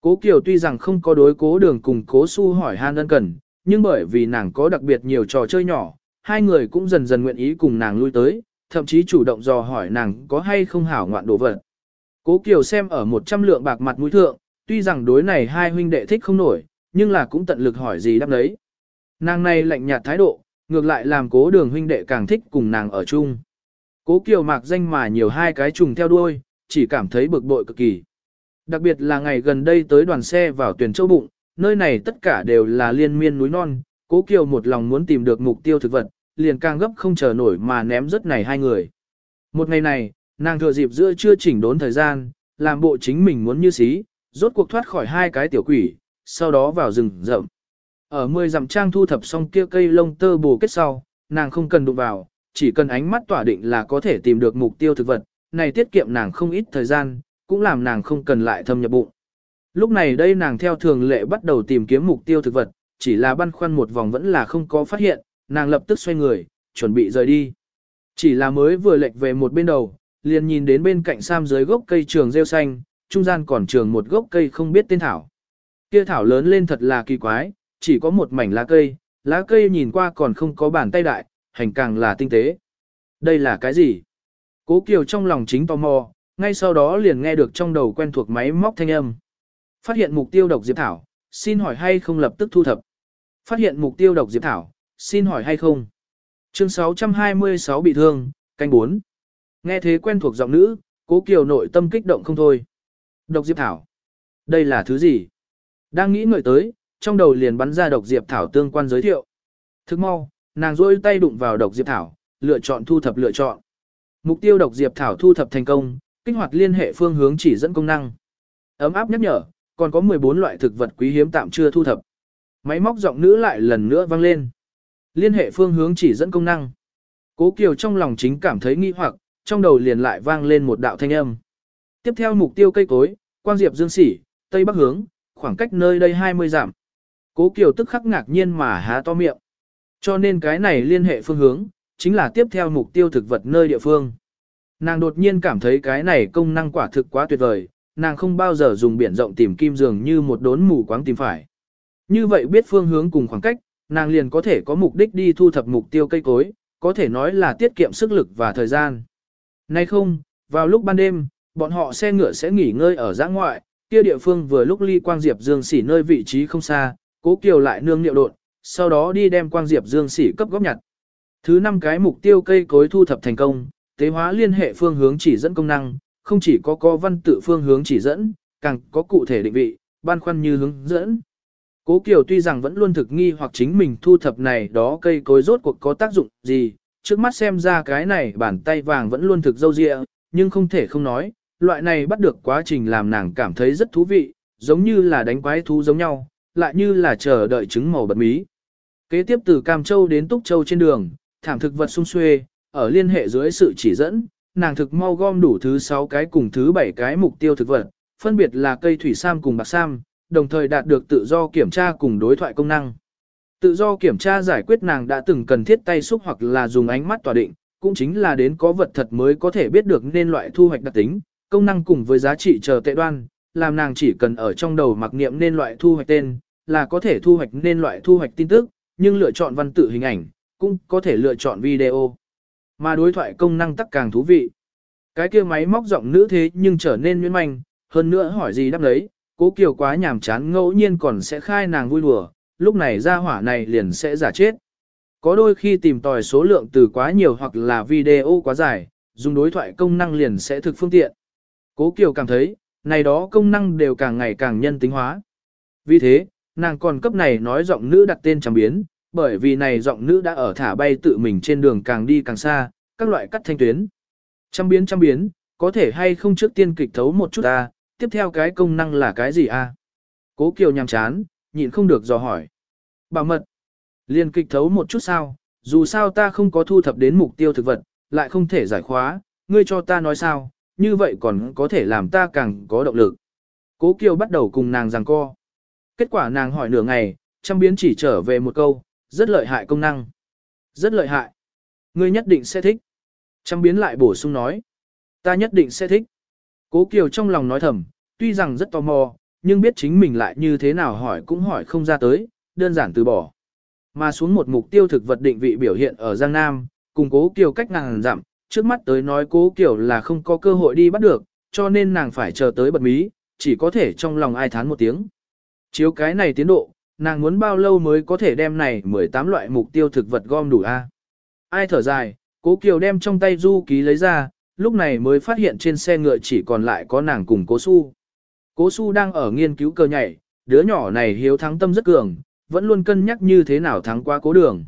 Speaker 1: Cố Kiều tuy rằng không có đối cố đường cùng cố su hỏi han ân cần, nhưng bởi vì nàng có đặc biệt nhiều trò chơi nhỏ, hai người cũng dần dần nguyện ý cùng nàng lui tới, thậm chí chủ động dò hỏi nàng có hay không hảo ngoạn đồ vật. Cố Kiều xem ở 100 lượng bạc mặt mũi thượng, tuy rằng đối này hai huynh đệ thích không nổi, nhưng là cũng tận lực hỏi gì đáp đấy. Nàng này lạnh nhạt thái độ, ngược lại làm cố đường huynh đệ càng thích cùng nàng ở chung. Cố Kiều mạc danh mà nhiều hai cái trùng theo đuôi, chỉ cảm thấy bực bội cực kỳ. Đặc biệt là ngày gần đây tới đoàn xe vào tuyển châu bụng, nơi này tất cả đều là liên miên núi non, Cố Kiều một lòng muốn tìm được mục tiêu thực vật, liền càng gấp không chờ nổi mà ném rất này hai người. Một ngày này, nàng thừa dịp giữa chưa chỉnh đốn thời gian, làm bộ chính mình muốn như xí, rốt cuộc thoát khỏi hai cái tiểu quỷ, sau đó vào rừng rậm. Ở mười dặm trang thu thập xong kia cây lông tơ bù kết sau, nàng không cần đụng vào, chỉ cần ánh mắt tỏa định là có thể tìm được mục tiêu thực vật, này tiết kiệm nàng không ít thời gian, cũng làm nàng không cần lại thâm nhập bụng. Lúc này đây nàng theo thường lệ bắt đầu tìm kiếm mục tiêu thực vật, chỉ là băn khoăn một vòng vẫn là không có phát hiện, nàng lập tức xoay người, chuẩn bị rời đi. Chỉ là mới vừa lệch về một bên đầu, liền nhìn đến bên cạnh sam dưới gốc cây trường rêu xanh, trung gian còn trường một gốc cây không biết tên thảo. Kia thảo lớn lên thật là kỳ quái, chỉ có một mảnh lá cây, lá cây nhìn qua còn không có bàn tay đại, hành càng là tinh tế. Đây là cái gì? Cố Kiều trong lòng chính tò mò, ngay sau đó liền nghe được trong đầu quen thuộc máy móc thanh âm. Phát hiện mục tiêu độc diệp thảo, xin hỏi hay không lập tức thu thập. Phát hiện mục tiêu độc diệp thảo, xin hỏi hay không. Chương 626 bị thương, canh 4. Nghe thế quen thuộc giọng nữ, Cố Kiều nội tâm kích động không thôi. Độc diệp thảo. Đây là thứ gì? Đang nghĩ ngợi tới, trong đầu liền bắn ra độc diệp thảo tương quan giới thiệu. Thức mau, nàng rôi tay đụng vào độc diệp thảo, lựa chọn thu thập lựa chọn. Mục tiêu độc diệp thảo thu thập thành công, kích hoạt liên hệ phương hướng chỉ dẫn công năng. Ấm áp nhắc nhở, còn có 14 loại thực vật quý hiếm tạm chưa thu thập. Máy móc giọng nữ lại lần nữa vang lên. Liên hệ phương hướng chỉ dẫn công năng. Cố Kiều trong lòng chính cảm thấy nghi hoặc, trong đầu liền lại vang lên một đạo thanh âm. Tiếp theo mục tiêu cây cối, quang diệp dương sỉ, tây bắc hướng, khoảng cách nơi đây 20 giảm. Cố Kiều tức khắc ngạc nhiên mà há to miệng. Cho nên cái này liên hệ phương hướng, chính là tiếp theo mục tiêu thực vật nơi địa phương. Nàng đột nhiên cảm thấy cái này công năng quả thực quá tuyệt vời, nàng không bao giờ dùng biển rộng tìm kim dường như một đốn mù quáng tìm phải. Như vậy biết phương hướng cùng khoảng cách, nàng liền có thể có mục đích đi thu thập mục tiêu cây cối, có thể nói là tiết kiệm sức lực và thời gian. Nay không, vào lúc ban đêm, bọn họ xe ngựa sẽ nghỉ ngơi ở giã ngoại, kia địa phương vừa lúc ly quang diệp dương xỉ nơi vị trí không xa, cố kiều lại nương niệu đột, sau đó đi đem quang diệp dương xỉ cấp góp nhặt. Thứ năm cái mục tiêu cây cối thu thập thành công, tế hóa liên hệ phương hướng chỉ dẫn công năng, không chỉ có có văn tự phương hướng chỉ dẫn, càng có cụ thể định vị, ban khoăn như hướng dẫn. Cố Kiều tuy rằng vẫn luôn thực nghi hoặc chính mình thu thập này đó cây cối rốt cuộc có tác dụng gì, trước mắt xem ra cái này bàn tay vàng vẫn luôn thực dâu dịa, nhưng không thể không nói, loại này bắt được quá trình làm nàng cảm thấy rất thú vị, giống như là đánh quái thú giống nhau, lại như là chờ đợi trứng màu bật mí. Kế tiếp từ Cam Châu đến Túc Châu trên đường, thảm thực vật sung xuê, ở liên hệ dưới sự chỉ dẫn, nàng thực mau gom đủ thứ 6 cái cùng thứ 7 cái mục tiêu thực vật, phân biệt là cây thủy sam cùng bạc sam, đồng thời đạt được tự do kiểm tra cùng đối thoại công năng. Tự do kiểm tra giải quyết nàng đã từng cần thiết tay xúc hoặc là dùng ánh mắt tỏa định, cũng chính là đến có vật thật mới có thể biết được nên loại thu hoạch đặc tính, công năng cùng với giá trị chờ tệ đoan, làm nàng chỉ cần ở trong đầu mặc niệm nên loại thu hoạch tên, là có thể thu hoạch nên loại thu hoạch tin tức, nhưng lựa chọn văn tự hình ảnh, cũng có thể lựa chọn video. Mà đối thoại công năng tắc càng thú vị. Cái kia máy móc giọng nữ thế nhưng trở nên nhuyễn manh, hơn nữa hỏi gì đáp lấy, cố kiều quá nhàm chán ngẫu nhiên còn sẽ khai nàng vui đùa, lúc này ra hỏa này liền sẽ giả chết. Có đôi khi tìm tòi số lượng từ quá nhiều hoặc là video quá dài, dùng đối thoại công năng liền sẽ thực phương tiện. Cố Kiều cảm thấy, này đó công năng đều càng ngày càng nhân tính hóa. Vì thế, nàng còn cấp này nói giọng nữ đặt tên chẳng biến, bởi vì này giọng nữ đã ở thả bay tự mình trên đường càng đi càng xa, các loại cắt thanh tuyến. Trăm biến trăm biến, có thể hay không trước tiên kịch thấu một chút ta, tiếp theo cái công năng là cái gì a? Cố Kiều nhằm chán, nhịn không được dò hỏi. Bảo mật. Liên kịch thấu một chút sao, dù sao ta không có thu thập đến mục tiêu thực vật, lại không thể giải khóa, ngươi cho ta nói sao, như vậy còn có thể làm ta càng có động lực. Cố Kiều bắt đầu cùng nàng giằng co. Kết quả nàng hỏi nửa ngày, trăm biến chỉ trở về một câu, rất lợi hại công năng. Rất lợi hại. Ngươi nhất định sẽ thích. Trăm biến lại bổ sung nói. Ta nhất định sẽ thích. Cố Kiều trong lòng nói thầm, tuy rằng rất tò mò, nhưng biết chính mình lại như thế nào hỏi cũng hỏi không ra tới, đơn giản từ bỏ. Mà xuống một mục tiêu thực vật định vị biểu hiện ở Giang Nam, cùng Cố Kiều cách ngàn dặm, trước mắt tới nói Cố Kiều là không có cơ hội đi bắt được, cho nên nàng phải chờ tới bật mí, chỉ có thể trong lòng ai thán một tiếng. Chiếu cái này tiến độ, nàng muốn bao lâu mới có thể đem này 18 loại mục tiêu thực vật gom đủ a? Ai thở dài, Cố Kiều đem trong tay du ký lấy ra, lúc này mới phát hiện trên xe ngựa chỉ còn lại có nàng cùng Cố Su. Cố Su đang ở nghiên cứu cơ nhảy, đứa nhỏ này hiếu thắng tâm rất cường, vẫn luôn cân nhắc như thế nào thắng qua cố đường.